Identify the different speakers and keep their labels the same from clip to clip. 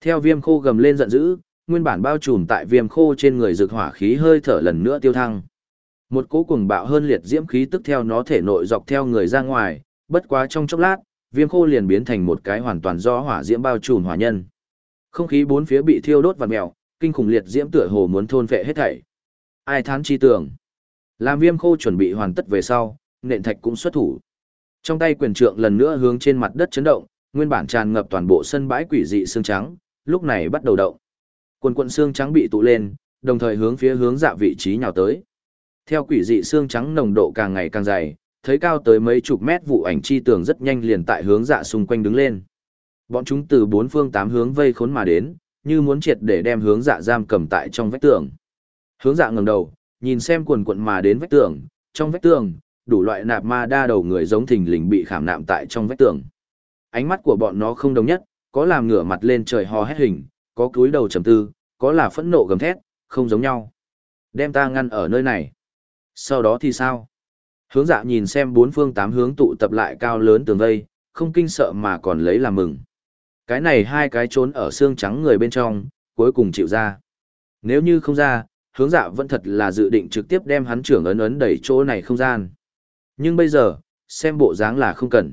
Speaker 1: Theo viêm khô gầm lên giận dữ, nguyên bản bao trùm tại viêm khô trên người rực hỏa khí hơi thở lần nữa tiêu thăng. Một cỗ cuồng bạo hơn liệt diễm khí tức theo nó thể nội dọc theo người ra ngoài, bất quá trong chốc lát, viêm khô liền biến thành một cái hoàn toàn do hỏa diễm bao trùm hỏa nhân. Không khí bốn phía bị thiêu đốt vằn mèo, kinh khủng liệt diễm tựa hồ muốn thôn phệ hết thảy. Ai thán chi tưởng. Làm viêm khô chuẩn bị hoàn tất về sau, nện thạch cũng xuất thủ. Trong tay quyền trượng lần nữa hướng trên mặt đất chấn động, nguyên bản tràn ngập toàn bộ sân bãi quỷ dị xương trắng, lúc này bắt đầu động. Quần quần xương trắng bị tụ lên, đồng thời hướng phía hướng dạ vị trí nhào tới. Theo quỷ dị xương trắng nồng độ càng ngày càng dày, thấy cao tới mấy chục mét vụ ảnh chi tường rất nhanh liền tại hướng dạ xung quanh đứng lên. Bọn chúng từ bốn phương tám hướng vây khốn mà đến, như muốn triệt để đem hướng dạ giam cầm tại trong vách tường. Hướng dạ ngẩng đầu, nhìn xem quần quần mà đến vách tường, trong vách tường, đủ loại nạp ma đa đầu người giống thình lình bị khảm nạm tại trong vách tường. Ánh mắt của bọn nó không đồng nhất, có làm ngửa mặt lên trời hò hét hình, có cúi đầu trầm tư, có là phẫn nộ gầm thét, không giống nhau. Đem ta ngăn ở nơi này. Sau đó thì sao? Hướng dạ nhìn xem bốn phương tám hướng tụ tập lại cao lớn tường vây, không kinh sợ mà còn lấy làm mừng. Cái này hai cái trốn ở xương trắng người bên trong, cuối cùng chịu ra. Nếu như không ra, hướng dạ vẫn thật là dự định trực tiếp đem hắn trưởng ấn ấn đẩy chỗ này không gian. Nhưng bây giờ, xem bộ dáng là không cần.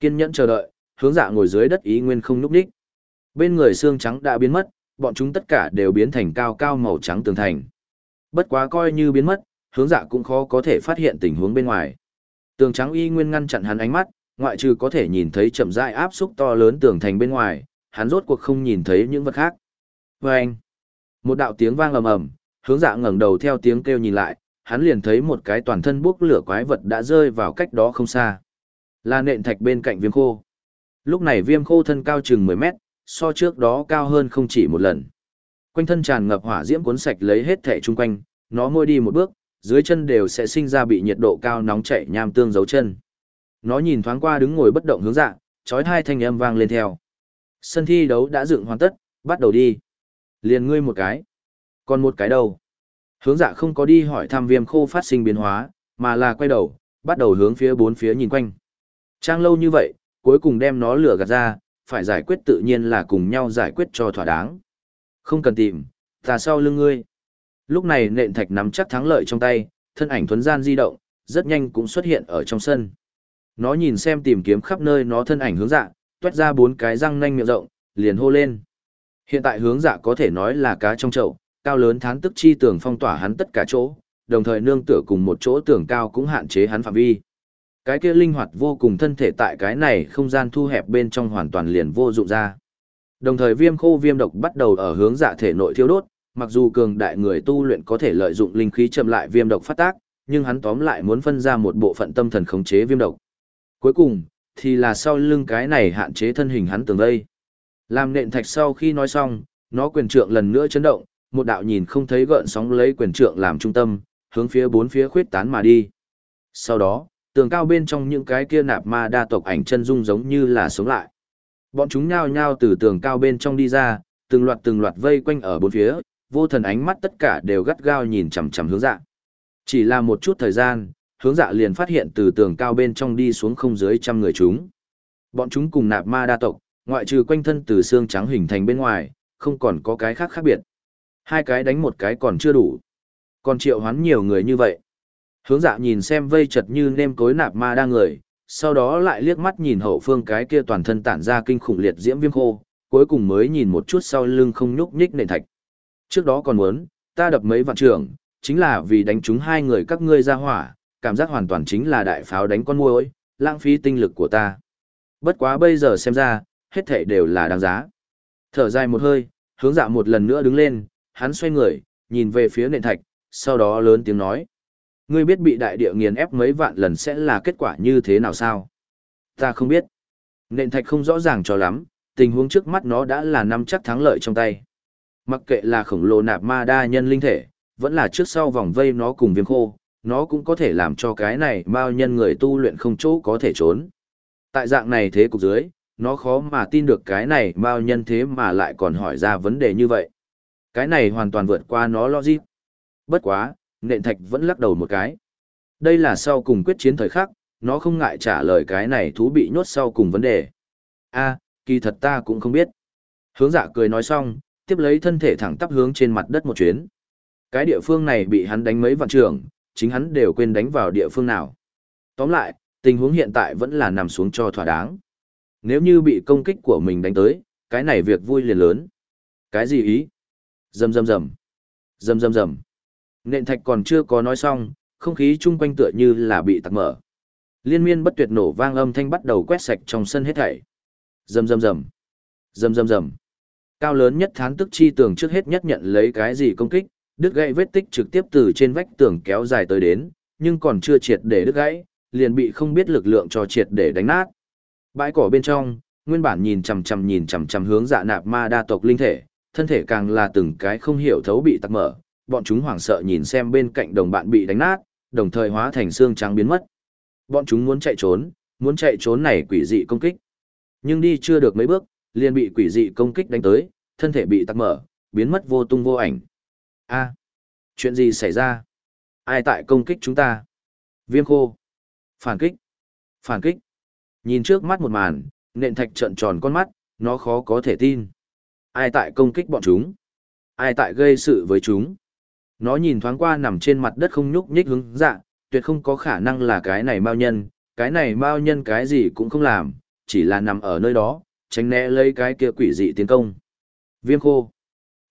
Speaker 1: Kiên nhẫn chờ đợi, hướng dạ ngồi dưới đất ý nguyên không núp đích. Bên người xương trắng đã biến mất, bọn chúng tất cả đều biến thành cao cao màu trắng tường thành. Bất quá coi như biến mất, hướng dạ cũng khó có thể phát hiện tình huống bên ngoài. Tường trắng y nguyên ngăn chặn hắn ánh mắt, ngoại trừ có thể nhìn thấy chậm rãi áp xúc to lớn tường thành bên ngoài, hắn rốt cuộc không nhìn thấy những vật khác. Và anh, một đạo tiếng vang ầm ầm, hướng dạ ngẩng đầu theo tiếng kêu nhìn lại, hắn liền thấy một cái toàn thân bốc lửa quái vật đã rơi vào cách đó không xa. Là nện thạch bên cạnh viêm khô. Lúc này viêm khô thân cao chừng 10 mét, so trước đó cao hơn không chỉ một lần. Quanh thân tràn ngập hỏa diễm cuốn sạch lấy hết thể chung quanh, nó môi đi một bước, dưới chân đều sẽ sinh ra bị nhiệt độ cao nóng chảy nham tương dấu chân. Nó nhìn thoáng qua đứng ngồi bất động hướng dạ, chói hai thanh âm vang lên theo. Sân thi đấu đã dựng hoàn tất, bắt đầu đi. Liền ngươi một cái. Còn một cái đâu? Hướng dạ không có đi hỏi thăm viêm khô phát sinh biến hóa, mà là quay đầu, bắt đầu hướng phía bốn phía nhìn quanh. Trang lâu như vậy, cuối cùng đem nó lửa gạt ra, phải giải quyết tự nhiên là cùng nhau giải quyết cho thỏa đáng. Không cần tìm, ta sau lưng ngươi. Lúc này nện thạch nắm chắc thắng lợi trong tay, thân ảnh thuấn gian di động, rất nhanh cũng xuất hiện ở trong sân. Nó nhìn xem tìm kiếm khắp nơi nó thân ảnh hướng dạ, tuét ra bốn cái răng nanh miệng rộng, liền hô lên. Hiện tại hướng dạ có thể nói là cá trong chậu, cao lớn thán tức chi tường phong tỏa hắn tất cả chỗ, đồng thời nương tựa cùng một chỗ tường cao cũng hạn chế hắn phạm vi. Cái kia linh hoạt vô cùng thân thể tại cái này không gian thu hẹp bên trong hoàn toàn liền vô dụng ra. Đồng thời viêm khô viêm độc bắt đầu ở hướng dạ thể nội thiêu đốt, mặc dù cường đại người tu luyện có thể lợi dụng linh khí chậm lại viêm độc phát tác, nhưng hắn tóm lại muốn phân ra một bộ phận tâm thần khống chế viêm độc. Cuối cùng, thì là sau lưng cái này hạn chế thân hình hắn tường đây. Làm nện thạch sau khi nói xong, nó quyền trượng lần nữa chấn động, một đạo nhìn không thấy gợn sóng lấy quyền trượng làm trung tâm, hướng phía bốn phía khuyết tán mà đi. Sau đó, tường cao bên trong những cái kia nạp ma đa tộc ảnh chân dung giống như là sống lại. Bọn chúng nhao nhao từ tường cao bên trong đi ra, từng loạt từng loạt vây quanh ở bốn phía, vô thần ánh mắt tất cả đều gắt gao nhìn chằm chằm hướng dạ. Chỉ là một chút thời gian, hướng dạ liền phát hiện từ tường cao bên trong đi xuống không dưới trăm người chúng. Bọn chúng cùng nạp ma đa tộc, ngoại trừ quanh thân từ xương trắng hình thành bên ngoài, không còn có cái khác khác biệt. Hai cái đánh một cái còn chưa đủ. Còn triệu hoán nhiều người như vậy. Hướng dạ nhìn xem vây chật như nêm cối nạp ma đang người, sau đó lại liếc mắt nhìn hậu phương cái kia toàn thân tản ra kinh khủng liệt diễm viêm khô, cuối cùng mới nhìn một chút sau lưng không nhúc nhích nền thạch. Trước đó còn muốn, ta đập mấy vạn trưởng, chính là vì đánh chúng hai người các ngươi ra hỏa, cảm giác hoàn toàn chính là đại pháo đánh con muỗi, lãng phí tinh lực của ta. Bất quá bây giờ xem ra, hết thảy đều là đáng giá. Thở dài một hơi, hướng dạ một lần nữa đứng lên, hắn xoay người, nhìn về phía nền thạch, sau đó lớn tiếng nói. Ngươi biết bị đại địa nghiền ép mấy vạn lần sẽ là kết quả như thế nào sao? Ta không biết. Nện thạch không rõ ràng cho lắm, tình huống trước mắt nó đã là năm chắc thắng lợi trong tay. Mặc kệ là khổng lồ nạp ma đa nhân linh thể, vẫn là trước sau vòng vây nó cùng viêm khô, nó cũng có thể làm cho cái này bao nhân người tu luyện không chỗ có thể trốn. Tại dạng này thế cục dưới, nó khó mà tin được cái này bao nhân thế mà lại còn hỏi ra vấn đề như vậy. Cái này hoàn toàn vượt qua nó logic. Bất quá, nện thạch vẫn lắc đầu một cái. Đây là sau cùng quyết chiến thời khắc, nó không ngại trả lời cái này thú bị nhốt sau cùng vấn đề. a kỳ thật ta cũng không biết. Hướng dạ cười nói xong, tiếp lấy thân thể thẳng tắp hướng trên mặt đất một chuyến. Cái địa phương này bị hắn đánh mấy vạn trường, chính hắn đều quên đánh vào địa phương nào. Tóm lại, tình huống hiện tại vẫn là nằm xuống cho thỏa đáng. Nếu như bị công kích của mình đánh tới, cái này việc vui liền lớn. Cái gì ý? Dầm dầm dầm, dầm dầm dầm. Nện thạch còn chưa có nói xong, không khí chung quanh tựa như là bị tắc mở. Liên miên bất tuyệt nổ vang âm thanh bắt đầu quét sạch trong sân hết thảy. Rầm rầm rầm. Rầm rầm rầm. Cao lớn nhất thán tức chi tường trước hết nhất nhận lấy cái gì công kích, đứt gãy vết tích trực tiếp từ trên vách tường kéo dài tới đến, nhưng còn chưa triệt để đứt gãy, liền bị không biết lực lượng cho triệt để đánh nát. Bãi cỏ bên trong, nguyên bản nhìn chằm chằm nhìn chằm chằm hướng dạ nạp ma đa tộc linh thể, thân thể càng là từng cái không hiểu thấu bị tắc mở, bọn chúng hoảng sợ nhìn xem bên cạnh đồng bạn bị đánh nát, đồng thời hóa thành xương trắng biến mất. Bọn chúng muốn chạy trốn, muốn chạy trốn này quỷ dị công kích. Nhưng đi chưa được mấy bước, liền bị quỷ dị công kích đánh tới, thân thể bị tắc mở, biến mất vô tung vô ảnh. A, chuyện gì xảy ra? Ai tại công kích chúng ta? Viêm khô. Phản kích. Phản kích. Nhìn trước mắt một màn, nện thạch trợn tròn con mắt, nó khó có thể tin. Ai tại công kích bọn chúng? Ai tại gây sự với chúng? Nó nhìn thoáng qua nằm trên mặt đất không nhúc nhích hướng dạ, tuyệt không có khả năng là cái này mao nhân, cái này mao nhân cái gì cũng không làm, chỉ là nằm ở nơi đó, tránh né lấy cái kia quỷ dị tiến công. Viêm khô.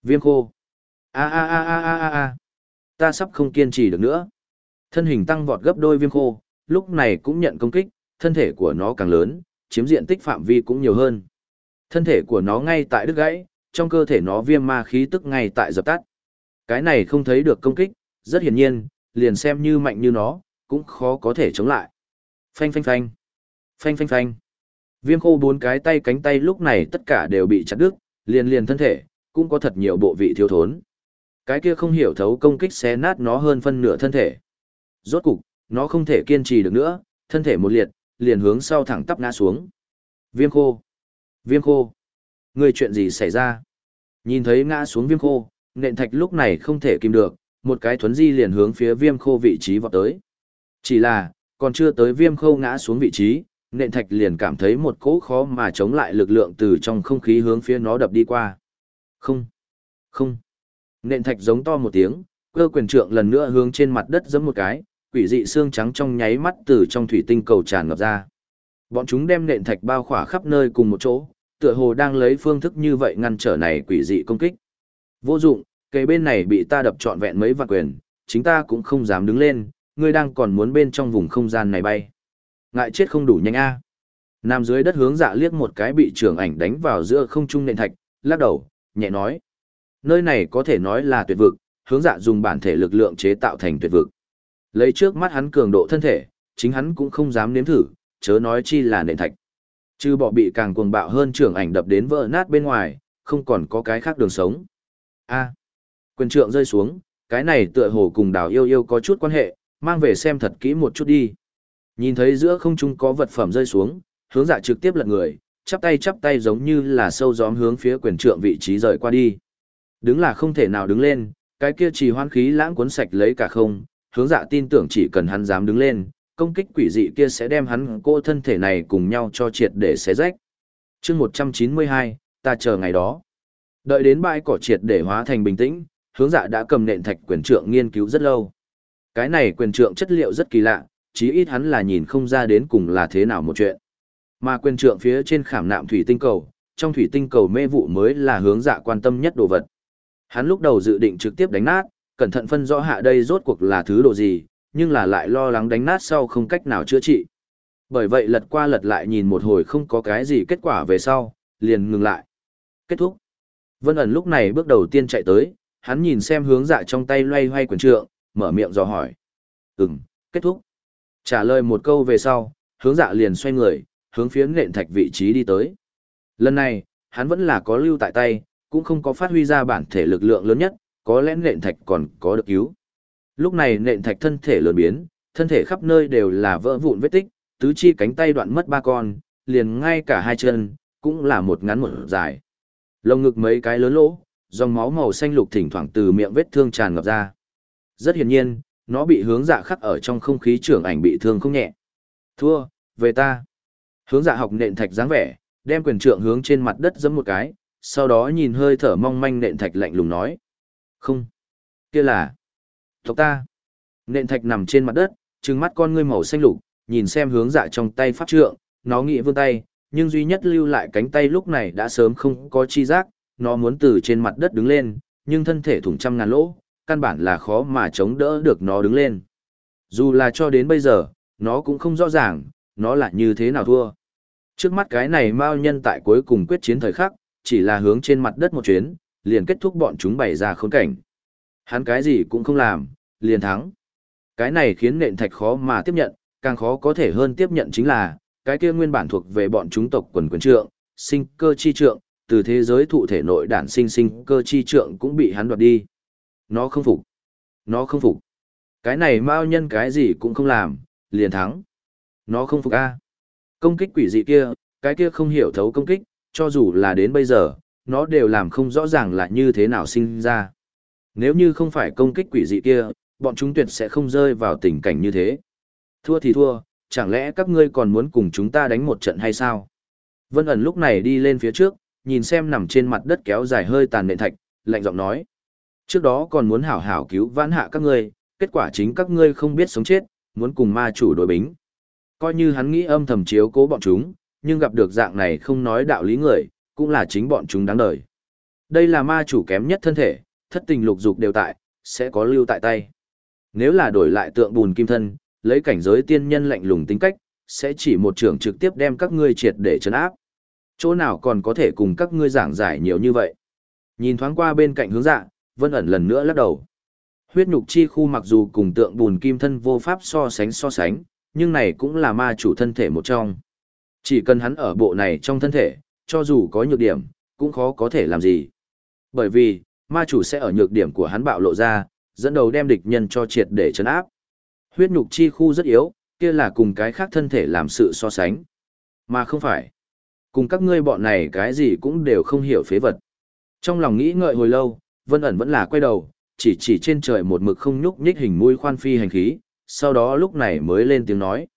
Speaker 1: Viêm khô. A a a a a a a. Ta sắp không kiên trì được nữa. Thân hình tăng vọt gấp đôi viêm khô, lúc này cũng nhận công kích, thân thể của nó càng lớn, chiếm diện tích phạm vi cũng nhiều hơn. Thân thể của nó ngay tại đứt gãy, trong cơ thể nó viêm ma khí tức ngay tại dập tắt. Cái này không thấy được công kích, rất hiển nhiên, liền xem như mạnh như nó, cũng khó có thể chống lại. Phanh phanh phanh. Phanh phanh phanh. Viêm khô bốn cái tay cánh tay lúc này tất cả đều bị chặt đứt, liền liền thân thể, cũng có thật nhiều bộ vị thiếu thốn. Cái kia không hiểu thấu công kích xé nát nó hơn phân nửa thân thể. Rốt cục, nó không thể kiên trì được nữa, thân thể một liệt, liền hướng sau thẳng tắp ngã xuống. Viêm khô. Viêm khô. Người chuyện gì xảy ra? Nhìn thấy ngã xuống viêm khô, nện thạch lúc này không thể kìm được, một cái thuấn di liền hướng phía viêm khô vị trí vọt tới. Chỉ là, còn chưa tới viêm khô ngã xuống vị trí, nện thạch liền cảm thấy một cỗ khó mà chống lại lực lượng từ trong không khí hướng phía nó đập đi qua. Không, không. Nện thạch giống to một tiếng, cơ quyền trượng lần nữa hướng trên mặt đất giẫm một cái, quỷ dị xương trắng trong nháy mắt từ trong thủy tinh cầu tràn ngập ra. Bọn chúng đem nện thạch bao khỏa khắp nơi cùng một chỗ, tựa hồ đang lấy phương thức như vậy ngăn trở này quỷ dị công kích. Vô dụng, cây bên này bị ta đập trọn vẹn mấy vạn quyền, chính ta cũng không dám đứng lên, ngươi đang còn muốn bên trong vùng không gian này bay. Ngại chết không đủ nhanh a. À. Nam dưới đất hướng dạ liếc một cái bị trưởng ảnh đánh vào giữa không trung nện thạch, lắc đầu, nhẹ nói. Nơi này có thể nói là tuyệt vực, hướng dạ dùng bản thể lực lượng chế tạo thành tuyệt vực. Lấy trước mắt hắn cường độ thân thể, chính hắn cũng không dám nếm thử, chớ nói chi là nện thạch. Chứ bỏ bị càng cuồng bạo hơn trưởng ảnh đập đến vỡ nát bên ngoài, không còn có cái khác đường sống. A. Quyền trượng rơi xuống, cái này tựa hồ cùng đào yêu yêu có chút quan hệ, mang về xem thật kỹ một chút đi. Nhìn thấy giữa không trung có vật phẩm rơi xuống, hướng dạ trực tiếp lật người, chắp tay chắp tay giống như là sâu gióm hướng phía quyền trượng vị trí rời qua đi. Đứng là không thể nào đứng lên, cái kia chỉ hoan khí lãng cuốn sạch lấy cả không, hướng dạ tin tưởng chỉ cần hắn dám đứng lên, công kích quỷ dị kia sẽ đem hắn cô thân thể này cùng nhau cho triệt để xé rách. chương 192, ta chờ ngày đó. Đợi đến bãi cỏ triệt để hóa thành bình tĩnh, hướng dạ đã cầm nện thạch quyền trượng nghiên cứu rất lâu. Cái này quyền trượng chất liệu rất kỳ lạ, chí ít hắn là nhìn không ra đến cùng là thế nào một chuyện. Mà quyền trượng phía trên khảm nạm thủy tinh cầu, trong thủy tinh cầu mê vụ mới là hướng dạ quan tâm nhất đồ vật. Hắn lúc đầu dự định trực tiếp đánh nát, cẩn thận phân rõ hạ đây rốt cuộc là thứ đồ gì, nhưng là lại lo lắng đánh nát sau không cách nào chữa trị. Bởi vậy lật qua lật lại nhìn một hồi không có cái gì kết quả về sau, liền ngừng lại. Kết thúc. Vân ẩn lúc này bước đầu tiên chạy tới, hắn nhìn xem hướng dạ trong tay loay hoay quyền trượng, mở miệng dò hỏi. Ừm, kết thúc. Trả lời một câu về sau, hướng dạ liền xoay người, hướng phía nện thạch vị trí đi tới. Lần này, hắn vẫn là có lưu tại tay, cũng không có phát huy ra bản thể lực lượng lớn nhất, có lẽ nện thạch còn có được cứu. Lúc này nện thạch thân thể lớn biến, thân thể khắp nơi đều là vỡ vụn vết tích, tứ chi cánh tay đoạn mất ba con, liền ngay cả hai chân, cũng là một ngắn một dài. Lồng ngực mấy cái lớn lỗ, dòng máu màu xanh lục thỉnh thoảng từ miệng vết thương tràn ngập ra. Rất hiển nhiên, nó bị hướng dạ khắc ở trong không khí trưởng ảnh bị thương không nhẹ. Thua, về ta. Hướng dạ học nện thạch dáng vẻ, đem quyền trượng hướng trên mặt đất giẫm một cái, sau đó nhìn hơi thở mong manh nện thạch lạnh lùng nói. Không. kia là. Tộc ta. Nện thạch nằm trên mặt đất, trừng mắt con ngươi màu xanh lục, nhìn xem hướng dạ trong tay pháp trượng, nó nghĩ vươn tay, nhưng duy nhất lưu lại cánh tay lúc này đã sớm không có chi giác, nó muốn từ trên mặt đất đứng lên, nhưng thân thể thủng trăm ngàn lỗ, căn bản là khó mà chống đỡ được nó đứng lên. Dù là cho đến bây giờ, nó cũng không rõ ràng, nó là như thế nào thua. Trước mắt cái này Mao nhân tại cuối cùng quyết chiến thời khắc, chỉ là hướng trên mặt đất một chuyến, liền kết thúc bọn chúng bày ra khốn cảnh. Hắn cái gì cũng không làm, liền thắng. Cái này khiến nện thạch khó mà tiếp nhận, càng khó có thể hơn tiếp nhận chính là, cái kia nguyên bản thuộc về bọn chúng tộc quần quyền trượng, sinh cơ chi trượng, từ thế giới thụ thể nội đản sinh sinh cơ chi trượng cũng bị hắn đoạt đi. Nó không phục. Nó không phục. Cái này mao nhân cái gì cũng không làm, liền thắng. Nó không phục a. Công kích quỷ dị kia, cái kia không hiểu thấu công kích, cho dù là đến bây giờ, nó đều làm không rõ ràng là như thế nào sinh ra. Nếu như không phải công kích quỷ dị kia, bọn chúng tuyệt sẽ không rơi vào tình cảnh như thế. Thua thì thua, chẳng lẽ các ngươi còn muốn cùng chúng ta đánh một trận hay sao? Vân ẩn lúc này đi lên phía trước, nhìn xem nằm trên mặt đất kéo dài hơi tàn nện thạch, lạnh giọng nói. Trước đó còn muốn hảo hảo cứu vãn hạ các ngươi, kết quả chính các ngươi không biết sống chết, muốn cùng ma chủ đối bính. Coi như hắn nghĩ âm thầm chiếu cố bọn chúng, nhưng gặp được dạng này không nói đạo lý người, cũng là chính bọn chúng đáng đời. Đây là ma chủ kém nhất thân thể, thất tình lục dục đều tại, sẽ có lưu tại tay. Nếu là đổi lại tượng bùn kim thân, lấy cảnh giới tiên nhân lạnh lùng tính cách, sẽ chỉ một trưởng trực tiếp đem các ngươi triệt để chấn áp. Chỗ nào còn có thể cùng các ngươi giảng giải nhiều như vậy. Nhìn thoáng qua bên cạnh hướng dạ, vân ẩn lần nữa lắc đầu. Huyết nhục chi khu mặc dù cùng tượng bùn kim thân vô pháp so sánh so sánh, nhưng này cũng là ma chủ thân thể một trong. Chỉ cần hắn ở bộ này trong thân thể, cho dù có nhược điểm, cũng khó có thể làm gì. Bởi vì, ma chủ sẽ ở nhược điểm của hắn bạo lộ ra, dẫn đầu đem địch nhân cho triệt để chấn áp. Huyết nhục chi khu rất yếu, kia là cùng cái khác thân thể làm sự so sánh. Mà không phải. Cùng các ngươi bọn này cái gì cũng đều không hiểu phế vật. Trong lòng nghĩ ngợi hồi lâu, Vân ẩn vẫn là quay đầu, chỉ chỉ trên trời một mực không nhúc nhích hình mũi khoan phi hành khí, sau đó lúc này mới lên tiếng nói.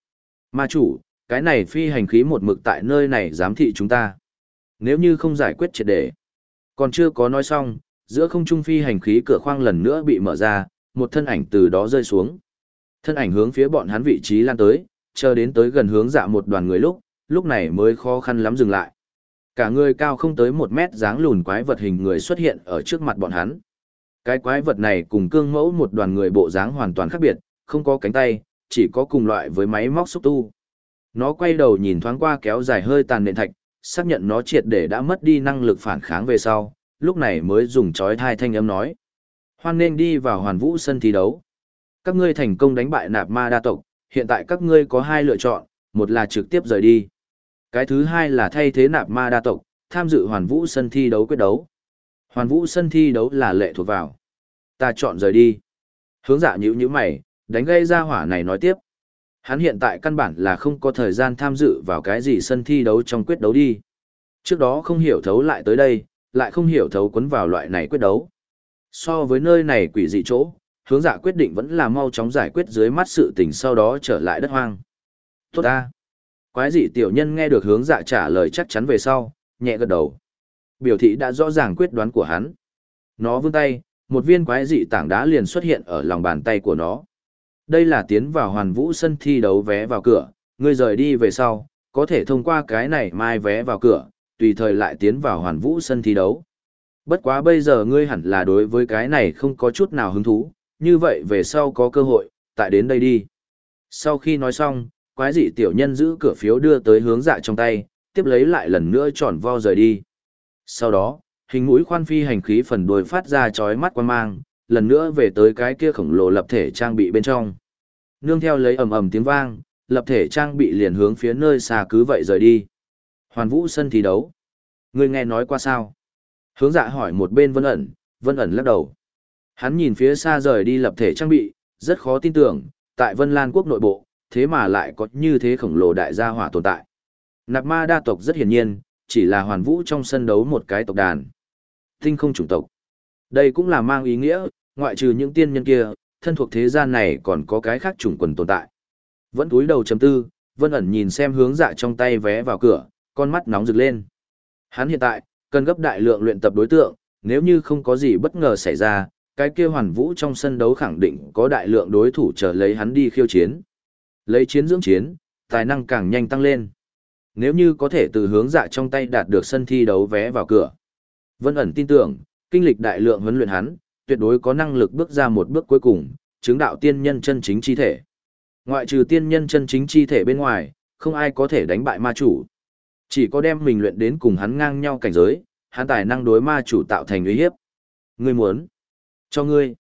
Speaker 1: Ma chủ, cái này phi hành khí một mực tại nơi này giám thị chúng ta. Nếu như không giải quyết triệt để. Còn chưa có nói xong, giữa không trung phi hành khí cửa khoang lần nữa bị mở ra, một thân ảnh từ đó rơi xuống. Thân ảnh hướng phía bọn hắn vị trí lan tới, chờ đến tới gần hướng dạ một đoàn người lúc, lúc này mới khó khăn lắm dừng lại. Cả người cao không tới một mét dáng lùn quái vật hình người xuất hiện ở trước mặt bọn hắn. Cái quái vật này cùng cương mẫu một đoàn người bộ dáng hoàn toàn khác biệt, không có cánh tay, chỉ có cùng loại với máy móc xúc tu. Nó quay đầu nhìn thoáng qua kéo dài hơi tàn nền thạch, xác nhận nó triệt để đã mất đi năng lực phản kháng về sau, lúc này mới dùng chói thai thanh âm nói. Hoan nên đi vào hoàn vũ sân thi đấu. Các ngươi thành công đánh bại nạp ma đa tộc, hiện tại các ngươi có hai lựa chọn, một là trực tiếp rời đi. Cái thứ hai là thay thế nạp ma đa tộc, tham dự hoàn vũ sân thi đấu quyết đấu. Hoàn vũ sân thi đấu là lệ thuộc vào. Ta chọn rời đi. Hướng dạ nhữ nhữ mày, đánh gây ra hỏa này nói tiếp. Hắn hiện tại căn bản là không có thời gian tham dự vào cái gì sân thi đấu trong quyết đấu đi. Trước đó không hiểu thấu lại tới đây, lại không hiểu thấu quấn vào loại này quyết đấu. So với nơi này quỷ dị chỗ, hướng dạ quyết định vẫn là mau chóng giải quyết dưới mắt sự tình sau đó trở lại đất hoang. Tốt ta. Quái dị tiểu nhân nghe được hướng dạ trả lời chắc chắn về sau, nhẹ gật đầu. Biểu thị đã rõ ràng quyết đoán của hắn. Nó vươn tay, một viên quái dị tảng đá liền xuất hiện ở lòng bàn tay của nó. Đây là tiến vào hoàn vũ sân thi đấu vé vào cửa, ngươi rời đi về sau, có thể thông qua cái này mai vé vào cửa, tùy thời lại tiến vào hoàn vũ sân thi đấu. Bất quá bây giờ ngươi hẳn là đối với cái này không có chút nào hứng thú, như vậy về sau có cơ hội, tại đến đây đi. Sau khi nói xong, quái dị tiểu nhân giữ cửa phiếu đưa tới hướng dạ trong tay, tiếp lấy lại lần nữa tròn vo rời đi. Sau đó, hình mũi khoan phi hành khí phần đuôi phát ra chói mắt quan mang, lần nữa về tới cái kia khổng lồ lập thể trang bị bên trong. Nương theo lấy ầm ầm tiếng vang, lập thể trang bị liền hướng phía nơi xa cứ vậy rời đi. Hoàn vũ sân thi đấu. Người nghe nói qua sao? Hướng dạ hỏi một bên vân ẩn, vân ẩn lắc đầu. Hắn nhìn phía xa rời đi lập thể trang bị, rất khó tin tưởng, tại Vân Lan quốc nội bộ, thế mà lại có như thế khổng lồ đại gia hỏa tồn tại. Nạp ma đa tộc rất hiển nhiên, chỉ là hoàn vũ trong sân đấu một cái tộc đàn. Tinh không chủng tộc. Đây cũng là mang ý nghĩa, ngoại trừ những tiên nhân kia, thân thuộc thế gian này còn có cái khác chủng quần tồn tại. Vẫn túi đầu chấm tư, vân ẩn nhìn xem hướng dạ trong tay vé vào cửa, con mắt nóng rực lên. Hắn hiện tại, cần gấp đại lượng luyện tập đối tượng, nếu như không có gì bất ngờ xảy ra, cái kia hoàn vũ trong sân đấu khẳng định có đại lượng đối thủ chờ lấy hắn đi khiêu chiến. Lấy chiến dưỡng chiến, tài năng càng nhanh tăng lên. Nếu như có thể từ hướng dạ trong tay đạt được sân thi đấu vé vào cửa. Vân ẩn tin tưởng, kinh lịch đại lượng huấn luyện hắn, tuyệt đối có năng lực bước ra một bước cuối cùng, chứng đạo tiên nhân chân chính chi thể. Ngoại trừ tiên nhân chân chính chi thể bên ngoài, không ai có thể đánh bại ma chủ. Chỉ có đem mình luyện đến cùng hắn ngang nhau cảnh giới, hắn tài năng đối ma chủ tạo thành uy hiếp. Ngươi muốn? Cho ngươi.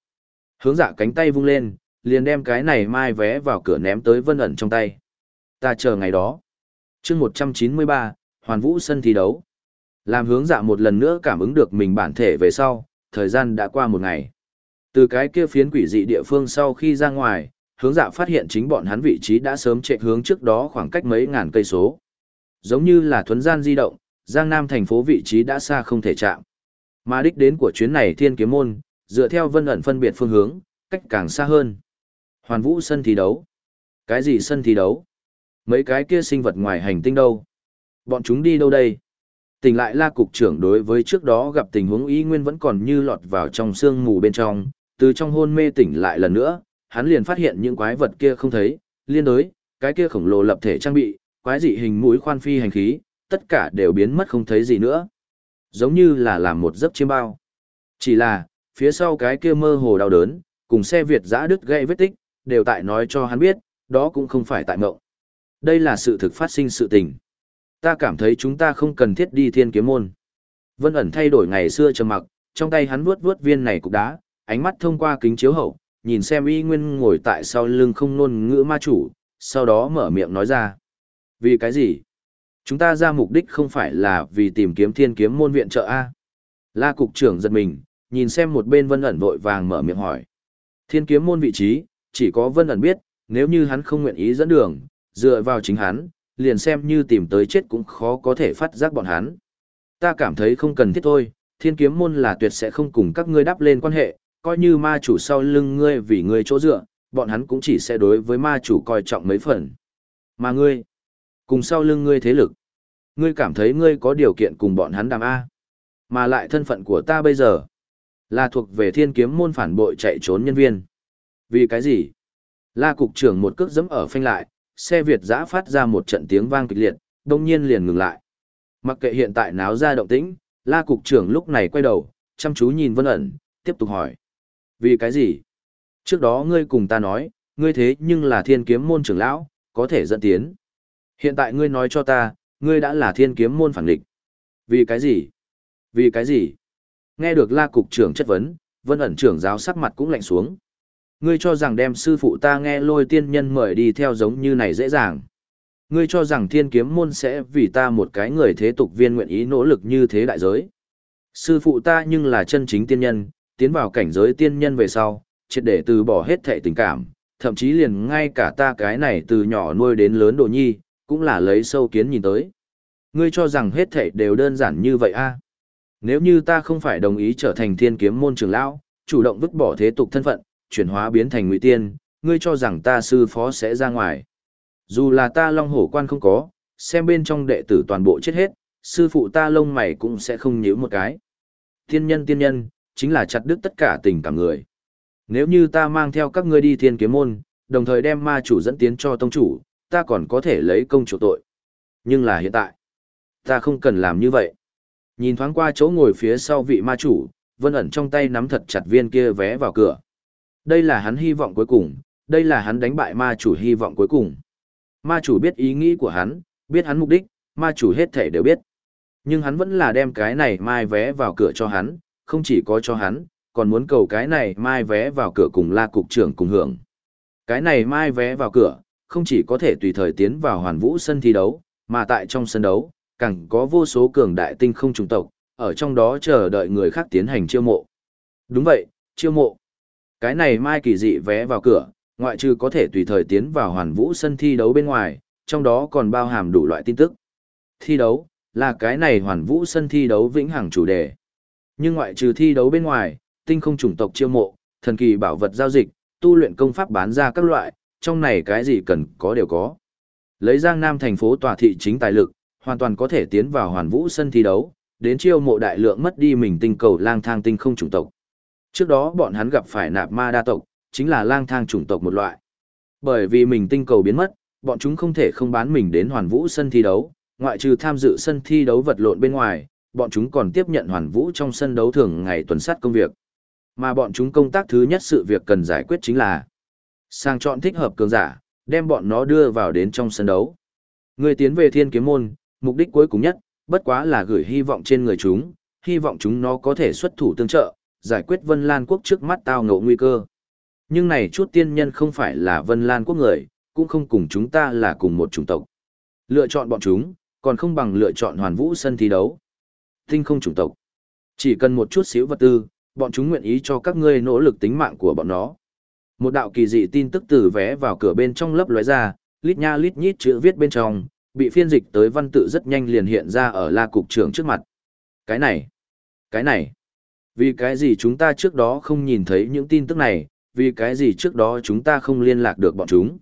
Speaker 1: Hướng dạ cánh tay vung lên, liền đem cái này mai vé vào cửa ném tới vân ẩn trong tay. Ta chờ ngày đó. chương 193, Hoàn Vũ sân thi đấu. Làm hướng dạ một lần nữa cảm ứng được mình bản thể về sau, thời gian đã qua một ngày. Từ cái kia phiến quỷ dị địa phương sau khi ra ngoài, hướng dạ phát hiện chính bọn hắn vị trí đã sớm chạy hướng trước đó khoảng cách mấy ngàn cây số. Giống như là thuấn gian di động, Giang Nam thành phố vị trí đã xa không thể chạm. Mà đích đến của chuyến này thiên kiếm môn, dựa theo vân ẩn phân biệt phương hướng, cách càng xa hơn. Hoàn vũ sân thi đấu. Cái gì sân thi đấu? Mấy cái kia sinh vật ngoài hành tinh đâu? Bọn chúng đi đâu đây? Tỉnh lại la cục trưởng đối với trước đó gặp tình huống y nguyên vẫn còn như lọt vào trong sương mù bên trong, từ trong hôn mê tỉnh lại lần nữa, hắn liền phát hiện những quái vật kia không thấy, liên đối, cái kia khổng lồ lập thể trang bị, quái dị hình mũi khoan phi hành khí, tất cả đều biến mất không thấy gì nữa. Giống như là làm một giấc chiêm bao. Chỉ là, phía sau cái kia mơ hồ đau đớn, cùng xe Việt giã đứt gây vết tích, đều tại nói cho hắn biết, đó cũng không phải tại mộng. Đây là sự thực phát sinh sự tình. Ta cảm thấy chúng ta không cần thiết đi thiên kiếm môn. Vân ẩn thay đổi ngày xưa trầm mặc, trong tay hắn vuốt vuốt viên này cục đá, ánh mắt thông qua kính chiếu hậu, nhìn xem y nguyên ngồi tại sau lưng không nôn ngữ ma chủ, sau đó mở miệng nói ra. Vì cái gì? Chúng ta ra mục đích không phải là vì tìm kiếm thiên kiếm môn viện trợ A. La cục trưởng giật mình, nhìn xem một bên vân ẩn vội vàng mở miệng hỏi. Thiên kiếm môn vị trí, chỉ có vân ẩn biết, nếu như hắn không nguyện ý dẫn đường, dựa vào chính hắn, liền xem như tìm tới chết cũng khó có thể phát giác bọn hắn. Ta cảm thấy không cần thiết thôi, thiên kiếm môn là tuyệt sẽ không cùng các ngươi đáp lên quan hệ, coi như ma chủ sau lưng ngươi vì ngươi chỗ dựa, bọn hắn cũng chỉ sẽ đối với ma chủ coi trọng mấy phần. Mà ngươi, cùng sau lưng ngươi thế lực, ngươi cảm thấy ngươi có điều kiện cùng bọn hắn đàm A. Mà lại thân phận của ta bây giờ, là thuộc về thiên kiếm môn phản bội chạy trốn nhân viên. Vì cái gì? La cục trưởng một cước dẫm ở phanh lại, xe Việt giã phát ra một trận tiếng vang kịch liệt, đông nhiên liền ngừng lại. Mặc kệ hiện tại náo ra động tĩnh, la cục trưởng lúc này quay đầu, chăm chú nhìn vân ẩn, tiếp tục hỏi. Vì cái gì? Trước đó ngươi cùng ta nói, ngươi thế nhưng là thiên kiếm môn trưởng lão, có thể dẫn tiến. Hiện tại ngươi nói cho ta, ngươi đã là thiên kiếm môn phản địch. Vì cái gì? Vì cái gì? Nghe được la cục trưởng chất vấn, vân ẩn trưởng giáo sắc mặt cũng lạnh xuống. Ngươi cho rằng đem sư phụ ta nghe lôi tiên nhân mời đi theo giống như này dễ dàng. Ngươi cho rằng thiên kiếm môn sẽ vì ta một cái người thế tục viên nguyện ý nỗ lực như thế đại giới. Sư phụ ta nhưng là chân chính tiên nhân, tiến vào cảnh giới tiên nhân về sau, triệt để từ bỏ hết thệ tình cảm, thậm chí liền ngay cả ta cái này từ nhỏ nuôi đến lớn đồ nhi, cũng là lấy sâu kiến nhìn tới. Ngươi cho rằng hết thệ đều đơn giản như vậy a? Nếu như ta không phải đồng ý trở thành thiên kiếm môn trưởng lão, chủ động vứt bỏ thế tục thân phận, chuyển hóa biến thành ngụy tiên, ngươi cho rằng ta sư phó sẽ ra ngoài. Dù là ta long hổ quan không có, xem bên trong đệ tử toàn bộ chết hết, sư phụ ta lông mày cũng sẽ không nhíu một cái. Tiên nhân tiên nhân, chính là chặt đứt tất cả tình cảm người. Nếu như ta mang theo các ngươi đi thiên kiếm môn, đồng thời đem ma chủ dẫn tiến cho tông chủ, ta còn có thể lấy công chủ tội. Nhưng là hiện tại, ta không cần làm như vậy. Nhìn thoáng qua chỗ ngồi phía sau vị ma chủ, vân ẩn trong tay nắm thật chặt viên kia vé vào cửa. Đây là hắn hy vọng cuối cùng, đây là hắn đánh bại ma chủ hy vọng cuối cùng. Ma chủ biết ý nghĩ của hắn, biết hắn mục đích, ma chủ hết thể đều biết. Nhưng hắn vẫn là đem cái này mai vé vào cửa cho hắn, không chỉ có cho hắn, còn muốn cầu cái này mai vé vào cửa cùng la cục trưởng cùng hưởng. Cái này mai vé vào cửa, không chỉ có thể tùy thời tiến vào hoàn vũ sân thi đấu, mà tại trong sân đấu, càng có vô số cường đại tinh không trùng tộc, ở trong đó chờ đợi người khác tiến hành chiêu mộ. Đúng vậy, chiêu mộ. Cái này mai kỳ dị vé vào cửa, ngoại trừ có thể tùy thời tiến vào hoàn vũ sân thi đấu bên ngoài, trong đó còn bao hàm đủ loại tin tức. Thi đấu, là cái này hoàn vũ sân thi đấu vĩnh hằng chủ đề. Nhưng ngoại trừ thi đấu bên ngoài, tinh không chủng tộc chiêu mộ, thần kỳ bảo vật giao dịch, tu luyện công pháp bán ra các loại, trong này cái gì cần có đều có. Lấy Giang Nam thành phố tòa thị chính tài lực, hoàn toàn có thể tiến vào hoàn vũ sân thi đấu, đến chiêu mộ đại lượng mất đi mình tinh cầu lang thang tinh không chủng tộc. Trước đó bọn hắn gặp phải nạp ma đa tộc, chính là lang thang chủng tộc một loại. Bởi vì mình tinh cầu biến mất, bọn chúng không thể không bán mình đến hoàn vũ sân thi đấu, ngoại trừ tham dự sân thi đấu vật lộn bên ngoài, bọn chúng còn tiếp nhận hoàn vũ trong sân đấu thường ngày tuần sát công việc. Mà bọn chúng công tác thứ nhất sự việc cần giải quyết chính là sang chọn thích hợp cường giả, đem bọn nó đưa vào đến trong sân đấu. Người tiến về thiên kiếm môn, mục đích cuối cùng nhất, bất quá là gửi hy vọng trên người chúng, hy vọng chúng nó có thể xuất thủ tương trợ, giải quyết Vân Lan quốc trước mắt tao ngộ nguy cơ. Nhưng này chút tiên nhân không phải là Vân Lan quốc người, cũng không cùng chúng ta là cùng một chủng tộc. Lựa chọn bọn chúng, còn không bằng lựa chọn hoàn vũ sân thi đấu. Tinh không chủng tộc. Chỉ cần một chút xíu vật tư, bọn chúng nguyện ý cho các ngươi nỗ lực tính mạng của bọn nó. Một đạo kỳ dị tin tức từ vé vào cửa bên trong lấp lóe ra, lít nha lít nhít chữ viết bên trong, bị phiên dịch tới văn tự rất nhanh liền hiện ra ở la cục trưởng trước mặt. Cái này, cái này, vì cái gì chúng ta trước đó không nhìn thấy những tin tức này, vì cái gì trước đó chúng ta không liên lạc được bọn chúng.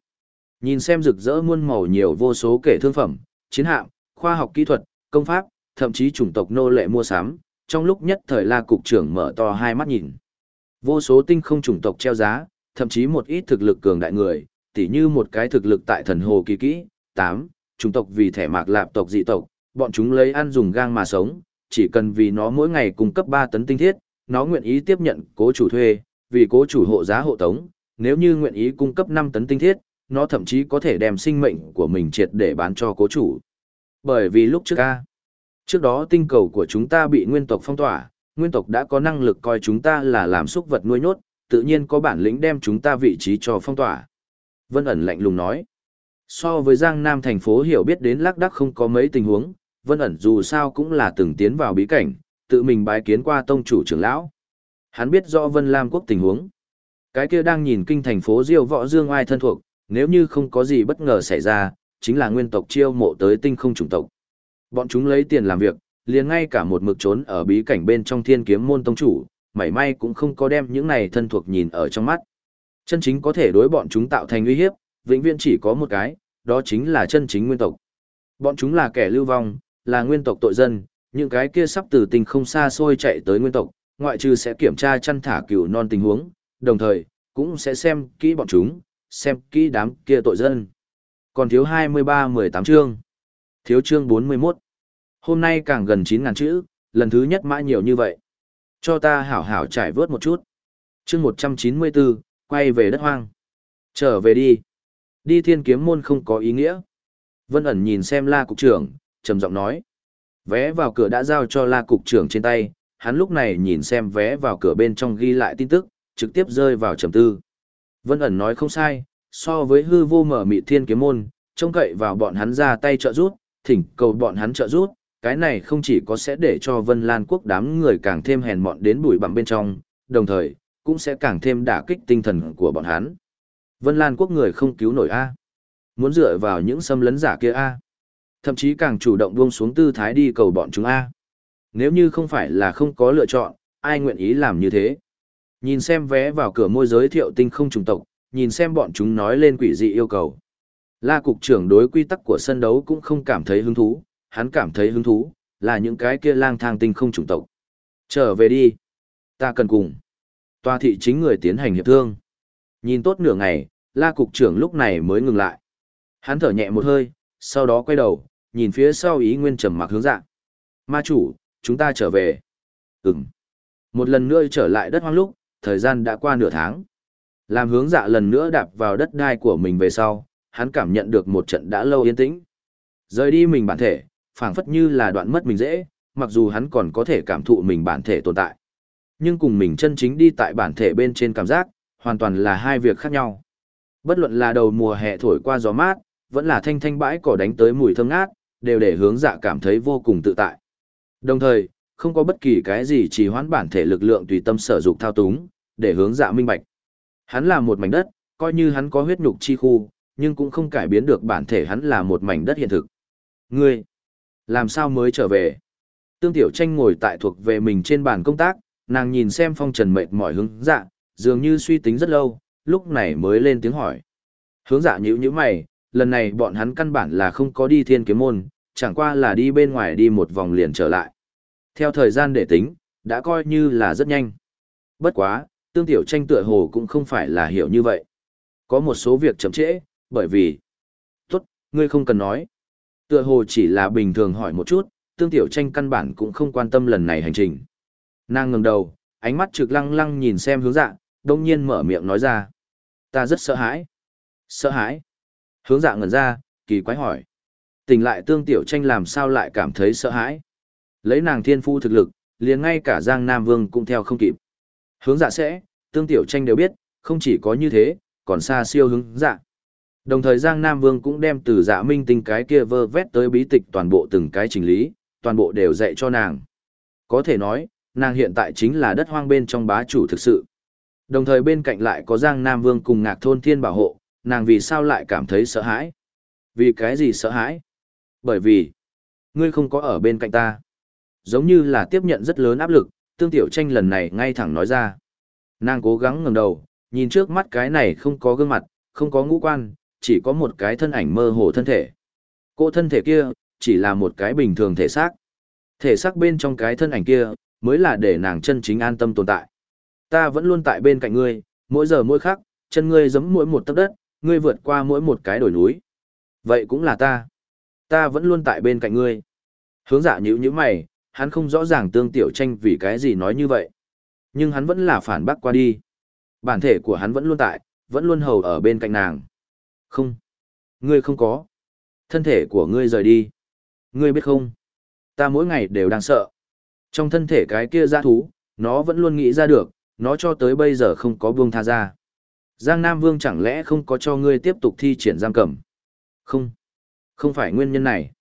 Speaker 1: Nhìn xem rực rỡ muôn màu nhiều vô số kể thương phẩm, chiến hạm, khoa học kỹ thuật, công pháp, thậm chí chủng tộc nô lệ mua sắm, trong lúc nhất thời la cục trưởng mở to hai mắt nhìn. Vô số tinh không chủng tộc treo giá, thậm chí một ít thực lực cường đại người, tỉ như một cái thực lực tại thần hồ kỳ kỹ, 8, chủng tộc vì thẻ mạc lạp tộc dị tộc, bọn chúng lấy ăn dùng gang mà sống, chỉ cần vì nó mỗi ngày cung cấp 3 tấn tinh thiết, nó nguyện ý tiếp nhận cố chủ thuê, vì cố chủ hộ giá hộ tống, nếu như nguyện ý cung cấp 5 tấn tinh thiết, nó thậm chí có thể đem sinh mệnh của mình triệt để bán cho cố chủ. Bởi vì lúc trước a, trước đó tinh cầu của chúng ta bị nguyên tộc phong tỏa, nguyên tộc đã có năng lực coi chúng ta là làm xúc vật nuôi nhốt, tự nhiên có bản lĩnh đem chúng ta vị trí cho phong tỏa. Vân ẩn lạnh lùng nói. So với Giang Nam thành phố hiểu biết đến lác đắc không có mấy tình huống, Vân ẩn dù sao cũng là từng tiến vào bí cảnh, tự mình bái kiến qua tông chủ trưởng lão. Hắn biết rõ Vân Lam quốc tình huống. Cái kia đang nhìn kinh thành phố Diêu Võ Dương ai thân thuộc, nếu như không có gì bất ngờ xảy ra, chính là nguyên tộc chiêu mộ tới tinh không chủng tộc. Bọn chúng lấy tiền làm việc, liền ngay cả một mực trốn ở bí cảnh bên trong thiên kiếm môn tông chủ, mảy may cũng không có đem những này thân thuộc nhìn ở trong mắt. Chân chính có thể đối bọn chúng tạo thành uy hiếp, vĩnh viễn chỉ có một cái, đó chính là chân chính nguyên tộc. Bọn chúng là kẻ lưu vong, là nguyên tộc tội dân, những cái kia sắp từ tình không xa xôi chạy tới nguyên tộc, ngoại trừ sẽ kiểm tra chăn thả cừu non tình huống, đồng thời, cũng sẽ xem kỹ bọn chúng, xem kỹ đám kia tội dân. Còn thiếu 23-18 chương. Thiếu chương 41. Hôm nay càng gần 9.000 chữ, lần thứ nhất mãi nhiều như vậy. Cho ta hảo hảo trải vớt một chút. chương 194, quay về đất hoang. Trở về đi. Đi thiên kiếm môn không có ý nghĩa. Vân ẩn nhìn xem la cục trưởng, trầm giọng nói. Vé vào cửa đã giao cho la cục trưởng trên tay, hắn lúc này nhìn xem vé vào cửa bên trong ghi lại tin tức, trực tiếp rơi vào trầm tư. Vân ẩn nói không sai, so với hư vô mở mị thiên kiếm môn, trông cậy vào bọn hắn ra tay trợ giúp, thỉnh cầu bọn hắn trợ giúp, cái này không chỉ có sẽ để cho Vân Lan quốc đám người càng thêm hèn mọn đến bụi bặm bên trong, đồng thời, cũng sẽ càng thêm đả kích tinh thần của bọn hắn. Vân Lan quốc người không cứu nổi A. Muốn dựa vào những xâm lấn giả kia A. Thậm chí càng chủ động buông xuống tư thái đi cầu bọn chúng A. Nếu như không phải là không có lựa chọn, ai nguyện ý làm như thế. Nhìn xem vé vào cửa môi giới thiệu tinh không trùng tộc, nhìn xem bọn chúng nói lên quỷ dị yêu cầu. La cục trưởng đối quy tắc của sân đấu cũng không cảm thấy hứng thú, hắn cảm thấy hứng thú, là những cái kia lang thang tinh không chủng tộc. Trở về đi. Ta cần cùng. Tòa thị chính người tiến hành hiệp thương. Nhìn tốt nửa ngày, la cục trưởng lúc này mới ngừng lại. Hắn thở nhẹ một hơi, sau đó quay đầu, nhìn phía sau ý nguyên trầm mặc hướng dạng. Ma chủ, chúng ta trở về. Ừm. Một lần nữa trở lại đất hoang lúc, thời gian đã qua nửa tháng. Làm hướng dạ lần nữa đạp vào đất đai của mình về sau, hắn cảm nhận được một trận đã lâu yên tĩnh. Rời đi mình bản thể, phảng phất như là đoạn mất mình dễ, mặc dù hắn còn có thể cảm thụ mình bản thể tồn tại. Nhưng cùng mình chân chính đi tại bản thể bên trên cảm giác, hoàn toàn là hai việc khác nhau. Bất luận là đầu mùa hè thổi qua gió mát, vẫn là thanh thanh bãi cỏ đánh tới mùi thơm ngát, đều để hướng dạ cảm thấy vô cùng tự tại. Đồng thời, không có bất kỳ cái gì chỉ hoãn bản thể lực lượng tùy tâm sở dục thao túng, để hướng dạ minh bạch. Hắn là một mảnh đất, coi như hắn có huyết nhục chi khu, nhưng cũng không cải biến được bản thể hắn là một mảnh đất hiện thực. Ngươi, làm sao mới trở về? Tương Tiểu Tranh ngồi tại thuộc về mình trên bàn công tác, nàng nhìn xem phong trần mệt mỏi hướng dạ, dường như suy tính rất lâu, lúc này mới lên tiếng hỏi. Hướng dạ nhữ như mày, lần này bọn hắn căn bản là không có đi thiên kiếm môn, chẳng qua là đi bên ngoài đi một vòng liền trở lại. Theo thời gian để tính, đã coi như là rất nhanh. Bất quá, tương tiểu tranh tựa hồ cũng không phải là hiểu như vậy. Có một số việc chậm trễ, bởi vì... Tốt, ngươi không cần nói. Tựa hồ chỉ là bình thường hỏi một chút, tương tiểu tranh căn bản cũng không quan tâm lần này hành trình. Nàng ngẩng đầu, ánh mắt trực lăng lăng nhìn xem hướng dạ, đông nhiên mở miệng nói ra. Ta rất sợ hãi. Sợ hãi. Hướng dạ ngẩn ra, kỳ quái hỏi. Tỉnh lại tương tiểu tranh làm sao lại cảm thấy sợ hãi. Lấy nàng thiên phu thực lực, liền ngay cả Giang Nam Vương cũng theo không kịp. Hướng dạ sẽ, tương tiểu tranh đều biết, không chỉ có như thế, còn xa siêu hướng dạ. Đồng thời Giang Nam Vương cũng đem từ dạ minh tinh cái kia vơ vét tới bí tịch toàn bộ từng cái trình lý, toàn bộ đều dạy cho nàng. Có thể nói, nàng hiện tại chính là đất hoang bên trong bá chủ thực sự. Đồng thời bên cạnh lại có Giang Nam Vương cùng ngạc thôn thiên bảo hộ, nàng vì sao lại cảm thấy sợ hãi? Vì cái gì sợ hãi? Bởi vì, ngươi không có ở bên cạnh ta. Giống như là tiếp nhận rất lớn áp lực, tương tiểu tranh lần này ngay thẳng nói ra. Nàng cố gắng ngẩng đầu, nhìn trước mắt cái này không có gương mặt, không có ngũ quan, chỉ có một cái thân ảnh mơ hồ thân thể. Cô thân thể kia, chỉ là một cái bình thường thể xác. Thể xác bên trong cái thân ảnh kia, mới là để nàng chân chính an tâm tồn tại. Ta vẫn luôn tại bên cạnh ngươi, mỗi giờ mỗi khắc, chân ngươi giẫm mỗi một tấc đất, ngươi vượt qua mỗi một cái đồi núi. Vậy cũng là ta. Ta vẫn luôn tại bên cạnh ngươi. Hướng dạ nhíu nhíu mày, hắn không rõ ràng tương tiểu tranh vì cái gì nói như vậy. Nhưng hắn vẫn là phản bác qua đi. Bản thể của hắn vẫn luôn tại, vẫn luôn hầu ở bên cạnh nàng. Không. Ngươi không có. Thân thể của ngươi rời đi. Ngươi biết không? Ta mỗi ngày đều đang sợ. Trong thân thể cái kia ra thú, nó vẫn luôn nghĩ ra được, nó cho tới bây giờ không có buông tha ra. Giang Nam Vương chẳng lẽ không có cho ngươi tiếp tục thi triển giam cầm? Không. Không phải nguyên nhân này.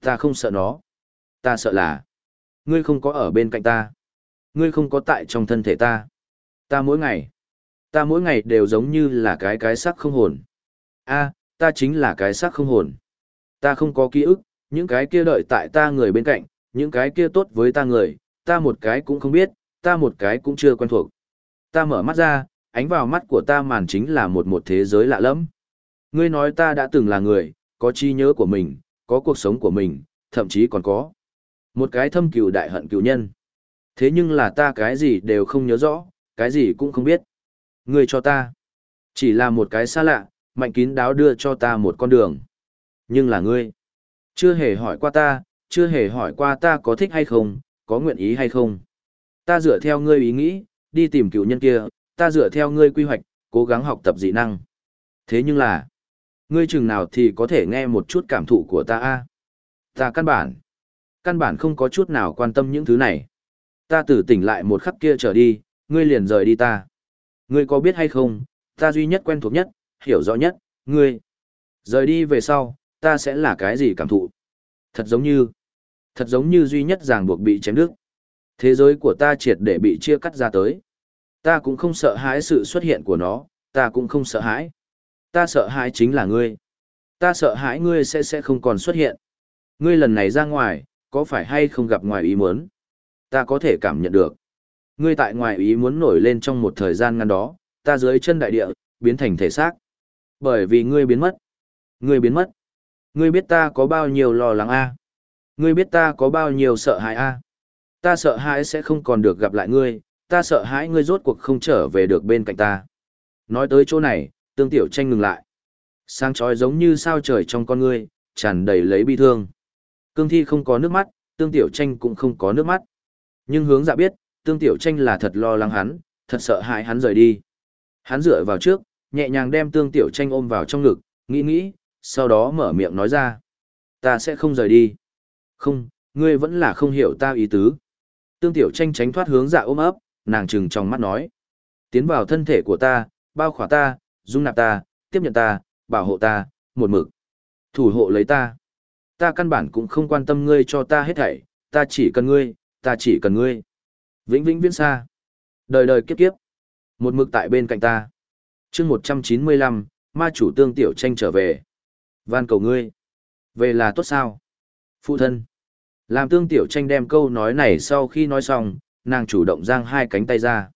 Speaker 1: Ta không sợ nó. Ta sợ là. Ngươi không có ở bên cạnh ta. Ngươi không có tại trong thân thể ta. Ta mỗi ngày. Ta mỗi ngày đều giống như là cái cái xác không hồn. a ta chính là cái xác không hồn. Ta không có ký ức, những cái kia đợi tại ta người bên cạnh, những cái kia tốt với ta người, ta một cái cũng không biết, ta một cái cũng chưa quen thuộc. Ta mở mắt ra, ánh vào mắt của ta màn chính là một một thế giới lạ lẫm. Ngươi nói ta đã từng là người, có chi nhớ của mình, có cuộc sống của mình, thậm chí còn có một cái thâm cừu đại hận cừu nhân. Thế nhưng là ta cái gì đều không nhớ rõ, cái gì cũng không biết. Ngươi cho ta, chỉ là một cái xa lạ, mạnh kín đáo đưa cho ta một con đường. Nhưng là ngươi, chưa hề hỏi qua ta, chưa hề hỏi qua ta có thích hay không, có nguyện ý hay không. Ta dựa theo ngươi ý nghĩ, đi tìm cựu nhân kia, ta dựa theo ngươi quy hoạch, cố gắng học tập dị năng. Thế nhưng là, ngươi chừng nào thì có thể nghe một chút cảm thụ của ta a Ta căn bản, căn bản không có chút nào quan tâm những thứ này. Ta tử tỉnh lại một khắc kia trở đi, ngươi liền rời đi ta. Ngươi có biết hay không, ta duy nhất quen thuộc nhất, hiểu rõ nhất, ngươi. Rời đi về sau, ta sẽ là cái gì cảm thụ? Thật giống như, thật giống như duy nhất ràng buộc bị chém đứt. Thế giới của ta triệt để bị chia cắt ra tới. Ta cũng không sợ hãi sự xuất hiện của nó, ta cũng không sợ hãi. Ta sợ hãi chính là ngươi. Ta sợ hãi ngươi sẽ sẽ không còn xuất hiện. Ngươi lần này ra ngoài, có phải hay không gặp ngoài ý muốn? Ta có thể cảm nhận được. Ngươi tại ngoài ý muốn nổi lên trong một thời gian ngắn đó, ta dưới chân đại địa, biến thành thể xác. Bởi vì ngươi biến mất. Ngươi biến mất. Ngươi biết ta có bao nhiêu lo lắng a? Ngươi biết ta có bao nhiêu sợ hãi a? Ta sợ hãi sẽ không còn được gặp lại ngươi, ta sợ hãi ngươi rốt cuộc không trở về được bên cạnh ta. Nói tới chỗ này, tương tiểu tranh ngừng lại. Sang trói giống như sao trời trong con ngươi, tràn đầy lấy bi thương. Cương thi không có nước mắt, tương tiểu tranh cũng không có nước mắt. Nhưng hướng dạ biết, tương tiểu tranh là thật lo lắng hắn, thật sợ hãi hắn rời đi. Hắn dựa vào trước, nhẹ nhàng đem tương tiểu tranh ôm vào trong ngực, nghĩ nghĩ, sau đó mở miệng nói ra. Ta sẽ không rời đi. Không, ngươi vẫn là không hiểu ta ý tứ. Tương tiểu tranh tránh thoát hướng dạ ôm ấp, nàng trừng trong mắt nói. Tiến vào thân thể của ta, bao khỏa ta, dung nạp ta, tiếp nhận ta, bảo hộ ta, một mực. Thủ hộ lấy ta. Ta căn bản cũng không quan tâm ngươi cho ta hết thảy, ta chỉ cần ngươi, ta chỉ cần ngươi. Vĩnh vĩnh viễn xa. Đời đời kiếp kiếp. Một mực tại bên cạnh ta. chương 195, ma chủ tương tiểu tranh trở về. Van cầu ngươi. Về là tốt sao? Phụ thân. Làm tương tiểu tranh đem câu nói này sau khi nói xong, nàng chủ động giang hai cánh tay ra.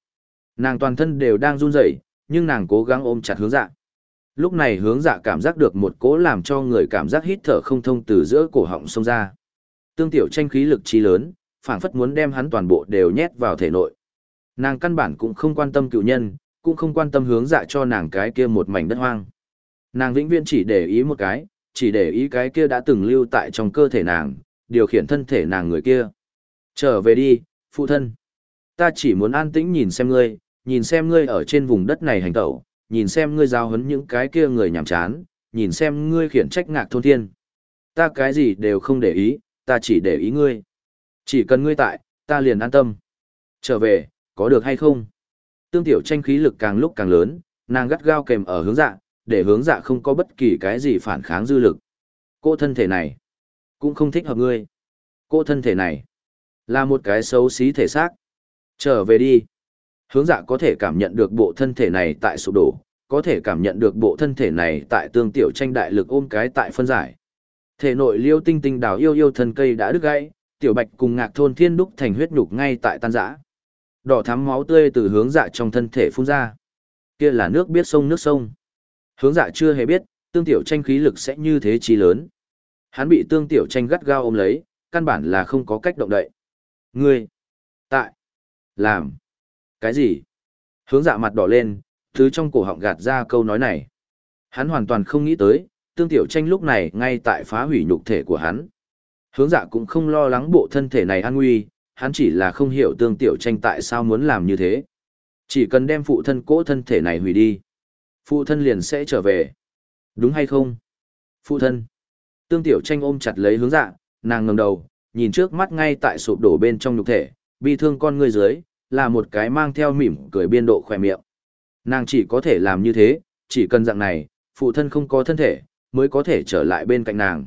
Speaker 1: Nàng toàn thân đều đang run rẩy, nhưng nàng cố gắng ôm chặt hướng dạ. Lúc này hướng dạ cảm giác được một cỗ làm cho người cảm giác hít thở không thông từ giữa cổ họng xông ra. Tương tiểu tranh khí lực chi lớn, phảng phất muốn đem hắn toàn bộ đều nhét vào thể nội. Nàng căn bản cũng không quan tâm cựu nhân, cũng không quan tâm hướng dạ cho nàng cái kia một mảnh đất hoang. Nàng vĩnh viễn chỉ để ý một cái, chỉ để ý cái kia đã từng lưu tại trong cơ thể nàng, điều khiển thân thể nàng người kia. Trở về đi, phụ thân. Ta chỉ muốn an tĩnh nhìn xem ngươi, nhìn xem ngươi ở trên vùng đất này hành tẩu, nhìn xem ngươi giao hấn những cái kia người nhảm chán, nhìn xem ngươi khiển trách ngạc thôn thiên. Ta cái gì đều không để ý, ta chỉ để ý ngươi. Chỉ cần ngươi tại, ta liền an tâm. Trở về, có được hay không? Tương tiểu tranh khí lực càng lúc càng lớn, nàng gắt gao kèm ở hướng dạ, để hướng dạ không có bất kỳ cái gì phản kháng dư lực. Cô thân thể này, cũng không thích hợp ngươi. Cô thân thể này, là một cái xấu xí thể xác. Trở về đi. Hướng dạ có thể cảm nhận được bộ thân thể này tại sụp đổ, có thể cảm nhận được bộ thân thể này tại tương tiểu tranh đại lực ôm cái tại phân giải. Thể nội liêu tinh tinh đào yêu yêu thân cây đã đứt gãy, tiểu bạch cùng ngạc thôn thiên đúc thành huyết nhục ngay tại tan rã. Đỏ thắm máu tươi từ hướng dạ trong thân thể phun ra. Kia là nước biết sông nước sông. Hướng dạ chưa hề biết, tương tiểu tranh khí lực sẽ như thế chi lớn. Hắn bị tương tiểu tranh gắt gao ôm lấy, căn bản là không có cách động đậy. Ngươi, tại, làm, cái gì? Hướng dạ mặt đỏ lên, thứ trong cổ họng gạt ra câu nói này. Hắn hoàn toàn không nghĩ tới, tương tiểu tranh lúc này ngay tại phá hủy nhục thể của hắn. Hướng dạ cũng không lo lắng bộ thân thể này an nguy, hắn chỉ là không hiểu tương tiểu tranh tại sao muốn làm như thế. Chỉ cần đem phụ thân cỗ thân thể này hủy đi. Phụ thân liền sẽ trở về. Đúng hay không? Phụ thân. Tương tiểu tranh ôm chặt lấy hướng dạ, nàng ngẩng đầu, nhìn trước mắt ngay tại sụp đổ bên trong nhục thể, bi thương con ngươi dưới, là một cái mang theo mỉm cười biên độ khỏe miệng. Nàng chỉ có thể làm như thế, chỉ cần dạng này, phụ thân không có thân thể, mới có thể trở lại bên cạnh nàng.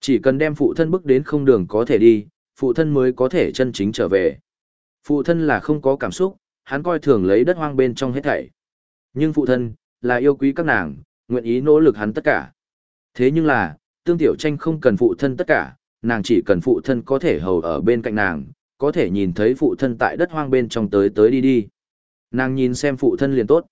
Speaker 1: Chỉ cần đem phụ thân bước đến không đường có thể đi, phụ thân mới có thể chân chính trở về. Phụ thân là không có cảm xúc, hắn coi thường lấy đất hoang bên trong hết thảy. Nhưng phụ thân, là yêu quý các nàng, nguyện ý nỗ lực hắn tất cả. Thế nhưng là, tương tiểu tranh không cần phụ thân tất cả, nàng chỉ cần phụ thân có thể hầu ở bên cạnh nàng, có thể nhìn thấy phụ thân tại đất hoang bên trong tới tới đi đi. Nàng nhìn xem phụ thân liền tốt.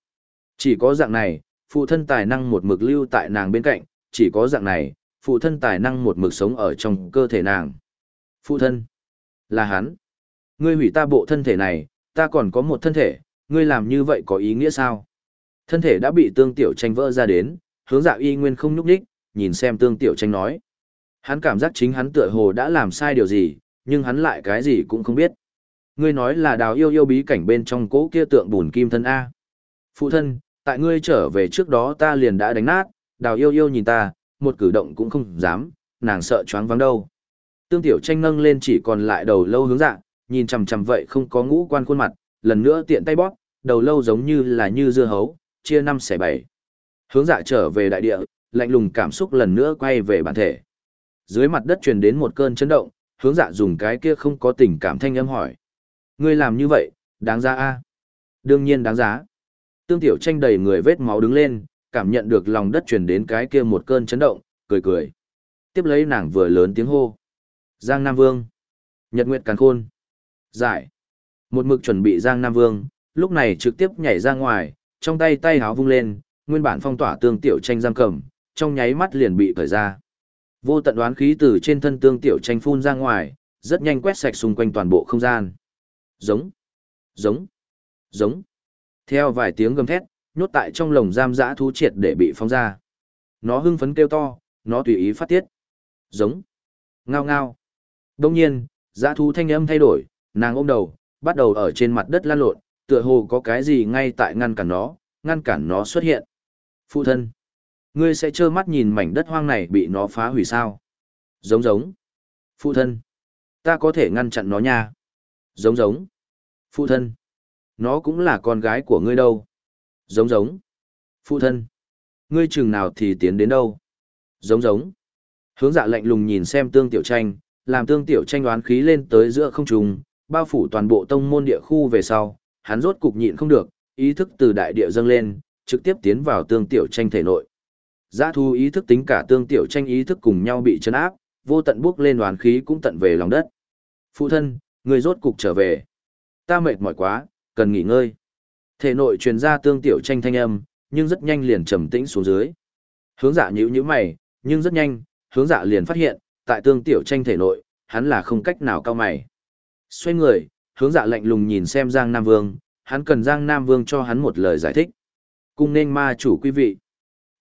Speaker 1: Chỉ có dạng này, phụ thân tài năng một mực lưu tại nàng bên cạnh, chỉ có dạng này, phụ thân tài năng một mực sống ở trong cơ thể nàng. Phụ thân, là hắn. Ngươi hủy ta bộ thân thể này, ta còn có một thân thể, ngươi làm như vậy có ý nghĩa sao? Thân thể đã bị tương tiểu tranh vỡ ra đến, hướng dạ y nguyên không nhúc đích, nhìn xem tương tiểu tranh nói. Hắn cảm giác chính hắn tựa hồ đã làm sai điều gì, nhưng hắn lại cái gì cũng không biết. Ngươi nói là đào yêu yêu bí cảnh bên trong cỗ kia tượng bùn kim thân A. Phụ thân, tại ngươi trở về trước đó ta liền đã đánh nát, đào yêu yêu nhìn ta, một cử động cũng không dám, nàng sợ choáng vắng đâu. Tương tiểu tranh nâng lên chỉ còn lại đầu lâu hướng dạ, nhìn chằm chằm vậy không có ngũ quan khuôn mặt, lần nữa tiện tay bóp, đầu lâu giống như là như dưa hấu, chia năm xẻ bảy. Hướng dạ trở về đại địa, lạnh lùng cảm xúc lần nữa quay về bản thể. Dưới mặt đất truyền đến một cơn chấn động, hướng dạ dùng cái kia không có tình cảm thanh âm hỏi. Ngươi làm như vậy, đáng giá a Đương nhiên đáng giá. Tương tiểu tranh đầy người vết máu đứng lên, cảm nhận được lòng đất truyền đến cái kia một cơn chấn động, cười cười. Tiếp lấy nàng vừa lớn tiếng hô. Giang Nam Vương. Nhật Nguyệt Càn Khôn. Giải. Một mực chuẩn bị Giang Nam Vương, lúc này trực tiếp nhảy ra ngoài, trong tay tay háo vung lên, nguyên bản phong tỏa tương tiểu tranh giam cầm, trong nháy mắt liền bị cởi ra. Vô tận đoán khí từ trên thân tương tiểu tranh phun ra ngoài, rất nhanh quét sạch xung quanh toàn bộ không gian. Giống, giống, giống. Theo vài tiếng gầm thét, nhốt tại trong lồng giam giã thú triệt để bị phóng ra. Nó hưng phấn kêu to, nó tùy ý phát tiết. Giống, ngao ngao. Đông nhiên, giã thú thanh âm thay đổi, nàng ôm đầu, bắt đầu ở trên mặt đất lan lộn, tựa hồ có cái gì ngay tại ngăn cản nó, ngăn cản nó xuất hiện. Phụ thân, ngươi sẽ trơ mắt nhìn mảnh đất hoang này bị nó phá hủy sao? Giống giống. Phụ thân, ta có thể ngăn chặn nó nha. Giống giống. Phụ thân, nó cũng là con gái của ngươi đâu. Giống giống. Phụ thân, ngươi chừng nào thì tiến đến đâu. Giống giống. Hướng dạ lạnh lùng nhìn xem tương tiểu tranh, làm tương tiểu tranh đoán khí lên tới giữa không trung, bao phủ toàn bộ tông môn địa khu về sau, hắn rốt cục nhịn không được, ý thức từ đại địa dâng lên, trực tiếp tiến vào tương tiểu tranh thể nội. Giá thu ý thức tính cả tương tiểu tranh ý thức cùng nhau bị chấn áp, vô tận bước lên đoàn khí cũng tận về lòng đất. Phụ thân, người rốt cục trở về. Ta mệt mỏi quá, cần nghỉ ngơi. Thể nội truyền ra tương tiểu tranh thanh âm, nhưng rất nhanh liền trầm tĩnh xuống dưới. Hướng dạ nhíu nhíu mày, nhưng rất nhanh, hướng dạ liền phát hiện, tại tương tiểu tranh thể nội, hắn là không cách nào cao mày. Xoay người, hướng dạ lạnh lùng nhìn xem Giang Nam Vương, hắn cần Giang Nam Vương cho hắn một lời giải thích. Cung nên ma chủ quý vị.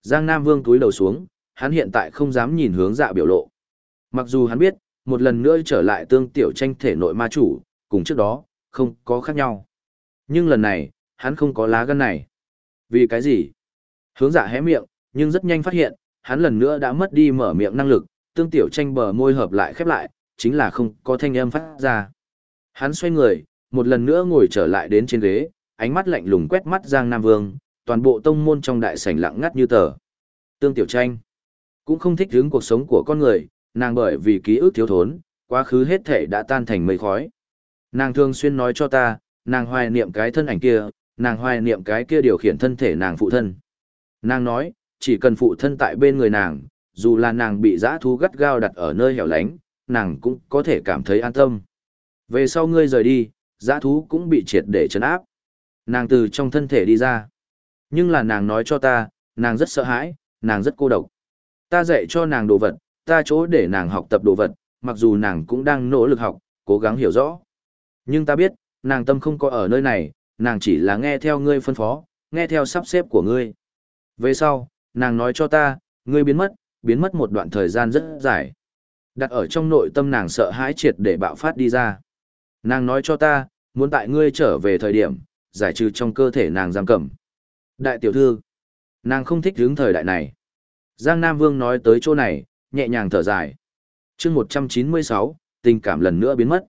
Speaker 1: Giang Nam Vương túi đầu xuống, hắn hiện tại không dám nhìn hướng dạ biểu lộ. Mặc dù hắn biết, một lần nữa trở lại tương tiểu tranh thể nội ma chủ, cùng trước đó, không có khác nhau. Nhưng lần này, hắn không có lá gan này. Vì cái gì? Hướng dạ hé miệng, nhưng rất nhanh phát hiện, hắn lần nữa đã mất đi mở miệng năng lực, tương tiểu tranh bờ môi hợp lại khép lại, chính là không có thanh âm phát ra. Hắn xoay người, một lần nữa ngồi trở lại đến trên ghế, ánh mắt lạnh lùng quét mắt Giang Nam Vương, toàn bộ tông môn trong đại sảnh lặng ngắt như tờ. Tương tiểu tranh cũng không thích hướng cuộc sống của con người, nàng bởi vì ký ức thiếu thốn, quá khứ hết thể đã tan thành mây khói. Nàng thường xuyên nói cho ta, nàng hoài niệm cái thân ảnh kia, nàng hoài niệm cái kia điều khiển thân thể nàng phụ thân. Nàng nói, chỉ cần phụ thân tại bên người nàng, dù là nàng bị giã thú gắt gao đặt ở nơi hẻo lánh, nàng cũng có thể cảm thấy an tâm. Về sau ngươi rời đi, giã thú cũng bị triệt để chấn áp. Nàng từ trong thân thể đi ra. Nhưng là nàng nói cho ta, nàng rất sợ hãi, nàng rất cô độc. Ta dạy cho nàng đồ vật, ta chỗ để nàng học tập đồ vật, mặc dù nàng cũng đang nỗ lực học, cố gắng hiểu rõ. Nhưng ta biết, nàng tâm không có ở nơi này, nàng chỉ là nghe theo ngươi phân phó, nghe theo sắp xếp của ngươi. Về sau, nàng nói cho ta, ngươi biến mất, biến mất một đoạn thời gian rất dài. Đặt ở trong nội tâm nàng sợ hãi triệt để bạo phát đi ra. Nàng nói cho ta, muốn tại ngươi trở về thời điểm, giải trừ trong cơ thể nàng giam cầm. Đại tiểu thư, nàng không thích hướng thời đại này. Giang Nam Vương nói tới chỗ này, nhẹ nhàng thở dài. chương 196, tình cảm lần nữa biến mất.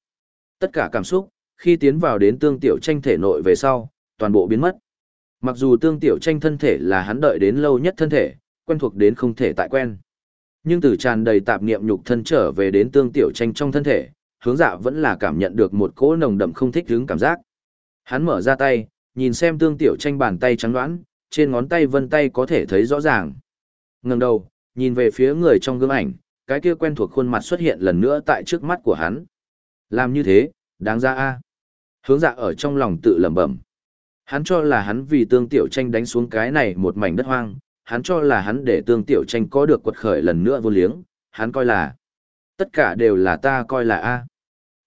Speaker 1: Tất cả cảm xúc, khi tiến vào đến tương tiểu tranh thể nội về sau, toàn bộ biến mất. Mặc dù tương tiểu tranh thân thể là hắn đợi đến lâu nhất thân thể, quen thuộc đến không thể tại quen. Nhưng từ tràn đầy tạp niệm nhục thân trở về đến tương tiểu tranh trong thân thể, hướng dạ vẫn là cảm nhận được một cỗ nồng đậm không thích hứng cảm giác. Hắn mở ra tay, nhìn xem tương tiểu tranh bàn tay trắng đoán, trên ngón tay vân tay có thể thấy rõ ràng. Ngừng đầu, nhìn về phía người trong gương ảnh, cái kia quen thuộc khuôn mặt xuất hiện lần nữa tại trước mắt của hắn. Làm như thế, đáng ra a Hướng dạ ở trong lòng tự lẩm bẩm. Hắn cho là hắn vì tương tiểu tranh đánh xuống cái này một mảnh đất hoang, hắn cho là hắn để tương tiểu tranh có được quật khởi lần nữa vô liếng, hắn coi là tất cả đều là ta coi là a.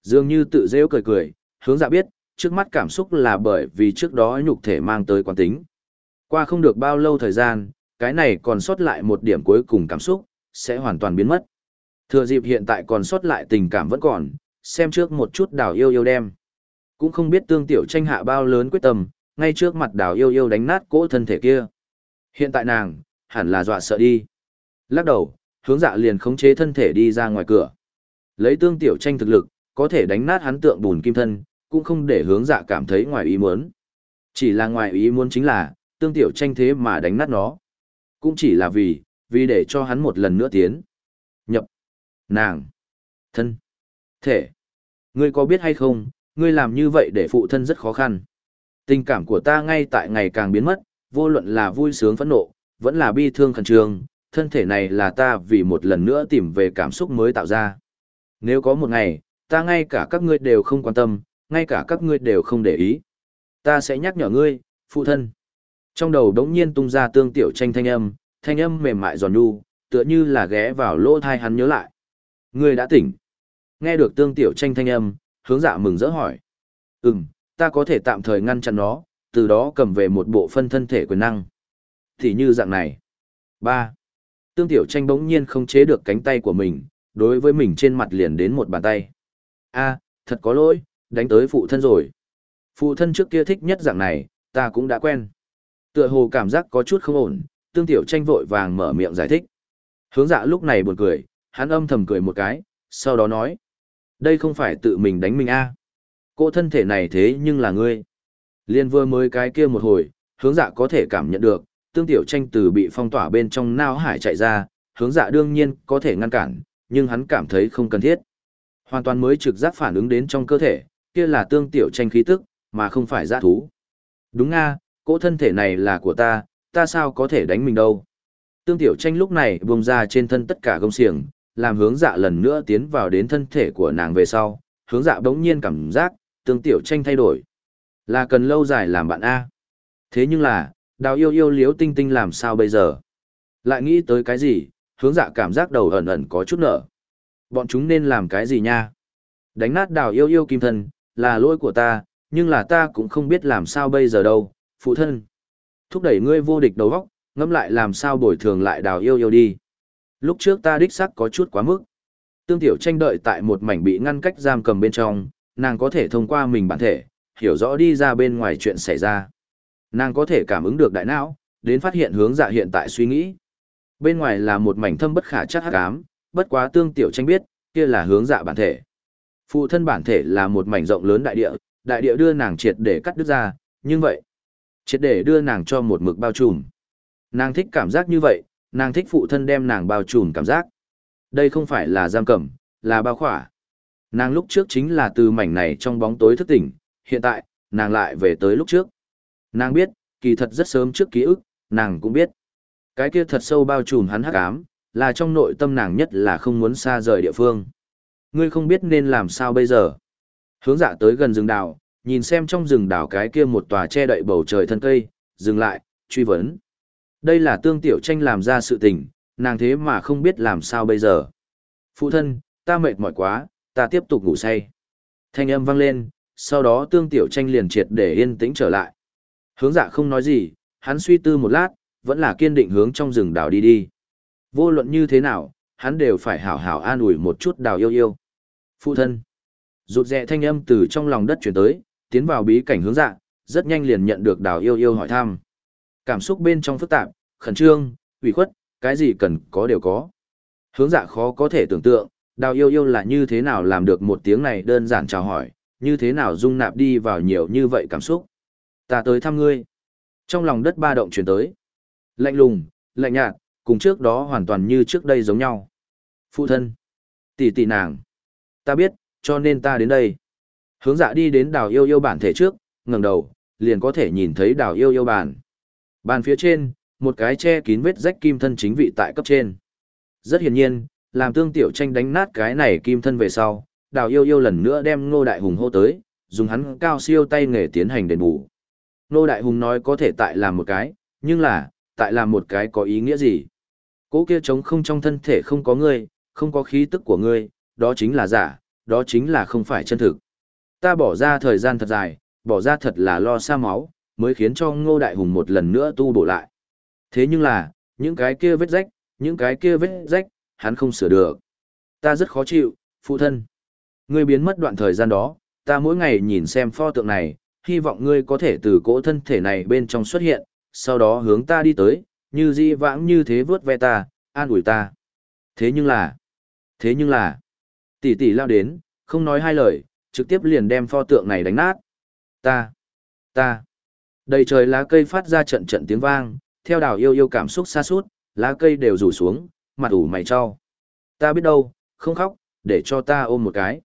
Speaker 1: Dường như tự rêu cười cười, hướng dạ biết, trước mắt cảm xúc là bởi vì trước đó nhục thể mang tới quán tính. Qua không được bao lâu thời gian, cái này còn sót lại một điểm cuối cùng cảm xúc, sẽ hoàn toàn biến mất. Thừa dịp hiện tại còn sót lại tình cảm vẫn còn, xem trước một chút đào yêu yêu đem. Cũng không biết tương tiểu tranh hạ bao lớn quyết tâm, ngay trước mặt đào yêu yêu đánh nát cỗ thân thể kia. Hiện tại nàng, hẳn là dọa sợ đi. Lắc đầu, hướng dạ liền khống chế thân thể đi ra ngoài cửa. Lấy tương tiểu tranh thực lực, có thể đánh nát hắn tượng bùn kim thân, cũng không để hướng dạ cảm thấy ngoài ý muốn. Chỉ là ngoài ý muốn chính là, tương tiểu tranh thế mà đánh nát nó. Cũng chỉ là vì, vì để cho hắn một lần nữa tiến. Nhập. Nàng. Thân. Thể. Ngươi có biết hay không, ngươi làm như vậy để phụ thân rất khó khăn. Tình cảm của ta ngay tại ngày càng biến mất, vô luận là vui sướng phẫn nộ, vẫn là bi thương khẩn trương, thân thể này là ta vì một lần nữa tìm về cảm xúc mới tạo ra. Nếu có một ngày, ta ngay cả các ngươi đều không quan tâm, ngay cả các ngươi đều không để ý. Ta sẽ nhắc nhở ngươi, phụ thân. Trong đầu đống nhiên tung ra tương tiểu tranh thanh âm, thanh âm mềm mại giòn nhu, tựa như là ghé vào lỗ thai hắn nhớ lại. Ngươi đã tỉnh. Nghe được tương tiểu tranh thanh âm, hướng dạ mừng rỡ hỏi. Ừm, ta có thể tạm thời ngăn chặn nó, từ đó cầm về một bộ phân thân thể quyền năng. Thì như dạng này. ba Tương tiểu tranh bỗng nhiên không chế được cánh tay của mình, đối với mình trên mặt liền đến một bàn tay. a thật có lỗi, đánh tới phụ thân rồi. Phụ thân trước kia thích nhất dạng này, ta cũng đã quen. Tựa hồ cảm giác có chút không ổn, tương tiểu tranh vội vàng mở miệng giải thích. Hướng dạ lúc này buồn cười, hắn âm thầm cười một cái, sau đó nói. Đây không phải tự mình đánh mình a à. Cô thân thể này thế nhưng là ngươi. Liên vừa mới cái kia một hồi, hướng dạ có thể cảm nhận được, tương tiểu tranh từ bị phong tỏa bên trong nao hải chạy ra, hướng dạ đương nhiên có thể ngăn cản, nhưng hắn cảm thấy không cần thiết. Hoàn toàn mới trực giác phản ứng đến trong cơ thể, kia là tương tiểu tranh khí tức, mà không phải giã thú. Đúng nga, cỗ thân thể này là của ta, ta sao có thể đánh mình đâu. Tương tiểu tranh lúc này buông ra trên thân tất cả gông xiềng, làm hướng dạ lần nữa tiến vào đến thân thể của nàng về sau, hướng dạ bỗng nhiên cảm giác, tương tiểu tranh thay đổi. Là cần lâu dài làm bạn A. Thế nhưng là, đào yêu yêu liếu tinh tinh làm sao bây giờ? Lại nghĩ tới cái gì, hướng dạ cảm giác đầu ẩn ẩn có chút nở. Bọn chúng nên làm cái gì nha? Đánh nát đào yêu yêu kim thân, là lỗi của ta, nhưng là ta cũng không biết làm sao bây giờ đâu, phụ thân. Thúc đẩy ngươi vô địch đầu vóc, ngẫm lại làm sao bồi thường lại đào yêu yêu đi. Lúc trước ta đích xác có chút quá mức. Tương tiểu tranh đợi tại một mảnh bị ngăn cách giam cầm bên trong, nàng có thể thông qua mình bản thể, hiểu rõ đi ra bên ngoài chuyện xảy ra. Nàng có thể cảm ứng được đại não, đến phát hiện hướng dạ hiện tại suy nghĩ. Bên ngoài là một mảnh thâm bất khả chắc hắc ám, bất quá tương tiểu tranh biết, kia là hướng dạ bản thể. Phụ thân bản thể là một mảnh rộng lớn đại địa, đại địa đưa nàng triệt để cắt đứt ra, nhưng vậy, triệt để đưa nàng cho một mực bao trùm. Nàng thích cảm giác như vậy, nàng thích phụ thân đem nàng bao trùm cảm giác. Đây không phải là giam cầm, là bao khỏa. Nàng lúc trước chính là từ mảnh này trong bóng tối thức tỉnh, hiện tại, nàng lại về tới lúc trước. Nàng biết, kỳ thật rất sớm trước ký ức, nàng cũng biết. Cái kia thật sâu bao trùm hắn hắc ám, là trong nội tâm nàng nhất là không muốn xa rời địa phương. Ngươi không biết nên làm sao bây giờ. Hướng dạ tới gần rừng đào, nhìn xem trong rừng đào cái kia một tòa che đậy bầu trời thân cây, dừng lại, truy vấn. Đây là tương tiểu tranh làm ra sự tình, nàng thế mà không biết làm sao bây giờ. Phụ thân, ta mệt mỏi quá, ta tiếp tục ngủ say. Thanh âm vang lên, sau đó tương tiểu tranh liền triệt để yên tĩnh trở lại. Hướng dạ không nói gì, hắn suy tư một lát, vẫn là kiên định hướng trong rừng đào đi đi. Vô luận như thế nào, hắn đều phải hảo hảo an ủi một chút đào yêu yêu. Phụ thân. Rụt rẹ thanh âm từ trong lòng đất chuyển tới, tiến vào bí cảnh hướng dạ, rất nhanh liền nhận được đào yêu yêu hỏi thăm. Cảm xúc bên trong phức tạp, khẩn trương, ủy khuất, cái gì cần có đều có. Hướng dạ khó có thể tưởng tượng, đào yêu yêu là như thế nào làm được một tiếng này đơn giản chào hỏi, như thế nào dung nạp đi vào nhiều như vậy cảm xúc. Ta tới thăm ngươi. Trong lòng đất ba động chuyển tới. Lạnh lùng, lạnh nhạt, cùng trước đó hoàn toàn như trước đây giống nhau. Phụ thân. Tỷ tỷ nàng. Ta biết, cho nên ta đến đây. Hướng dạ đi đến đào yêu yêu bản thể trước, ngẩng đầu, liền có thể nhìn thấy đào yêu yêu bản. Bàn phía trên, một cái che kín vết rách kim thân chính vị tại cấp trên. Rất hiển nhiên, làm tương tiểu tranh đánh nát cái này kim thân về sau, đào yêu yêu lần nữa đem ngô đại hùng hô tới, dùng hắn cao siêu tay nghề tiến hành đền bù. Ngô đại hùng nói có thể tại làm một cái, nhưng là, tại làm một cái có ý nghĩa gì? Cỗ kia trống không trong thân thể không có ngươi, không có khí tức của ngươi, đó chính là giả, đó chính là không phải chân thực. Ta bỏ ra thời gian thật dài, bỏ ra thật là lo xa máu, mới khiến cho ngô đại hùng một lần nữa tu bổ lại. Thế nhưng là, những cái kia vết rách, những cái kia vết rách, hắn không sửa được. Ta rất khó chịu, phụ thân. Ngươi biến mất đoạn thời gian đó, ta mỗi ngày nhìn xem pho tượng này, hy vọng ngươi có thể từ cỗ thân thể này bên trong xuất hiện, sau đó hướng ta đi tới, như di vãng như thế vớt ve ta, an ủi ta. Thế nhưng là, thế nhưng là, tỷ tỷ lao đến, không nói hai lời, trực tiếp liền đem pho tượng này đánh nát. Ta, ta, đầy trời lá cây phát ra trận trận tiếng vang, theo đào yêu yêu cảm xúc xa suốt, lá cây đều rủ xuống, mặt ủ mày cho. Ta biết đâu, không khóc, để cho ta ôm một cái.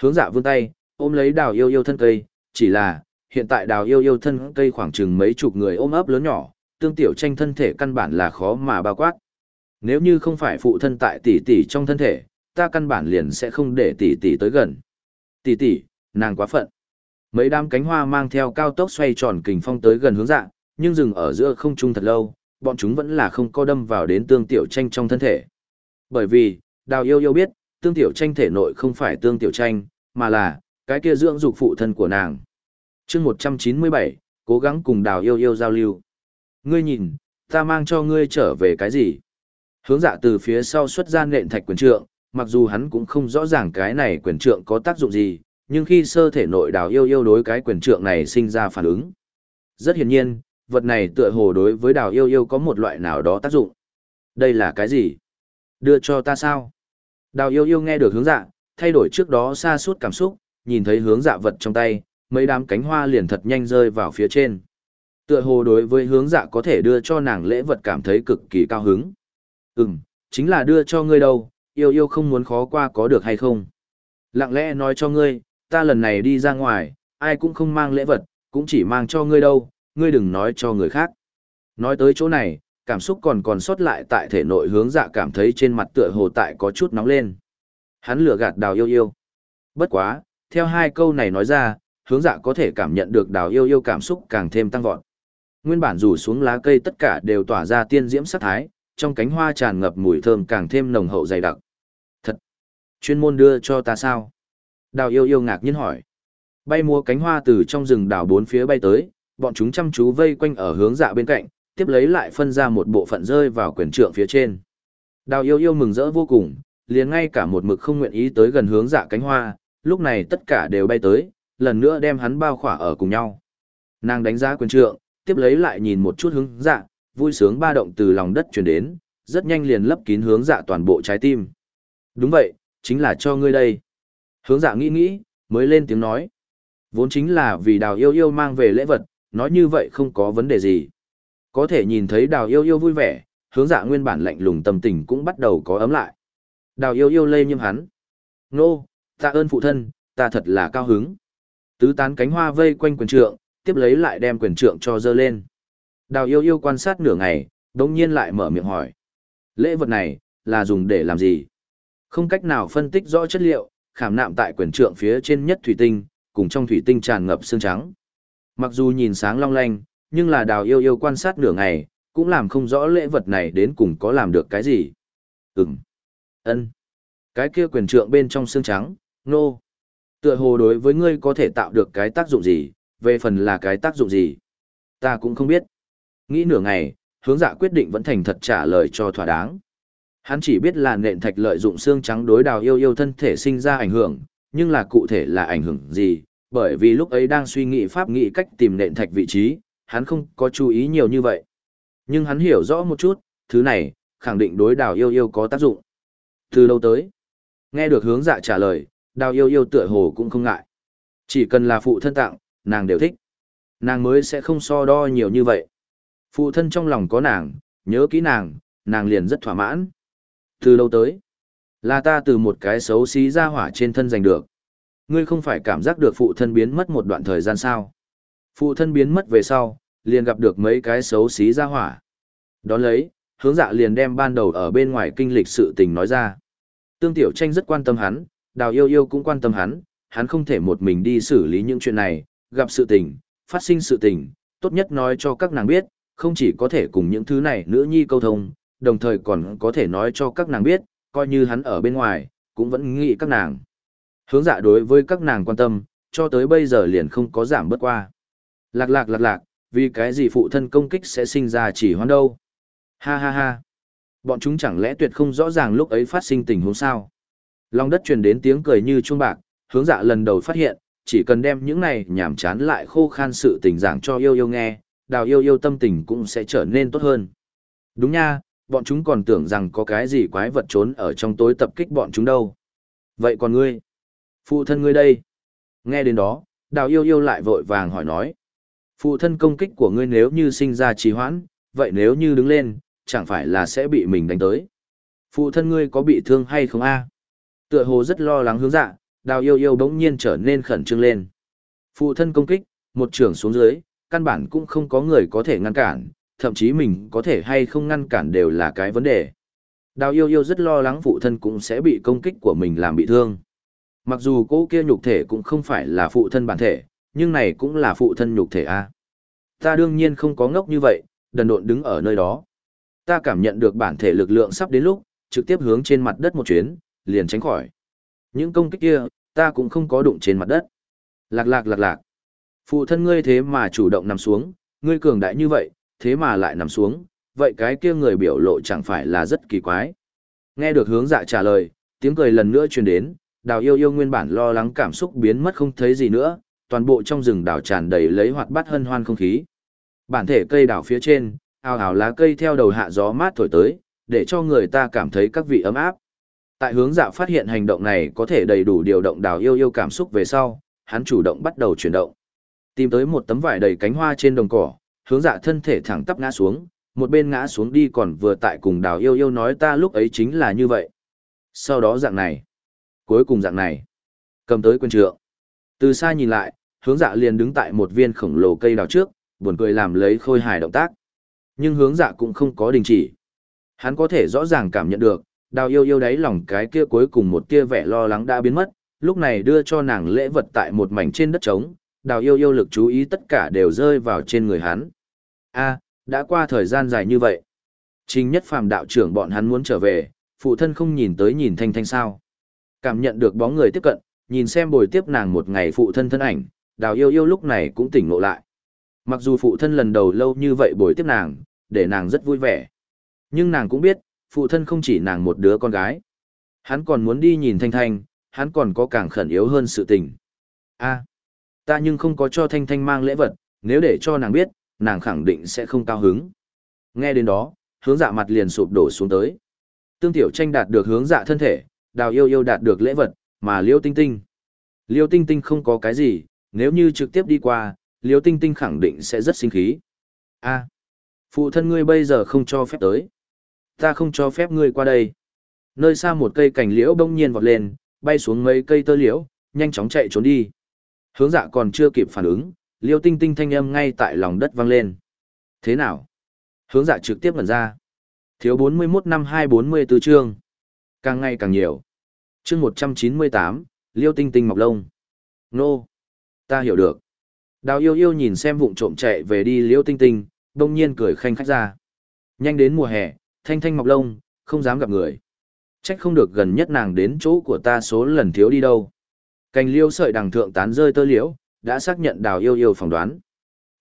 Speaker 1: Hướng dạ vươn tay, ôm lấy đào yêu yêu thân cây, chỉ là, hiện tại đào yêu yêu thân cây khoảng chừng mấy chục người ôm ấp lớn nhỏ, tương tiểu tranh thân thể căn bản là khó mà bao quát. Nếu như không phải phụ thân tại tỷ tỷ trong thân thể, ta căn bản liền sẽ không để tỷ tỷ tới gần. Tỷ tỷ, nàng quá phận. Mấy đám cánh hoa mang theo cao tốc xoay tròn kình phong tới gần hướng dạ, nhưng dừng ở giữa không trung thật lâu, bọn chúng vẫn là không co đâm vào đến tương tiểu tranh trong thân thể. Bởi vì, đào yêu yêu biết, tương tiểu tranh thể nội không phải tương tiểu tranh, mà là, cái kia dưỡng dục phụ thân của nàng. chương 197, cố gắng cùng đào yêu yêu giao lưu. Ngươi nhìn, ta mang cho ngươi trở về cái gì? Hướng dạ từ phía sau xuất ra nện thạch quyền trượng, mặc dù hắn cũng không rõ ràng cái này quyền trượng có tác dụng gì, nhưng khi sơ thể nội đào yêu yêu đối cái quyền trượng này sinh ra phản ứng. Rất hiển nhiên, vật này tựa hồ đối với đào yêu yêu có một loại nào đó tác dụng. Đây là cái gì? Đưa cho ta sao? Đào yêu yêu nghe được hướng dạ, thay đổi trước đó xa suốt cảm xúc, nhìn thấy hướng dạ vật trong tay, mấy đám cánh hoa liền thật nhanh rơi vào phía trên. Tựa hồ đối với hướng dạ có thể đưa cho nàng lễ vật cảm thấy cực kỳ cao hứng. Ừm, chính là đưa cho ngươi đâu, yêu yêu không muốn khó qua có được hay không. Lặng lẽ nói cho ngươi, ta lần này đi ra ngoài, ai cũng không mang lễ vật, cũng chỉ mang cho ngươi đâu, ngươi đừng nói cho người khác. Nói tới chỗ này, cảm xúc còn còn sót lại tại thể nội hướng dạ cảm thấy trên mặt tựa hồ tại có chút nóng lên. Hắn lừa gạt đào yêu yêu. Bất quá, theo hai câu này nói ra, hướng dạ có thể cảm nhận được đào yêu yêu cảm xúc càng thêm tăng vọt. Nguyên bản rủ xuống lá cây tất cả đều tỏa ra tiên diễm sắc thái, trong cánh hoa tràn ngập mùi thơm càng thêm nồng hậu dày đặc. Thật! Chuyên môn đưa cho ta sao? Đào yêu yêu ngạc nhiên hỏi. Bay mua cánh hoa từ trong rừng đào bốn phía bay tới, bọn chúng chăm chú vây quanh ở hướng dạ bên cạnh, tiếp lấy lại phân ra một bộ phận rơi vào quyền trượng phía trên. Đào yêu yêu mừng rỡ vô cùng, liền ngay cả một mực không nguyện ý tới gần hướng dạ cánh hoa, lúc này tất cả đều bay tới, lần nữa đem hắn bao khỏa ở cùng nhau. Nàng đánh giá quyền trượng, tiếp lấy lại nhìn một chút hướng dạ, vui sướng ba động từ lòng đất truyền đến, rất nhanh liền lấp kín hướng dạ toàn bộ trái tim. Đúng vậy, chính là cho ngươi đây. Hướng dạ nghĩ nghĩ, mới lên tiếng nói. Vốn chính là vì đào yêu yêu mang về lễ vật, nói như vậy không có vấn đề gì. Có thể nhìn thấy đào yêu yêu vui vẻ, hướng dạ nguyên bản lạnh lùng tâm tình cũng bắt đầu có ấm lại. Đào yêu yêu lây nhiễm hắn. Nô, tạ ơn phụ thân, ta thật là cao hứng. Tứ tán cánh hoa vây quanh quyền trượng, tiếp lấy lại đem quyền trượng cho dơ lên. Đào yêu yêu quan sát nửa ngày, đồng nhiên lại mở miệng hỏi. Lễ vật này, là dùng để làm gì? Không cách nào phân tích rõ chất liệu, khảm nạm tại quyền trượng phía trên nhất thủy tinh, cùng trong thủy tinh tràn ngập xương trắng. Mặc dù nhìn sáng long lanh, nhưng là đào yêu yêu quan sát nửa ngày, cũng làm không rõ lễ vật này đến cùng có làm được cái gì. Ừm. ân Cái kia quyền trượng bên trong xương trắng, nô. No. Tựa hồ đối với ngươi có thể tạo được cái tác dụng gì, về phần là cái tác dụng gì. Ta cũng không biết. Nghĩ nửa ngày, hướng dạ quyết định vẫn thành thật trả lời cho thỏa đáng. Hắn chỉ biết là nện thạch lợi dụng xương trắng đối đào yêu yêu thân thể sinh ra ảnh hưởng, nhưng là cụ thể là ảnh hưởng gì, bởi vì lúc ấy đang suy nghĩ pháp nghĩ cách tìm nện thạch vị trí, hắn không có chú ý nhiều như vậy. Nhưng hắn hiểu rõ một chút, thứ này, khẳng định đối đào yêu yêu có tác dụng. Từ lâu tới, nghe được hướng dạ trả lời, đào yêu yêu tựa hồ cũng không ngại. Chỉ cần là phụ thân tặng, nàng đều thích. Nàng mới sẽ không so đo nhiều như vậy. Phụ thân trong lòng có nàng, nhớ kỹ nàng, nàng liền rất thỏa mãn. Từ lâu tới, là ta từ một cái xấu xí ra hỏa trên thân giành được. Ngươi không phải cảm giác được phụ thân biến mất một đoạn thời gian sao. Phụ thân biến mất về sau, liền gặp được mấy cái xấu xí ra hỏa. Đón lấy, hướng dạ liền đem ban đầu ở bên ngoài kinh lịch sự tình nói ra. Tương Tiểu Tranh rất quan tâm hắn, Đào Yêu Yêu cũng quan tâm hắn, hắn không thể một mình đi xử lý những chuyện này, gặp sự tình, phát sinh sự tình, tốt nhất nói cho các nàng biết, không chỉ có thể cùng những thứ này nữ nhi câu thông, đồng thời còn có thể nói cho các nàng biết, coi như hắn ở bên ngoài, cũng vẫn nghĩ các nàng. Hướng dạ đối với các nàng quan tâm, cho tới bây giờ liền không có giảm bớt qua. Lạc lạc lạc lạc, vì cái gì phụ thân công kích sẽ sinh ra chỉ hoan đâu. Ha ha ha. Bọn chúng chẳng lẽ tuyệt không rõ ràng lúc ấy phát sinh tình huống sao. Long đất truyền đến tiếng cười như chuông bạc, hướng dạ lần đầu phát hiện, chỉ cần đem những này nhảm chán lại khô khan sự tình giảng cho yêu yêu nghe, đào yêu yêu tâm tình cũng sẽ trở nên tốt hơn. Đúng nha, bọn chúng còn tưởng rằng có cái gì quái vật trốn ở trong tối tập kích bọn chúng đâu. Vậy còn ngươi? Phụ thân ngươi đây? Nghe đến đó, đào yêu yêu lại vội vàng hỏi nói. Phụ thân công kích của ngươi nếu như sinh ra trì hoãn, vậy nếu như đứng lên, chẳng phải là sẽ bị mình đánh tới. Phụ thân ngươi có bị thương hay không a? Tựa hồ rất lo lắng hướng dạ, đào yêu yêu bỗng nhiên trở nên khẩn trương lên. Phụ thân công kích, một trưởng xuống dưới, căn bản cũng không có người có thể ngăn cản, thậm chí mình có thể hay không ngăn cản đều là cái vấn đề. Đào yêu yêu rất lo lắng phụ thân cũng sẽ bị công kích của mình làm bị thương. Mặc dù cô kia nhục thể cũng không phải là phụ thân bản thể, nhưng này cũng là phụ thân nhục thể a. Ta đương nhiên không có ngốc như vậy, đần độn đứng ở nơi đó. Ta cảm nhận được bản thể lực lượng sắp đến lúc, trực tiếp hướng trên mặt đất một chuyến, liền tránh khỏi. Những công kích kia, ta cũng không có đụng trên mặt đất. Lạc lạc lạc lạc. Phụ thân ngươi thế mà chủ động nằm xuống, ngươi cường đại như vậy, thế mà lại nằm xuống, vậy cái kia người biểu lộ chẳng phải là rất kỳ quái. Nghe được hướng dạ trả lời, tiếng cười lần nữa truyền đến, đào yêu yêu nguyên bản lo lắng cảm xúc biến mất không thấy gì nữa, toàn bộ trong rừng đào tràn đầy lấy hoạt bát hân hoan không khí. Bản thể cây đào phía trên, ào ào lá cây theo đầu hạ gió mát thổi tới, để cho người ta cảm thấy các vị ấm áp. Tại hướng dạ phát hiện hành động này có thể đầy đủ điều động đào yêu yêu cảm xúc về sau, hắn chủ động bắt đầu chuyển động. Tìm tới một tấm vải đầy cánh hoa trên đồng cỏ, hướng dạ thân thể thẳng tắp ngã xuống, một bên ngã xuống đi còn vừa tại cùng đào yêu yêu nói ta lúc ấy chính là như vậy. Sau đó dạng này, cuối cùng dạng này, cầm tới quân trượng. Từ xa nhìn lại, hướng dạ liền đứng tại một viên khổng lồ cây đào trước, buồn cười làm lấy khôi hài động tác. Nhưng hướng dạ cũng không có đình chỉ. Hắn có thể rõ ràng cảm nhận được, đào yêu yêu đáy lòng cái kia cuối cùng một kia vẻ lo lắng đã biến mất, lúc này đưa cho nàng lễ vật tại một mảnh trên đất trống, đào yêu yêu lực chú ý tất cả đều rơi vào trên người hắn. a đã qua thời gian dài như vậy. Trình nhất phàm đạo trưởng bọn hắn muốn trở về, phụ thân không nhìn tới nhìn thanh thanh sao. Cảm nhận được bóng người tiếp cận, Nhìn xem bồi tiếp nàng một ngày phụ thân thân ảnh, đào yêu yêu lúc này cũng tỉnh ngộ lại. Mặc dù phụ thân lần đầu lâu như vậy bồi tiếp nàng, để nàng rất vui vẻ. Nhưng nàng cũng biết, phụ thân không chỉ nàng một đứa con gái. Hắn còn muốn đi nhìn Thanh Thanh, hắn còn có càng khẩn yếu hơn sự tình. a ta nhưng không có cho Thanh Thanh mang lễ vật, nếu để cho nàng biết, nàng khẳng định sẽ không cao hứng. Nghe đến đó, hướng dạ mặt liền sụp đổ xuống tới. Tương Tiểu Tranh đạt được hướng dạ thân thể, đào yêu yêu đạt được lễ vật, mà Liêu Tinh Tinh. Liêu Tinh Tinh không có cái gì, nếu như trực tiếp đi qua, Liêu Tinh Tinh khẳng định sẽ rất sinh khí. a phụ thân ngươi bây giờ không cho phép tới. Ta không cho phép ngươi qua đây. Nơi xa một cây cành liễu bỗng nhiên vọt lên, bay xuống mấy cây tơ liễu, nhanh chóng chạy trốn đi. Hướng dạ còn chưa kịp phản ứng, liêu tinh tinh thanh âm ngay tại lòng đất vang lên. Thế nào? Hướng dạ trực tiếp ngẩn ra. Thiếu 41 năm 244 chương. Càng ngày càng nhiều. Chương 198, liêu tinh tinh mọc lông. Nô. Ta hiểu được. Đào yêu yêu nhìn xem vụng trộm chạy về đi liêu tinh tinh, đông nhiên cười khanh khách ra. Nhanh đến mùa hè, thanh thanh mọc lông, không dám gặp người. Trách không được gần nhất nàng đến chỗ của ta số lần thiếu đi đâu. Cành liêu sợi đằng thượng tán rơi tơ liễu, đã xác nhận đào yêu yêu phỏng đoán.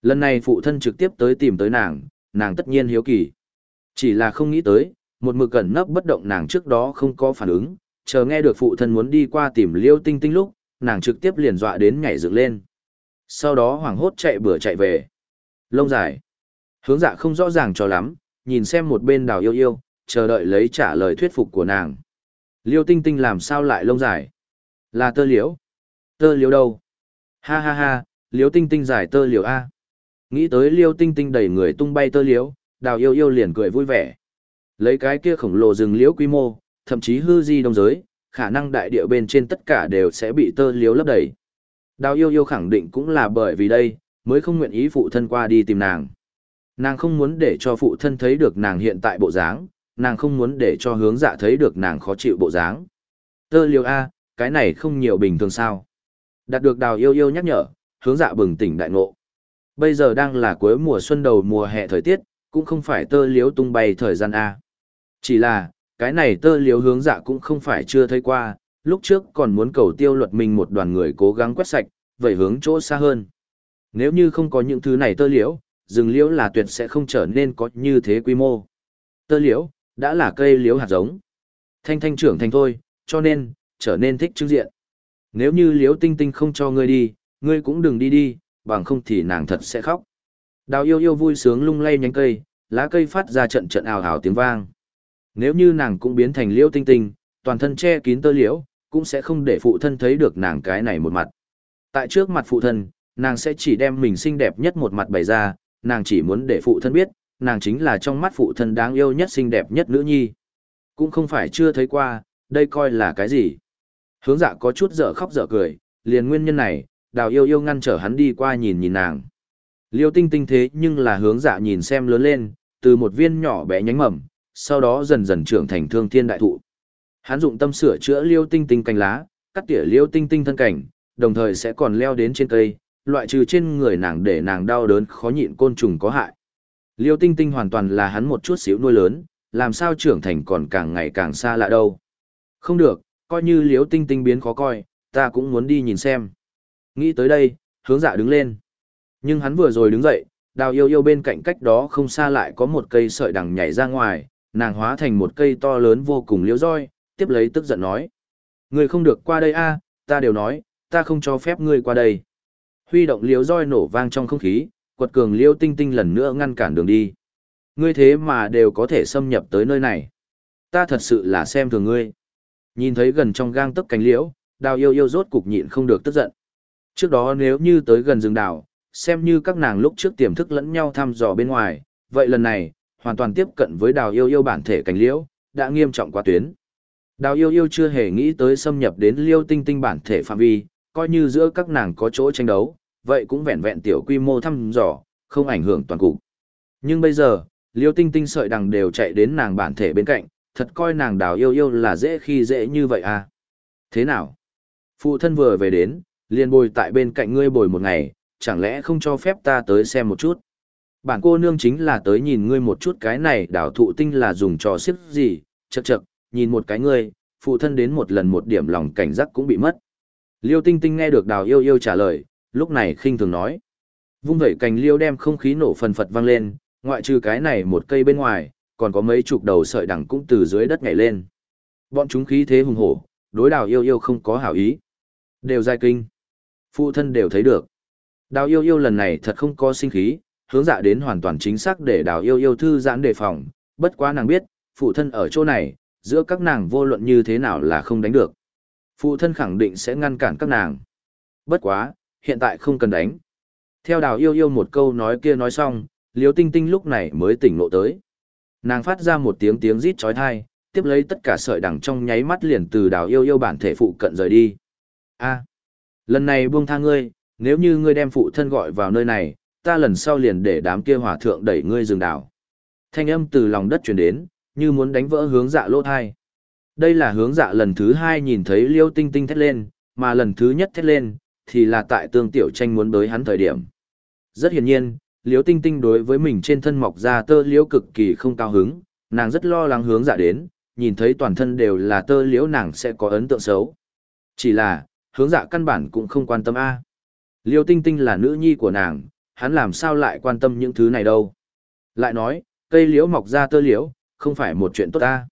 Speaker 1: Lần này phụ thân trực tiếp tới tìm tới nàng, nàng tất nhiên hiếu kỳ. Chỉ là không nghĩ tới, một mực cẩn nấp bất động nàng trước đó không có phản ứng, chờ nghe được phụ thân muốn đi qua tìm liêu tinh tinh lúc, nàng trực tiếp liền dọa đến nhảy dựng lên. Sau đó hoảng hốt chạy bừa chạy về. Lông dài. Hướng dạ không rõ ràng cho lắm, nhìn xem một bên đào yêu yêu, chờ đợi lấy trả lời thuyết phục của nàng. Liêu tinh tinh làm sao lại lông dài? Là tơ liễu. Tơ liễu đâu? Ha ha ha, liễu tinh tinh dài tơ liễu A. Nghĩ tới liêu tinh tinh đẩy người tung bay tơ liễu, đào yêu yêu liền cười vui vẻ. Lấy cái kia khổng lồ rừng liễu quy mô, thậm chí hư di đông giới, khả năng đại địa bên trên tất cả đều sẽ bị tơ liễu lấp đầy. Đào yêu yêu khẳng định cũng là bởi vì đây, mới không nguyện ý phụ thân qua đi tìm nàng. Nàng không muốn để cho phụ thân thấy được nàng hiện tại bộ dáng, nàng không muốn để cho hướng dạ thấy được nàng khó chịu bộ dáng. Tơ liều A, cái này không nhiều bình thường sao. Đạt được đào yêu yêu nhắc nhở, hướng dạ bừng tỉnh đại ngộ. Bây giờ đang là cuối mùa xuân đầu mùa hè thời tiết, cũng không phải tơ liếu tung bay thời gian A. Chỉ là, cái này tơ liếu hướng dạ cũng không phải chưa thấy qua, lúc trước còn muốn cầu tiêu luật mình một đoàn người cố gắng quét sạch, vậy hướng chỗ xa hơn. Nếu như không có những thứ này tơ liễu, rừng liễu là tuyệt sẽ không trở nên có như thế quy mô. Tơ liễu, đã là cây liễu hạt giống. Thanh thanh trưởng thành thôi, cho nên, trở nên thích chứng diện. Nếu như liễu tinh tinh không cho ngươi đi, ngươi cũng đừng đi đi, bằng không thì nàng thật sẽ khóc. Đào yêu yêu vui sướng lung lay nhánh cây, lá cây phát ra trận trận ào ào tiếng vang. Nếu như nàng cũng biến thành liễu tinh tinh, toàn thân che kín tơ liễu, cũng sẽ không để phụ thân thấy được nàng cái này một mặt. Tại trước mặt phụ thân, nàng sẽ chỉ đem mình xinh đẹp nhất một mặt bày ra, nàng chỉ muốn để phụ thân biết, nàng chính là trong mắt phụ thân đáng yêu nhất xinh đẹp nhất nữ nhi. Cũng không phải chưa thấy qua, đây coi là cái gì. Hướng dạ có chút dở khóc dở cười, liền nguyên nhân này, đào yêu yêu ngăn trở hắn đi qua nhìn nhìn nàng. Liêu tinh tinh thế nhưng là hướng dạ nhìn xem lớn lên, từ một viên nhỏ bé nhánh mầm, sau đó dần dần trưởng thành thương thiên đại thụ. Hắn dụng tâm sửa chữa liêu tinh tinh cành lá, cắt tỉa liêu tinh tinh thân cảnh, đồng thời sẽ còn leo đến trên cây, loại trừ trên người nàng để nàng đau đớn khó nhịn côn trùng có hại. Liêu tinh tinh hoàn toàn là hắn một chút xíu nuôi lớn, làm sao trưởng thành còn càng ngày càng xa lạ đâu. Không được, coi như liêu tinh tinh biến khó coi, ta cũng muốn đi nhìn xem. Nghĩ tới đây, hướng dạ đứng lên. Nhưng hắn vừa rồi đứng dậy, đào yêu yêu bên cạnh cách đó không xa lại có một cây sợi đằng nhảy ra ngoài, nàng hóa thành một cây to lớn vô cùng liễu roi, tiếp lấy tức giận nói. Người không được qua đây a, ta đều nói, ta không cho phép ngươi qua đây. Huy động liếu roi nổ vang trong không khí, quật cường liêu tinh tinh lần nữa ngăn cản đường đi. Ngươi thế mà đều có thể xâm nhập tới nơi này. Ta thật sự là xem thường ngươi. Nhìn thấy gần trong gang tấc cánh liễu, đào yêu yêu rốt cục nhịn không được tức giận. Trước đó nếu như tới gần rừng đào, xem như các nàng lúc trước tiềm thức lẫn nhau thăm dò bên ngoài, vậy lần này, hoàn toàn tiếp cận với đào yêu yêu bản thể cánh liễu, đã nghiêm trọng quá tuyến. Đào yêu yêu chưa hề nghĩ tới xâm nhập đến liêu tinh tinh bản thể phạm vi, coi như giữa các nàng có chỗ tranh đấu, vậy cũng vẹn vẹn tiểu quy mô thăm dò, không ảnh hưởng toàn cục. Nhưng bây giờ, liêu tinh tinh sợi đằng đều chạy đến nàng bản thể bên cạnh, thật coi nàng đào yêu yêu là dễ khi dễ như vậy à. Thế nào? Phụ thân vừa về đến, liền bồi tại bên cạnh ngươi bồi một ngày, chẳng lẽ không cho phép ta tới xem một chút? Bản cô nương chính là tới nhìn ngươi một chút cái này đào thụ tinh là dùng trò xiếc gì, chật chật, nhìn một cái ngươi, phụ thân đến một lần một điểm lòng cảnh giác cũng bị mất. Liêu tinh tinh nghe được đào yêu yêu trả lời, lúc này khinh thường nói. Vung vẩy cành liêu đem không khí nổ phần phật vang lên, ngoại trừ cái này một cây bên ngoài, còn có mấy chục đầu sợi đằng cũng từ dưới đất nhảy lên. Bọn chúng khí thế hùng hổ, đối đào yêu yêu không có hảo ý. Đều giai kinh. Phụ thân đều thấy được. Đào yêu yêu lần này thật không có sinh khí, hướng dạ đến hoàn toàn chính xác để đào yêu yêu thư giãn đề phòng, bất quá nàng biết, phụ thân ở chỗ này, giữa các nàng vô luận như thế nào là không đánh được. Phụ thân khẳng định sẽ ngăn cản các nàng. Bất quá, hiện tại không cần đánh. Theo đào yêu yêu một câu nói kia nói xong, liếu tinh tinh lúc này mới tỉnh ngộ tới. Nàng phát ra một tiếng tiếng rít chói tai, tiếp lấy tất cả sợi đằng trong nháy mắt liền từ đào yêu yêu bản thể phụ cận rời đi. A, lần này buông tha ngươi, nếu như ngươi đem phụ thân gọi vào nơi này, ta lần sau liền để đám kia hỏa thượng đẩy ngươi dừng đảo. Thanh âm từ lòng đất truyền đến, như muốn đánh vỡ hướng dạ lỗ thai. Đây là hướng dạ lần thứ hai nhìn thấy liêu tinh tinh thét lên, mà lần thứ nhất thét lên, thì là tại tương tiểu tranh muốn bới hắn thời điểm. Rất hiển nhiên, liếu tinh tinh đối với mình trên thân mọc ra tơ liễu cực kỳ không cao hứng, nàng rất lo lắng hướng dạ đến, nhìn thấy toàn thân đều là tơ liễu nàng sẽ có ấn tượng xấu. Chỉ là, hướng dạ căn bản cũng không quan tâm a. Liêu tinh tinh là nữ nhi của nàng, hắn làm sao lại quan tâm những thứ này đâu. Lại nói, cây liễu mọc ra tơ liễu, không phải một chuyện tốt ta.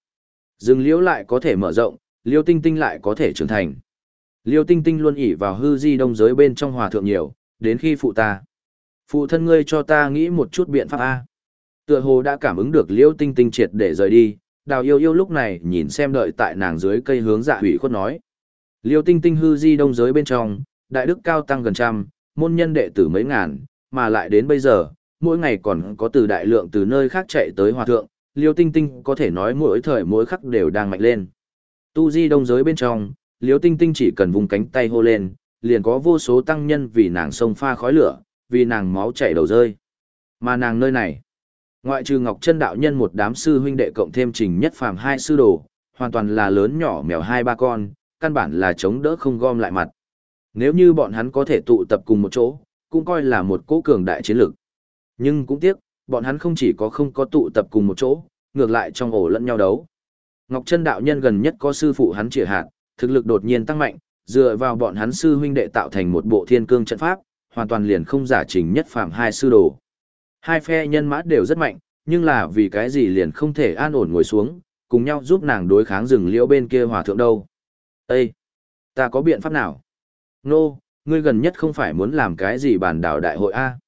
Speaker 1: Rừng liễu lại có thể mở rộng, liêu tinh tinh lại có thể trưởng thành. Liêu tinh tinh luôn ỉ vào hư di đông giới bên trong hòa thượng nhiều, đến khi phụ ta. Phụ thân ngươi cho ta nghĩ một chút biện pháp A. Tựa hồ đã cảm ứng được liêu tinh tinh triệt để rời đi, đào yêu yêu lúc này nhìn xem đợi tại nàng dưới cây hướng dạ hủy khuất nói. Liêu tinh tinh hư di đông giới bên trong, đại đức cao tăng gần trăm, môn nhân đệ tử mấy ngàn, mà lại đến bây giờ, mỗi ngày còn có từ đại lượng từ nơi khác chạy tới hòa thượng, liêu tinh tinh có thể nói mỗi thời mỗi khắc đều đang mạnh lên. Tu di đông giới bên trong, liếu tinh tinh chỉ cần vùng cánh tay hô lên, liền có vô số tăng nhân vì nàng sông pha khói lửa, vì nàng máu chảy đầu rơi. Mà nàng nơi này, ngoại trừ Ngọc Chân đạo nhân một đám sư huynh đệ cộng thêm trình nhất phàm hai sư đồ, hoàn toàn là lớn nhỏ mèo hai ba con, căn bản là chống đỡ không gom lại mặt. Nếu như bọn hắn có thể tụ tập cùng một chỗ, cũng coi là một cỗ cường đại chiến lược. Nhưng cũng tiếc, bọn hắn không chỉ có không có tụ tập cùng một chỗ, ngược lại trong ổ lẫn nhau đấu. Ngọc Chân đạo nhân gần nhất có sư phụ hắn chỉ hạt, thực lực đột nhiên tăng mạnh, dựa vào bọn hắn sư huynh đệ tạo thành một bộ thiên cương trận pháp, hoàn toàn liền không giả trình nhất phạm hai sư đồ. Hai phe nhân mã đều rất mạnh, nhưng là vì cái gì liền không thể an ổn ngồi xuống, cùng nhau giúp nàng đối kháng rừng liễu bên kia hòa thượng đâu. Ê! Ta có biện pháp nào? Nô, no, ngươi gần nhất không phải muốn làm cái gì bản đảo đại hội A.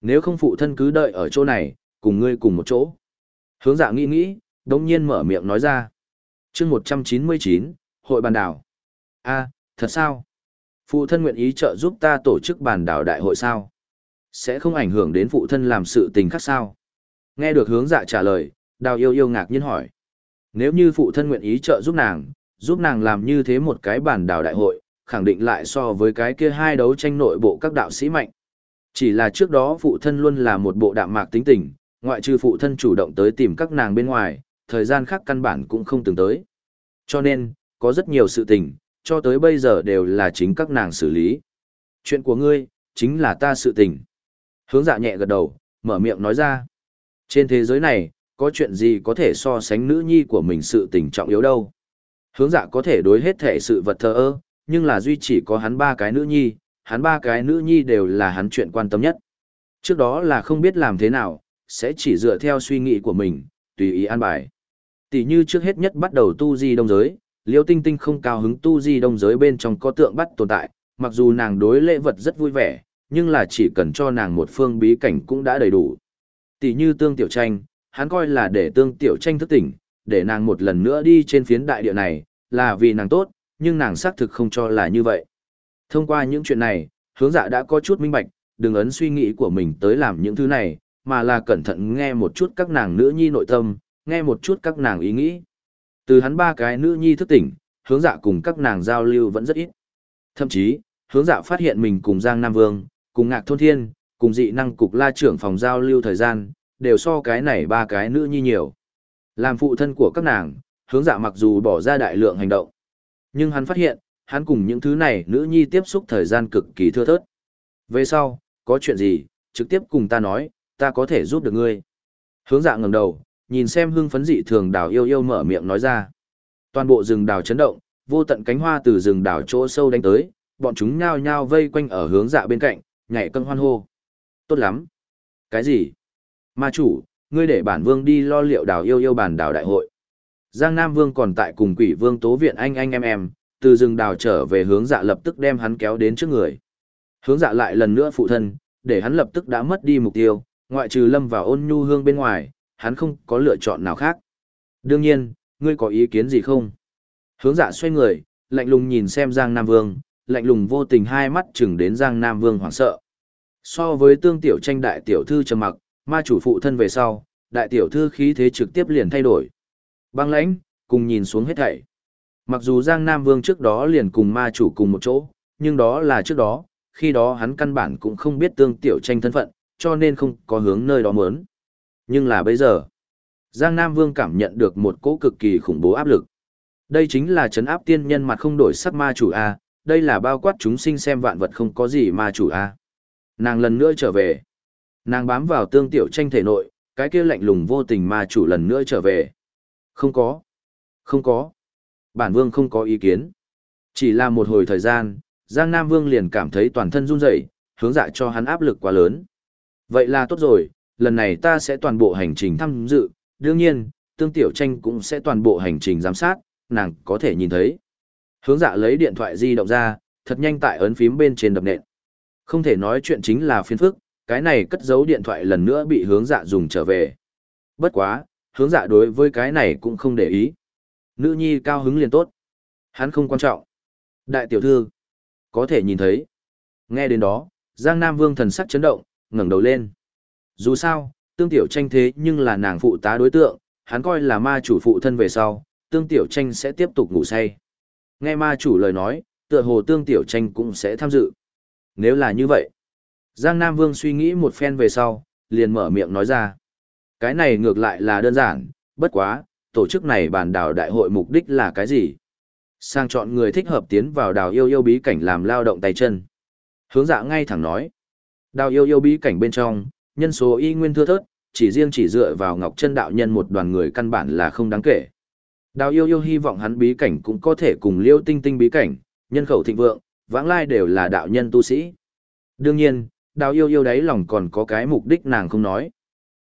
Speaker 1: Nếu không phụ thân cứ đợi ở chỗ này, cùng ngươi cùng một chỗ. Hướng dạ nghĩ nghĩ, đồng nhiên mở miệng nói ra. chương 199, hội bàn đảo. A, thật sao? Phụ thân nguyện ý trợ giúp ta tổ chức bàn đảo đại hội sao? Sẽ không ảnh hưởng đến phụ thân làm sự tình khác sao? Nghe được hướng dạ trả lời, đào yêu yêu ngạc nhiên hỏi. Nếu như phụ thân nguyện ý trợ giúp nàng, giúp nàng làm như thế một cái bàn đảo đại hội, khẳng định lại so với cái kia hai đấu tranh nội bộ các đạo sĩ mạnh. Chỉ là trước đó phụ thân luôn là một bộ đạm mạc tính tình, ngoại trừ phụ thân chủ động tới tìm các nàng bên ngoài, thời gian khác căn bản cũng không từng tới. Cho nên, có rất nhiều sự tình, cho tới bây giờ đều là chính các nàng xử lý. Chuyện của ngươi, chính là ta sự tình. Hướng dạ nhẹ gật đầu, mở miệng nói ra. Trên thế giới này, có chuyện gì có thể so sánh nữ nhi của mình sự tình trọng yếu đâu. Hướng dạ có thể đối hết thể sự vật thờ ơ, nhưng là duy chỉ có hắn ba cái nữ nhi, hắn ba cái nữ nhi đều là hắn chuyện quan tâm nhất. Trước đó là không biết làm thế nào, sẽ chỉ dựa theo suy nghĩ của mình, tùy ý an bài. Tỷ như trước hết nhất bắt đầu tu di đông giới, Liêu Tinh Tinh không cao hứng tu di đông giới bên trong có tượng bắt tồn tại, mặc dù nàng đối lễ vật rất vui vẻ, nhưng là chỉ cần cho nàng một phương bí cảnh cũng đã đầy đủ. Tỷ như tương tiểu tranh, hắn coi là để tương tiểu tranh thức tỉnh, để nàng một lần nữa đi trên phiến đại địa này, là vì nàng tốt, nhưng nàng xác thực không cho là như vậy. Thông qua những chuyện này, hướng dạ đã có chút minh bạch, đừng ấn suy nghĩ của mình tới làm những thứ này, mà là cẩn thận nghe một chút các nàng nữ nhi nội tâm, nghe một chút các nàng ý nghĩ. Từ hắn ba cái nữ nhi thức tỉnh, hướng dạ cùng các nàng giao lưu vẫn rất ít. Thậm chí, hướng dạ phát hiện mình cùng Giang Nam Vương, cùng Ngạc Thôn Thiên, cùng dị năng cục la trưởng phòng giao lưu thời gian, đều so cái này ba cái nữ nhi nhiều. Làm phụ thân của các nàng, hướng dạ mặc dù bỏ ra đại lượng hành động. Nhưng hắn phát hiện, hắn cùng những thứ này nữ nhi tiếp xúc thời gian cực kỳ thưa thớt. Về sau, có chuyện gì, trực tiếp cùng ta nói, ta có thể giúp được ngươi. Hướng dạ ngẩng đầu, nhìn xem hưng phấn dị thường đào yêu yêu mở miệng nói ra. Toàn bộ rừng đào chấn động, vô tận cánh hoa từ rừng đào chỗ sâu đánh tới, bọn chúng nhao nhao vây quanh ở hướng dạ bên cạnh, nhảy cân hoan hô. Tốt lắm. Cái gì? Ma chủ, ngươi để bản vương đi lo liệu đào yêu yêu bản đào đại hội. Giang Nam Vương còn tại cùng quỷ vương tố viện anh anh em em, từ rừng đào trở về hướng dạ lập tức đem hắn kéo đến trước người. Hướng dạ lại lần nữa phụ thân, để hắn lập tức đã mất đi mục tiêu, ngoại trừ lâm vào ôn nhu hương bên ngoài, hắn không có lựa chọn nào khác. Đương nhiên, ngươi có ý kiến gì không? Hướng dạ xoay người, lạnh lùng nhìn xem Giang Nam Vương, lạnh lùng vô tình hai mắt chừng đến Giang Nam Vương hoảng sợ. So với tương tiểu tranh đại tiểu thư trầm mặc, ma chủ phụ thân về sau, đại tiểu thư khí thế trực tiếp liền thay đổi. Băng lãnh, cùng nhìn xuống hết thảy. Mặc dù Giang Nam Vương trước đó liền cùng ma chủ cùng một chỗ, nhưng đó là trước đó, khi đó hắn căn bản cũng không biết tương tiểu tranh thân phận, cho nên không có hướng nơi đó mớn. Nhưng là bây giờ, Giang Nam Vương cảm nhận được một cỗ cực kỳ khủng bố áp lực. Đây chính là chấn áp tiên nhân mặt không đổi sắc ma chủ A, đây là bao quát chúng sinh xem vạn vật không có gì ma chủ A. Nàng lần nữa trở về. Nàng bám vào tương tiểu tranh thể nội, cái kia lạnh lùng vô tình ma chủ lần nữa trở về. Không có. Không có. Bản vương không có ý kiến. Chỉ là một hồi thời gian, Giang Nam Vương liền cảm thấy toàn thân run rẩy, hướng dạ cho hắn áp lực quá lớn. Vậy là tốt rồi, lần này ta sẽ toàn bộ hành trình tham dự, đương nhiên, tương tiểu tranh cũng sẽ toàn bộ hành trình giám sát, nàng có thể nhìn thấy. Hướng dạ lấy điện thoại di động ra, thật nhanh tại ấn phím bên trên đập nện. Không thể nói chuyện chính là phiền phức, cái này cất giấu điện thoại lần nữa bị hướng dạ dùng trở về. Bất quá, hướng dạ đối với cái này cũng không để ý. Nữ nhi cao hứng liền tốt. Hắn không quan trọng. Đại tiểu thư, có thể nhìn thấy. Nghe đến đó, Giang Nam Vương thần sắc chấn động, ngẩng đầu lên. Dù sao, tương tiểu tranh thế nhưng là nàng phụ tá đối tượng, hắn coi là ma chủ phụ thân về sau, tương tiểu tranh sẽ tiếp tục ngủ say. Nghe ma chủ lời nói, tựa hồ tương tiểu tranh cũng sẽ tham dự. Nếu là như vậy, Giang Nam Vương suy nghĩ một phen về sau, liền mở miệng nói ra. Cái này ngược lại là đơn giản, bất quá, tổ chức này bàn đào đại hội mục đích là cái gì? Sang chọn người thích hợp tiến vào đào yêu yêu bí cảnh làm lao động tay chân. Hướng dạ ngay thẳng nói. Đào yêu yêu bí cảnh bên trong, nhân số y nguyên thưa thớt, chỉ riêng chỉ dựa vào ngọc chân đạo nhân một đoàn người căn bản là không đáng kể. Đào yêu yêu hy vọng hắn bí cảnh cũng có thể cùng liêu tinh tinh bí cảnh, nhân khẩu thịnh vượng, vãng lai đều là đạo nhân tu sĩ. Đương nhiên, đào yêu yêu đấy lòng còn có cái mục đích nàng không nói.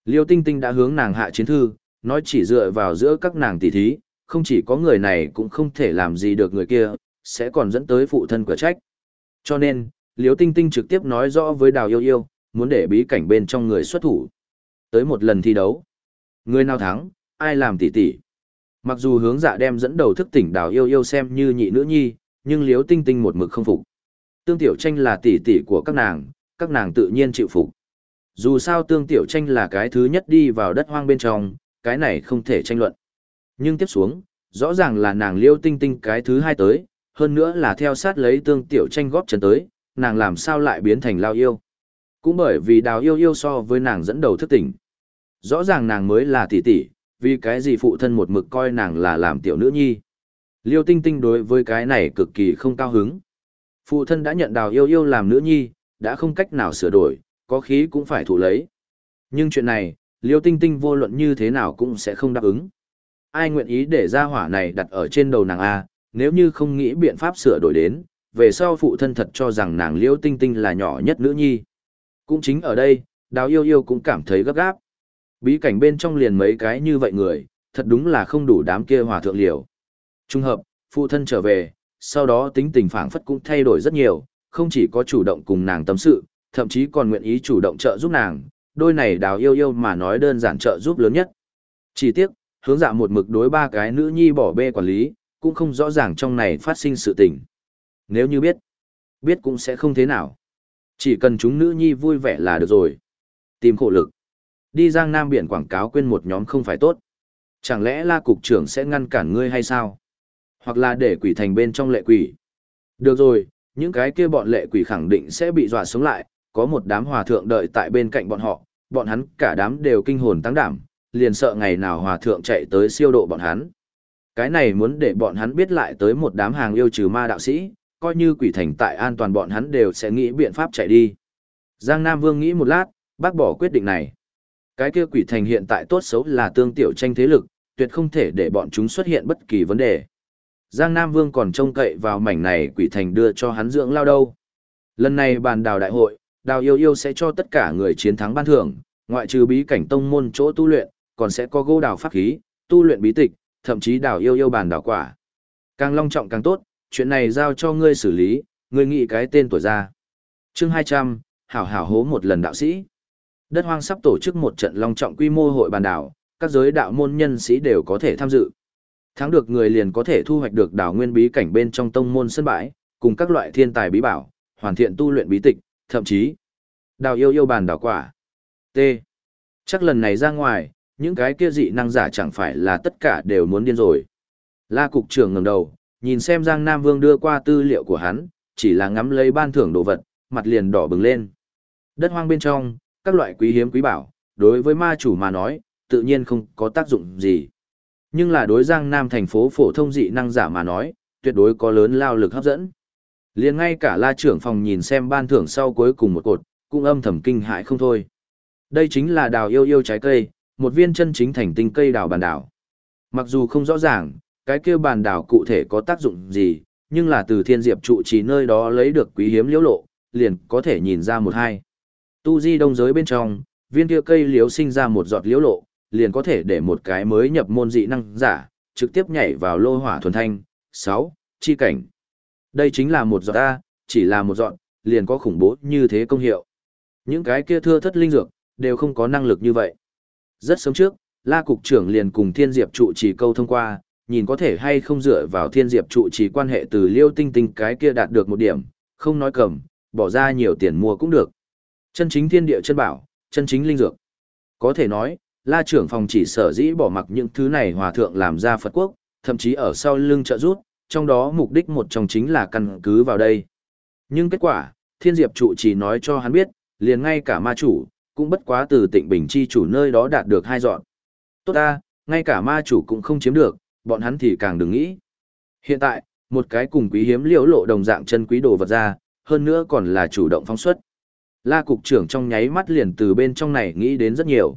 Speaker 1: Liêu tinh tinh đã hướng nàng hạ chiến thư, nói chỉ dựa vào giữa các nàng tỷ thí, không chỉ có người này cũng không thể làm gì được người kia, sẽ còn dẫn tới phụ thân của trách. Cho nên, Liêu tinh tinh trực tiếp nói rõ với đào yêu yêu, muốn để bí cảnh bên trong người xuất thủ. Tới một lần thi đấu. Người nào thắng, ai làm tỷ tỷ. Mặc dù hướng dạ đem dẫn đầu thức tỉnh đào yêu yêu xem như nhị nữ nhi, nhưng liếu tinh tinh một mực không phục. Tương tiểu tranh là tỷ tỷ của các nàng, các nàng tự nhiên chịu phục. Dù sao tương tiểu tranh là cái thứ nhất đi vào đất hoang bên trong, cái này không thể tranh luận. Nhưng tiếp xuống, rõ ràng là nàng liêu tinh tinh cái thứ hai tới, hơn nữa là theo sát lấy tương tiểu tranh góp chân tới, nàng làm sao lại biến thành lao yêu. Cũng bởi vì đào yêu yêu so với nàng dẫn đầu thức tỉnh. Rõ ràng nàng mới là tỷ tỷ, vì cái gì phụ thân một mực coi nàng là làm tiểu nữ nhi. Liêu tinh tinh đối với cái này cực kỳ không cao hứng. Phụ thân đã nhận đào yêu yêu làm nữ nhi, đã không cách nào sửa đổi, có khí cũng phải thụ lấy. Nhưng chuyện này, liêu tinh tinh vô luận như thế nào cũng sẽ không đáp ứng. Ai nguyện ý để ra hỏa này đặt ở trên đầu nàng A, nếu như không nghĩ biện pháp sửa đổi đến, về sau phụ thân thật cho rằng nàng liêu tinh tinh là nhỏ nhất nữ nhi. Cũng chính ở đây, đào yêu yêu cũng cảm thấy gấp gáp. Bí cảnh bên trong liền mấy cái như vậy người, thật đúng là không đủ đám kia hòa thượng liều. Trung hợp, phụ thân trở về, sau đó tính tình phảng phất cũng thay đổi rất nhiều, không chỉ có chủ động cùng nàng tâm sự, thậm chí còn nguyện ý chủ động trợ giúp nàng, đôi này đào yêu yêu mà nói đơn giản trợ giúp lớn nhất. Chỉ tiếc, hướng dạ một mực đối ba cái nữ nhi bỏ bê quản lý, cũng không rõ ràng trong này phát sinh sự tình. Nếu như biết, biết cũng sẽ không thế nào. Chỉ cần chúng nữ nhi vui vẻ là được rồi. Tìm khổ lực. Đi Giang Nam biển quảng cáo quên một nhóm không phải tốt. Chẳng lẽ la cục trưởng sẽ ngăn cản ngươi hay sao? Hoặc là để quỷ thành bên trong lệ quỷ. Được rồi, những cái kia bọn lệ quỷ khẳng định sẽ bị dọa sống lại, có một đám hòa thượng đợi tại bên cạnh bọn họ, bọn hắn cả đám đều kinh hồn tăng đảm, liền sợ ngày nào hòa thượng chạy tới siêu độ bọn hắn. Cái này muốn để bọn hắn biết lại tới một đám hàng yêu trừ ma đạo sĩ, coi như quỷ thành tại an toàn bọn hắn đều sẽ nghĩ biện pháp chạy đi. Giang Nam Vương nghĩ một lát, bác bỏ quyết định này. Cái kia quỷ thành hiện tại tốt xấu là tương tiểu tranh thế lực, tuyệt không thể để bọn chúng xuất hiện bất kỳ vấn đề. Giang Nam Vương còn trông cậy vào mảnh này quỷ thành đưa cho hắn dưỡng lao đâu. Lần này bàn đào đại hội, đào yêu yêu sẽ cho tất cả người chiến thắng ban thưởng, ngoại trừ bí cảnh tông môn chỗ tu luyện, còn sẽ có gỗ đào pháp khí, tu luyện bí tịch, thậm chí đào yêu yêu bàn đào quả. Càng long trọng càng tốt, chuyện này giao cho ngươi xử lý, ngươi nghĩ cái tên tuổi ra. Chương 200, hảo hảo hố một lần đạo sĩ. Đất hoang sắp tổ chức một trận long trọng quy mô hội bàn đảo, các giới đạo môn nhân sĩ đều có thể tham dự. Thắng được người liền có thể thu hoạch được đảo nguyên bí cảnh bên trong tông môn sân bãi, cùng các loại thiên tài bí bảo, hoàn thiện tu luyện bí tịch, thậm chí đào yêu yêu bàn đảo quả. T. Chắc lần này ra ngoài, những cái kia dị năng giả chẳng phải là tất cả đều muốn điên rồi. La cục trưởng ngẩng đầu, nhìn xem Giang Nam Vương đưa qua tư liệu của hắn, chỉ là ngắm lấy ban thưởng đồ vật, mặt liền đỏ bừng lên. Đất hoang bên trong, các loại quý hiếm quý bảo, đối với ma chủ mà nói, tự nhiên không có tác dụng gì. Nhưng là đối Giang Nam thành phố phổ thông dị năng giả mà nói, tuyệt đối có lớn lao lực hấp dẫn. Liền ngay cả la trưởng phòng nhìn xem ban thưởng sau cuối cùng một cột, cũng âm thầm kinh hãi không thôi. Đây chính là đào yêu yêu trái cây, một viên chân chính thành tinh cây đào bàn đảo. Mặc dù không rõ ràng, cái kia bàn đảo cụ thể có tác dụng gì, nhưng là từ thiên diệp trụ trì nơi đó lấy được quý hiếm liễu lộ, liền có thể nhìn ra một hai. Tu di đông giới bên trong, viên kia cây liễu sinh ra một giọt liễu lộ, liền có thể để một cái mới nhập môn dị năng giả, trực tiếp nhảy vào lô hỏa thuần thanh. 6. Chi cảnh. Đây chính là một giọt A, chỉ là một giọt, liền có khủng bố như thế công hiệu. Những cái kia thưa thất linh dược, đều không có năng lực như vậy. Rất sớm trước, La Cục trưởng liền cùng Thiên Diệp trụ trì câu thông qua, nhìn có thể hay không dựa vào Thiên Diệp trụ trì quan hệ từ liêu tinh tinh cái kia đạt được một điểm, không nói cầm, bỏ ra nhiều tiền mua cũng được. Chân chính thiên địa chân bảo, chân chính linh dược. Có thể nói, la trưởng phòng chỉ sở dĩ bỏ mặc những thứ này hòa thượng làm ra Phật quốc, thậm chí ở sau lưng trợ rút, trong đó mục đích một trong chính là căn cứ vào đây. Nhưng kết quả, thiên diệp trụ chỉ nói cho hắn biết, liền ngay cả ma chủ, cũng bất quá từ tịnh bình chi chủ nơi đó đạt được hai dọn. Tốt ta, ngay cả ma chủ cũng không chiếm được, bọn hắn thì càng đừng nghĩ. Hiện tại, một cái cùng quý hiếm liễu lộ đồng dạng chân quý đồ vật ra, hơn nữa còn là chủ động phóng xuất. La cục trưởng trong nháy mắt liền từ bên trong này nghĩ đến rất nhiều.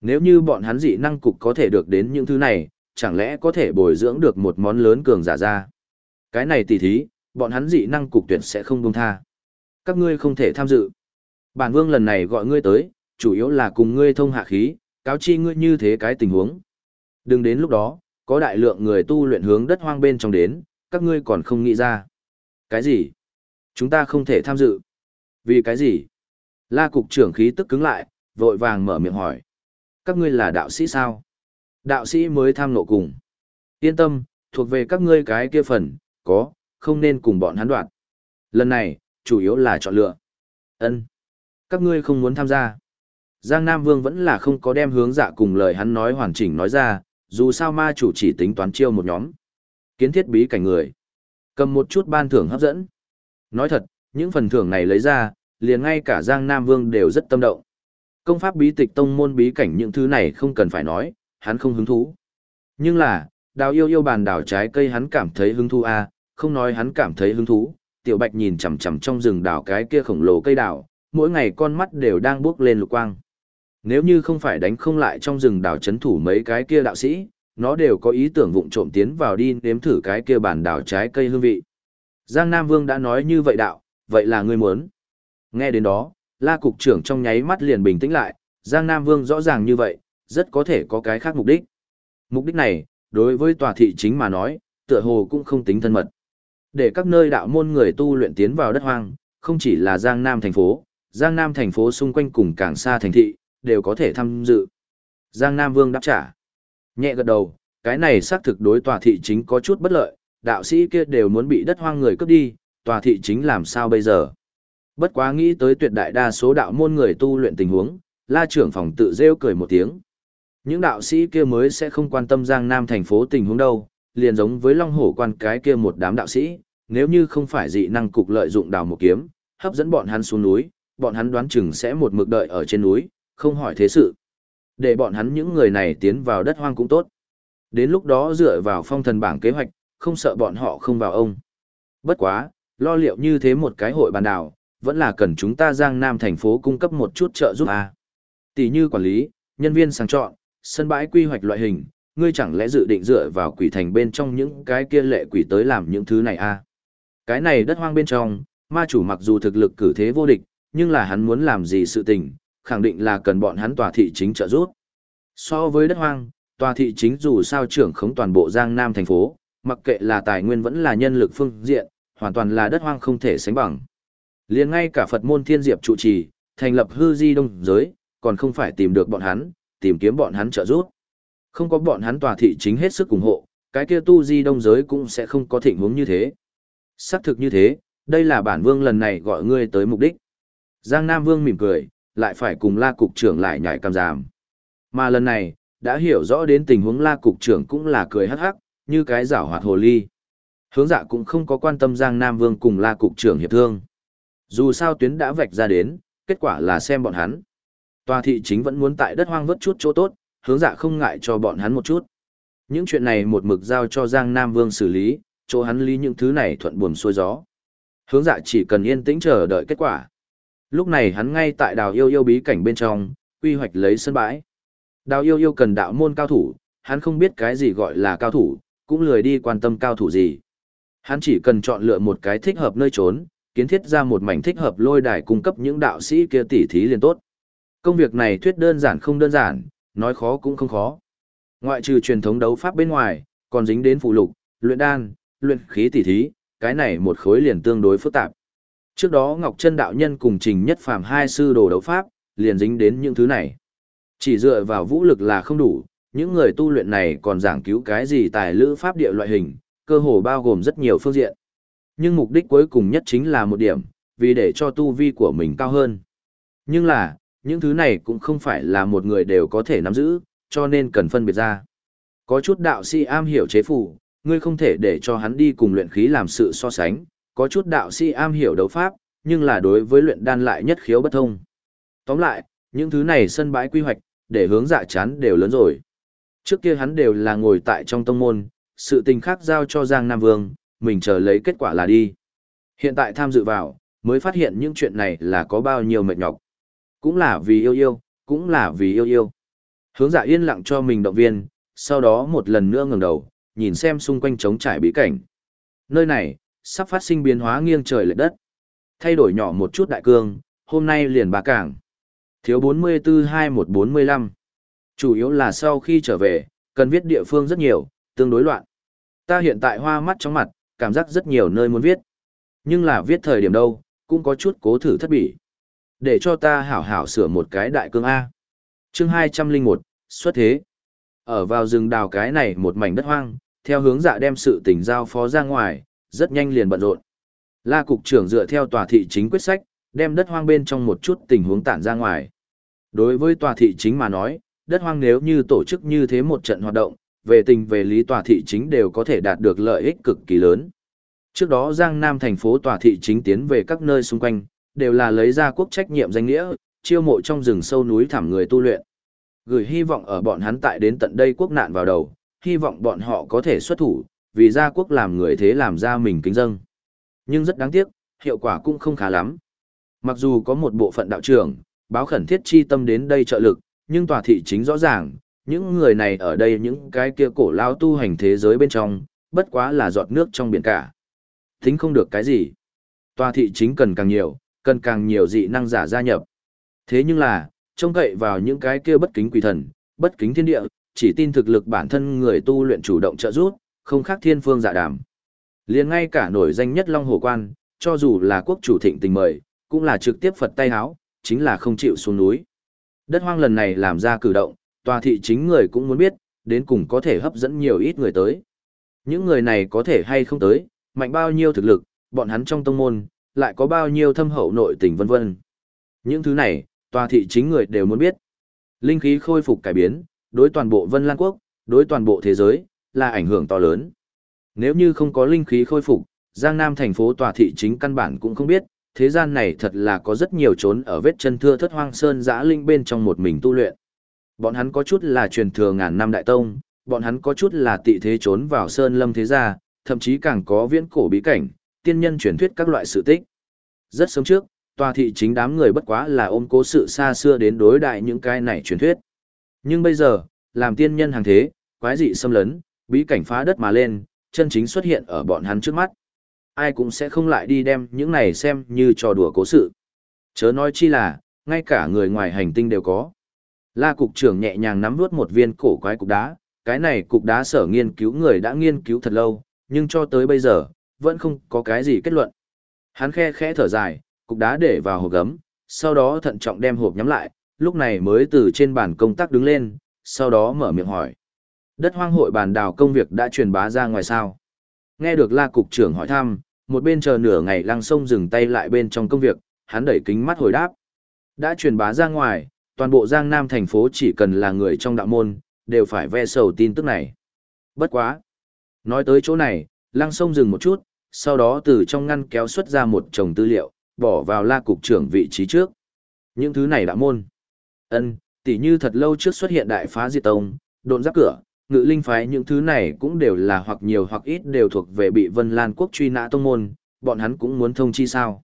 Speaker 1: Nếu như bọn hắn dị năng cục có thể được đến những thứ này, chẳng lẽ có thể bồi dưỡng được một món lớn cường giả ra. Cái này tỉ thí, bọn hắn dị năng cục tuyệt sẽ không buông tha. Các ngươi không thể tham dự. Bản vương lần này gọi ngươi tới, chủ yếu là cùng ngươi thông hạ khí, cáo chi ngươi như thế cái tình huống. Đừng đến lúc đó, có đại lượng người tu luyện hướng đất hoang bên trong đến, các ngươi còn không nghĩ ra. Cái gì? Chúng ta không thể tham dự. Vì cái gì? La cục trưởng khí tức cứng lại, vội vàng mở miệng hỏi. Các ngươi là đạo sĩ sao? Đạo sĩ mới tham nộ cùng. Yên tâm, thuộc về các ngươi cái kia phần, có, không nên cùng bọn hắn đoạn. Lần này, chủ yếu là chọn lựa. Ân, Các ngươi không muốn tham gia. Giang Nam Vương vẫn là không có đem hướng dạ cùng lời hắn nói hoàn chỉnh nói ra, dù sao ma chủ chỉ tính toán chiêu một nhóm. Kiến thiết bí cảnh người. Cầm một chút ban thưởng hấp dẫn. Nói thật, những phần thưởng này lấy ra, liền ngay cả Giang Nam Vương đều rất tâm động. Công pháp bí tịch tông môn bí cảnh những thứ này không cần phải nói, hắn không hứng thú. Nhưng là, đào yêu yêu bàn đào trái cây hắn cảm thấy hứng thú à, không nói hắn cảm thấy hứng thú. Tiểu Bạch nhìn chằm chằm trong rừng đào cái kia khổng lồ cây đào, mỗi ngày con mắt đều đang bước lên lục quang. Nếu như không phải đánh không lại trong rừng đào chấn thủ mấy cái kia đạo sĩ, nó đều có ý tưởng vụng trộm tiến vào đi nếm thử cái kia bản đào trái cây hương vị. Giang Nam Vương đã nói như vậy đạo, vậy là ngươi muốn. Nghe đến đó, La cục trưởng trong nháy mắt liền bình tĩnh lại, Giang Nam Vương rõ ràng như vậy, rất có thể có cái khác mục đích. Mục đích này, đối với tòa thị chính mà nói, tựa hồ cũng không tính thân mật. Để các nơi đạo môn người tu luyện tiến vào đất hoang, không chỉ là Giang Nam thành phố, Giang Nam thành phố xung quanh cùng càng xa thành thị, đều có thể tham dự. Giang Nam Vương đáp trả. Nhẹ gật đầu, cái này xác thực đối tòa thị chính có chút bất lợi, đạo sĩ kia đều muốn bị đất hoang người cướp đi, tòa thị chính làm sao bây giờ. Bất quá nghĩ tới tuyệt đại đa số đạo môn người tu luyện tình huống, la trưởng phòng tự rêu cười một tiếng. Những đạo sĩ kia mới sẽ không quan tâm Giang Nam thành phố tình huống đâu, liền giống với Long Hổ quan cái kia một đám đạo sĩ, nếu như không phải dị năng cục lợi dụng đào một kiếm, hấp dẫn bọn hắn xuống núi, bọn hắn đoán chừng sẽ một mực đợi ở trên núi, không hỏi thế sự. Để bọn hắn những người này tiến vào đất hoang cũng tốt. Đến lúc đó dựa vào phong thần bảng kế hoạch, không sợ bọn họ không vào ông. Bất quá, lo liệu như thế một cái hội bàn đảo, vẫn là cần chúng ta Giang Nam thành phố cung cấp một chút trợ giúp a. Tỷ như quản lý, nhân viên sang chọn, sân bãi quy hoạch loại hình, ngươi chẳng lẽ dự định dựa vào quỷ thành bên trong những cái kia lệ quỷ tới làm những thứ này à? Cái này đất hoang bên trong, ma chủ mặc dù thực lực cử thế vô địch, nhưng là hắn muốn làm gì sự tình, khẳng định là cần bọn hắn tòa thị chính trợ giúp. So với đất hoang, tòa thị chính dù sao trưởng khống toàn bộ Giang Nam thành phố, mặc kệ là tài nguyên vẫn là nhân lực phương diện, hoàn toàn là đất hoang không thể sánh bằng. Liền ngay cả Phật môn Thiên Diệp trụ trì, thành lập hư di đông giới, còn không phải tìm được bọn hắn, tìm kiếm bọn hắn trợ giúp. Không có bọn hắn tòa thị chính hết sức ủng hộ, cái kia tu di đông giới cũng sẽ không có thịnh hướng như thế. Xác thực như thế, đây là bản vương lần này gọi ngươi tới mục đích. Giang Nam Vương mỉm cười, lại phải cùng la cục trưởng lại nhảy cam giảm. Mà lần này, đã hiểu rõ đến tình huống la cục trưởng cũng là cười hắc hắc, như cái giảo hoạt hồ ly. Hướng dạ cũng không có quan tâm Giang Nam Vương cùng la cục trưởng hiệp thương. Dù sao tuyến đã vạch ra đến, kết quả là xem bọn hắn. Tòa thị chính vẫn muốn tại đất hoang vớt chút chỗ tốt, hướng dạ không ngại cho bọn hắn một chút. Những chuyện này một mực giao cho Giang Nam Vương xử lý, chỗ hắn lý những thứ này thuận buồm xuôi gió. Hướng dạ chỉ cần yên tĩnh chờ đợi kết quả. Lúc này hắn ngay tại đào yêu yêu bí cảnh bên trong, quy hoạch lấy sân bãi. Đào yêu yêu cần đạo môn cao thủ, hắn không biết cái gì gọi là cao thủ, cũng lười đi quan tâm cao thủ gì. Hắn chỉ cần chọn lựa một cái thích hợp nơi trốn, kiến thiết ra một mảnh thích hợp lôi đài cung cấp những đạo sĩ kia tỉ thí liền tốt. Công việc này thuyết đơn giản không đơn giản, nói khó cũng không khó. Ngoại trừ truyền thống đấu pháp bên ngoài, còn dính đến phụ lục, luyện đan, luyện khí tỉ thí, cái này một khối liền tương đối phức tạp. Trước đó Ngọc Trân đạo nhân cùng Trình Nhất Phàm hai sư đồ đấu pháp, liền dính đến những thứ này. Chỉ dựa vào vũ lực là không đủ, những người tu luyện này còn giảng cứu cái gì tài lữ pháp địa loại hình, cơ hồ bao gồm rất nhiều phương diện. Nhưng mục đích cuối cùng nhất chính là một điểm, vì để cho tu vi của mình cao hơn. Nhưng là, những thứ này cũng không phải là một người đều có thể nắm giữ, cho nên cần phân biệt ra. Có chút đạo sĩ am hiểu chế phủ ngươi không thể để cho hắn đi cùng luyện khí làm sự so sánh, có chút đạo sĩ am hiểu đấu pháp, nhưng là đối với luyện đan lại nhất khiếu bất thông. Tóm lại, những thứ này sân bãi quy hoạch, để hướng dạ chán đều lớn rồi. Trước kia hắn đều là ngồi tại trong tông môn, sự tình khác giao cho Giang Nam Vương, mình chờ lấy kết quả là đi. Hiện tại tham dự vào, mới phát hiện những chuyện này là có bao nhiêu mệt nhọc. Cũng là vì yêu yêu, cũng là vì yêu yêu. Hướng dạ yên lặng cho mình động viên, sau đó một lần nữa ngẩng đầu, nhìn xem xung quanh trống trải bí cảnh. Nơi này, sắp phát sinh biến hóa nghiêng trời lệch đất. Thay đổi nhỏ một chút đại cương, hôm nay liền bà cảng. Thiếu 44-2145. Chủ yếu là sau khi trở về, cần viết địa phương rất nhiều, tương đối loạn. Ta hiện tại hoa mắt chóng mặt, cảm giác rất nhiều nơi muốn viết. Nhưng là viết thời điểm đâu, cũng có chút cố thử thất bỉ. Để cho ta hảo hảo sửa một cái đại cương A. chương 201, xuất thế. Ở vào rừng đào cái này một mảnh đất hoang, theo hướng dạ đem sự tình giao phó ra ngoài, rất nhanh liền bận rộn. La cục trưởng dựa theo tòa thị chính quyết sách, đem đất hoang bên trong một chút tình huống tản ra ngoài. Đối với tòa thị chính mà nói, đất hoang nếu như tổ chức như thế một trận hoạt động, về tình về lý tòa thị chính đều có thể đạt được lợi ích cực kỳ lớn. Trước đó Giang Nam thành phố tòa thị chính tiến về các nơi xung quanh, đều là lấy ra quốc trách nhiệm danh nghĩa, chiêu mộ trong rừng sâu núi thảm người tu luyện. Gửi hy vọng ở bọn hắn tại đến tận đây quốc nạn vào đầu, hy vọng bọn họ có thể xuất thủ, vì gia quốc làm người thế làm ra mình kính dâng. Nhưng rất đáng tiếc, hiệu quả cũng không khá lắm. Mặc dù có một bộ phận đạo trưởng, báo khẩn thiết chi tâm đến đây trợ lực, nhưng tòa thị chính rõ ràng, những người này ở đây những cái kia cổ lao tu hành thế giới bên trong, bất quá là giọt nước trong biển cả. Tính không được cái gì. Tòa thị chính cần càng nhiều, cần càng nhiều dị năng giả gia nhập. Thế nhưng là, trông cậy vào những cái kia bất kính quỷ thần, bất kính thiên địa, chỉ tin thực lực bản thân người tu luyện chủ động trợ giúp, không khác thiên phương dạ đàm. liền ngay cả nổi danh nhất Long Hồ Quan, cho dù là quốc chủ thịnh tình mời, cũng là trực tiếp Phật tay háo, chính là không chịu xuống núi. Đất hoang lần này làm ra cử động, tòa thị chính người cũng muốn biết, đến cùng có thể hấp dẫn nhiều ít người tới. Những người này có thể hay không tới, mạnh bao nhiêu thực lực, bọn hắn trong tông môn, lại có bao nhiêu thâm hậu nội tình vân vân. Những thứ này, tòa thị chính người đều muốn biết. Linh khí khôi phục cải biến, đối toàn bộ Vân Lan Quốc, đối toàn bộ thế giới, là ảnh hưởng to lớn. Nếu như không có linh khí khôi phục, Giang Nam thành phố tòa thị chính căn bản cũng không biết, thế gian này thật là có rất nhiều trốn ở vết chân thưa thất hoang sơn giã linh bên trong một mình tu luyện. Bọn hắn có chút là truyền thừa ngàn năm đại tông, bọn hắn có chút là tị thế trốn vào sơn lâm thế gia, thậm chí càng có viễn cổ bí cảnh, tiên nhân truyền thuyết các loại sự tích. Rất sớm trước, tòa thị chính đám người bất quá là ôm cố sự xa xưa đến đối đại những cái này truyền thuyết. Nhưng bây giờ, làm tiên nhân hàng thế, quái dị xâm lấn, bí cảnh phá đất mà lên, chân chính xuất hiện ở bọn hắn trước mắt. Ai cũng sẽ không lại đi đem những này xem như trò đùa cố sự. Chớ nói chi là, ngay cả người ngoài hành tinh đều có. La cục trưởng nhẹ nhàng nắm nuốt một viên cổ quái cục đá, cái này cục đá sở nghiên cứu người đã nghiên cứu thật lâu, nhưng cho tới bây giờ, vẫn không có cái gì kết luận. Hắn khe khẽ thở dài, cục đá để vào hộp gấm, sau đó thận trọng đem hộp nhắm lại, lúc này mới từ trên bàn công tác đứng lên, sau đó mở miệng hỏi. Đất hoang hội bàn đào công việc đã truyền bá ra ngoài sao? Nghe được la cục trưởng hỏi thăm, một bên chờ nửa ngày lăng sông dừng tay lại bên trong công việc, hắn đẩy kính mắt hồi đáp. Đã truyền bá ra ngoài, toàn bộ Giang Nam thành phố chỉ cần là người trong đạo môn, đều phải ve sầu tin tức này. Bất quá. Nói tới chỗ này, lăng sông dừng một chút, sau đó từ trong ngăn kéo xuất ra một chồng tư liệu, bỏ vào la cục trưởng vị trí trước. Những thứ này đạo môn. ân tỉ như thật lâu trước xuất hiện đại phá diệt tông, độn giáp cửa, ngự linh phái những thứ này cũng đều là hoặc nhiều hoặc ít đều thuộc về bị Vân Lan quốc truy nã tông môn, bọn hắn cũng muốn thông chi sao.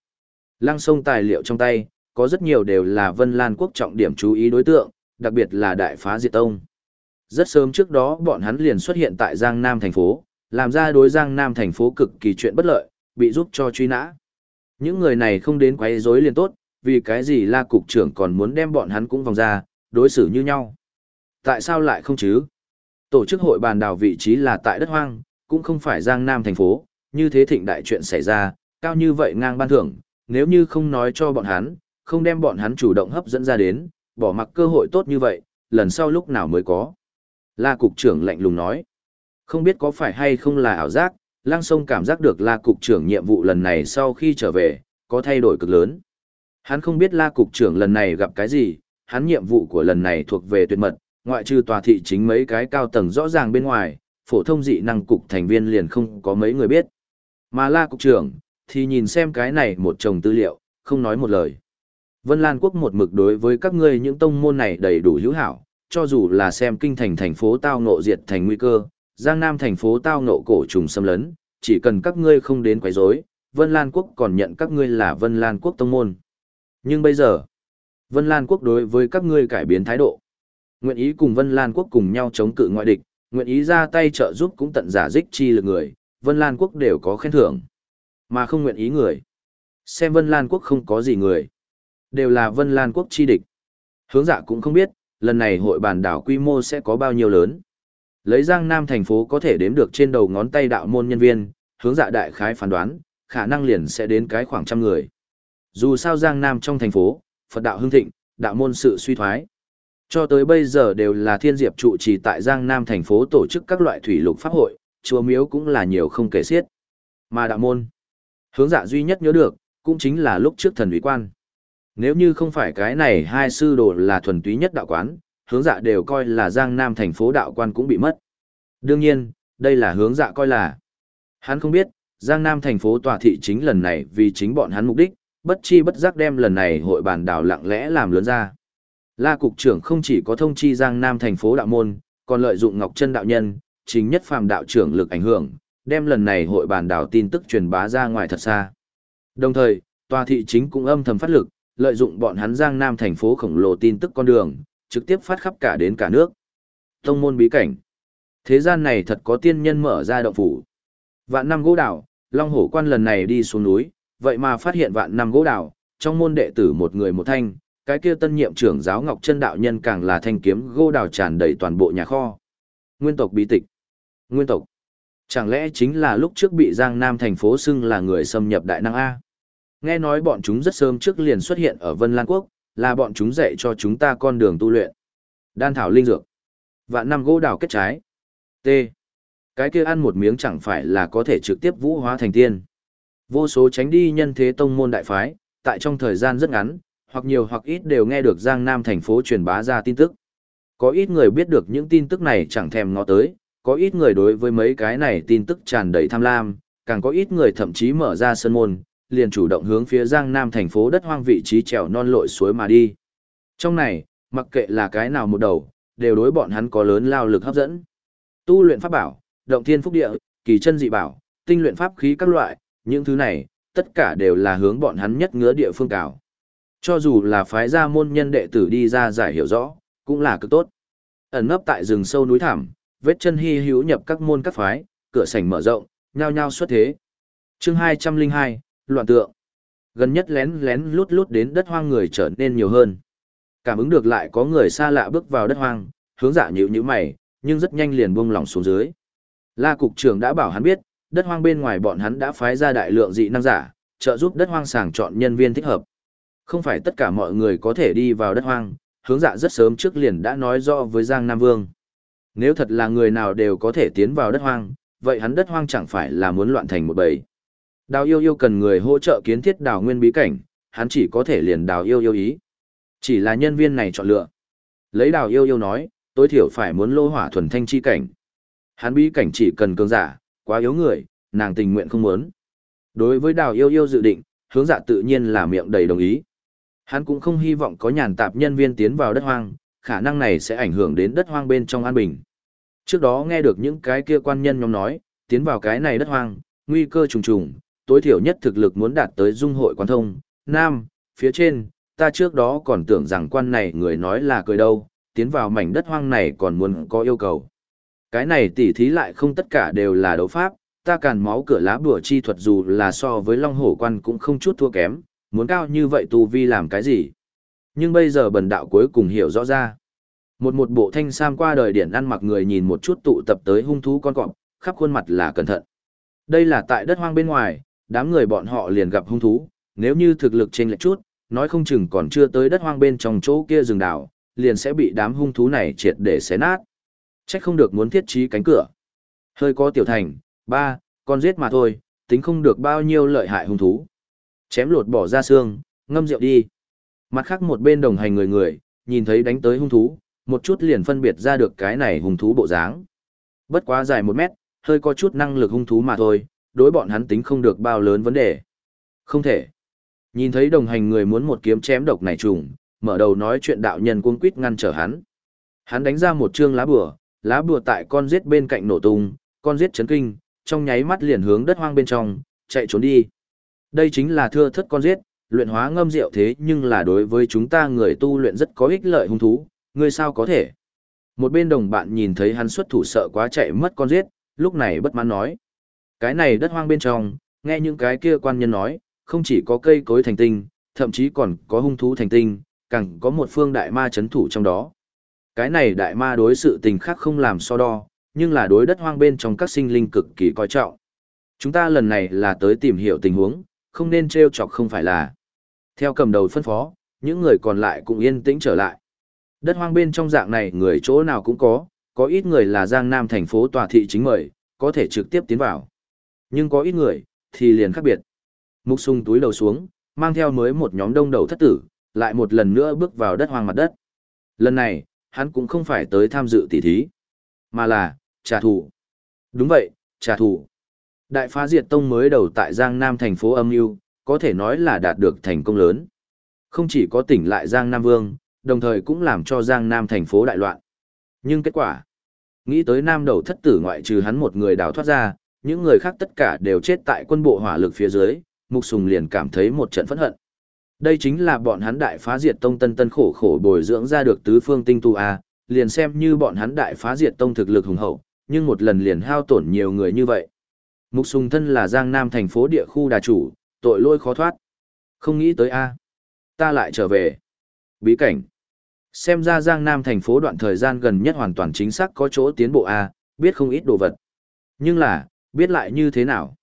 Speaker 1: Lăng sông tài liệu trong tay, có rất nhiều đều là Vân Lan quốc trọng điểm chú ý đối tượng, đặc biệt là đại phá diệt tông. Rất sớm trước đó bọn hắn liền xuất hiện tại Giang Nam thành phố, làm ra đối Giang Nam thành phố cực kỳ chuyện bất lợi, bị giúp cho truy nã. Những người này không đến quấy rối liền tốt, vì cái gì la cục trưởng còn muốn đem bọn hắn cũng vòng ra, đối xử như nhau. Tại sao lại không chứ? Tổ chức hội bàn đào vị trí là tại đất hoang, cũng không phải Giang Nam thành phố, như thế thịnh đại chuyện xảy ra, cao như vậy ngang ban thưởng, nếu như không nói cho bọn hắn, không đem bọn hắn chủ động hấp dẫn ra đến, bỏ mặc cơ hội tốt như vậy, lần sau lúc nào mới có. La cục trưởng lạnh lùng nói, không biết có phải hay không là ảo giác, Lăng Sông cảm giác được La cục trưởng nhiệm vụ lần này sau khi trở về, có thay đổi cực lớn. Hắn không biết La cục trưởng lần này gặp cái gì, hắn nhiệm vụ của lần này thuộc về tuyệt mật, ngoại trừ tòa thị chính mấy cái cao tầng rõ ràng bên ngoài, phổ thông dị năng cục thành viên liền không có mấy người biết. Mà La cục trưởng thì nhìn xem cái này một chồng tư liệu, không nói một lời. Vân Lan quốc một mực đối với các ngươi những tông môn này đầy đủ hữu hảo, cho dù là xem kinh thành thành phố tao ngộ diệt thành nguy cơ, Giang Nam thành phố tao ngộ cổ trùng xâm lấn, chỉ cần các ngươi không đến quấy rối, Vân Lan quốc còn nhận các ngươi là Vân Lan quốc tông môn. Nhưng bây giờ, Vân Lan quốc đối với các ngươi cải biến thái độ. Nguyện ý cùng Vân Lan quốc cùng nhau chống cự ngoại địch, nguyện ý ra tay trợ giúp cũng tận giả dích chi lực người, Vân Lan quốc đều có khen thưởng. Mà không nguyện ý người. Xem Vân Lan quốc không có gì người. Đều là Vân Lan quốc chi địch. Hướng dạ cũng không biết, lần này hội bàn đảo quy mô sẽ có bao nhiêu lớn. Lấy Giang Nam thành phố có thể đếm được trên đầu ngón tay đạo môn nhân viên, hướng dạ đại khái phán đoán, khả năng liền sẽ đến cái khoảng trăm người. Dù sao Giang Nam trong thành phố, Phật đạo hưng thịnh, đạo môn sự suy thoái. Cho tới bây giờ đều là thiên diệp trụ trì tại Giang Nam thành phố tổ chức các loại thủy lục pháp hội, chùa miếu cũng là nhiều không kể xiết. Mà đạo môn, hướng dạ duy nhất nhớ được, cũng chính là lúc trước thần ủy quan. Nếu như không phải cái này hai sư đồ là thuần túy nhất đạo quán, hướng dạ đều coi là Giang Nam thành phố đạo quan cũng bị mất. Đương nhiên, đây là hướng dạ coi là. Hắn không biết, Giang Nam thành phố tòa thị chính lần này vì chính bọn hắn mục đích, bất chi bất giác đem lần này hội bàn đảo lặng lẽ làm lớn ra. La cục trưởng không chỉ có thông chi Giang Nam thành phố đạo môn, còn lợi dụng Ngọc Chân đạo nhân, chính nhất phàm đạo trưởng lực ảnh hưởng, đem lần này hội bàn đảo tin tức truyền bá ra ngoài thật xa. Đồng thời, tòa thị chính cũng âm thầm phát lực, lợi dụng bọn hắn Giang Nam thành phố khổng lồ tin tức con đường, trực tiếp phát khắp cả đến cả nước. Tông môn bí cảnh. Thế gian này thật có tiên nhân mở ra động phủ. Vạn năm gỗ đảo, Long Hổ quan lần này đi xuống núi, vậy mà phát hiện vạn năm gỗ đảo, trong môn đệ tử một người một thanh, cái kia tân nhiệm trưởng giáo Ngọc Chân đạo nhân càng là thanh kiếm gỗ đào tràn đầy toàn bộ nhà kho. Nguyên tộc bí tịch. Nguyên tộc. Chẳng lẽ chính là lúc trước bị Giang Nam thành phố xưng là người xâm nhập đại năng A? Nghe nói bọn chúng rất sớm trước liền xuất hiện ở Vân Lan Quốc, là bọn chúng dạy cho chúng ta con đường tu luyện. Đan thảo linh dược. Vạn năm gỗ đào kết trái. T. Cái kia ăn một miếng chẳng phải là có thể trực tiếp vũ hóa thành tiên. Vô số tránh đi nhân thế tông môn đại phái, tại trong thời gian rất ngắn, hoặc nhiều hoặc ít đều nghe được Giang Nam thành phố truyền bá ra tin tức. Có ít người biết được những tin tức này chẳng thèm ngó tới, có ít người đối với mấy cái này tin tức tràn đầy tham lam, càng có ít người thậm chí mở ra sân môn, liền chủ động hướng phía Giang Nam thành phố đất hoang vị trí trèo non lội suối mà đi. Trong này, mặc kệ là cái nào một đầu, đều đối bọn hắn có lớn lao lực hấp dẫn. Tu luyện pháp bảo, động thiên phúc địa, kỳ chân dị bảo, tinh luyện pháp khí các loại, những thứ này, tất cả đều là hướng bọn hắn nhất ngứa địa phương cào. Cho dù là phái gia môn nhân đệ tử đi ra giải hiểu rõ, cũng là cực tốt. Ẩn nấp tại rừng sâu núi thẳm, vết chân hy hữu nhập các môn các phái, cửa sảnh mở rộng, nhao nhao xuất thế. Chương 202, loạn tượng. Gần nhất lén lén lút lút đến đất hoang người trở nên nhiều hơn. Cảm ứng được lại có người xa lạ bước vào đất hoang, hướng dạ nhíu nhíu mày, nhưng rất nhanh liền buông lỏng xuống dưới. La cục trưởng đã bảo hắn biết, đất hoang bên ngoài bọn hắn đã phái ra đại lượng dị năng giả, trợ giúp đất hoang sàng chọn nhân viên thích hợp. Không phải tất cả mọi người có thể đi vào đất hoang, hướng dạ rất sớm trước liền đã nói rõ với Giang Nam Vương. Nếu thật là người nào đều có thể tiến vào đất hoang, vậy hắn đất hoang chẳng phải là muốn loạn thành một bầy. Đào yêu yêu cần người hỗ trợ kiến thiết đào nguyên bí cảnh, hắn chỉ có thể liền đào yêu yêu ý. Chỉ là nhân viên này chọn lựa. Lấy đào yêu yêu nói, tối thiểu phải muốn lô hỏa thuần thanh chi cảnh. Hắn bí cảnh chỉ cần cường giả, quá yếu người, nàng tình nguyện không muốn. Đối với đào yêu yêu dự định, hướng dạ tự nhiên là miệng đầy đồng ý. Hắn cũng không hy vọng có nhàn tạp nhân viên tiến vào đất hoang, khả năng này sẽ ảnh hưởng đến đất hoang bên trong an bình. Trước đó nghe được những cái kia quan nhân nhóm nói, tiến vào cái này đất hoang, nguy cơ trùng trùng, tối thiểu nhất thực lực muốn đạt tới dung hội quan thông. Nam, phía trên, ta trước đó còn tưởng rằng quan này người nói là cười đâu, tiến vào mảnh đất hoang này còn muốn có yêu cầu. Cái này tỉ thí lại không tất cả đều là đấu pháp, ta càn máu cửa lá bùa chi thuật dù là so với long hổ quan cũng không chút thua kém, muốn cao như vậy tu vi làm cái gì. Nhưng bây giờ bần đạo cuối cùng hiểu rõ ra. Một một bộ thanh sam qua đời điển ăn mặc người nhìn một chút tụ tập tới hung thú con cọp, khắp khuôn mặt là cẩn thận. Đây là tại đất hoang bên ngoài, đám người bọn họ liền gặp hung thú, nếu như thực lực chênh lệch chút, nói không chừng còn chưa tới đất hoang bên trong chỗ kia rừng đảo, liền sẽ bị đám hung thú này triệt để xé nát. Trách không được muốn thiết trí cánh cửa. Hơi có tiểu thành, ba, con giết mà thôi, tính không được bao nhiêu lợi hại hung thú. Chém lột bỏ ra xương, ngâm rượu đi. Mặt khác một bên đồng hành người người, nhìn thấy đánh tới hung thú, một chút liền phân biệt ra được cái này hung thú bộ dáng. Bất quá dài một mét, hơi có chút năng lực hung thú mà thôi, đối bọn hắn tính không được bao lớn vấn đề. Không thể. Nhìn thấy đồng hành người muốn một kiếm chém độc này trùng, mở đầu nói chuyện đạo nhân cuống quýt ngăn trở hắn. Hắn đánh ra một chương lá bùa, lá bùa tại con giết bên cạnh nổ tung, con giết chấn kinh, trong nháy mắt liền hướng đất hoang bên trong, chạy trốn đi. Đây chính là thưa thất con giết, luyện hóa ngâm rượu thế nhưng là đối với chúng ta người tu luyện rất có ích lợi hung thú, ngươi sao có thể. Một bên đồng bạn nhìn thấy hắn xuất thủ sợ quá chạy mất con giết, lúc này bất mãn nói. Cái này đất hoang bên trong, nghe những cái kia quan nhân nói, không chỉ có cây cối thành tinh, thậm chí còn có hung thú thành tinh, càng có một phương đại ma chấn thủ trong đó. Cái này đại ma đối sự tình khác không làm so đo, nhưng là đối đất hoang bên trong các sinh linh cực kỳ coi trọng. Chúng ta lần này là tới tìm hiểu tình huống, không nên trêu chọc không phải là. Theo cầm đầu phân phó, những người còn lại cũng yên tĩnh trở lại. Đất hoang bên trong dạng này người chỗ nào cũng có, có ít người là Giang Nam thành phố tòa thị chính mời, có thể trực tiếp tiến vào. Nhưng có ít người, thì liền khác biệt. Mục sung túi đầu xuống, mang theo mới một nhóm đông đầu thất tử, lại một lần nữa bước vào đất hoang mặt đất. Lần này, hắn cũng không phải tới tham dự tỷ thí, mà là, trả thù. Đúng vậy, trả thù. Đại phá diệt tông mới đầu tại Giang Nam thành phố âm mưu có thể nói là đạt được thành công lớn. Không chỉ có tỉnh lại Giang Nam Vương, đồng thời cũng làm cho Giang Nam thành phố đại loạn. Nhưng kết quả, nghĩ tới Nam đầu thất tử ngoại trừ hắn một người đào thoát ra, những người khác tất cả đều chết tại quân bộ hỏa lực phía dưới, Mục Sùng liền cảm thấy một trận phẫn hận. Đây chính là bọn hắn đại phá diệt tông tân tân khổ khổ bồi dưỡng ra được tứ phương tinh tu a, liền xem như bọn hắn đại phá diệt tông thực lực hùng hậu, nhưng một lần liền hao tổn nhiều người như vậy. Mục Sùng thân là Giang Nam thành phố địa khu đà chủ, tội lôi khó thoát. Không nghĩ tới a, ta lại trở về. Bí cảnh. Xem ra Giang Nam thành phố đoạn thời gian gần nhất hoàn toàn chính xác có chỗ tiến bộ a, biết không ít đồ vật. Nhưng là, biết lại như thế nào?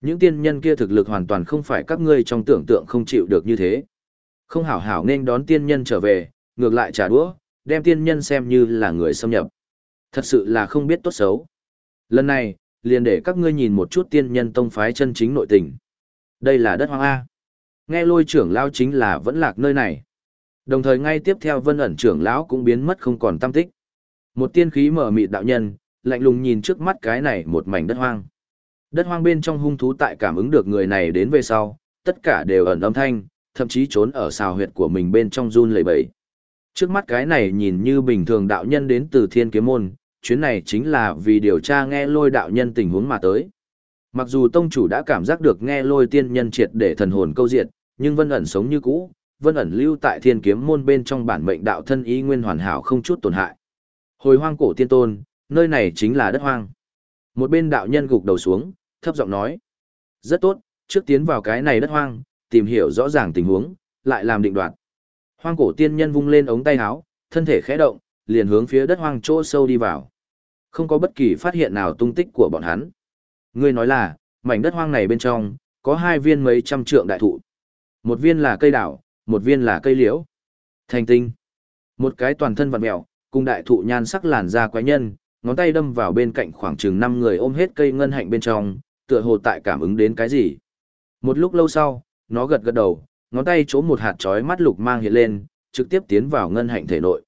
Speaker 1: Những tiên nhân kia thực lực hoàn toàn không phải các ngươi trong tưởng tượng không chịu được như thế. Không hảo hảo nên đón tiên nhân trở về, ngược lại trả đũa, đem tiên nhân xem như là người xâm nhập. Thật sự là không biết tốt xấu. Lần này, liền để các ngươi nhìn một chút tiên nhân tông phái chân chính nội tình. Đây là đất hoang A. Nghe lôi trưởng lão chính là vẫn lạc nơi này. Đồng thời ngay tiếp theo vân ẩn trưởng lão cũng biến mất không còn tâm tích. Một tiên khí mở mịt đạo nhân, lạnh lùng nhìn trước mắt cái này một mảnh đất hoang. Đất hoang bên trong hung thú tại cảm ứng được người này đến về sau, tất cả đều ẩn âm thanh, thậm chí trốn ở xào huyệt của mình bên trong run lẩy bẩy. Trước mắt cái này nhìn như bình thường đạo nhân đến từ thiên kiếm môn, chuyến này chính là vì điều tra nghe lôi đạo nhân tình huống mà tới. Mặc dù tông chủ đã cảm giác được nghe lôi tiên nhân triệt để thần hồn câu diệt, nhưng vân ẩn sống như cũ, vân ẩn lưu tại thiên kiếm môn bên trong bản mệnh đạo thân ý nguyên hoàn hảo không chút tổn hại. Hồi hoang cổ tiên tôn, Nơi này chính là đất hoang. Một bên đạo nhân gục đầu xuống, thấp giọng nói. Rất tốt, trước tiến vào cái này đất hoang, tìm hiểu rõ ràng tình huống, lại làm định đoạt. Hoang cổ tiên nhân vung lên ống tay áo, thân thể khẽ động, liền hướng phía đất hoang chỗ sâu đi vào. Không có bất kỳ phát hiện nào tung tích của bọn hắn. Ngươi nói là, mảnh đất hoang này bên trong, có hai viên mấy trăm trượng đại thụ. Một viên là cây đảo, một viên là cây liễu. Thành tinh. Một cái toàn thân vặn mèo, cùng đại thụ nhan sắc làn da quái nhân, ngón tay đâm vào bên cạnh khoảng chừng năm người ôm hết cây ngân hạnh bên trong, tựa hồ tại cảm ứng đến cái gì. Một lúc lâu sau, nó gật gật đầu, ngón tay chỗ một hạt chói mắt lục mang hiện lên, trực tiếp tiến vào ngân hạnh thể nội.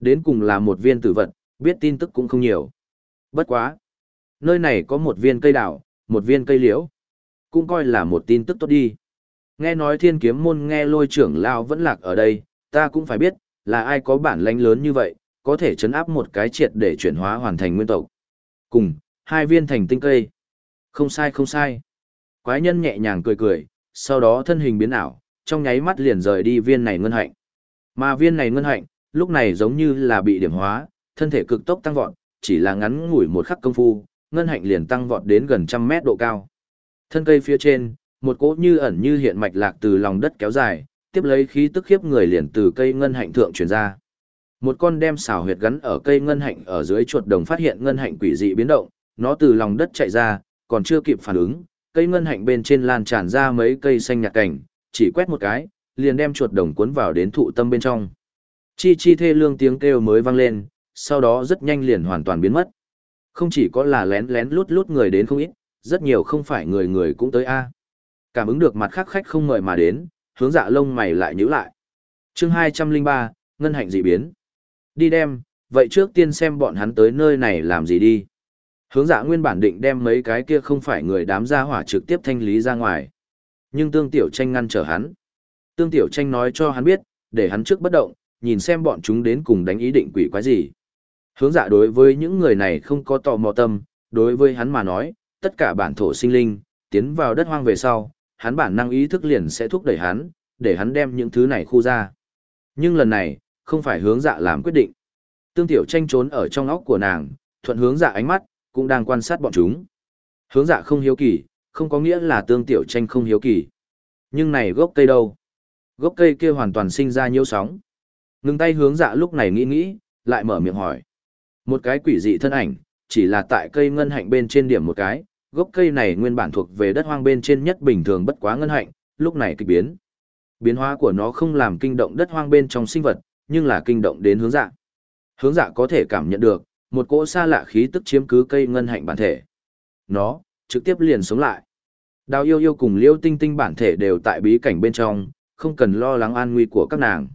Speaker 1: Đến cùng là một viên tử vật, biết tin tức cũng không nhiều. Bất quá. Nơi này có một viên cây đảo, một viên cây liễu. Cũng coi là một tin tức tốt đi. Nghe nói thiên kiếm môn nghe lôi trưởng lao vẫn lạc ở đây, ta cũng phải biết, là ai có bản lãnh lớn như vậy, có thể chấn áp một cái triệt để chuyển hóa hoàn thành nguyên tộc. Cùng, hai viên thành tinh cây. Không sai không sai. Quái nhân nhẹ nhàng cười cười, sau đó thân hình biến ảo, trong nháy mắt liền rời đi viên này ngân hạnh. Mà viên này ngân hạnh, lúc này giống như là bị điểm hóa, thân thể cực tốc tăng vọt, chỉ là ngắn ngủi một khắc công phu, ngân hạnh liền tăng vọt đến gần trăm mét độ cao. Thân cây phía trên, một cỗ như ẩn như hiện mạch lạc từ lòng đất kéo dài, tiếp lấy khí tức khiếp người liền từ cây ngân hạnh thượng truyền ra. Một con đem xảo huyệt gắn ở cây ngân hạnh ở dưới chuột đồng phát hiện ngân hạnh quỷ dị biến động, nó từ lòng đất chạy ra, còn chưa kịp phản ứng, cây ngân hạnh bên trên lan tràn ra mấy cây xanh nhạt cảnh, chỉ quét một cái, liền đem chuột đồng cuốn vào đến thụ tâm bên trong. Chi chi thê lương tiếng kêu mới vang lên, sau đó rất nhanh liền hoàn toàn biến mất. Không chỉ có là lén lén lút lút người đến không ít, rất nhiều không phải người người cũng tới a. Cảm ứng được mặt khác khách không mời mà đến, hướng dạ lông mày lại nhíu lại. Chương 203, ngân hạnh dị biến. Đi đem, vậy trước tiên xem bọn hắn tới nơi này làm gì đi. Hướng dạ nguyên bản định đem mấy cái kia không phải người đám gia hỏa trực tiếp thanh lý ra ngoài. Nhưng tương tiểu tranh ngăn trở hắn. Tương tiểu tranh nói cho hắn biết, để hắn trước bất động, nhìn xem bọn chúng đến cùng đánh ý định quỷ quái gì. Hướng dạ đối với những người này không có tò mò tâm, đối với hắn mà nói, tất cả bản thổ sinh linh, tiến vào đất hoang về sau, hắn bản năng ý thức liền sẽ thúc đẩy hắn, để hắn đem những thứ này khu ra. Nhưng lần này, không phải hướng dạ làm quyết định. Tương tiểu tranh trốn ở trong óc của nàng, thuận hướng dạ ánh mắt, cũng đang quan sát bọn chúng. Hướng dạ không hiếu kỳ, không có nghĩa là tương tiểu tranh không hiếu kỳ. Nhưng này gốc cây đâu? Gốc cây kia hoàn toàn sinh ra nhiễu sóng. Ngừng tay hướng dạ lúc này nghĩ nghĩ, lại mở miệng hỏi. Một cái quỷ dị thân ảnh, chỉ là tại cây ngân hạnh bên trên điểm một cái, gốc cây này nguyên bản thuộc về đất hoang bên trên nhất bình thường bất quá ngân hạnh, lúc này kịch biến. Biến hóa của nó không làm kinh động đất hoang bên trong sinh vật, nhưng là kinh động đến hướng dạ. Hướng dạ có thể cảm nhận được, một cỗ xa lạ khí tức chiếm cứ cây ngân hạnh bản thể. Nó, trực tiếp liền sống lại. Đào yêu yêu cùng liêu tinh tinh bản thể đều tại bí cảnh bên trong, không cần lo lắng an nguy của các nàng.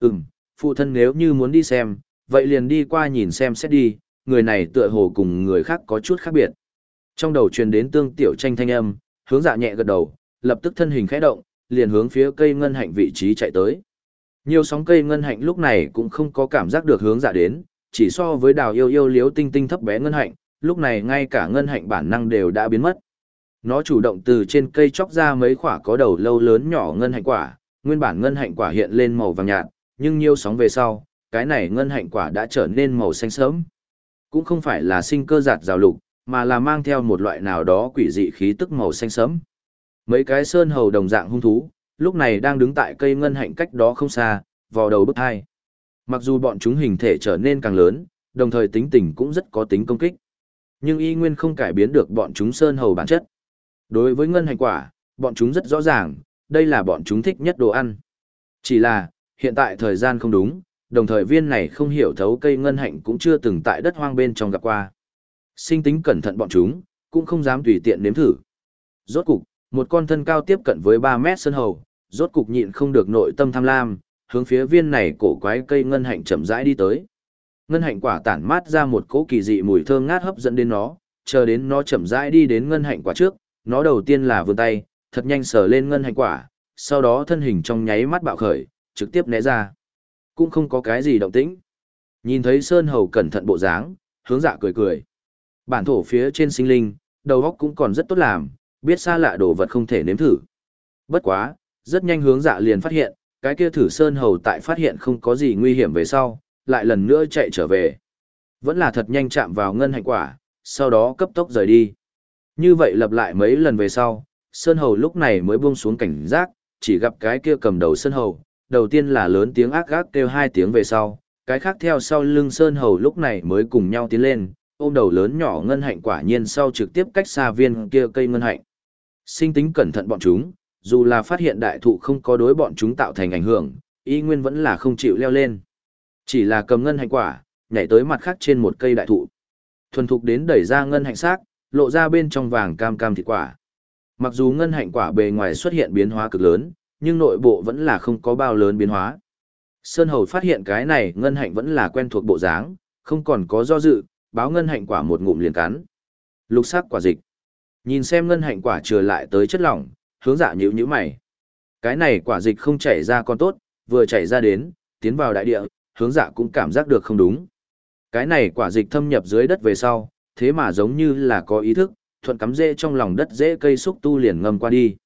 Speaker 1: Ừm, phụ thân nếu như muốn đi xem, vậy liền đi qua nhìn xem xét đi, người này tựa hồ cùng người khác có chút khác biệt. Trong đầu truyền đến tương tiểu tranh thanh âm, hướng dạ nhẹ gật đầu, lập tức thân hình khẽ động, liền hướng phía cây ngân hạnh vị trí chạy tới. Nhiều sóng cây ngân hạnh lúc này cũng không có cảm giác được hướng dạ đến, chỉ so với đào yêu yêu liếu tinh tinh thấp bé ngân hạnh, lúc này ngay cả ngân hạnh bản năng đều đã biến mất. Nó chủ động từ trên cây chóc ra mấy quả có đầu lâu lớn nhỏ ngân hạnh quả, nguyên bản ngân hạnh quả hiện lên màu vàng nhạt, nhưng nhiều sóng về sau, cái này ngân hạnh quả đã trở nên màu xanh sớm. Cũng không phải là sinh cơ giạt rào lục, mà là mang theo một loại nào đó quỷ dị khí tức màu xanh sớm. Mấy cái sơn hầu đồng dạng hung thú, lúc này đang đứng tại cây ngân hạnh cách đó không xa, vò đầu bức hai. Mặc dù bọn chúng hình thể trở nên càng lớn, đồng thời tính tình cũng rất có tính công kích. Nhưng y nguyên không cải biến được bọn chúng sơn hầu bản chất. Đối với ngân hạnh quả, bọn chúng rất rõ ràng, đây là bọn chúng thích nhất đồ ăn. Chỉ là, hiện tại thời gian không đúng, đồng thời viên này không hiểu thấu cây ngân hạnh cũng chưa từng tại đất hoang bên trong gặp qua. Sinh tính cẩn thận bọn chúng, cũng không dám tùy tiện nếm thử. Rốt cục, một con thân cao tiếp cận với 3 mét sân hầu, rốt cục nhịn không được nội tâm tham lam, hướng phía viên này cổ quái cây ngân hạnh chậm rãi đi tới. Ngân hạnh quả tản mát ra một cỗ kỳ dị mùi thơm ngát hấp dẫn đến nó, chờ đến nó chậm rãi đi đến ngân hạnh quả trước, nó đầu tiên là vươn tay, thật nhanh sờ lên ngân hạnh quả, sau đó thân hình trong nháy mắt bạo khởi, trực tiếp né ra. Cũng không có cái gì động tĩnh. Nhìn thấy Sơn Hầu cẩn thận bộ dáng, hướng dạ cười cười. Bản thổ phía trên sinh linh, đầu óc cũng còn rất tốt làm, biết xa lạ đồ vật không thể nếm thử. Bất quá, rất nhanh hướng dạ liền phát hiện, cái kia thử Sơn Hầu tại phát hiện không có gì nguy hiểm về sau, lại lần nữa chạy trở về. Vẫn là thật nhanh chạm vào ngân hạnh quả, sau đó cấp tốc rời đi. Như vậy lặp lại mấy lần về sau, Sơn Hầu lúc này mới buông xuống cảnh giác, chỉ gặp cái kia cầm đầu Sơn Hầu, đầu tiên là lớn tiếng ác gác kêu hai tiếng về sau, cái khác theo sau lưng Sơn Hầu lúc này mới cùng nhau tiến lên, ôm đầu lớn nhỏ ngân hạnh quả nhiên sau trực tiếp cách xa viên kia cây ngân hạnh. Sinh tính cẩn thận bọn chúng, dù là phát hiện đại thụ không có đối bọn chúng tạo thành ảnh hưởng, y nguyên vẫn là không chịu leo lên. Chỉ là cầm ngân hạnh quả, nhảy tới mặt khác trên một cây đại thụ. Thuần thục đến đẩy ra ngân hạnh xác, lộ ra bên trong vàng cam cam thịt quả. Mặc dù ngân hạnh quả bề ngoài xuất hiện biến hóa cực lớn, nhưng nội bộ vẫn là không có bao lớn biến hóa. Sơn Hầu phát hiện cái này ngân hạnh vẫn là quen thuộc bộ dáng, không còn có do dự, báo ngân hạnh quả một ngụm liền cắn. Lục sắc quả dịch. Nhìn xem ngân hạnh quả trừ lại tới chất lỏng, hướng dạ nhíu nhíu mày. Cái này quả dịch không chảy ra con tốt, vừa chảy ra đến, tiến vào đại địa, hướng dạ cũng cảm giác được không đúng. Cái này quả dịch thâm nhập dưới đất về sau, thế mà giống như là có ý thức, thuận cắm rễ trong lòng đất dễ cây xúc tu liền ngâm qua đi.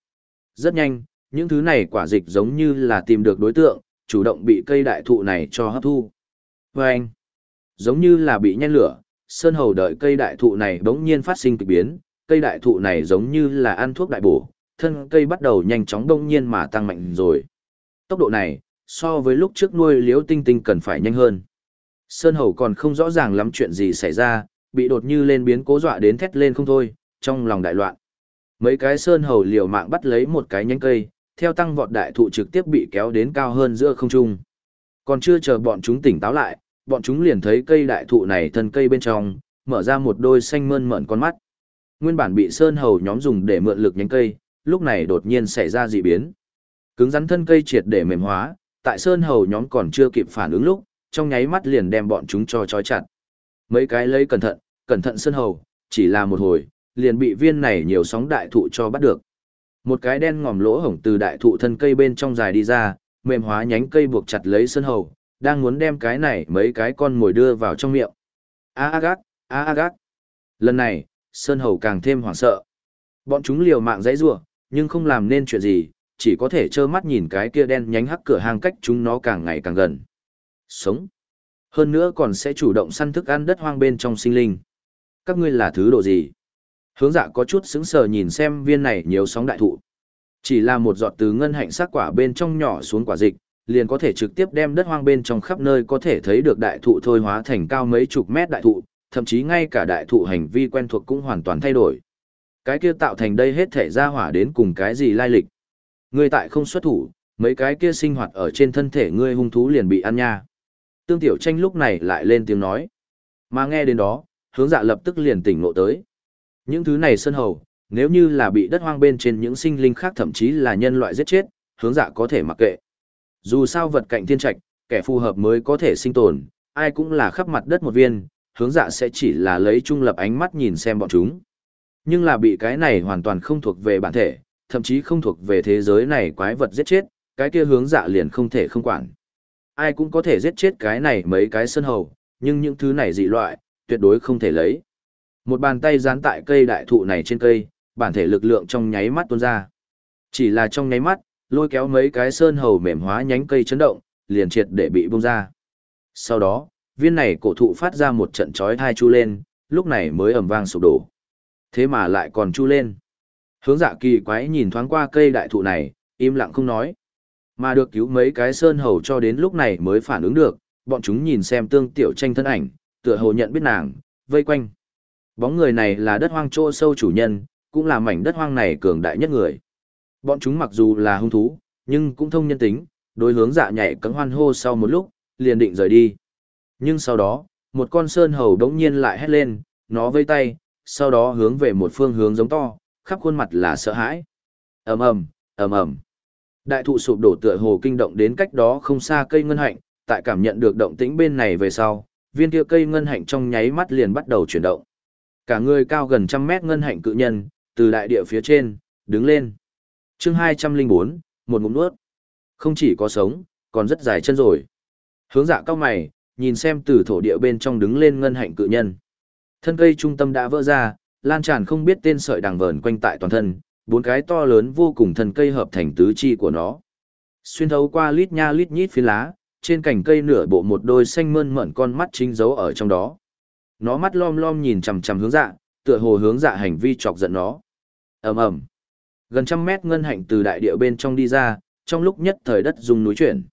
Speaker 1: Rất nhanh, những thứ này quả dịch giống như là tìm được đối tượng, chủ động bị cây đại thụ này cho hấp thu. Và anh, giống như là bị nhen lửa, sơn hầu đợi cây đại thụ này bỗng nhiên phát sinh kỳ biến, cây đại thụ này giống như là ăn thuốc đại bổ, thân cây bắt đầu nhanh chóng đông nhiên mà tăng mạnh rồi. Tốc độ này, so với lúc trước nuôi liếu tinh tinh cần phải nhanh hơn. Sơn hầu còn không rõ ràng lắm chuyện gì xảy ra, bị đột như lên biến cố dọa đến thét lên không thôi, trong lòng đại loạn. Mấy cái sơn hầu liều mạng bắt lấy một cái nhánh cây, theo tăng vọt đại thụ trực tiếp bị kéo đến cao hơn giữa không trung. Còn chưa chờ bọn chúng tỉnh táo lại, bọn chúng liền thấy cây đại thụ này thân cây bên trong, mở ra một đôi xanh mơn mởn con mắt. Nguyên bản bị sơn hầu nhóm dùng để mượn lực nhánh cây, lúc này đột nhiên xảy ra dị biến. Cứng rắn thân cây triệt để mềm hóa, tại sơn hầu nhóm còn chưa kịp phản ứng lúc, trong nháy mắt liền đem bọn chúng cho trói chặt. Mấy cái lấy cẩn thận, cẩn thận sơn hầu, chỉ là một hồi, liền bị viên này nhiều sóng đại thụ cho bắt được. Một cái đen ngòm lỗ hổng từ đại thụ thân cây bên trong dài đi ra, mềm hóa nhánh cây buộc chặt lấy sơn hầu, đang muốn đem cái này mấy cái con mồi đưa vào trong miệng. A a gác, a a gác. Lần này, sơn hầu càng thêm hoảng sợ. Bọn chúng liều mạng dãy rủa, nhưng không làm nên chuyện gì, chỉ có thể trơ mắt nhìn cái kia đen nhánh hắc cửa hang cách chúng nó càng ngày càng gần. Sống. Hơn nữa còn sẽ chủ động săn thức ăn đất hoang bên trong sinh linh. Các ngươi là thứ độ gì? Hướng dạ có chút sững sờ nhìn xem viên này nhiều sóng đại thụ. Chỉ là một giọt từ ngân hạnh sắc quả bên trong nhỏ xuống quả dịch, liền có thể trực tiếp đem đất hoang bên trong khắp nơi có thể thấy được đại thụ thôi hóa thành cao mấy chục mét đại thụ, thậm chí ngay cả đại thụ hành vi quen thuộc cũng hoàn toàn thay đổi. Cái kia tạo thành đây hết thể ra hỏa đến cùng cái gì lai lịch. Ngươi tại không xuất thủ, mấy cái kia sinh hoạt ở trên thân thể ngươi hung thú liền bị ăn nha. Tương Tiểu Tranh lúc này lại lên tiếng nói. Mà nghe đến đó, hướng dạ lập tức liền tỉnh ngộ tới. Những thứ này sơn hầu, nếu như là bị đất hoang bên trên những sinh linh khác thậm chí là nhân loại giết chết, hướng dạ có thể mặc kệ. Dù sao vật cạnh thiên trạch, kẻ phù hợp mới có thể sinh tồn, ai cũng là khắp mặt đất một viên, hướng dạ sẽ chỉ là lấy trung lập ánh mắt nhìn xem bọn chúng. Nhưng là bị cái này hoàn toàn không thuộc về bản thể, thậm chí không thuộc về thế giới này quái vật giết chết, cái kia hướng dạ liền không thể không quản. Ai cũng có thể giết chết cái này mấy cái sơn hầu, nhưng những thứ này dị loại, tuyệt đối không thể lấy. Một bàn tay dán tại cây đại thụ này trên cây, bản thể lực lượng trong nháy mắt tuôn ra. Chỉ là trong nháy mắt, lôi kéo mấy cái sơn hầu mềm hóa nhánh cây chấn động, liền triệt để bị bung ra. Sau đó, viên này cổ thụ phát ra một trận chói thai chu lên, lúc này mới ầm vang sụp đổ. Thế mà lại còn chu lên. Hướng dạ kỳ quái nhìn thoáng qua cây đại thụ này, im lặng không nói. Mà được cứu mấy cái sơn hầu cho đến lúc này mới phản ứng được, bọn chúng nhìn xem tương tiểu tranh thân ảnh, tựa hồ nhận biết nàng, vây quanh. Bóng người này là đất hoang chỗ sâu chủ nhân, cũng là mảnh đất hoang này cường đại nhất người. Bọn chúng mặc dù là hung thú, nhưng cũng thông nhân tính, đối hướng dạ nhảy cấm hoan hô sau một lúc, liền định rời đi. Nhưng sau đó, một con sơn hầu đống nhiên lại hét lên, nó vây tay, sau đó hướng về một phương hướng giống to, khắp khuôn mặt là sợ hãi. ầm ầm, ầm ầm. Đại thụ sụp đổ tựa hồ kinh động đến cách đó không xa cây ngân hạnh, tại cảm nhận được động tĩnh bên này về sau, viên kia cây ngân hạnh trong nháy mắt liền bắt đầu chuyển động. Cả người cao gần trăm mét ngân hạnh cự nhân, từ đại địa phía trên, đứng lên. chương 204, một ngụm nuốt. Không chỉ có sống, còn rất dài chân rồi. Hướng dạ cao mày, nhìn xem từ thổ địa bên trong đứng lên ngân hạnh cự nhân. Thân cây trung tâm đã vỡ ra, lan tràn không biết tên sợi đằng vờn quanh tại toàn thân, bốn cái to lớn vô cùng thân cây hợp thành tứ chi của nó. Xuyên thấu qua lít nha lít nhít phía lá, trên cành cây nửa bộ một đôi xanh mơn mởn con mắt chính dấu ở trong đó. Nó mắt lom lom nhìn chằm chằm hướng dạ, tựa hồ hướng dạ hành vi chọc giận nó. ầm ầm, gần trăm mét ngân hạnh từ đại địa bên trong đi ra, trong lúc nhất thời đất rung núi chuyển.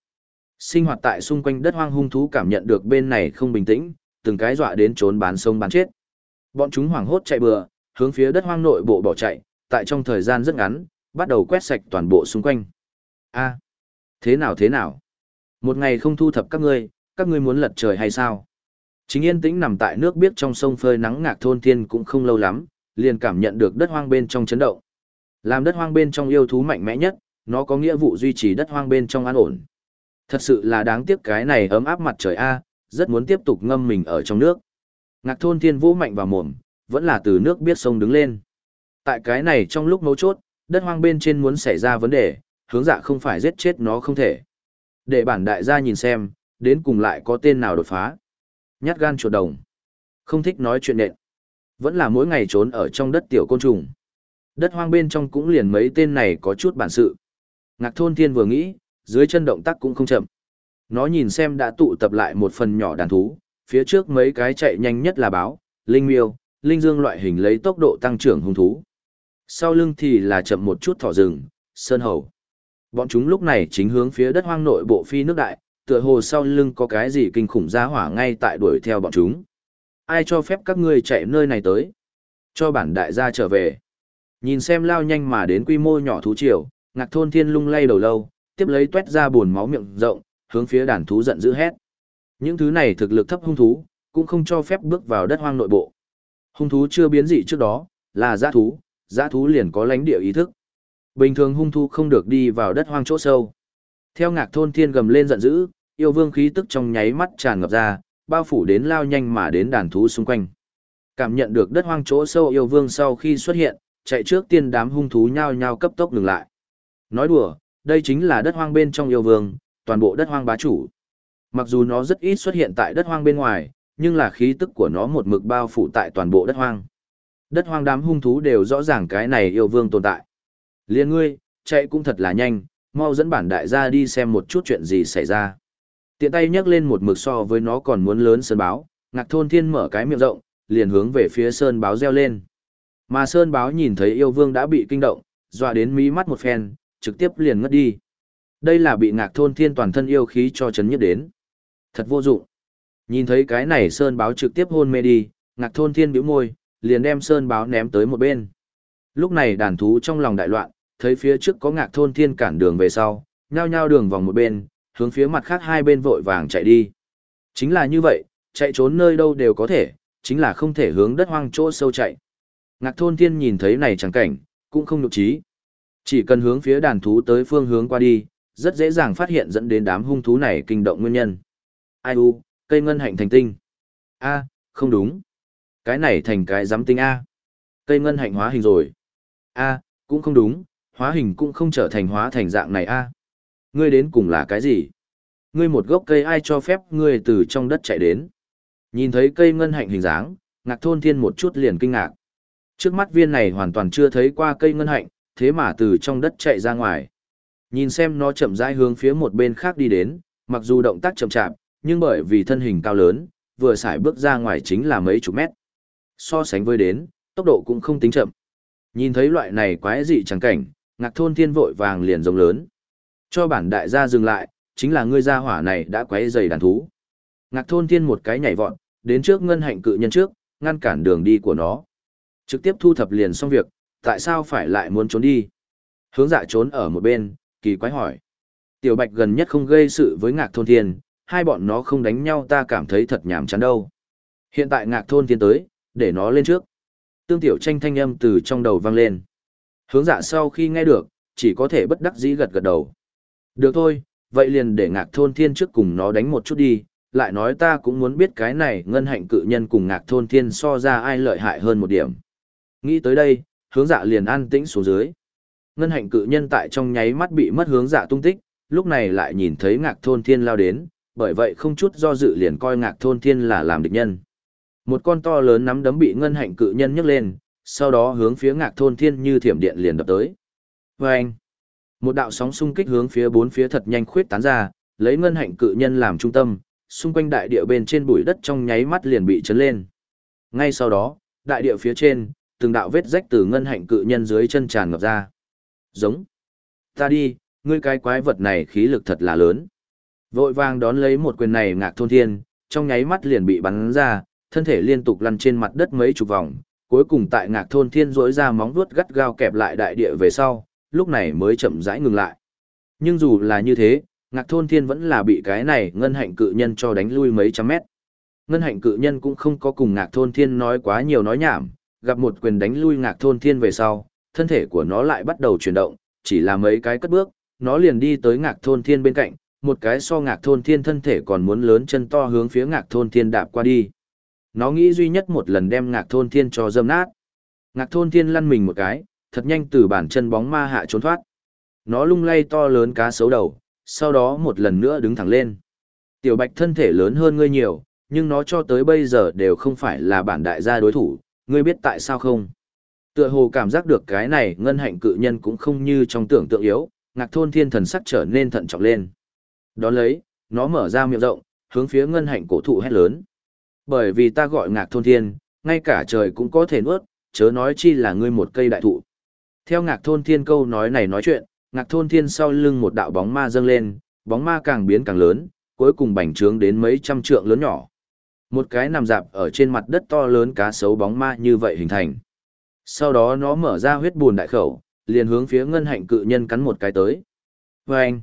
Speaker 1: Sinh hoạt tại xung quanh đất hoang hung thú cảm nhận được bên này không bình tĩnh, từng cái dọa đến trốn bán sông bán chết. Bọn chúng hoảng hốt chạy bừa, hướng phía đất hoang nội bộ bỏ chạy, tại trong thời gian rất ngắn, bắt đầu quét sạch toàn bộ xung quanh. A, thế nào thế nào? Một ngày không thu thập các ngươi, các ngươi muốn lật trời hay sao? Chính yên tĩnh nằm tại nước biếc trong sông phơi nắng ngạc thôn thiên cũng không lâu lắm, liền cảm nhận được đất hoang bên trong chấn động. Làm đất hoang bên trong yêu thú mạnh mẽ nhất, nó có nghĩa vụ duy trì đất hoang bên trong an ổn. Thật sự là đáng tiếc cái này ấm áp mặt trời A, rất muốn tiếp tục ngâm mình ở trong nước. Ngạc thôn thiên vũ mạnh vào mồm, vẫn là từ nước biết sông đứng lên. Tại cái này trong lúc mấu chốt, đất hoang bên trên muốn xảy ra vấn đề, hướng dạ không phải giết chết nó không thể. Để bản đại gia nhìn xem, đến cùng lại có tên nào đột phá. Nhát gan chuột đồng. Không thích nói chuyện nện. Vẫn là mỗi ngày trốn ở trong đất tiểu côn trùng. Đất hoang bên trong cũng liền mấy tên này có chút bản sự. Ngạc thôn thiên vừa nghĩ, dưới chân động tác cũng không chậm. Nó nhìn xem đã tụ tập lại một phần nhỏ đàn thú, phía trước mấy cái chạy nhanh nhất là báo, linh miêu, linh dương loại hình lấy tốc độ tăng trưởng hung thú. Sau lưng thì là chậm một chút thỏ rừng, sơn hầu. Bọn chúng lúc này chính hướng phía đất hoang nội bộ phi nước đại, tựa hồ sau lưng có cái gì kinh khủng ra hỏa ngay tại đuổi theo bọn chúng. Ai cho phép các ngươi chạy nơi này tới? Cho bản đại gia trở về. Nhìn xem lao nhanh mà đến quy mô nhỏ thú triều, ngạc thôn thiên lung lay đầu lâu, tiếp lấy tuét ra buồn máu miệng rộng, hướng phía đàn thú giận dữ hét. Những thứ này thực lực thấp hung thú, cũng không cho phép bước vào đất hoang nội bộ. Hung thú chưa biến dị trước đó, là giã thú, giã thú liền có lãnh địa ý thức. Bình thường hung thú không được đi vào đất hoang chỗ sâu. Theo ngạc thôn thiên gầm lên giận dữ, yêu vương khí tức trong nháy mắt tràn ngập ra, bao phủ đến lao nhanh mà đến đàn thú xung quanh. Cảm nhận được đất hoang chỗ sâu yêu vương sau khi xuất hiện, chạy trước tiên đám hung thú nhao nhao cấp tốc ngừng lại. Nói đùa, đây chính là đất hoang bên trong yêu vương, toàn bộ đất hoang bá chủ. Mặc dù nó rất ít xuất hiện tại đất hoang bên ngoài, nhưng là khí tức của nó một mực bao phủ tại toàn bộ đất hoang. Đất hoang đám hung thú đều rõ ràng cái này yêu vương tồn tại. Liên ngươi, chạy cũng thật là nhanh, mau dẫn bản đại gia đi xem một chút chuyện gì xảy ra. Tiện tay nhấc lên một mực so với nó còn muốn lớn sơn báo, ngạc thôn thiên mở cái miệng rộng, liền hướng về phía sơn báo reo lên. Mà sơn báo nhìn thấy yêu vương đã bị kinh động, dọa đến mí mắt một phen, trực tiếp liền ngất đi. Đây là bị ngạc thôn thiên toàn thân yêu khí cho chấn nhất đến. Thật vô dụng. Nhìn thấy cái này sơn báo trực tiếp hôn mê đi, ngạc thôn thiên bĩu môi, liền đem sơn báo ném tới một bên. Lúc này đàn thú trong lòng đại loạn, thấy phía trước có ngạc thôn thiên cản đường về sau, nhao nhao đường vòng một bên, hướng phía mặt khác hai bên vội vàng chạy đi. Chính là như vậy, chạy trốn nơi đâu đều có thể, chính là không thể hướng đất hoang chỗ sâu chạy. Ngạc thôn thiên nhìn thấy này chẳng cảnh, cũng không nhục trí. Chỉ cần hướng phía đàn thú tới phương hướng qua đi, rất dễ dàng phát hiện dẫn đến đám hung thú này kinh động nguyên nhân. Ai u, cây ngân hạnh thành tinh. A, không đúng. Cái này thành cái giám tinh A. Cây ngân hạnh hóa hình rồi. A, cũng không đúng, hóa hình cũng không trở thành hóa thành dạng này A. Ngươi đến cùng là cái gì? Ngươi một gốc cây ai cho phép ngươi từ trong đất chạy đến? Nhìn thấy cây ngân hạnh hình dáng, ngạc thôn thiên một chút liền kinh ngạc. Trước mắt viên này hoàn toàn chưa thấy qua cây ngân hạnh, thế mà từ trong đất chạy ra ngoài. Nhìn xem nó chậm rãi hướng phía một bên khác đi đến, mặc dù động tác chậm chạp, nhưng bởi vì thân hình cao lớn, vừa xài bước ra ngoài chính là mấy chục mét. So sánh với đến, tốc độ cũng không tính chậm. Nhìn thấy loại này quái dị chẳng cảnh, ngạc thôn thiên vội vàng liền rồng lớn. Cho bản đại gia dừng lại, chính là ngươi gia hỏa này đã quấy dày đàn thú. Ngạc thôn thiên một cái nhảy vọt, đến trước ngân hạnh cự nhân trước, ngăn cản đường đi của nó. Trực tiếp thu thập liền xong việc, tại sao phải lại muốn trốn đi? Hướng dạ trốn ở một bên, kỳ quái hỏi. Tiểu bạch gần nhất không gây sự với ngạc thôn thiên, hai bọn nó không đánh nhau ta cảm thấy thật nhảm chán đâu. Hiện tại ngạc thôn thiên tới, để nó lên trước. Tương tiểu tranh thanh âm từ trong đầu vang lên. Hướng dạ sau khi nghe được, chỉ có thể bất đắc dĩ gật gật đầu. Được thôi, vậy liền để ngạc thôn thiên trước cùng nó đánh một chút đi, lại nói ta cũng muốn biết cái này ngân hạnh cự nhân cùng ngạc thôn thiên so ra ai lợi hại hơn một điểm. Nghĩ tới đây, hướng dạ liền an tĩnh xuống dưới. Ngân hạnh cự nhân tại trong nháy mắt bị mất hướng dạ tung tích, lúc này lại nhìn thấy ngạc thôn thiên lao đến, bởi vậy không chút do dự liền coi ngạc thôn thiên là làm địch nhân. Một con to lớn nắm đấm bị ngân hạnh cự nhân nhấc lên, sau đó hướng phía ngạc thôn thiên như thiểm điện liền đập tới. Vâng! Một đạo sóng xung kích hướng phía bốn phía thật nhanh khuyết tán ra, lấy ngân hạnh cự nhân làm trung tâm, xung quanh đại địa bên trên bụi đất trong nháy mắt liền bị chấn lên. Ngay sau đó, đại địa phía trên, từng đạo vết rách từ ngân hạnh cự nhân dưới chân tràn ngập ra. Giống. Ta đi, ngươi cái quái vật này khí lực thật là lớn. Vội vàng đón lấy một quyền này ngạc thôn thiên, trong nháy mắt liền bị bắn ra, thân thể liên tục lăn trên mặt đất mấy chục vòng, cuối cùng tại ngạc thôn thiên rỗi ra móng vuốt gắt gao kẹp lại đại địa về sau, lúc này mới chậm rãi ngừng lại. Nhưng dù là như thế, ngạc thôn thiên vẫn là bị cái này ngân hạnh cự nhân cho đánh lui mấy trăm mét. Ngân hạnh cự nhân cũng không có cùng ngạc thôn thiên nói quá nhiều nói nhảm, gặp một quyền đánh lui ngạc thôn thiên về sau, thân thể của nó lại bắt đầu chuyển động, chỉ là mấy cái cất bước, nó liền đi tới ngạc thôn thiên bên cạnh, một cái so ngạc thôn thiên thân thể còn muốn lớn chân to hướng phía ngạc thôn thiên đạp qua đi. Nó nghĩ duy nhất một lần đem ngạc thôn thiên cho dâm nát. Ngạc thôn thiên lăn mình một cái, thật nhanh từ bản chân bóng ma hạ trốn thoát. Nó lung lay to lớn cá sấu đầu, sau đó một lần nữa đứng thẳng lên. Tiểu bạch thân thể lớn hơn ngươi nhiều, nhưng nó cho tới bây giờ đều không phải là bản đại gia đối thủ, ngươi biết tại sao không? Tựa hồ cảm giác được cái này ngân hạnh cự nhân cũng không như trong tưởng tượng yếu, ngạc thôn thiên thần sắc trở nên thận trọng lên. Đón lấy, nó mở ra miệng rộng, hướng phía ngân hạnh cổ thụ hét lớn. Bởi vì ta gọi ngạc thôn thiên, ngay cả trời cũng có thể nuốt, chớ nói chi là ngươi một cây đại thụ. Theo ngạc thôn thiên câu nói này nói chuyện, ngạc thôn thiên sau lưng một đạo bóng ma dâng lên, bóng ma càng biến càng lớn, cuối cùng bành trướng đến mấy trăm trượng lớn nhỏ. Một cái nằm dạp ở trên mặt đất to lớn cá sấu bóng ma như vậy hình thành. Sau đó nó mở ra huyết buồn đại khẩu, liền hướng phía ngân hạnh cự nhân cắn một cái tới. Và anh,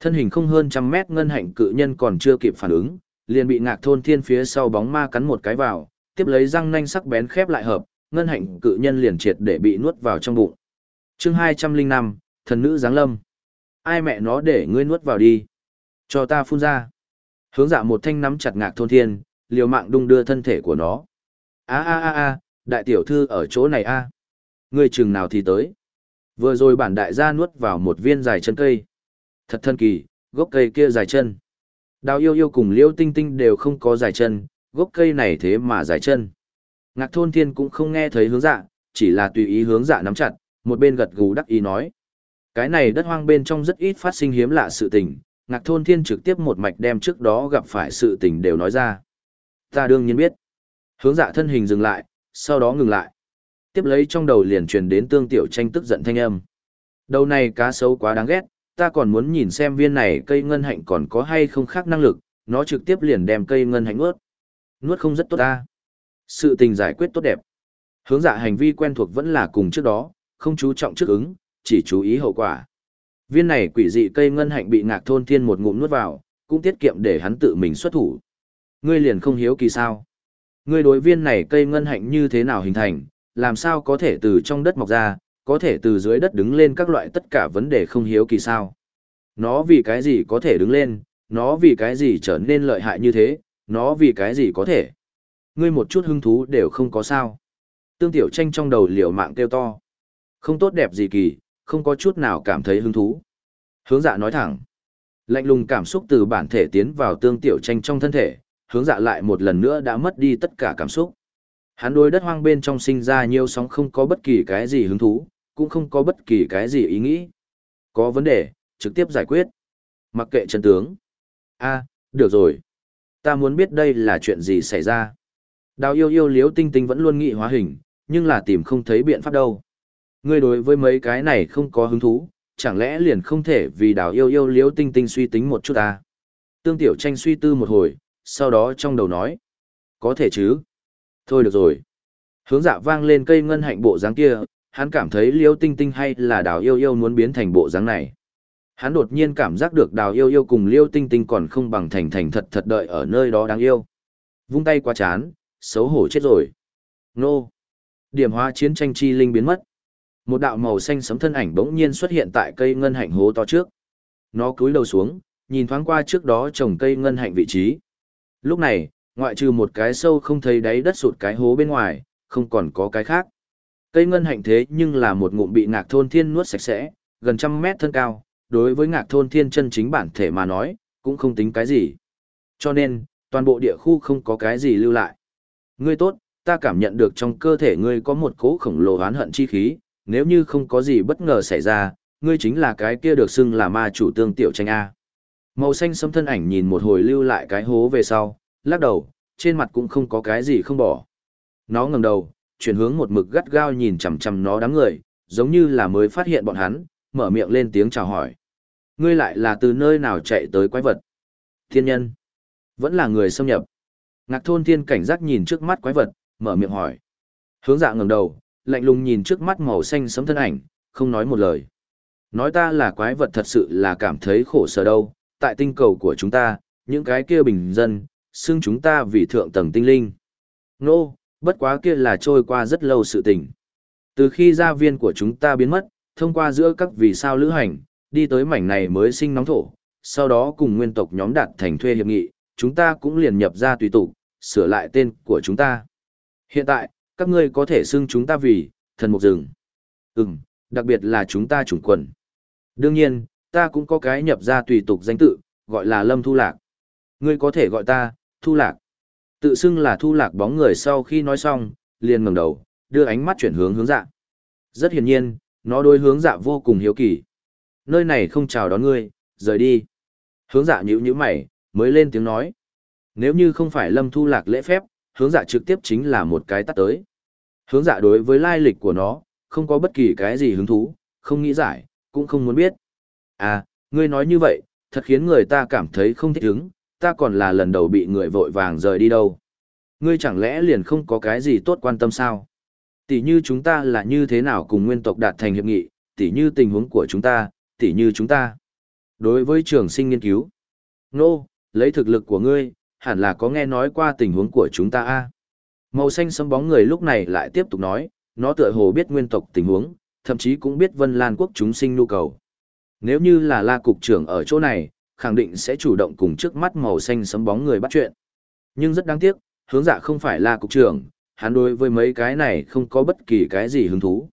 Speaker 1: thân hình không hơn trăm mét ngân hạnh cự nhân còn chưa kịp phản ứng, liền bị ngạc thôn thiên phía sau bóng ma cắn một cái vào, tiếp lấy răng nanh sắc bén khép lại hợp, ngân hạnh cự nhân liền triệt để bị nuốt vào trong bụng chương hai trăm linh năm thần nữ giáng lâm. Ai mẹ nó để ngươi nuốt vào đi. Cho ta phun ra. Hướng dạ một thanh nắm chặt ngạc thôn thiên, liều mạng đung đưa thân thể của nó. a a a a đại tiểu thư ở chỗ này a Ngươi chừng nào thì tới. Vừa rồi bản đại gia nuốt vào một viên dài chân cây. Thật thân kỳ, gốc cây kia dài chân. Đào yêu yêu cùng liễu tinh tinh đều không có dài chân, gốc cây này thế mà dài chân. Ngạc thôn thiên cũng không nghe thấy hướng dạ, chỉ là tùy ý hướng dạ nắm chặt, một bên gật gù đắc ý nói. Cái này đất hoang bên trong rất ít phát sinh hiếm lạ sự tình, ngạc thôn thiên trực tiếp một mạch đem trước đó gặp phải sự tình đều nói ra. Ta đương nhiên biết. Hướng dạ thân hình dừng lại, sau đó ngừng lại. Tiếp lấy trong đầu liền truyền đến tương tiểu tranh tức giận thanh âm. Đầu này cá sấu quá đáng ghét, ta còn muốn nhìn xem viên này cây ngân hạnh còn có hay không khác năng lực, nó trực tiếp liền đem cây ngân hạnh nuốt. Nuốt không rất tốt ta. Sự tình giải quyết tốt đẹp. Hướng dạ hành vi quen thuộc vẫn là cùng trước đó, không chú trọng trước ứng, chỉ chú ý hậu quả. Viên này quỷ dị cây ngân hạnh bị ngạc thôn thiên một ngụm nuốt vào, cũng tiết kiệm để hắn tự mình xuất thủ. Ngươi liền không hiếu kỳ sao. Ngươi đối viên này cây ngân hạnh như thế nào hình thành, làm sao có thể từ trong đất mọc ra, có thể từ dưới đất đứng lên các loại tất cả vấn đề không hiếu kỳ sao. Nó vì cái gì có thể đứng lên, nó vì cái gì trở nên lợi hại như thế, nó vì cái gì có thể. Ngươi một chút hứng thú đều không có sao. Tương tiểu tranh trong đầu liều mạng kêu to. Không tốt đẹp gì kỳ, không có chút nào cảm thấy hứng thú. Hướng dạ nói thẳng. Lạnh lùng cảm xúc từ bản thể tiến vào tương tiểu tranh trong thân thể, hướng dạ lại một lần nữa đã mất đi tất cả cảm xúc. Hắn đối đất hoang bên trong sinh ra nhiều sóng không có bất kỳ cái gì hứng thú, cũng không có bất kỳ cái gì ý nghĩ. Có vấn đề, trực tiếp giải quyết. Mặc kệ chân tướng. a được rồi. Ta muốn biết đây là chuyện gì xảy ra. Đào yêu yêu liếu tinh tinh vẫn luôn nghị hóa hình, nhưng là tìm không thấy biện pháp đâu. Ngươi đối với mấy cái này không có hứng thú, chẳng lẽ liền không thể vì đào yêu yêu liếu tinh tinh suy tính một chút ta. Tương tiểu tranh suy tư một hồi, sau đó trong đầu nói. Có thể chứ. Thôi được rồi. Hướng dạ vang lên cây ngân hạnh bộ dáng kia, hắn cảm thấy liêu tinh tinh hay là đào yêu yêu muốn biến thành bộ dáng này. Hắn đột nhiên cảm giác được đào yêu yêu cùng liêu tinh tinh còn không bằng thành thành thật thật đợi ở nơi đó đáng yêu. Vung tay quá chán, xấu hổ chết rồi. Nô. Điểm hóa chiến tranh chi linh biến mất. Một đạo màu xanh sấm thân ảnh bỗng nhiên xuất hiện tại cây ngân hạnh hố to trước. Nó cúi đầu xuống, nhìn thoáng qua trước đó trồng cây ngân hạnh vị trí. Lúc này, ngoại trừ một cái sâu không thấy đáy đất sụt cái hố bên ngoài, không còn có cái khác. Cây ngân hạnh thế nhưng là một ngụm bị ngạc thôn thiên nuốt sạch sẽ, gần trăm mét thân cao, đối với ngạc thôn thiên chân chính bản thể mà nói, cũng không tính cái gì. Cho nên, toàn bộ địa khu không có cái gì lưu lại. Ngươi tốt, ta cảm nhận được trong cơ thể ngươi có một cỗ khổng lồ oán hận chi khí, nếu như không có gì bất ngờ xảy ra, ngươi chính là cái kia được xưng là ma chủ tương tiểu tranh A. Màu xanh sấm thân ảnh nhìn một hồi lưu lại cái hố về sau, lắc đầu, trên mặt cũng không có cái gì không bỏ. Nó ngẩng đầu, chuyển hướng một mực gắt gao nhìn chằm chằm nó đám người, giống như là mới phát hiện bọn hắn, mở miệng lên tiếng chào hỏi. Ngươi lại là từ nơi nào chạy tới quái vật? Thiên nhân. Vẫn là người xâm nhập. Ngạc thôn thiên cảnh giác nhìn trước mắt quái vật, mở miệng hỏi. Hướng dạ ngẩng đầu, lạnh lùng nhìn trước mắt màu xanh sấm thân ảnh, không nói một lời. Nói ta là quái vật thật sự là cảm thấy khổ sở đâu, tại tinh cầu của chúng ta, những cái kia bình dân, xưng chúng ta vì thượng tầng tinh linh. Nô, no, bất quá kia là trôi qua rất lâu sự tình. Từ khi gia viên của chúng ta biến mất, thông qua giữa các vì sao lữ hành, đi tới mảnh này mới sinh nóng thổ, sau đó cùng nguyên tộc nhóm đạt thành thuê hiệp nghị, chúng ta cũng liền nhập ra tùy tục, sửa lại tên của chúng ta. Hiện tại, các ngươi có thể xưng chúng ta vì, thần mục rừng. Ừm, đặc biệt là chúng ta chủng quần. Đương nhiên, ta cũng có cái nhập ra tùy tục danh tự, gọi là Lâm Thu Lạc. Ngươi có thể gọi ta, Thu Lạc. Tự xưng là Thu Lạc bóng người sau khi nói xong, liền ngẩng đầu, đưa ánh mắt chuyển hướng hướng dạ. Rất hiển nhiên, nó đối hướng dạ vô cùng hiếu kỳ. Nơi này không chào đón ngươi, rời đi. Hướng dạ nhíu nhíu mày, mới lên tiếng nói. Nếu như không phải Lâm Thu Lạc lễ phép, hướng dạ trực tiếp chính là một cái tắt tới. Hướng dạ đối với lai lịch của nó, không có bất kỳ cái gì hứng thú, không nghĩ giải, cũng không muốn biết. À, ngươi nói như vậy, thật khiến người ta cảm thấy không thích hứng, ta còn là lần đầu bị người vội vàng rời đi đâu. Ngươi chẳng lẽ liền không có cái gì tốt quan tâm sao? Tỷ như chúng ta là như thế nào cùng nguyên tộc đạt thành hiệp nghị, tỷ như tình huống của chúng ta, tỷ như chúng ta. Đối với trường sinh nghiên cứu, nô, no, lấy thực lực của ngươi, hẳn là có nghe nói qua tình huống của chúng ta a. Màu xanh sấm bóng người lúc này lại tiếp tục nói, nó tựa hồ biết nguyên tộc tình huống, thậm chí cũng biết Vân Lan quốc chúng sinh nhu cầu. Nếu như là La cục trưởng ở chỗ này, khẳng định sẽ chủ động cùng trước mắt màu xanh sấm bóng người bắt chuyện. Nhưng rất đáng tiếc, hướng dạ không phải là cục trưởng, hắn đối với mấy cái này không có bất kỳ cái gì hứng thú.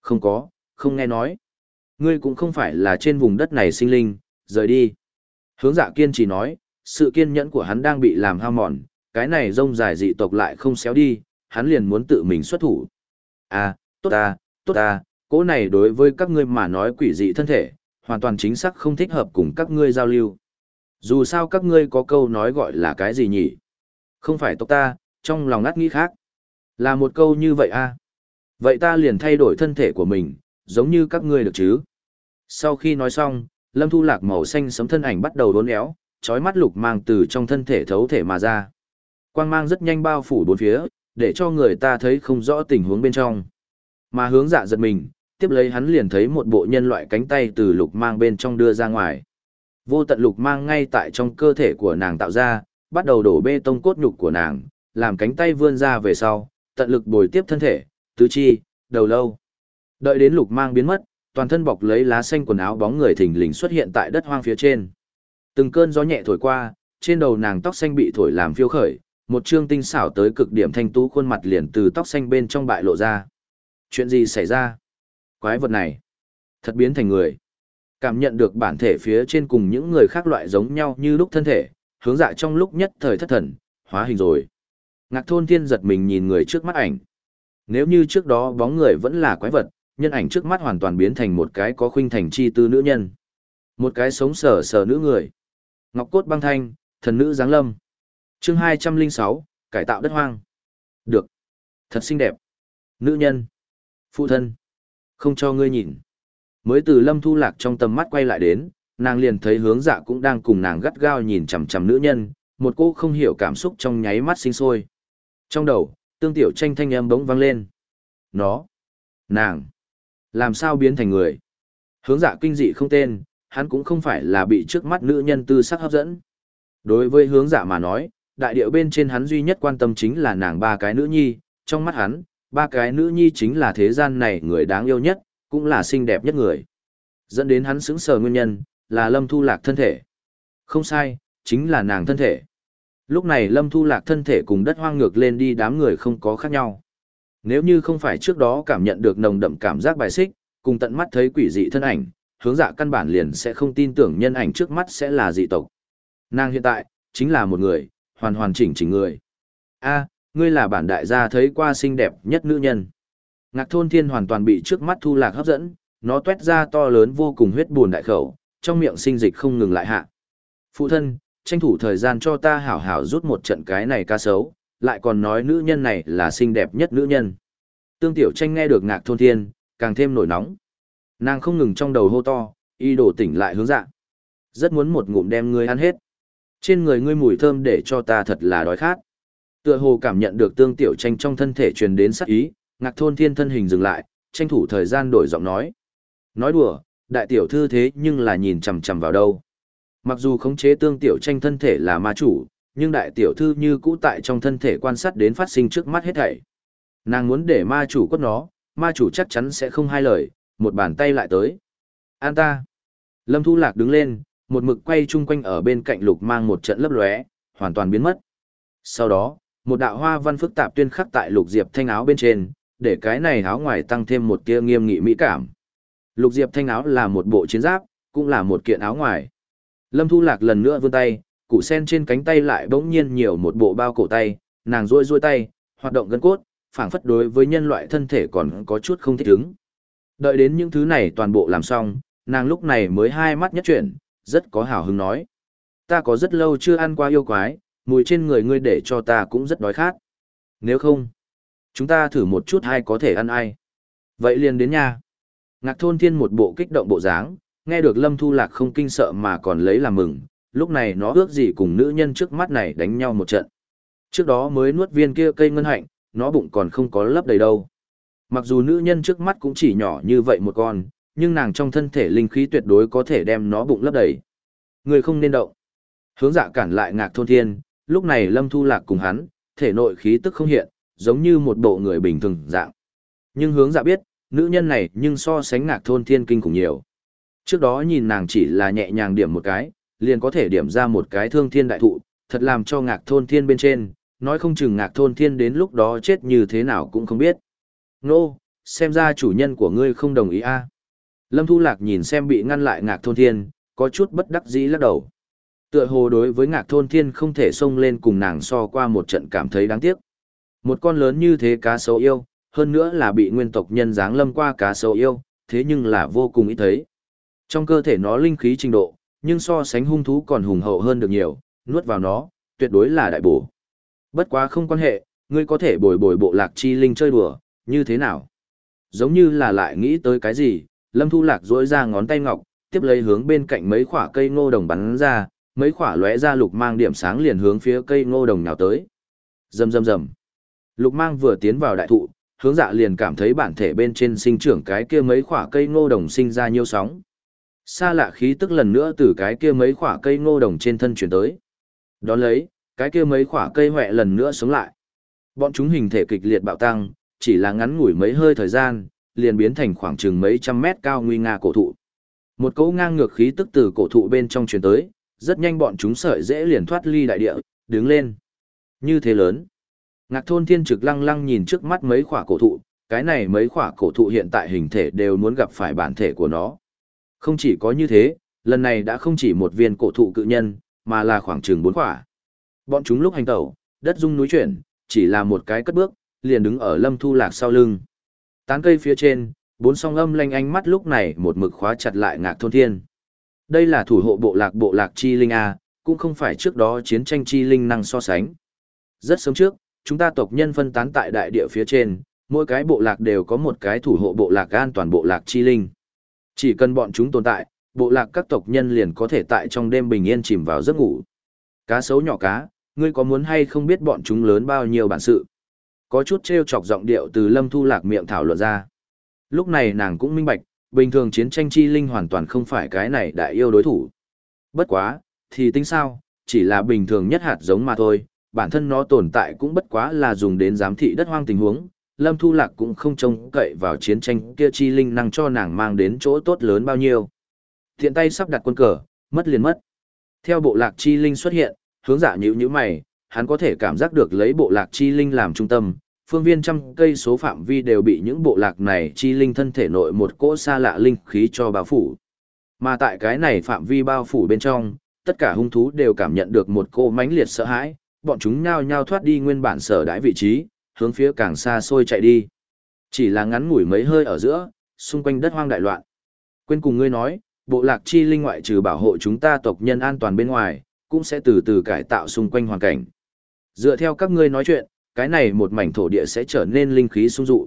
Speaker 1: Không có, không nghe nói. Ngươi cũng không phải là trên vùng đất này sinh linh, rời đi. Hướng dạ kiên trì nói, sự kiên nhẫn của hắn đang bị làm hao mòn, cái này rông dài dị tộc lại không xéo đi, hắn liền muốn tự mình xuất thủ. À, tốt ta, tốt ta, cỗ này đối với các ngươi mà nói quỷ dị thân thể, hoàn toàn chính xác không thích hợp cùng các ngươi giao lưu. Dù sao các ngươi có câu nói gọi là cái gì nhỉ? Không phải tộc ta, trong lòng ngắt nghĩ khác. Là một câu như vậy à? Vậy ta liền thay đổi thân thể của mình, giống như các ngươi được chứ? Sau khi nói xong, Lâm Thu Lạc màu xanh sấm thân ảnh bắt đầu đốn éo, chói mắt lục mang từ trong thân thể thấu thể mà ra. Quang mang rất nhanh bao phủ bốn phía, để cho người ta thấy không rõ tình huống bên trong. Mà hướng dạ giật mình, tiếp lấy hắn liền thấy một bộ nhân loại cánh tay từ lục mang bên trong đưa ra ngoài. Vô tận lục mang ngay tại trong cơ thể của nàng tạo ra, bắt đầu đổ bê tông cốt nhục của nàng, làm cánh tay vươn ra về sau, tận lực bồi tiếp thân thể, tứ chi, đầu lâu. Đợi đến lục mang biến mất, toàn thân bọc lấy lá xanh quần áo bóng người thình lình xuất hiện tại đất hoang phía trên. Từng cơn gió nhẹ thổi qua, trên đầu nàng tóc xanh bị thổi làm phiêu khởi, một trương tinh xảo tới cực điểm thanh tú khuôn mặt liền từ tóc xanh bên trong bại lộ ra. Chuyện gì xảy ra? Quái vật này, thật biến thành người. Cảm nhận được bản thể phía trên cùng những người khác loại giống nhau như lúc thân thể, hướng dạ trong lúc nhất thời thất thần, hóa hình rồi. Ngạc thôn thiên giật mình nhìn người trước mắt ảnh. Nếu như trước đó bóng người vẫn là quái vật, nhân ảnh trước mắt hoàn toàn biến thành một cái có khuynh thành chi tư nữ nhân. Một cái sống sờ sờ nữ người. Ngọc cốt băng thanh, thần nữ giáng lâm. Chương hai trăm linh sáu cải tạo đất hoang. Được. Thật xinh đẹp. Nữ nhân. Phụ thân. Không cho ngươi nhìn. Mới từ lâm thu lạc trong tầm mắt quay lại đến, nàng liền thấy hướng dạ cũng đang cùng nàng gắt gao nhìn chằm chằm nữ nhân, một cô không hiểu cảm xúc trong nháy mắt sinh sôi. Trong đầu, tương tiểu tranh thanh âm bỗng vang lên. Nó. Nàng. Làm sao biến thành người? Hướng dạ kinh dị không tên, hắn cũng không phải là bị trước mắt nữ nhân tư sắc hấp dẫn. Đối với hướng dạ mà nói, đại điệu bên trên hắn duy nhất quan tâm chính là nàng ba cái nữ nhi, trong mắt hắn, ba cái nữ nhi chính là thế gian này người đáng yêu nhất, cũng là xinh đẹp nhất người. Dẫn đến hắn sững sờ nguyên nhân, là Lâm Thu Lạc thân thể. Không sai, chính là nàng thân thể. Lúc này Lâm Thu Lạc thân thể cùng đất hoang ngược lên đi đám người không có khác nhau. Nếu như không phải trước đó cảm nhận được nồng đậm cảm giác bài xích, cùng tận mắt thấy quỷ dị thân ảnh, hướng dạ căn bản liền sẽ không tin tưởng nhân ảnh trước mắt sẽ là dị tộc. Nàng hiện tại, chính là một người, hoàn hoàn chỉnh chỉnh người. a ngươi là bản đại gia thấy qua xinh đẹp nhất nữ nhân. Ngạc thôn thiên hoàn toàn bị trước mắt thu lạc hấp dẫn, nó tuét ra to lớn vô cùng huyết buồn đại khẩu, trong miệng sinh dịch không ngừng lại hạ. Phụ thân, tranh thủ thời gian cho ta hảo hảo rút một trận cái này ca sấu, lại còn nói nữ nhân này là xinh đẹp nhất nữ nhân. Tương Tiểu Tranh nghe được ngạc thôn thiên, càng thêm nổi nóng. Nàng không ngừng trong đầu hô to, y đổ tỉnh lại hướng dạ. Rất muốn một ngụm đem ngươi ăn hết. Trên người ngươi mùi thơm để cho ta thật là đói khát. Tựa hồ cảm nhận được tương tiểu tranh trong thân thể truyền đến sắc ý, ngạc thôn thiên thân hình dừng lại, tranh thủ thời gian đổi giọng nói. Nói đùa, đại tiểu thư thế nhưng là nhìn chằm chằm vào đâu. Mặc dù khống chế tương tiểu tranh thân thể là ma chủ, nhưng đại tiểu thư như cũ tại trong thân thể quan sát đến phát sinh trước mắt hết thảy. Nàng muốn để ma chủ quất nó, ma chủ chắc chắn sẽ không hai lời, một bàn tay lại tới. An ta. Lâm Thu Lạc đứng lên, một mực quay chung quanh ở bên cạnh lục mang một trận lấp lóe, hoàn toàn biến mất. Sau đó, một đạo hoa văn phức tạp tuyên khắc tại lục diệp thanh áo bên trên, để cái này áo ngoài tăng thêm một tia nghiêm nghị mỹ cảm. Lục diệp thanh áo là một bộ chiến giáp, cũng là một kiện áo ngoài. Lâm Thu Lạc lần nữa vươn tay, củ sen trên cánh tay lại bỗng nhiên nhiều một bộ bao cổ tay, nàng rôi rôi tay, hoạt động gân cốt, phảng phất đối với nhân loại thân thể còn có chút không thích ứng. Đợi đến những thứ này toàn bộ làm xong, nàng lúc này mới hai mắt nhất chuyển, rất có hào hứng nói. Ta có rất lâu chưa ăn qua yêu quái, mùi trên người ngươi để cho ta cũng rất đói khát. Nếu không, chúng ta thử một chút ai có thể ăn ai. Vậy liền đến nha. Ngạc thôn thiên một bộ kích động bộ dáng, nghe được lâm thu lạc không kinh sợ mà còn lấy làm mừng, lúc này nó ước gì cùng nữ nhân trước mắt này đánh nhau một trận. Trước đó mới nuốt viên kia cây ngân hạnh, nó bụng còn không có lấp đầy đâu. Mặc dù nữ nhân trước mắt cũng chỉ nhỏ như vậy một con, nhưng nàng trong thân thể linh khí tuyệt đối có thể đem nó bụng lấp đầy. Người không nên động. Hướng dạ cản lại ngạc thôn thiên, lúc này lâm thu lạc cùng hắn, thể nội khí tức không hiện, giống như một bộ người bình thường dạng. Nhưng hướng dạ biết, nữ nhân này nhưng so sánh ngạc thôn thiên kinh cùng nhiều. Trước đó nhìn nàng chỉ là nhẹ nhàng điểm một cái, liền có thể điểm ra một cái thương thiên đại thụ, thật làm cho ngạc thôn thiên bên trên, nói không chừng ngạc thôn thiên đến lúc đó chết như thế nào cũng không biết. Nô, xem ra chủ nhân của ngươi không đồng ý a. Lâm Thu Lạc nhìn xem bị ngăn lại ngạc thôn thiên, có chút bất đắc dĩ lắc đầu. Tựa hồ đối với ngạc thôn thiên không thể xông lên cùng nàng so qua một trận cảm thấy đáng tiếc. Một con lớn như thế cá sấu yêu, hơn nữa là bị nguyên tộc nhân dáng lâm qua cá sấu yêu, thế nhưng là vô cùng ít thấy. Trong cơ thể nó linh khí trình độ, nhưng so sánh hung thú còn hùng hậu hơn được nhiều, nuốt vào nó, tuyệt đối là đại bổ. Bất quá không quan hệ, ngươi có thể bồi bồi bộ lạc chi linh chơi đùa, như thế nào? Giống như là lại nghĩ tới cái gì, Lâm Thu Lạc duỗi ra ngón tay ngọc, tiếp lấy hướng bên cạnh mấy quả cây ngô đồng bắn ra, mấy quả lóe ra lục mang điểm sáng liền hướng phía cây ngô đồng nào tới. Rầm rầm rầm. Lục mang vừa tiến vào đại thụ, hướng dạ liền cảm thấy bản thể bên trên sinh trưởng cái kia mấy quả cây ngô đồng sinh ra nhiều sóng. Xa lạ khí tức lần nữa từ cái kia mấy quả cây ngô đồng trên thân chuyển tới. Đón lấy, cái kia mấy quả cây hoẹ lần nữa sống lại. Bọn chúng hình thể kịch liệt bạo tăng, chỉ là ngắn ngủi mấy hơi thời gian, liền biến thành khoảng chừng mấy trăm mét cao nguy nga cổ thụ. Một cỗ ngang ngược khí tức từ cổ thụ bên trong truyền tới, rất nhanh bọn chúng sợi dễ liền thoát ly đại địa, đứng lên. Như thế lớn. Ngạc thôn thiên trực lăng lăng nhìn trước mắt mấy khỏa cổ thụ, cái này mấy khỏa cổ thụ hiện tại hình thể đều muốn gặp phải bản thể của nó. Không chỉ có như thế, lần này đã không chỉ một viên cổ thụ cự nhân, mà là khoảng chừng bốn khỏa. Bọn chúng lúc hành tẩu, đất rung núi chuyển, chỉ là một cái cất bước, liền đứng ở lâm thu lạc sau lưng. Tán cây phía trên, bốn song âm lanh ánh mắt lúc này một mực khóa chặt lại ngạc thôn thiên. Đây là thủ hộ bộ lạc bộ lạc chi linh A, cũng không phải trước đó chiến tranh chi linh năng so sánh. Rất sớm trước, chúng ta tộc nhân phân tán tại đại địa phía trên, mỗi cái bộ lạc đều có một cái thủ hộ bộ lạc an toàn bộ lạc chi linh. Chỉ cần bọn chúng tồn tại, bộ lạc các tộc nhân liền có thể tại trong đêm bình yên chìm vào giấc ngủ. Cá sấu nhỏ cá, ngươi có muốn hay không biết bọn chúng lớn bao nhiêu bản sự? Có chút trêu chọc giọng điệu từ Lâm Thu Lạc miệng thảo luận ra. Lúc này nàng cũng minh bạch, bình thường chiến tranh chi linh hoàn toàn không phải cái này đại yêu đối thủ. Bất quá, thì tính sao, chỉ là bình thường nhất hạt giống mà thôi, bản thân nó tồn tại cũng bất quá là dùng đến giám thị đất hoang tình huống. Lâm Thu Lạc cũng không trông cậy vào chiến tranh kia chi linh năng cho nàng mang đến chỗ tốt lớn bao nhiêu. Thiện tay sắp đặt quân cờ, mất liền mất. Theo bộ lạc chi linh xuất hiện, hướng giả nhữ như mày, hắn có thể cảm giác được lấy bộ lạc chi linh làm trung tâm, phương viên trăm cây số phạm vi đều bị những bộ lạc này chi linh thân thể nội một cỗ xa lạ linh khí cho bao phủ. Mà tại cái này phạm vi bao phủ bên trong, tất cả hung thú đều cảm nhận được một cỗ mãnh liệt sợ hãi, bọn chúng nhao nhao thoát đi nguyên bản sở đãi vị trí, hướng phía càng xa xôi chạy đi. Chỉ là ngắn ngủi mấy hơi ở giữa, xung quanh đất hoang đại loạn. Quên cùng ngươi nói, bộ lạc chi linh ngoại trừ bảo hộ chúng ta tộc nhân an toàn bên ngoài, cũng sẽ từ từ cải tạo xung quanh hoàn cảnh. Dựa theo các ngươi nói chuyện, cái này một mảnh thổ địa sẽ trở nên linh khí sung dụ.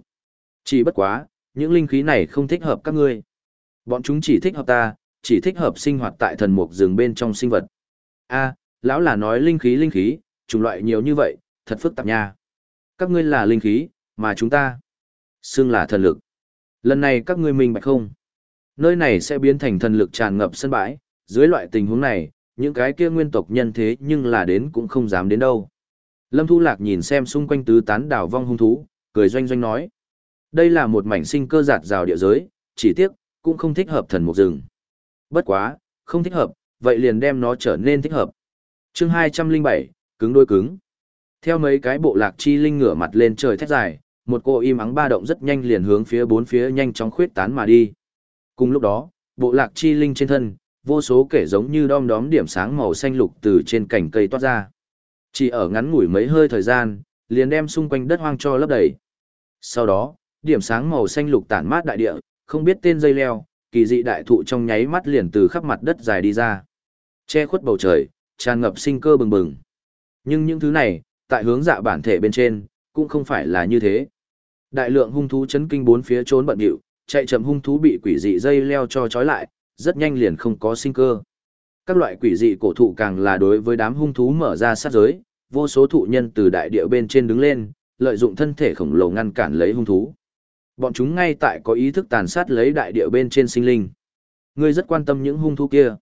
Speaker 1: Chỉ bất quá, những linh khí này không thích hợp các ngươi. Bọn chúng chỉ thích hợp ta, chỉ thích hợp sinh hoạt tại thần mục rừng bên trong sinh vật. A, lão là nói linh khí linh khí, chủng loại nhiều như vậy, thật phức tạp nha. Các ngươi là linh khí, mà chúng ta xương là thần lực. Lần này các ngươi minh bạch không? Nơi này sẽ biến thành thần lực tràn ngập sân bãi, dưới loại tình huống này, những cái kia nguyên tộc nhân thế nhưng là đến cũng không dám đến đâu. Lâm Thu Lạc nhìn xem xung quanh tứ tán đảo vong hung thú, cười doanh doanh nói. Đây là một mảnh sinh cơ giạt rào địa giới, chỉ tiếc, cũng không thích hợp thần mục rừng. Bất quá, không thích hợp, vậy liền đem nó trở nên thích hợp. chương 207, cứng đôi cứng. Theo mấy cái bộ lạc chi linh ngửa mặt lên trời thét dài, một cô im ắng ba động rất nhanh liền hướng phía bốn phía nhanh chóng khuyết tán mà đi. Cùng lúc đó, bộ lạc chi linh trên thân, vô số kể giống như đom đóm điểm sáng màu xanh lục từ trên cành cây toát ra. Chỉ ở ngắn ngủi mấy hơi thời gian, liền đem xung quanh đất hoang cho lấp đầy. Sau đó, điểm sáng màu xanh lục tản mát đại địa, không biết tên dây leo, kỳ dị đại thụ trong nháy mắt liền từ khắp mặt đất dài đi ra. Che khuất bầu trời, tràn ngập sinh cơ bừng bừng. Nhưng những thứ này, tại hướng dạ bản thể bên trên, cũng không phải là như thế. Đại lượng hung thú chấn kinh bốn phía trốn bận điệu, chạy chậm hung thú bị quỷ dị dây leo cho trói lại, rất nhanh liền không có sinh cơ. Các loại quỷ dị cổ thụ càng là đối với đám hung thú mở ra sát giới, vô số thụ nhân từ đại địa bên trên đứng lên, lợi dụng thân thể khổng lồ ngăn cản lấy hung thú. Bọn chúng ngay tại có ý thức tàn sát lấy đại địa bên trên sinh linh. Ngươi rất quan tâm những hung thú kia.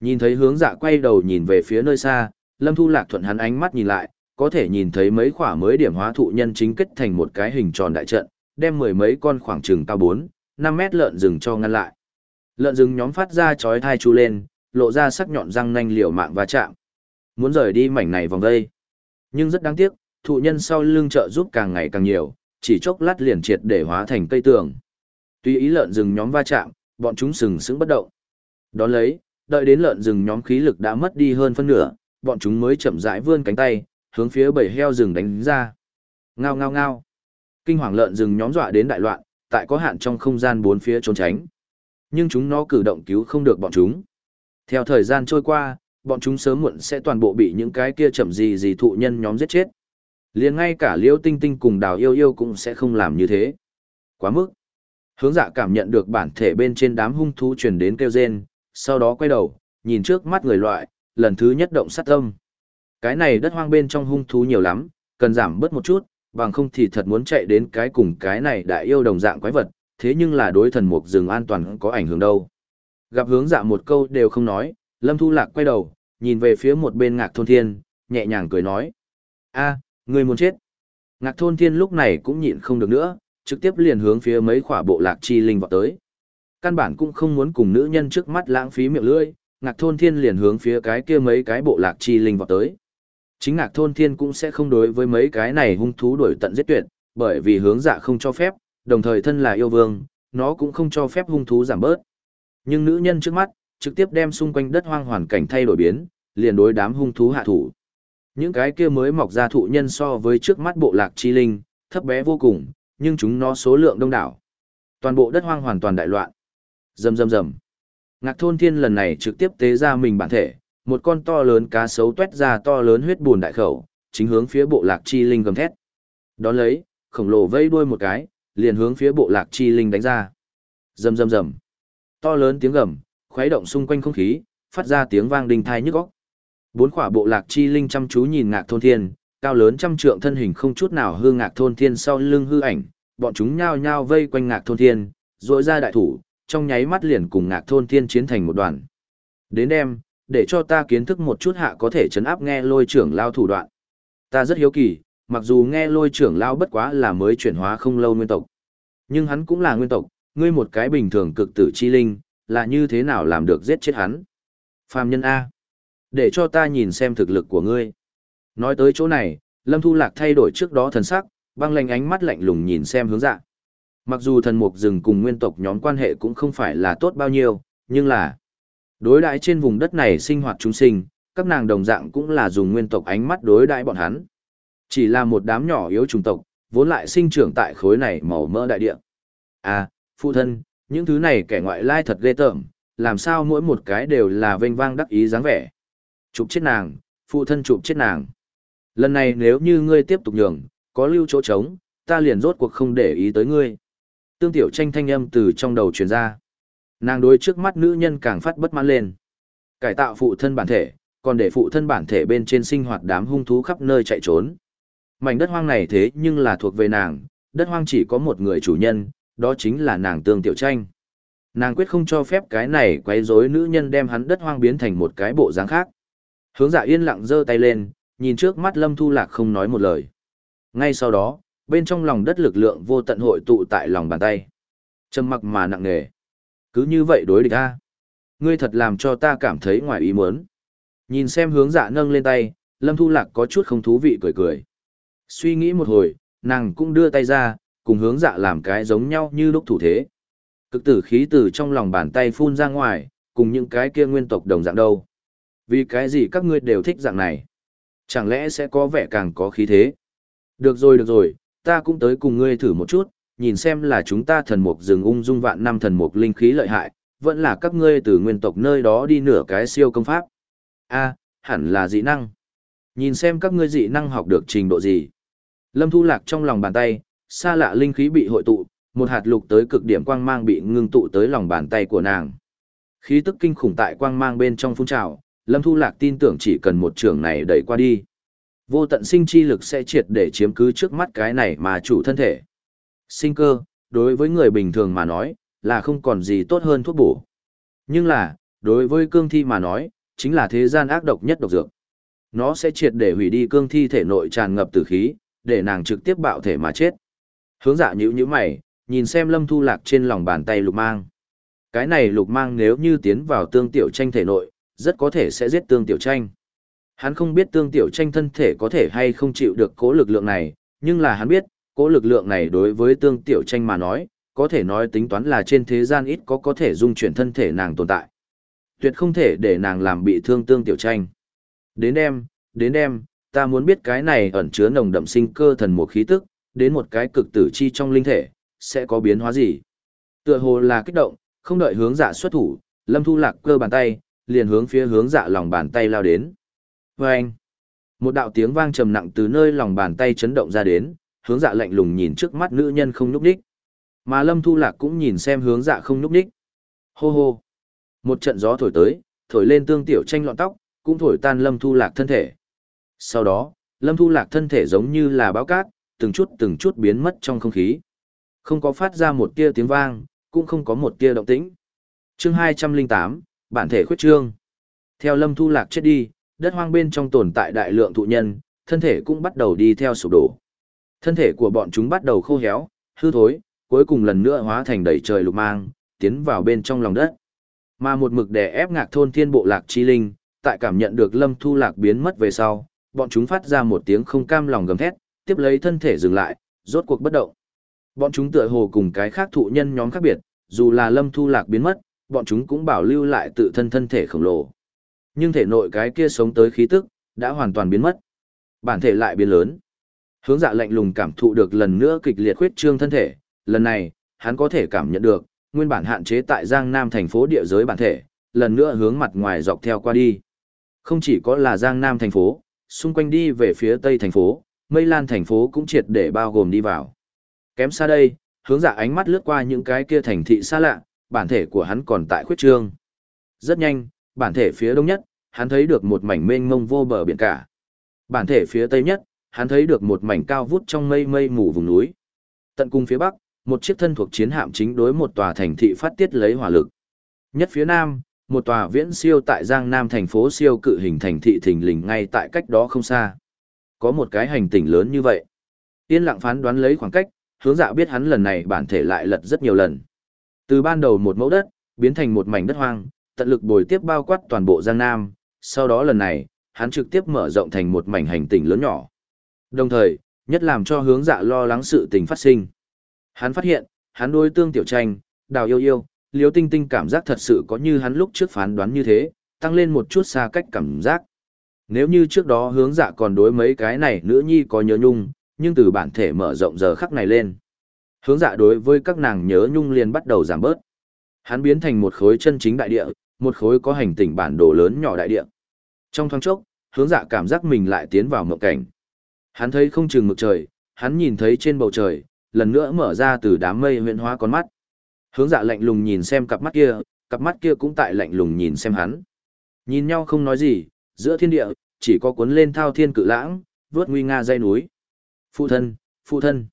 Speaker 1: Nhìn thấy hướng dạ quay đầu nhìn về phía nơi xa, Lâm Thu Lạc thuận hắn ánh mắt nhìn lại, có thể nhìn thấy mấy khỏa mới điểm hóa thụ nhân chính kết thành một cái hình tròn đại trận, đem mười mấy con khoảng chừng cao 4, 5 mét lợn rừng cho ngăn lại. Lợn rừng nhóm phát ra chói thai chu lên, lộ ra sắc nhọn răng nanh liều mạng va chạm. Muốn rời đi mảnh này vòng đây. Nhưng rất đáng tiếc, thụ nhân sau lưng trợ giúp càng ngày càng nhiều, chỉ chốc lát liền triệt để hóa thành cây tường. Tuy ý lợn rừng nhóm va chạm, bọn chúng sừng sững bất động. Đón lấy, đợi đến lợn rừng nhóm khí lực đã mất đi hơn phân nửa, bọn chúng mới chậm rãi vươn cánh tay, hướng phía bầy heo rừng đánh ra. Ngao ngao ngao. Kinh hoàng lợn rừng nhóm dọa đến đại loạn, tại có hạn trong không gian bốn phía trốn tránh. Nhưng chúng nó cử động cứu không được bọn chúng. Theo thời gian trôi qua, bọn chúng sớm muộn sẽ toàn bộ bị những cái kia chậm gì gì thụ nhân nhóm giết chết. liền ngay cả liễu tinh tinh cùng đào yêu yêu cũng sẽ không làm như thế. Quá mức. Hướng dạ cảm nhận được bản thể bên trên đám hung thú truyền đến kêu rên, sau đó quay đầu, nhìn trước mắt người loại, lần thứ nhất động sát tâm. Cái này đất hoang bên trong hung thú nhiều lắm, cần giảm bớt một chút, bằng không thì thật muốn chạy đến cái cùng cái này đại yêu đồng dạng quái vật, thế nhưng là đối thần mục rừng an toàn có ảnh hưởng đâu. Gặp hướng dạ một câu đều không nói, Lâm Thu Lạc quay đầu, nhìn về phía một bên ngạc thôn thiên, nhẹ nhàng cười nói. a người muốn chết. Ngạc thôn thiên lúc này cũng nhịn không được nữa, trực tiếp liền hướng phía mấy khỏa bộ lạc chi linh vọt tới. Căn bản cũng không muốn cùng nữ nhân trước mắt lãng phí miệng lưỡi, ngạc thôn thiên liền hướng phía cái kia mấy cái bộ lạc chi linh vọt tới. Chính ngạc thôn thiên cũng sẽ không đối với mấy cái này hung thú đuổi tận giết tuyệt, bởi vì hướng dạ không cho phép, đồng thời thân là yêu vương, nó cũng không cho phép hung thú giảm bớt. Nhưng nữ nhân trước mắt, trực tiếp đem xung quanh đất hoang hoàn cảnh thay đổi biến, liền đối đám hung thú hạ thủ. Những cái kia mới mọc ra thụ nhân so với trước mắt bộ lạc chi linh, thấp bé vô cùng, nhưng chúng nó số lượng đông đảo. Toàn bộ đất hoang hoàn toàn đại loạn. Rầm rầm rầm. Ngạc thôn thiên lần này trực tiếp tế ra mình bản thể, một con to lớn cá sấu tuét ra to lớn huyết buồn đại khẩu, chính hướng phía bộ lạc chi linh gầm thét. Đón lấy, khổng lồ vây đuôi một cái, liền hướng phía bộ lạc chi linh đánh ra. Rầm rầm rầm. To lớn tiếng gầm, khuấy động xung quanh không khí, phát ra tiếng vang đinh thai nhức óc. Bốn khỏa bộ lạc chi linh chăm chú nhìn ngạc thôn thiên, cao lớn trăm trượng thân hình không chút nào hư ngạc thôn thiên sau lưng hư ảnh, bọn chúng nhao nhao vây quanh ngạc thôn thiên, rỗi ra đại thủ, trong nháy mắt liền cùng ngạc thôn thiên chiến thành một đoàn. Đến đêm, để cho ta kiến thức một chút hạ có thể chấn áp nghe lôi trưởng lao thủ đoạn. Ta rất hiếu kỳ, mặc dù nghe lôi trưởng lao bất quá là mới chuyển hóa không lâu nguyên tộc. Nhưng hắn cũng là nguyên tộc, ngươi một cái bình thường cực tử chi linh, là như thế nào làm được giết chết hắn. Phàm nhân A. Để cho ta nhìn xem thực lực của ngươi. Nói tới chỗ này, Lâm Thu Lạc thay đổi trước đó thần sắc, băng lạnh ánh mắt lạnh lùng nhìn xem hướng dạ. Mặc dù thần mục rừng cùng nguyên tộc nhóm quan hệ cũng không phải là tốt bao nhiêu, nhưng là đối đãi trên vùng đất này sinh hoạt chúng sinh, các nàng đồng dạng cũng là dùng nguyên tộc ánh mắt đối đãi bọn hắn. Chỉ là một đám nhỏ yếu chủng tộc, vốn lại sinh trưởng tại khối này màu mỡ đại địa. À, phụ thân, những thứ này kẻ ngoại lai thật ghê tởm, làm sao mỗi một cái đều là vênh vang đắc ý dáng vẻ. Chụp chết nàng, phụ thân chụp chết nàng. Lần này nếu như ngươi tiếp tục nhường, có lưu chỗ trống, ta liền rốt cuộc không để ý tới ngươi. Tương tiểu tranh thanh âm từ trong đầu truyền ra. Nàng đối trước mắt nữ nhân càng phát bất mãn lên. Cải tạo phụ thân bản thể, còn để phụ thân bản thể bên trên sinh hoạt đám hung thú khắp nơi chạy trốn. Mảnh đất hoang này thế nhưng là thuộc về nàng, đất hoang chỉ có một người chủ nhân, đó chính là nàng tương tiểu tranh. Nàng quyết không cho phép cái này quấy rối nữ nhân đem hắn đất hoang biến thành một cái bộ dáng khác. Hướng dạ yên lặng giơ tay lên, nhìn trước mắt lâm thu lạc không nói một lời. Ngay sau đó, bên trong lòng đất lực lượng vô tận hội tụ tại lòng bàn tay. Trầm mặc mà nặng nề. Cứ như vậy đối địch a. Ngươi thật làm cho ta cảm thấy ngoài ý muốn. Nhìn xem hướng dạ nâng lên tay, lâm thu lạc có chút không thú vị cười cười. Suy nghĩ một hồi, nàng cũng đưa tay ra, cùng hướng dạ làm cái giống nhau như lúc thủ thế. Cực tử khí từ trong lòng bàn tay phun ra ngoài, cùng những cái kia nguyên tộc đồng dạng đâu. Vì cái gì các ngươi đều thích dạng này? Chẳng lẽ sẽ có vẻ càng có khí thế? Được rồi được rồi, ta cũng tới cùng ngươi thử một chút, nhìn xem là chúng ta thần mục rừng ung dung vạn năm thần mục linh khí lợi hại, vẫn là các ngươi từ nguyên tộc nơi đó đi nửa cái siêu công pháp. A, hẳn là dị năng. Nhìn xem các ngươi dị năng học được trình độ gì. Lâm Thu Lạc trong lòng bàn tay, xa lạ linh khí bị hội tụ, một hạt lục tới cực điểm quang mang bị ngưng tụ tới lòng bàn tay của nàng. Khí tức kinh khủng tại quang mang bên trong phun trào, Lâm Thu Lạc tin tưởng chỉ cần một trường này đẩy qua đi. Vô tận sinh chi lực sẽ triệt để chiếm cứ trước mắt cái này mà chủ thân thể. Sinh cơ, đối với người bình thường mà nói, là không còn gì tốt hơn thuốc bổ. Nhưng là, đối với cương thi mà nói, chính là thế gian ác độc nhất độc dược. Nó sẽ triệt để hủy đi cương thi thể nội tràn ngập tử khí, để nàng trực tiếp bạo thể mà chết. Hướng dạ nhữ nhữ mày, nhìn xem lâm thu lạc trên lòng bàn tay lục mang. Cái này lục mang nếu như tiến vào tương tiểu tranh thể nội, rất có thể sẽ giết tương tiểu tranh. Hắn không biết tương tiểu tranh thân thể có thể hay không chịu được cố lực lượng này, nhưng là hắn biết, cố lực lượng này đối với tương tiểu tranh mà nói, có thể nói tính toán là trên thế gian ít có có thể dung chuyển thân thể nàng tồn tại. Tuyệt không thể để nàng làm bị thương tương tiểu tranh. Đến em, đến em, ta muốn biết cái này ẩn chứa nồng đậm sinh cơ thần một khí tức, đến một cái cực tử chi trong linh thể, sẽ có biến hóa gì. Tựa hồ là kích động, không đợi hướng dạ xuất thủ, lâm thu lạc cơ bàn tay, liền hướng phía hướng dạ lòng bàn tay lao đến. Và anh, một đạo tiếng vang trầm nặng từ nơi lòng bàn tay chấn động ra đến, hướng dạ lạnh lùng nhìn trước mắt nữ nhân không nhúc đích. Mà lâm thu lạc cũng nhìn xem hướng dạ không nhúc đích. Hô hô. Một trận gió thổi tới, thổi lên tương tiểu tranh lọn tóc, cũng thổi tan lâm thu lạc thân thể. Sau đó, lâm thu lạc thân thể giống như là báo cát, từng chút từng chút biến mất trong không khí. Không có phát ra một tia tiếng vang, cũng không có một tia động tĩnh. Chương 208, bản thể khuyết trương. Theo Lâm Thu Lạc chết đi, đất hoang bên trong tồn tại đại lượng thụ nhân, thân thể cũng bắt đầu đi theo sụp đổ. Thân thể của bọn chúng bắt đầu khô héo, hư thối, cuối cùng lần nữa hóa thành đầy trời lục mang, tiến vào bên trong lòng đất. Mà một mực đè ép ngạc thôn thiên bộ lạc chi linh, tại cảm nhận được Lâm Thu Lạc biến mất về sau, bọn chúng phát ra một tiếng không cam lòng gầm thét, tiếp lấy thân thể dừng lại, rốt cuộc bất động. Bọn chúng tựa hồ cùng cái khác thụ nhân nhóm khác biệt, dù là Lâm Thu Lạc biến mất, bọn chúng cũng bảo lưu lại tự thân thân thể khổng lồ. Nhưng thể nội cái kia sống tới khí tức, đã hoàn toàn biến mất. Bản thể lại biến lớn. Hướng dạ lạnh lùng cảm thụ được lần nữa kịch liệt khuyết trương thân thể, lần này, hắn có thể cảm nhận được, nguyên bản hạn chế tại Giang Nam thành phố địa giới bản thể, lần nữa hướng mặt ngoài dọc theo qua đi. Không chỉ có là Giang Nam thành phố, xung quanh đi về phía Tây thành phố, Mây Lan thành phố cũng triệt để bao gồm đi vào. Kém xa đây, hướng dạ ánh mắt lướt qua những cái kia thành thị xa lạ, bản thể của hắn còn tại khuyết trương. Rất nhanh, bản thể phía đông nhất, hắn thấy được một mảnh mênh mông vô bờ biển cả. Bản thể phía tây nhất, hắn thấy được một mảnh cao vút trong mây mây mù vùng núi. Tận cùng phía bắc, một chiếc thân thuộc chiến hạm chính đối một tòa thành thị phát tiết lấy hỏa lực. Nhất phía nam, một tòa viễn siêu tại Giang Nam thành phố siêu cự hình thành thị thình lình ngay tại cách đó không xa. Có một cái hành tinh lớn như vậy. Yên lặng phán đoán lấy khoảng cách, hướng dạ biết hắn lần này bản thể lại lật rất nhiều lần. Từ ban đầu một mẫu đất, biến thành một mảnh đất hoang, tận lực bồi tiếp bao quát toàn bộ Giang Nam, sau đó lần này, hắn trực tiếp mở rộng thành một mảnh hành tinh lớn nhỏ. Đồng thời, nhất làm cho hướng dạ lo lắng sự tình phát sinh. Hắn phát hiện, hắn đối tương tiểu tranh, đào yêu yêu, liếu tinh tinh cảm giác thật sự có như hắn lúc trước phán đoán như thế, tăng lên một chút xa cách cảm giác. Nếu như trước đó hướng dạ còn đối mấy cái này nữ nhi có nhớ nhung, nhưng từ bản thể mở rộng giờ khắc này lên. Hướng dạ đối với các nàng nhớ nhung liền bắt đầu giảm bớt. Hắn biến thành một khối chân chính đại địa, một khối có hành tinh bản đồ lớn nhỏ đại địa. Trong thoáng chốc, hướng dạ cảm giác mình lại tiến vào mộng cảnh. Hắn thấy không chừng mực trời, hắn nhìn thấy trên bầu trời, lần nữa mở ra từ đám mây huyện hóa con mắt. Hướng dạ lạnh lùng nhìn xem cặp mắt kia, cặp mắt kia cũng tại lạnh lùng nhìn xem hắn. Nhìn nhau không nói gì, giữa thiên địa, chỉ có cuốn lên thao thiên cự lãng, vướt nguy nga dây núi. Phụ thân, phụ thân.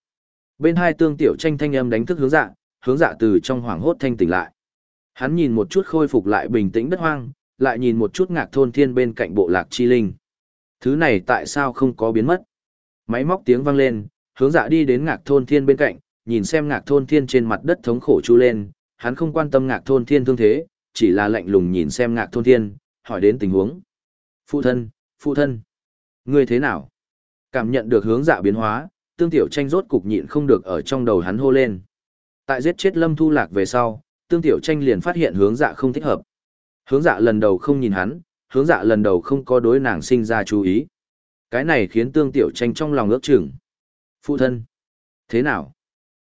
Speaker 1: Bên hai tương tiểu tranh thanh âm đánh thức hướng dạ, hướng dạ từ trong hoảng hốt thanh tỉnh lại. Hắn nhìn một chút khôi phục lại bình tĩnh đất hoang, lại nhìn một chút ngạc thôn thiên bên cạnh bộ lạc chi linh. Thứ này tại sao không có biến mất? Máy móc tiếng vang lên, hướng dạ đi đến ngạc thôn thiên bên cạnh, nhìn xem ngạc thôn thiên trên mặt đất thống khổ chu lên, hắn không quan tâm ngạc thôn thiên thương thế, chỉ là lạnh lùng nhìn xem ngạc thôn thiên, hỏi đến tình huống. Phụ thân, phụ thân, ngươi thế nào? Cảm nhận được hướng dạ biến hóa, tương tiểu tranh rốt cục nhịn không được ở trong đầu hắn hô lên. Tại giết chết lâm thu lạc về sau, tương tiểu tranh liền phát hiện hướng dạ không thích hợp. Hướng dạ lần đầu không nhìn hắn, hướng dạ lần đầu không có đối nàng sinh ra chú ý. Cái này khiến tương tiểu tranh trong lòng ước chừng. Phụ thân, thế nào?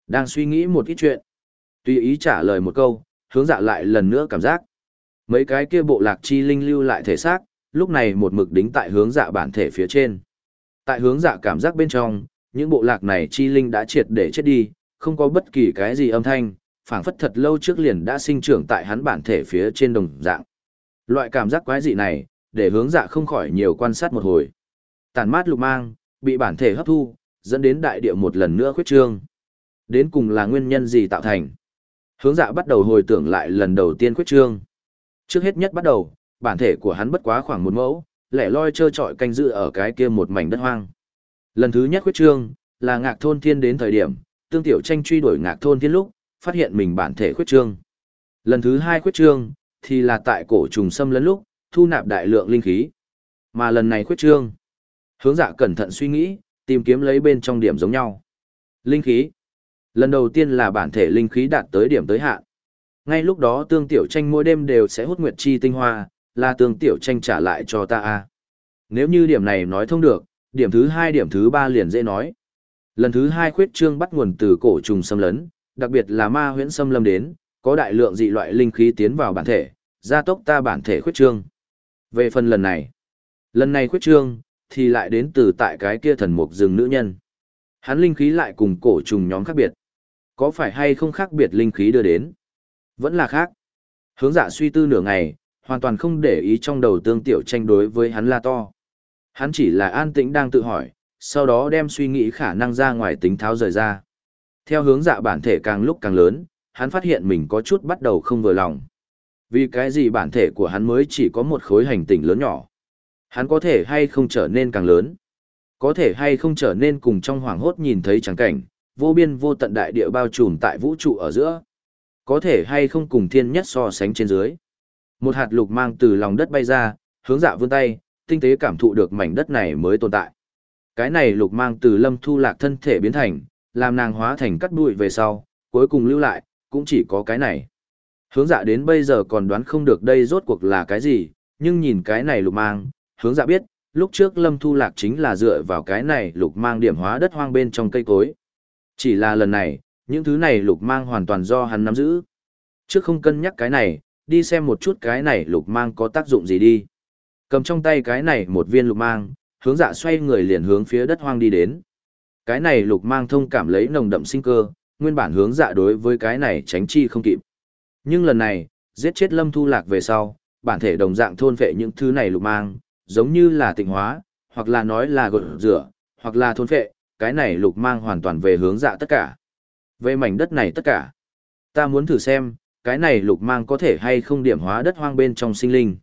Speaker 1: Đang suy nghĩ một ít chuyện. Tùy ý trả lời một câu, hướng dạ lại lần nữa cảm giác. Mấy cái kia bộ lạc chi linh lưu lại thể xác, lúc này một mực đính tại hướng dạ bản thể phía trên. Tại hướng dạ cảm giác bên trong, những bộ lạc này chi linh đã triệt để chết đi, không có bất kỳ cái gì âm thanh, phảng phất thật lâu trước liền đã sinh trưởng tại hắn bản thể phía trên đồng dạng. Loại cảm giác quái dị này, để hướng dạ không khỏi nhiều quan sát một hồi. Tàn mát lục mang, bị bản thể hấp thu, dẫn đến đại địa một lần nữa khuyết trương. Đến cùng là nguyên nhân gì tạo thành? Hướng dạ bắt đầu hồi tưởng lại lần đầu tiên khuyết trương. Trước hết nhất bắt đầu, bản thể của hắn bất quá khoảng một mẫu, lẻ loi trơ trọi canh giữ ở cái kia một mảnh đất hoang. Lần thứ nhất huyết trương, là ngạc thôn thiên đến thời điểm, tương tiểu tranh truy đuổi ngạc thôn thiên lúc, phát hiện mình bản thể khuyết trương. Lần thứ hai khuyết trương, thì là tại cổ trùng xâm lấn lúc, thu nạp đại lượng linh khí. Mà lần này khuyết trương. Hướng dạ cẩn thận suy nghĩ, tìm kiếm lấy bên trong điểm giống nhau. Linh khí. Lần đầu tiên là bản thể linh khí đạt tới điểm tới hạn. Ngay lúc đó tương tiểu tranh mỗi đêm đều sẽ hút nguyệt chi tinh hoa, là tương tiểu tranh trả lại cho ta a. Nếu như điểm này nói thông được, điểm thứ hai điểm thứ ba liền dễ nói. Lần thứ hai khuyết trương bắt nguồn từ cổ trùng xâm lấn, đặc biệt là ma huyễn xâm lâm đến, có đại lượng dị loại linh khí tiến vào bản thể, gia tốc ta bản thể khuyết trương. Về phần lần này, lần này khuyết trương, thì lại đến từ tại cái kia thần mục rừng nữ nhân. Hắn linh khí lại cùng cổ trùng nhóm khác biệt. Có phải hay không khác biệt linh khí đưa đến? Vẫn là khác. Hướng dạ suy tư nửa ngày, hoàn toàn không để ý trong đầu tương tiểu tranh đối với hắn la to. Hắn chỉ là an tĩnh đang tự hỏi, sau đó đem suy nghĩ khả năng ra ngoài tính tháo rời ra. Theo hướng dạ bản thể càng lúc càng lớn, hắn phát hiện mình có chút bắt đầu không vừa lòng. Vì cái gì bản thể của hắn mới chỉ có một khối hành tinh lớn nhỏ? Hắn có thể hay không trở nên càng lớn? Có thể hay không trở nên cùng trong hoàng hốt nhìn thấy trắng cảnh, vô biên vô tận đại địa bao trùm tại vũ trụ ở giữa? Có thể hay không cùng thiên nhất so sánh trên dưới? Một hạt lục mang từ lòng đất bay ra, hướng dạ vươn tay, tinh tế cảm thụ được mảnh đất này mới tồn tại. Cái này lục mang từ lâm thu lạc thân thể biến thành, làm nàng hóa thành cắt bụi về sau, cuối cùng lưu lại, cũng chỉ có cái này. Hướng dạ đến bây giờ còn đoán không được đây rốt cuộc là cái gì, nhưng nhìn cái này lục mang, hướng dạ biết, lúc trước lâm thu lạc chính là dựa vào cái này lục mang điểm hóa đất hoang bên trong cây cối. Chỉ là lần này, những thứ này lục mang hoàn toàn do hắn nắm giữ. Trước không cân nhắc cái này, đi xem một chút cái này lục mang có tác dụng gì đi. Cầm trong tay cái này một viên lục mang, hướng dạ xoay người liền hướng phía đất hoang đi đến. Cái này lục mang thông cảm lấy nồng đậm sinh cơ, nguyên bản hướng dạ đối với cái này tránh chi không kịp. Nhưng lần này, giết chết lâm thu lạc về sau, bản thể đồng dạng thôn vệ những thứ này lục mang, giống như là tịnh hóa, hoặc là nói là gột rửa, hoặc là thôn vệ, cái này lục mang hoàn toàn về hướng dạ tất cả. Về mảnh đất này tất cả. Ta muốn thử xem, cái này lục mang có thể hay không điểm hóa đất hoang bên trong sinh linh.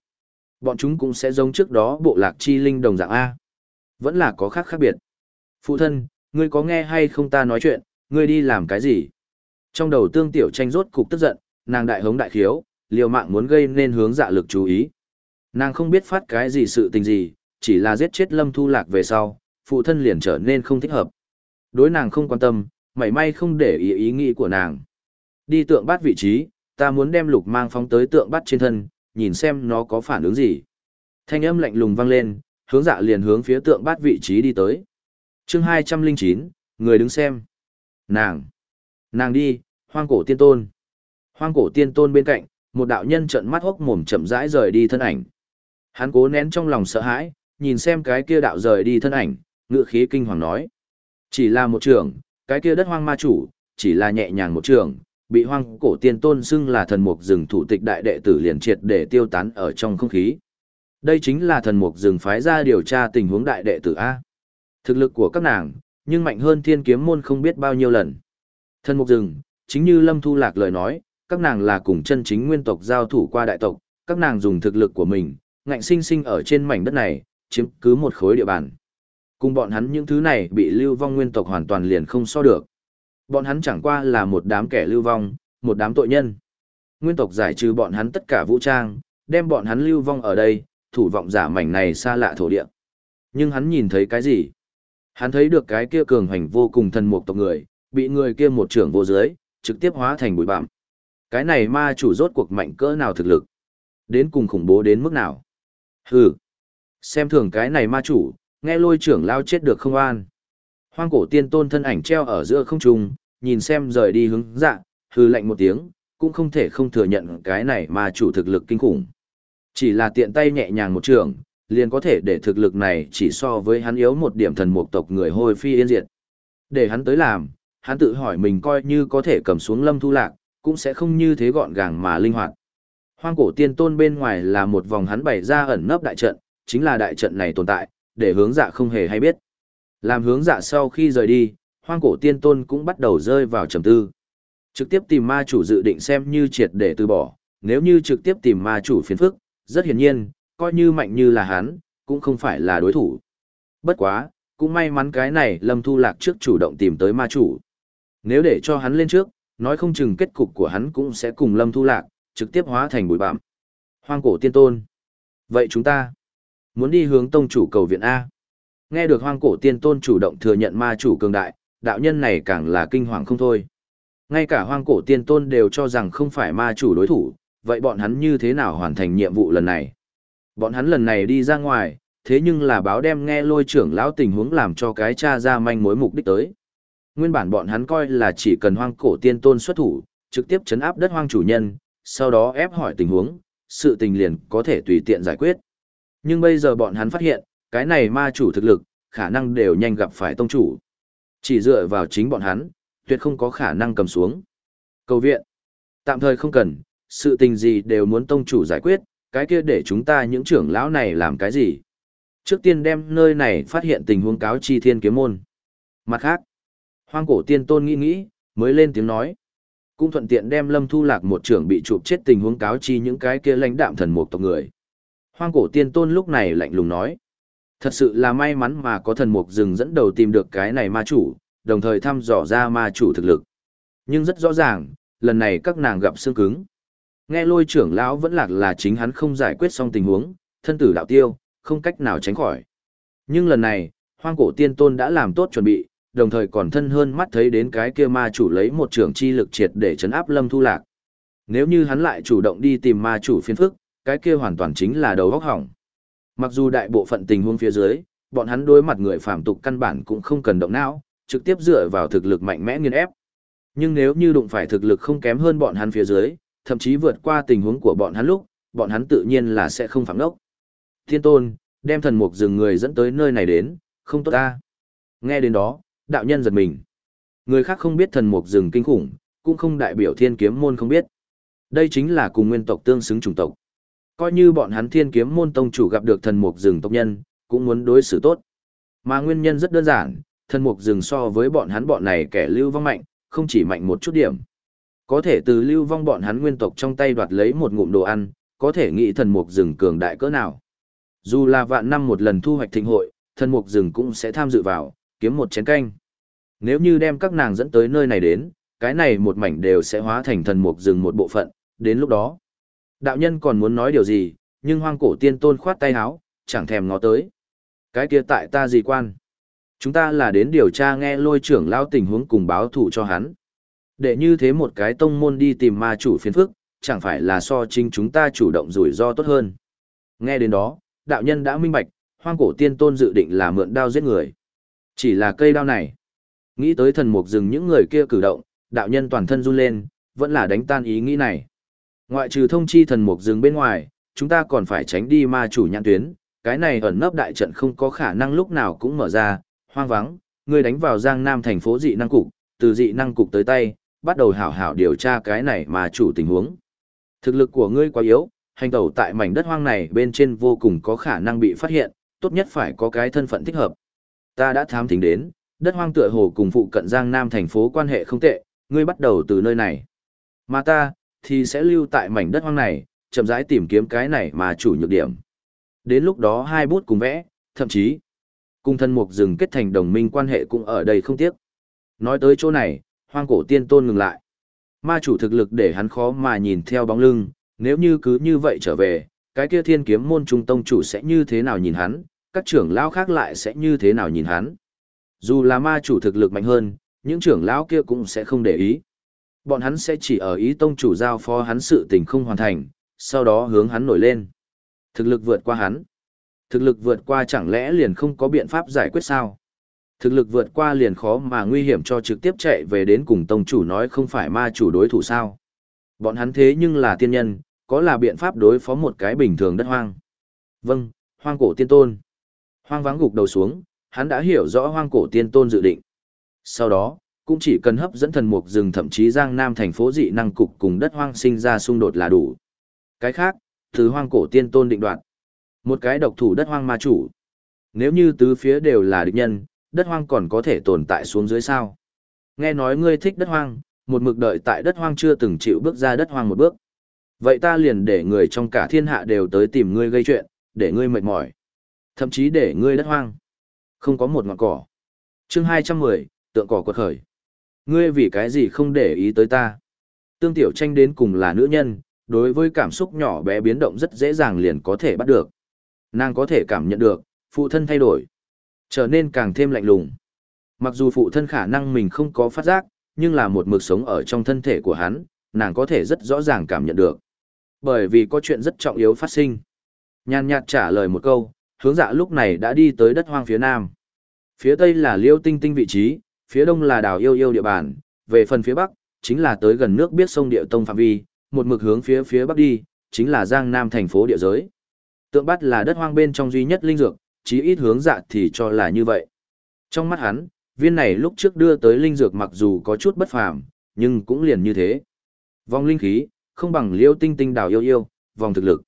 Speaker 1: Bọn chúng cũng sẽ giống trước đó bộ lạc chi linh đồng dạng A. Vẫn là có khác khác biệt. Phụ thân, ngươi có nghe hay không ta nói chuyện, ngươi đi làm cái gì? Trong đầu tương tiểu tranh rốt cục tức giận, nàng đại hống đại khiếu, liều mạng muốn gây nên hướng dạ lực chú ý. Nàng không biết phát cái gì sự tình gì, chỉ là giết chết lâm thu lạc về sau, phụ thân liền trở nên không thích hợp. Đối nàng không quan tâm, mảy may không để ý ý nghĩ của nàng. Đi tượng bát vị trí, ta muốn đem lục mang phóng tới tượng bắt trên thân, nhìn xem nó có phản ứng gì. Thanh âm lạnh lùng vang lên, hướng dạ liền hướng phía tượng bắt vị trí đi tới. chương 209, người đứng xem. Nàng! Nàng đi, hoang cổ tiên tôn. Hoang cổ tiên tôn bên cạnh, một đạo nhân trợn mắt hốc mồm chậm rãi rời đi thân ảnh. Hắn cố nén trong lòng sợ hãi, nhìn xem cái kia đạo rời đi thân ảnh, ngựa khí kinh hoàng nói. Chỉ là một trường, cái kia đất hoang ma chủ, chỉ là nhẹ nhàng một trường, bị hoang cổ tiên tôn xưng là thần mục rừng thủ tịch đại đệ tử liền triệt để tiêu tán ở trong không khí. Đây chính là thần mục rừng phái ra điều tra tình huống đại đệ tử A. Thực lực của các nàng, nhưng mạnh hơn thiên kiếm môn không biết bao nhiêu lần. Thần mục rừng, chính như Lâm Thu Lạc lời nói, các nàng là cùng chân chính nguyên tộc giao thủ qua đại tộc, các nàng dùng thực lực của mình, ngạnh sinh sinh ở trên mảnh đất này, chiếm cứ một khối địa bàn. Cùng bọn hắn những thứ này bị lưu vong nguyên tộc hoàn toàn liền không so được. Bọn hắn chẳng qua là một đám kẻ lưu vong, một đám tội nhân. Nguyên tộc giải trừ bọn hắn tất cả vũ trang, đem bọn hắn lưu vong ở đây, thủ vọng giả mảnh này xa lạ thổ địa. Nhưng hắn nhìn thấy cái gì? Hắn thấy được cái kia cường hành vô cùng thần mục tộc người, bị người kia một trưởng vô dưới, trực tiếp hóa thành bụi bặm. Cái này ma chủ rốt cuộc mạnh cỡ nào thực lực? Đến cùng khủng bố đến mức nào? Hừ. Xem thường cái này ma chủ, nghe lôi trưởng lao chết được không an. Hoang cổ tiên tôn thân ảnh treo ở giữa không trung, nhìn xem rời đi hướng dạ, hừ lạnh một tiếng, cũng không thể không thừa nhận cái này mà chủ thực lực kinh khủng. Chỉ là tiện tay nhẹ nhàng một trường, liền có thể để thực lực này chỉ so với hắn yếu một điểm thần mục tộc người hôi phi yên diệt. Để hắn tới làm, hắn tự hỏi mình coi như có thể cầm xuống lâm thu lạc, cũng sẽ không như thế gọn gàng mà linh hoạt. Hoang cổ tiên tôn bên ngoài là một vòng hắn bày ra ẩn nấp đại trận, chính là đại trận này tồn tại, để hướng dạ không hề hay biết. Làm hướng dạ sau khi rời đi, hoang cổ tiên tôn cũng bắt đầu rơi vào trầm tư. Trực tiếp tìm ma chủ dự định xem như triệt để từ bỏ, nếu như trực tiếp tìm ma chủ phiền phức, rất hiển nhiên, coi như mạnh như là hắn, cũng không phải là đối thủ. Bất quá, cũng may mắn cái này Lâm Thu Lạc trước chủ động tìm tới ma chủ. Nếu để cho hắn lên trước, nói không chừng kết cục của hắn cũng sẽ cùng Lâm Thu Lạc, trực tiếp hóa thành bụi bặm. Hoang cổ tiên tôn. Vậy chúng ta muốn đi hướng tông chủ cầu viện A. Nghe được hoang cổ tiên tôn chủ động thừa nhận ma chủ cường đại, đạo nhân này càng là kinh hoàng không thôi. Ngay cả hoang cổ tiên tôn đều cho rằng không phải ma chủ đối thủ, vậy bọn hắn như thế nào hoàn thành nhiệm vụ lần này? Bọn hắn lần này đi ra ngoài, thế nhưng là báo đem nghe lôi trưởng lão tình huống làm cho cái cha ra manh mối mục đích tới. Nguyên bản bọn hắn coi là chỉ cần hoang cổ tiên tôn xuất thủ, trực tiếp chấn áp đất hoang chủ nhân, sau đó ép hỏi tình huống, sự tình liền có thể tùy tiện giải quyết. Nhưng bây giờ bọn hắn phát hiện, cái này ma chủ thực lực, khả năng đều nhanh gặp phải tông chủ. Chỉ dựa vào chính bọn hắn, tuyệt không có khả năng cầm xuống. Cầu viện. Tạm thời không cần, sự tình gì đều muốn tông chủ giải quyết, cái kia để chúng ta những trưởng lão này làm cái gì. Trước tiên đem nơi này phát hiện tình huống cáo chi thiên kiếm môn. Mặt khác, hoang cổ tiên tôn nghĩ nghĩ, mới lên tiếng nói. Cũng thuận tiện đem lâm thu lạc một trưởng bị chụp chết tình huống cáo chi những cái kia lãnh đạm thần mục tộc người. Hoang cổ tiên tôn lúc này lạnh lùng nói. Thật sự là may mắn mà có thần mục rừng dẫn đầu tìm được cái này ma chủ, đồng thời thăm dò ra ma chủ thực lực. Nhưng rất rõ ràng, lần này các nàng gặp xương cứng. Nghe lôi trưởng lão vẫn lạc là chính hắn không giải quyết xong tình huống, thân tử đạo tiêu, không cách nào tránh khỏi. Nhưng lần này, hoang cổ tiên tôn đã làm tốt chuẩn bị, đồng thời còn thân hơn mắt thấy đến cái kia ma chủ lấy một trưởng chi lực triệt để chấn áp lâm thu lạc. Nếu như hắn lại chủ động đi tìm ma chủ phiên phức, cái kia hoàn toàn chính là đầu góc hỏng. Mặc dù đại bộ phận tình huống phía dưới, bọn hắn đối mặt người phạm tục căn bản cũng không cần động não, trực tiếp dựa vào thực lực mạnh mẽ nghiên ép. Nhưng nếu như đụng phải thực lực không kém hơn bọn hắn phía dưới, thậm chí vượt qua tình huống của bọn hắn lúc, bọn hắn tự nhiên là sẽ không phạm đốc. Thiên tôn, đem thần mục rừng người dẫn tới nơi này đến, không tốt ta. Nghe đến đó, đạo nhân giật mình. Người khác không biết thần mục rừng kinh khủng, cũng không đại biểu thiên kiếm môn không biết. Đây chính là cùng nguyên tộc tương xứng chủng tộc. Coi như bọn hắn thiên kiếm môn tông chủ gặp được thần mục rừng tộc nhân, cũng muốn đối xử tốt. Mà nguyên nhân rất đơn giản, thần mục rừng so với bọn hắn bọn này kẻ lưu vong mạnh, không chỉ mạnh một chút điểm. Có thể từ lưu vong bọn hắn nguyên tộc trong tay đoạt lấy một ngụm đồ ăn, có thể nghĩ thần mục rừng cường đại cỡ nào. Dù là vạn năm một lần thu hoạch thịnh hội, thần mục rừng cũng sẽ tham dự vào, kiếm một chén canh. Nếu như đem các nàng dẫn tới nơi này đến, cái này một mảnh đều sẽ hóa thành thần mục rừng một bộ phận, đến lúc đó. Đạo nhân còn muốn nói điều gì, nhưng hoang cổ tiên tôn khoát tay háo, chẳng thèm ngó tới. Cái kia tại ta gì quan? Chúng ta là đến điều tra nghe lôi trưởng lao tình huống cùng báo thủ cho hắn. Để như thế một cái tông môn đi tìm ma chủ phiền phức, chẳng phải là so chính chúng ta chủ động rủi ro tốt hơn. Nghe đến đó, đạo nhân đã minh bạch, hoang cổ tiên tôn dự định là mượn đao giết người. Chỉ là cây đao này. Nghĩ tới thần mục dừng những người kia cử động, đạo nhân toàn thân run lên, vẫn là đánh tan ý nghĩ này. Ngoại trừ thông chi thần mục rừng bên ngoài, chúng ta còn phải tránh đi ma chủ nhãn tuyến, cái này ẩn nấp đại trận không có khả năng lúc nào cũng mở ra, Hoang vắng, ngươi đánh vào Giang Nam thành phố dị năng cục, từ dị năng cục tới tay, bắt đầu hảo hảo điều tra cái này mà chủ tình huống. Thực lực của ngươi quá yếu, hành tẩu tại mảnh đất hoang này bên trên vô cùng có khả năng bị phát hiện, tốt nhất phải có cái thân phận thích hợp. Ta đã thám tính đến, đất hoang tựa hồ cùng phụ cận Giang Nam thành phố quan hệ không tệ, ngươi bắt đầu từ nơi này. Mà ta, thì sẽ lưu tại mảnh đất hoang này, chậm rãi tìm kiếm cái này mà chủ nhược điểm. Đến lúc đó hai bút cùng vẽ, thậm chí, cùng thân mục rừng kết thành đồng minh quan hệ cũng ở đây không tiếc. Nói tới chỗ này, hoang cổ tiên tôn ngừng lại. Ma chủ thực lực để hắn khó mà nhìn theo bóng lưng, nếu như cứ như vậy trở về, cái kia thiên kiếm môn trung tông chủ sẽ như thế nào nhìn hắn, các trưởng lão khác lại sẽ như thế nào nhìn hắn. Dù là ma chủ thực lực mạnh hơn, những trưởng lão kia cũng sẽ không để ý. Bọn hắn sẽ chỉ ở ý tông chủ giao phó hắn sự tình không hoàn thành, sau đó hướng hắn nổi lên. Thực lực vượt qua hắn. Thực lực vượt qua chẳng lẽ liền không có biện pháp giải quyết sao? Thực lực vượt qua liền khó mà nguy hiểm cho trực tiếp chạy về đến cùng tông chủ nói không phải ma chủ đối thủ sao. Bọn hắn thế nhưng là tiên nhân, có là biện pháp đối phó một cái bình thường đất hoang. Vâng, hoang cổ tiên tôn. Hoang vắng gục đầu xuống, hắn đã hiểu rõ hoang cổ tiên tôn dự định. Sau đó, cũng chỉ cần hấp dẫn thần mục rừng thậm chí giang nam thành phố dị năng cục cùng đất hoang sinh ra xung đột là đủ. Cái khác, thứ hoang cổ tiên tôn định đoạt. Một cái độc thủ đất hoang ma chủ. Nếu như tứ phía đều là địch nhân, đất hoang còn có thể tồn tại xuống dưới sao. Nghe nói ngươi thích đất hoang, một mực đợi tại đất hoang chưa từng chịu bước ra đất hoang một bước. Vậy ta liền để người trong cả thiên hạ đều tới tìm ngươi gây chuyện, để ngươi mệt mỏi. Thậm chí để ngươi đất hoang. Không có một ngọn cỏ. chương 210, tượng cỏ quật khởi. Ngươi vì cái gì không để ý tới ta? Tương tiểu tranh đến cùng là nữ nhân, đối với cảm xúc nhỏ bé biến động rất dễ dàng liền có thể bắt được. Nàng có thể cảm nhận được, phụ thân thay đổi, trở nên càng thêm lạnh lùng. Mặc dù phụ thân khả năng mình không có phát giác, nhưng là một mực sống ở trong thân thể của hắn, nàng có thể rất rõ ràng cảm nhận được. Bởi vì có chuyện rất trọng yếu phát sinh. Nhàn nhạt trả lời một câu, hướng dạ lúc này đã đi tới đất hoang phía nam. Phía tây là liêu tinh tinh vị trí, phía đông là đảo yêu yêu địa bàn, về phần phía bắc, chính là tới gần nước biết sông địa tông phạm vi, một mực hướng phía phía bắc đi, chính là giang nam thành phố địa giới. Tượng bắt là đất hoang bên trong duy nhất linh dược, chí ít hướng dạ thì cho là như vậy. Trong mắt hắn, viên này lúc trước đưa tới linh dược mặc dù có chút bất phàm, nhưng cũng liền như thế. Vòng linh khí, không bằng liêu tinh tinh đào yêu yêu, vòng thực lực.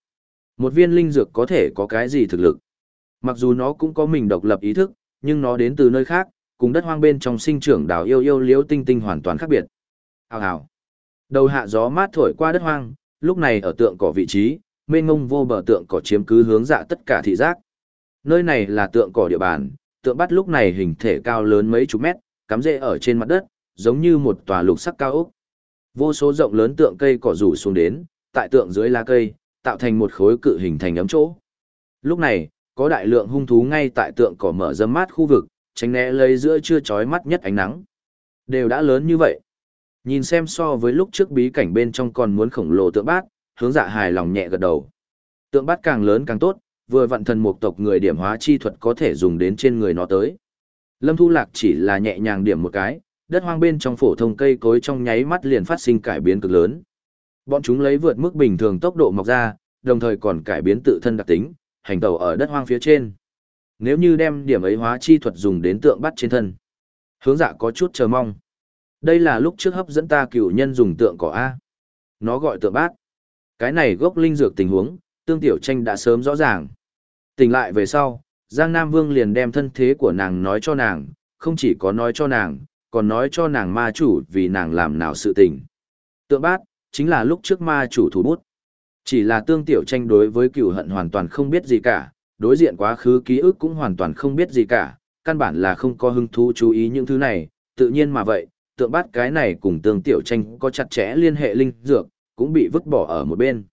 Speaker 1: Một viên linh dược có thể có cái gì thực lực? Mặc dù nó cũng có mình độc lập ý thức, nhưng nó đến từ nơi khác, cùng đất hoang bên trong sinh trưởng đào yêu yêu liễu tinh tinh hoàn toàn khác biệt. Hào hào. Đầu hạ gió mát thổi qua đất hoang, lúc này ở tượng cỏ vị trí, mênh ngông vô bờ tượng cỏ chiếm cứ hướng dạ tất cả thị giác. Nơi này là tượng cỏ địa bàn, tượng bắt lúc này hình thể cao lớn mấy chục mét, cắm rễ ở trên mặt đất, giống như một tòa lục sắc cao ốc. Vô số rộng lớn tượng cây cỏ rủ xuống đến, tại tượng dưới lá cây, tạo thành một khối cự hình thành ấm chỗ. Lúc này, có đại lượng hung thú ngay tại tượng cỏ mở dâm mát khu vực, tránh né lấy giữa chưa chói mắt nhất ánh nắng. Đều đã lớn như vậy. Nhìn xem so với lúc trước bí cảnh bên trong còn muốn khổng lồ tượng bát, hướng dạ hài lòng nhẹ gật đầu. Tượng bát càng lớn càng tốt, vừa vận thần mục tộc người điểm hóa chi thuật có thể dùng đến trên người nó tới. Lâm Thu Lạc chỉ là nhẹ nhàng điểm một cái, đất hoang bên trong phổ thông cây cối trong nháy mắt liền phát sinh cải biến cực lớn. Bọn chúng lấy vượt mức bình thường tốc độ mọc ra, đồng thời còn cải biến tự thân đặc tính, hành tẩu ở đất hoang phía trên. Nếu như đem điểm ấy hóa chi thuật dùng đến tượng bắt trên thân, hướng dạ có chút chờ mong. Đây là lúc trước hấp dẫn ta cựu nhân dùng tượng cỏ A. Nó gọi tượng bát. Cái này gốc linh dược tình huống, tương tiểu tranh đã sớm rõ ràng. Tỉnh lại về sau, Giang Nam Vương liền đem thân thế của nàng nói cho nàng, không chỉ có nói cho nàng, còn nói cho nàng ma chủ vì nàng làm nào sự tình. Tượng bát, chính là lúc trước ma chủ thủ bút. Chỉ là tương tiểu tranh đối với cựu hận hoàn toàn không biết gì cả, đối diện quá khứ ký ức cũng hoàn toàn không biết gì cả, căn bản là không có hứng thú chú ý những thứ này, tự nhiên mà vậy, tượng bát cái này cùng tương tiểu tranh có chặt chẽ liên hệ linh dược, cũng bị vứt bỏ ở một bên.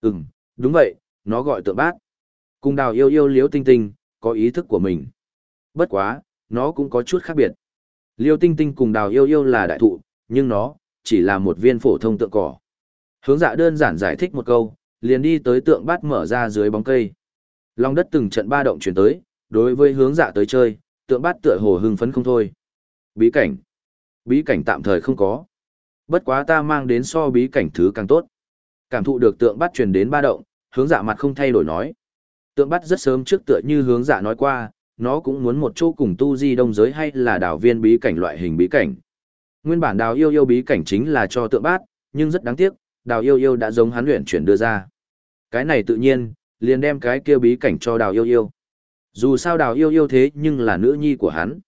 Speaker 1: Ừm, đúng vậy, nó gọi tượng bát. Cùng đào yêu yêu liếu tinh tinh, có ý thức của mình. Bất quá, nó cũng có chút khác biệt. Liêu tinh tinh cùng đào yêu yêu là đại thụ, nhưng nó, chỉ là một viên phổ thông tượng cỏ. Hướng dạ đơn giản giải thích một câu, liền đi tới tượng bát mở ra dưới bóng cây. Lòng đất từng trận ba động chuyển tới, đối với hướng dạ tới chơi, tượng bát tựa hồ hưng phấn không thôi. Bí cảnh. Bí cảnh tạm thời không có. Bất quá ta mang đến so bí cảnh thứ càng tốt. Cảm thụ được tượng bát truyền đến ba động, hướng dạ mặt không thay đổi nói. Tượng bát rất sớm trước tựa như hướng dạ nói qua, nó cũng muốn một chỗ cùng tu di đông giới hay là đảo viên bí cảnh loại hình bí cảnh. Nguyên bản đào yêu yêu bí cảnh chính là cho tượng bát, nhưng rất đáng tiếc, đào yêu yêu đã giống hắn luyện chuyển đưa ra. Cái này tự nhiên, liền đem cái kia bí cảnh cho đào yêu yêu. Dù sao đào yêu yêu thế nhưng là nữ nhi của hắn.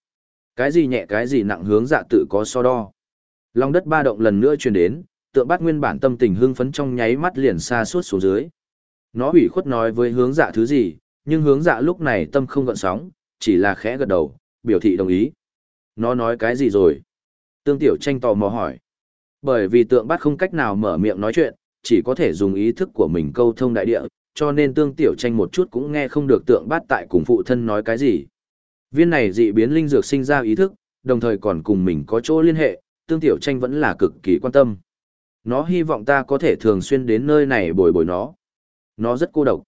Speaker 1: Cái gì nhẹ cái gì nặng hướng dạ tự có so đo. Long đất ba động lần nữa truyền đến, tượng bát nguyên bản tâm tình hưng phấn trong nháy mắt liền xa suốt xuống dưới. Nó ủy khuất nói với hướng dạ thứ gì, nhưng hướng dạ lúc này tâm không gợn sóng, chỉ là khẽ gật đầu, biểu thị đồng ý. Nó nói cái gì rồi? Tương Tiểu Tranh tò mò hỏi. Bởi vì tượng bát không cách nào mở miệng nói chuyện, chỉ có thể dùng ý thức của mình câu thông đại địa, cho nên Tương Tiểu Tranh một chút cũng nghe không được tượng bát tại cùng phụ thân nói cái gì. Viên này dị biến linh dược sinh ra ý thức, đồng thời còn cùng mình có chỗ liên hệ, Tương Tiểu Tranh vẫn là cực kỳ quan tâm. Nó hy vọng ta có thể thường xuyên đến nơi này bồi bồi nó. Nó rất cô độc.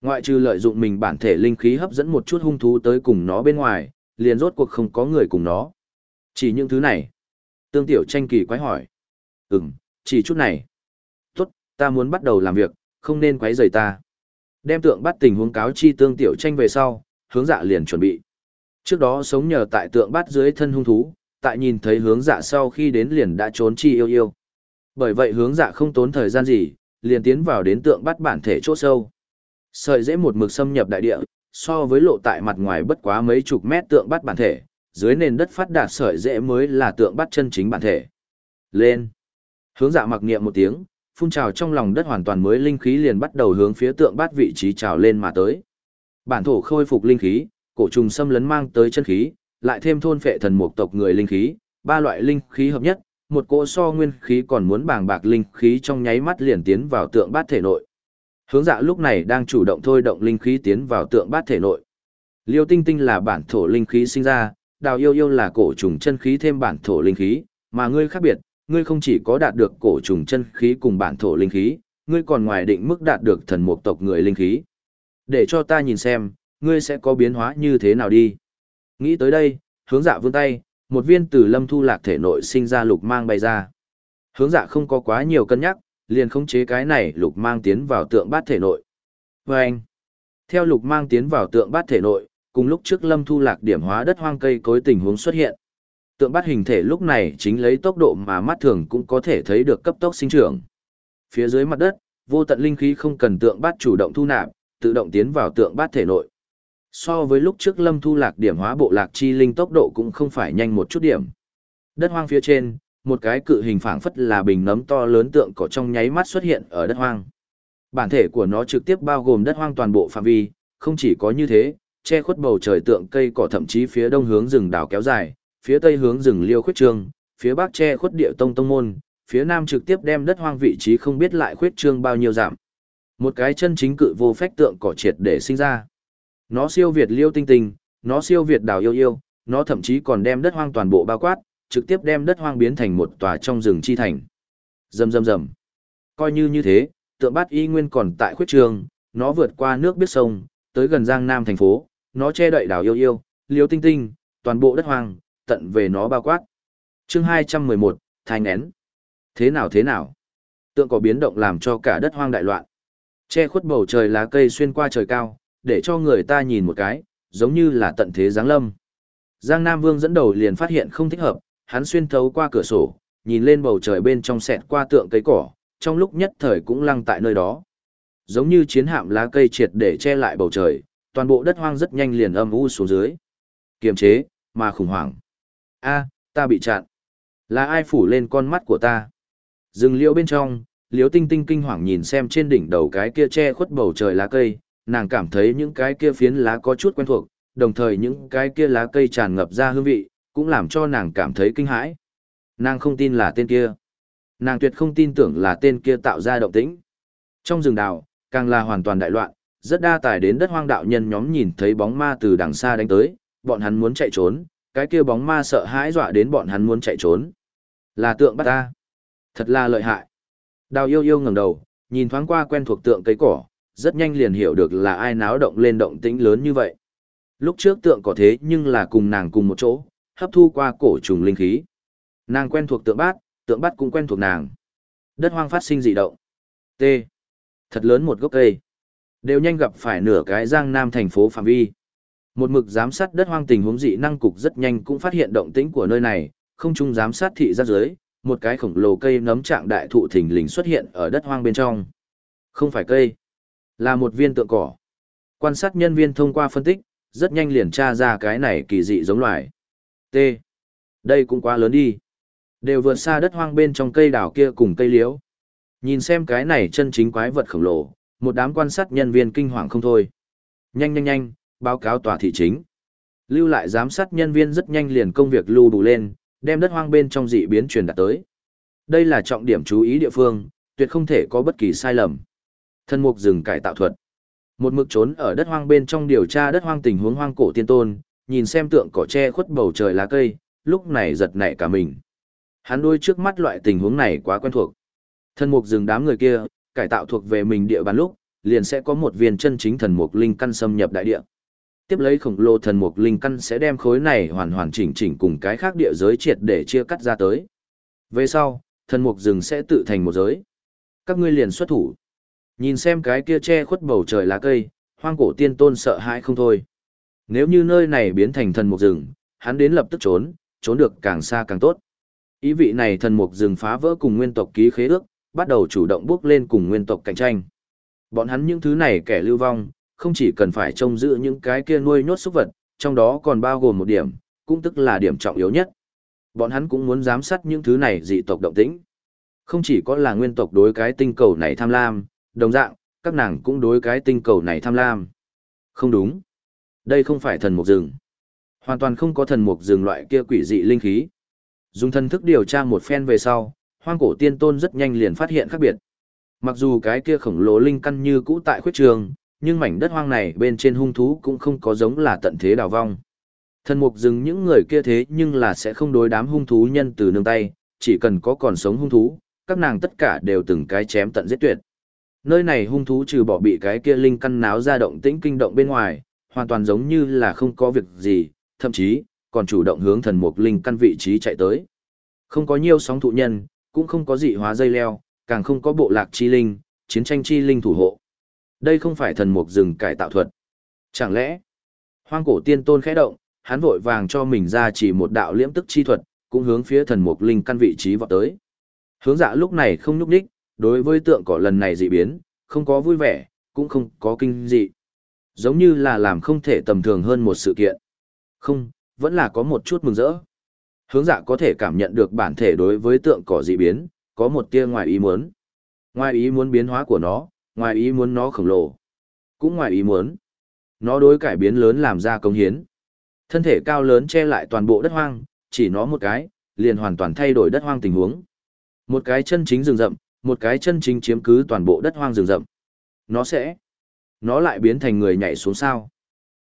Speaker 1: Ngoại trừ lợi dụng mình bản thể linh khí hấp dẫn một chút hung thú tới cùng nó bên ngoài, liền rốt cuộc không có người cùng nó. Chỉ những thứ này. Tương Tiểu tranh kỳ quái hỏi. Ừm, chỉ chút này. Tốt, ta muốn bắt đầu làm việc, không nên quấy rầy ta. Đem tượng bắt tình huống cáo chi Tương Tiểu tranh về sau, hướng dạ liền chuẩn bị. Trước đó sống nhờ tại tượng bắt dưới thân hung thú, tại nhìn thấy hướng dạ sau khi đến liền đã trốn chi yêu yêu. Bởi vậy hướng dạ không tốn thời gian gì, liền tiến vào đến tượng bắt bản thể chỗ sâu. Sợi dễ một mực xâm nhập đại địa, so với lộ tại mặt ngoài bất quá mấy chục mét tượng bắt bản thể, dưới nền đất phát đạt sợi dễ mới là tượng bắt chân chính bản thể. Lên. Hướng dạ mặc niệm một tiếng, phun trào trong lòng đất hoàn toàn mới linh khí liền bắt đầu hướng phía tượng bát vị trí trào lên mà tới. Bản thổ khôi phục linh khí, cổ trùng xâm lấn mang tới chân khí, lại thêm thôn phệ thần mục tộc người linh khí, ba loại linh khí hợp nhất, một cỗ so nguyên khí còn muốn bàng bạc linh khí trong nháy mắt liền tiến vào tượng bát thể nội. Hướng dạ lúc này đang chủ động thôi động linh khí tiến vào tượng bát thể nội. Liêu tinh tinh là bản thổ linh khí sinh ra, đào yêu yêu là cổ trùng chân khí thêm bản thổ linh khí, mà ngươi khác biệt, ngươi không chỉ có đạt được cổ trùng chân khí cùng bản thổ linh khí, ngươi còn ngoài định mức đạt được thần mục tộc người linh khí. Để cho ta nhìn xem, ngươi sẽ có biến hóa như thế nào đi. Nghĩ tới đây, hướng dạ vươn tay, một viên từ lâm thu lạc thể nội sinh ra lục mang bay ra. Hướng dạ không có quá nhiều cân nhắc, liền khống chế cái này lục mang tiến vào tượng bát thể nội. Và anh, theo lục mang tiến vào tượng bát thể nội, cùng lúc trước lâm thu lạc điểm hóa đất hoang cây cối tình huống xuất hiện. Tượng bát hình thể lúc này chính lấy tốc độ mà mắt thường cũng có thể thấy được cấp tốc sinh trưởng. Phía dưới mặt đất, vô tận linh khí không cần tượng bát chủ động thu nạp, tự động tiến vào tượng bát thể nội. So với lúc trước lâm thu lạc điểm hóa bộ lạc chi linh tốc độ cũng không phải nhanh một chút điểm. Đất hoang phía trên, một cái cự hình phảng phất là bình nấm to lớn tượng cỏ trong nháy mắt xuất hiện ở đất hoang. Bản thể của nó trực tiếp bao gồm đất hoang toàn bộ phạm vi, không chỉ có như thế, che khuất bầu trời tượng cây cỏ thậm chí phía đông hướng rừng đào kéo dài, phía tây hướng rừng liêu khuyết trương, phía bắc che khuất địa tông tông môn, phía nam trực tiếp đem đất hoang vị trí không biết lại khuyết trương bao nhiêu giảm. Một cái chân chính cự vô phách tượng cỏ triệt để sinh ra. Nó siêu việt liêu tinh tinh, nó siêu việt đào yêu yêu, nó thậm chí còn đem đất hoang toàn bộ bao quát, trực tiếp đem đất hoang biến thành một tòa trong rừng chi thành. Rầm rầm rầm. Coi như như thế, tượng bát y nguyên còn tại khuyết trường, nó vượt qua nước biết sông, tới gần Giang Nam thành phố, nó che đậy đảo yêu yêu, liêu tinh tinh, toàn bộ đất hoang, tận về nó bao quát. Chương 211, thành nén. Thế nào thế nào? Tượng có biến động làm cho cả đất hoang đại loạn. Che khuất bầu trời lá cây xuyên qua trời cao, để cho người ta nhìn một cái, giống như là tận thế giáng lâm. Giang Nam Vương dẫn đầu liền phát hiện không thích hợp, hắn xuyên thấu qua cửa sổ, nhìn lên bầu trời bên trong xẹt qua tượng cây cỏ, trong lúc nhất thời cũng lăng tại nơi đó. Giống như chiến hạm lá cây triệt để che lại bầu trời, toàn bộ đất hoang rất nhanh liền âm u xuống dưới. Kiềm chế, mà khủng hoảng. A, ta bị chặn. Là ai phủ lên con mắt của ta? Dừng liễu bên trong, liễu tinh tinh kinh hoàng nhìn xem trên đỉnh đầu cái kia che khuất bầu trời lá cây, nàng cảm thấy những cái kia phiến lá có chút quen thuộc, đồng thời những cái kia lá cây tràn ngập ra hương vị, cũng làm cho nàng cảm thấy kinh hãi. Nàng không tin là tên kia. Nàng tuyệt không tin tưởng là tên kia tạo ra động tĩnh. Trong rừng đào, càng là hoàn toàn đại loạn, rất đa tài đến đất hoang đạo nhân nhóm nhìn thấy bóng ma từ đằng xa đánh tới, bọn hắn muốn chạy trốn, cái kia bóng ma sợ hãi dọa đến bọn hắn muốn chạy trốn. Là tượng bắt ta. Thật là lợi hại. Đào yêu yêu ngẩng đầu, nhìn thoáng qua quen thuộc tượng cây cỏ, rất nhanh liền hiểu được là ai náo động lên động tĩnh lớn như vậy. Lúc trước tượng có thế nhưng là cùng nàng cùng một chỗ, hấp thu qua cổ trùng linh khí. Nàng quen thuộc tượng bát, tượng bát cũng quen thuộc nàng. Đất hoang phát sinh dị động. T. Thật lớn một gốc cây. Đều nhanh gặp phải nửa cái giang nam thành phố phạm vi. Một mực giám sát đất hoang tình huống dị năng cục rất nhanh cũng phát hiện động tĩnh của nơi này, không chung giám sát thị ra dưới, một cái khổng lồ cây nấm trạng đại thụ thình lình xuất hiện ở đất hoang bên trong. Không phải cây, là một viên tượng cỏ. Quan sát nhân viên thông qua phân tích, rất nhanh liền tra ra cái này kỳ dị giống loài. T. Đây cũng quá lớn đi. Đều vượt xa đất hoang bên trong cây đào kia cùng cây liễu. Nhìn xem cái này chân chính quái vật khổng lồ, một đám quan sát nhân viên kinh hoàng không thôi. Nhanh nhanh nhanh, báo cáo tòa thị chính. Lưu lại giám sát nhân viên rất nhanh liền công việc lưu đủ lên, đem đất hoang bên trong dị biến truyền đạt tới. Đây là trọng điểm chú ý địa phương, tuyệt không thể có bất kỳ sai lầm. Thân mục rừng cải tạo thuật. Một mực trốn ở đất hoang bên trong điều tra đất hoang tình huống hoang cổ tiên tôn, nhìn xem tượng cỏ tre khuất bầu trời lá cây, lúc này giật nảy cả mình. Hắn đôi trước mắt loại tình huống này quá quen thuộc. Thân mục rừng đám người kia, cải tạo thuộc về mình địa bàn lúc, liền sẽ có một viên chân chính thần mục linh căn xâm nhập đại địa. Tiếp lấy khổng lồ thần mục linh căn sẽ đem khối này hoàn hoàn chỉnh chỉnh cùng cái khác địa giới triệt để chia cắt ra tới. Về sau, thần mục rừng sẽ tự thành một giới. Các ngươi liền xuất thủ. Nhìn xem cái kia che khuất bầu trời lá cây, hoang cổ tiên tôn sợ hãi không thôi. Nếu như nơi này biến thành thần mục rừng, hắn đến lập tức trốn, trốn được càng xa càng tốt. Ý vị này thần mục rừng phá vỡ cùng nguyên tộc ký khế ước, bắt đầu chủ động bước lên cùng nguyên tộc cạnh tranh. Bọn hắn những thứ này kẻ lưu vong, không chỉ cần phải trông giữ những cái kia nuôi nhốt súc vật, trong đó còn bao gồm một điểm, cũng tức là điểm trọng yếu nhất. Bọn hắn cũng muốn giám sát những thứ này dị tộc động tĩnh. Không chỉ có là nguyên tộc đối cái tinh cầu này tham lam, đồng dạng, các nàng cũng đối cái tinh cầu này tham lam. Không đúng. Đây không phải thần mục rừng. Hoàn toàn không có thần mục rừng loại kia quỷ dị linh khí. Dùng thần thức điều tra một phen về sau, hoang cổ tiên tôn rất nhanh liền phát hiện khác biệt. Mặc dù cái kia khổng lồ linh căn như cũ tại khuyết trường, nhưng mảnh đất hoang này bên trên hung thú cũng không có giống là tận thế đào vong. Thần mục rừng những người kia thế nhưng là sẽ không đối đám hung thú nhân từ nương tay, chỉ cần có còn sống hung thú, các nàng tất cả đều từng cái chém tận giết tuyệt. Nơi này hung thú trừ bỏ bị cái kia linh căn náo ra động tĩnh kinh động bên ngoài, hoàn toàn giống như là không có việc gì, thậm chí, còn chủ động hướng thần mục linh căn vị trí chạy tới. Không có nhiều sóng thụ nhân, cũng không có dị hóa dây leo, càng không có bộ lạc chi linh, chiến tranh chi linh thủ hộ. Đây không phải thần mục rừng cải tạo thuật. Chẳng lẽ, hoang cổ tiên tôn khẽ động, hắn vội vàng cho mình ra chỉ một đạo liễm tức chi thuật, cũng hướng phía thần mục linh căn vị trí vọt tới. Hướng dạ lúc này không nhúc đích, đối với tượng cỏ lần này dị biến, không có vui vẻ, cũng không có kinh dị. Giống như là làm không thể tầm thường hơn một sự kiện. Không, vẫn là có một chút mừng rỡ. Hướng dạ có thể cảm nhận được bản thể đối với tượng cỏ dị biến, có một tia ngoài ý muốn. Ngoài ý muốn biến hóa của nó, ngoài ý muốn nó khổng lồ. Cũng ngoài ý muốn. Nó đối cải biến lớn làm ra công hiến. Thân thể cao lớn che lại toàn bộ đất hoang, chỉ nó một cái, liền hoàn toàn thay đổi đất hoang tình huống. Một cái chân chính rừng rậm, một cái chân chính chiếm cứ toàn bộ đất hoang rừng rậm. Nó sẽ, nó lại biến thành người nhảy xuống sao.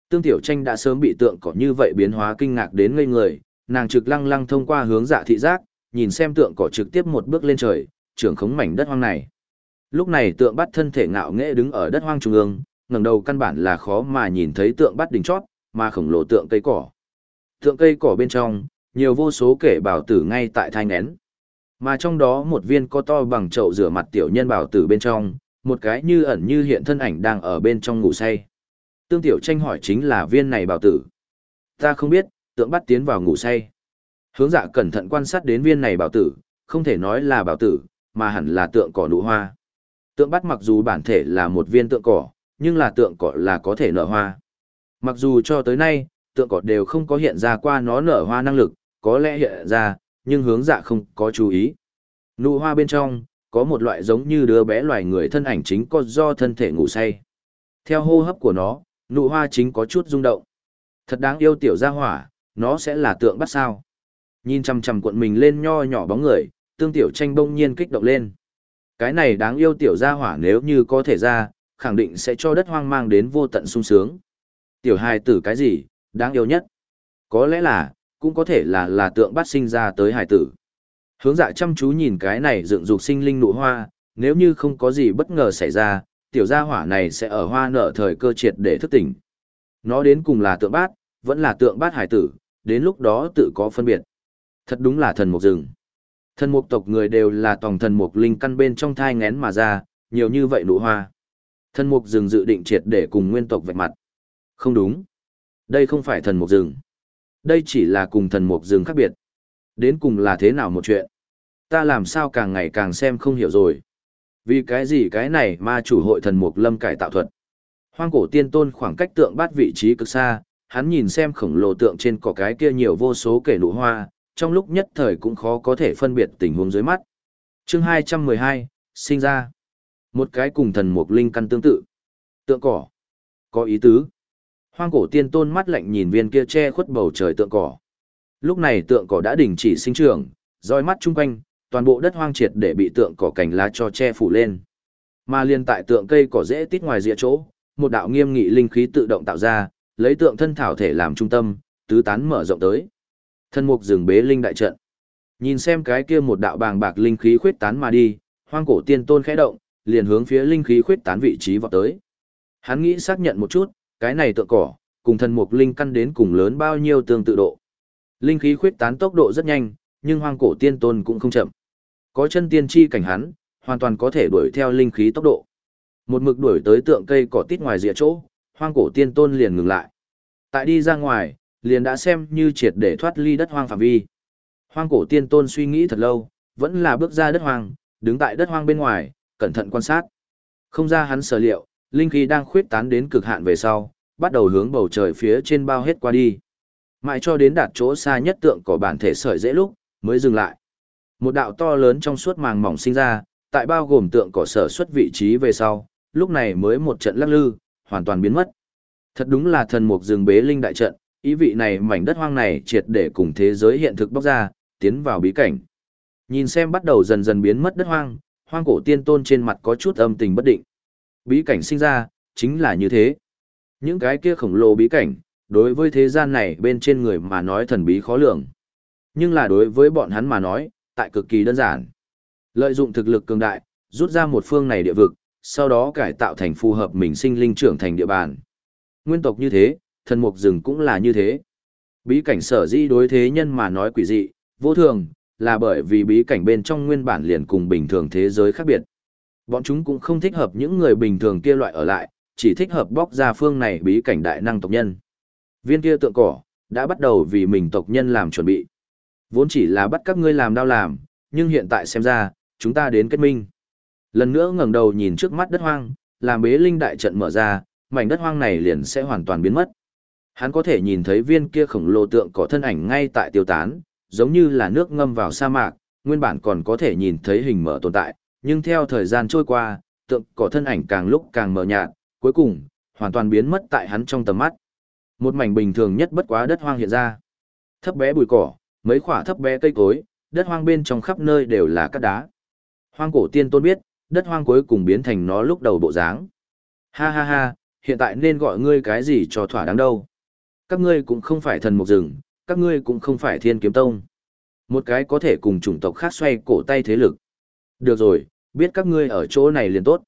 Speaker 1: Tương Tiểu Tranh đã sớm bị tượng cỏ như vậy biến hóa kinh ngạc đến ngây người, nàng trực lăng lăng thông qua hướng dạ thị giác, nhìn xem tượng cỏ trực tiếp một bước lên trời, trưởng khống mảnh đất hoang này. Lúc này tượng bắt thân thể ngạo nghễ đứng ở đất hoang trung ương, ngẩng đầu căn bản là khó mà nhìn thấy tượng bắt đỉnh chót, mà khổng lồ tượng cây cỏ. Tượng cây cỏ bên trong, nhiều vô số kể bảo tử ngay tại thai ngén. Mà trong đó một viên có to bằng chậu rửa mặt tiểu nhân bảo tử bên trong, một cái như ẩn như hiện thân ảnh đang ở bên trong ngủ say. Tương tiểu tranh hỏi chính là viên này bảo tử. Ta không biết, tượng bắt tiến vào ngủ say. Hướng dạ cẩn thận quan sát đến viên này bảo tử, không thể nói là bảo tử, mà hẳn là tượng cỏ nụ hoa. Tượng bắt mặc dù bản thể là một viên tượng cỏ, nhưng là tượng cỏ là có thể nở hoa. Mặc dù cho tới nay, tượng cỏ đều không có hiện ra qua nó nở hoa năng lực, có lẽ hiện ra, nhưng hướng dạ không có chú ý. Nụ hoa bên trong, có một loại giống như đứa bé loài người thân ảnh chính có do thân thể ngủ say. Theo hô hấp của nó, nụ hoa chính có chút rung động. Thật đáng yêu tiểu gia hỏa, nó sẽ là tượng bắt sao. Nhìn chằm chằm cuộn mình lên nho nhỏ bóng người, tương tiểu tranh bông nhiên kích động lên. Cái này đáng yêu tiểu gia hỏa nếu như có thể ra, khẳng định sẽ cho đất hoang mang đến vô tận sung sướng. Tiểu hài tử cái gì, đáng yêu nhất? Có lẽ là, cũng có thể là là tượng bắt sinh ra tới hài tử. Hướng dạ chăm chú nhìn cái này dựng dục sinh linh nụ hoa, nếu như không có gì bất ngờ xảy ra, tiểu gia hỏa này sẽ ở hoa nở thời cơ triệt để thức tỉnh. Nó đến cùng là tượng bát, vẫn là tượng bát hải tử, đến lúc đó tự có phân biệt. Thật đúng là thần mục rừng. Thần mục tộc người đều là tòng thần mục linh căn bên trong thai ngén mà ra, nhiều như vậy nụ hoa. Thần mục rừng dự định triệt để cùng nguyên tộc vạch mặt. Không đúng. Đây không phải thần mục rừng. Đây chỉ là cùng thần mục rừng khác biệt. Đến cùng là thế nào một chuyện? Ta làm sao càng ngày càng xem không hiểu rồi. Vì cái gì cái này ma chủ hội thần mục lâm cải tạo thuật. Hoang cổ tiên tôn khoảng cách tượng bát vị trí cực xa, hắn nhìn xem khổng lồ tượng trên cỏ cái kia nhiều vô số kể nụ hoa, trong lúc nhất thời cũng khó có thể phân biệt tình huống dưới mắt. Chương 212, sinh ra. Một cái cùng thần mục linh căn tương tự. Tượng cỏ. Có ý tứ. Hoang cổ tiên tôn mắt lạnh nhìn viên kia che khuất bầu trời tượng cỏ. Lúc này tượng cỏ đã đình chỉ sinh trưởng, roi mắt chung quanh, toàn bộ đất hoang triệt để bị tượng cỏ cành lá cho che phủ lên. Mà liên tại tượng cây cỏ dễ tít ngoài rìa chỗ, một đạo nghiêm nghị linh khí tự động tạo ra, lấy tượng thân thảo thể làm trung tâm, tứ tán mở rộng tới. Thần mục dừng bế linh đại trận. Nhìn xem cái kia một đạo bàng bạc linh khí khuyết tán mà đi, hoang cổ tiên tôn khẽ động, liền hướng phía linh khí khuyết tán vị trí vọt tới. Hắn nghĩ xác nhận một chút, cái này tượng cỏ, cùng thần mục linh căn đến cùng lớn bao nhiêu tương tự độ. Linh khí khuyết tán tốc độ rất nhanh, nhưng hoang cổ tiên tôn cũng không chậm. Có chân tiên chi cảnh hắn, hoàn toàn có thể đuổi theo linh khí tốc độ. Một mực đuổi tới tượng cây cỏ tít ngoài rìa chỗ, hoang cổ tiên tôn liền ngừng lại. Tại đi ra ngoài, liền đã xem như triệt để thoát ly đất hoang phạm vi. Hoang cổ tiên tôn suy nghĩ thật lâu, vẫn là bước ra đất hoang, đứng tại đất hoang bên ngoài, cẩn thận quan sát. Không ra hắn sở liệu, linh khí đang khuyết tán đến cực hạn về sau, bắt đầu hướng bầu trời phía trên bao hết qua đi. Mãi cho đến đạt chỗ xa nhất tượng của bản thể sợi dễ lúc, mới dừng lại. Một đạo to lớn trong suốt màng mỏng sinh ra, tại bao gồm tượng cỏ sở xuất vị trí về sau, lúc này mới một trận lắc lư, hoàn toàn biến mất. Thật đúng là thần mục rừng bế linh đại trận, ý vị này mảnh đất hoang này triệt để cùng thế giới hiện thực bóc ra, tiến vào bí cảnh. Nhìn xem bắt đầu dần dần biến mất đất hoang, hoang cổ tiên tôn trên mặt có chút âm tình bất định. Bí cảnh sinh ra, chính là như thế. Những cái kia khổng lồ bí cảnh, đối với thế gian này bên trên người mà nói thần bí khó lường. Nhưng là đối với bọn hắn mà nói, tại cực kỳ đơn giản. Lợi dụng thực lực cường đại, rút ra một phương này địa vực, sau đó cải tạo thành phù hợp mình sinh linh trưởng thành địa bàn. Nguyên tộc như thế, thần mục rừng cũng là như thế. Bí cảnh sở di đối thế nhân mà nói quỷ dị, vô thường, là bởi vì bí cảnh bên trong nguyên bản liền cùng bình thường thế giới khác biệt. Bọn chúng cũng không thích hợp những người bình thường kia loại ở lại, chỉ thích hợp bóc ra phương này bí cảnh đại năng tộc nhân. Viên kia tượng cỏ, đã bắt đầu vì mình tộc nhân làm chuẩn bị. Vốn chỉ là bắt các ngươi làm đau làm, nhưng hiện tại xem ra, chúng ta đến kết minh. Lần nữa ngẩng đầu nhìn trước mắt đất hoang, làm bế linh đại trận mở ra, mảnh đất hoang này liền sẽ hoàn toàn biến mất. Hắn có thể nhìn thấy viên kia khổng lồ tượng cỏ thân ảnh ngay tại tiêu tán, giống như là nước ngâm vào sa mạc, nguyên bản còn có thể nhìn thấy hình mở tồn tại, nhưng theo thời gian trôi qua, tượng cỏ thân ảnh càng lúc càng mờ nhạt, cuối cùng, hoàn toàn biến mất tại hắn trong tầm mắt. Một mảnh bình thường nhất bất quá đất hoang hiện ra. Thấp bé bụi cỏ, mấy khỏa thấp bé cây cối, đất hoang bên trong khắp nơi đều là cát đá. Hoang cổ tiên tôn biết, đất hoang cuối cùng biến thành nó lúc đầu bộ dáng. Ha ha ha, hiện tại nên gọi ngươi cái gì cho thỏa đáng đâu. Các ngươi cũng không phải thần mục rừng, các ngươi cũng không phải thiên kiếm tông. Một cái có thể cùng chủng tộc khác xoay cổ tay thế lực. Được rồi, biết các ngươi ở chỗ này liền tốt.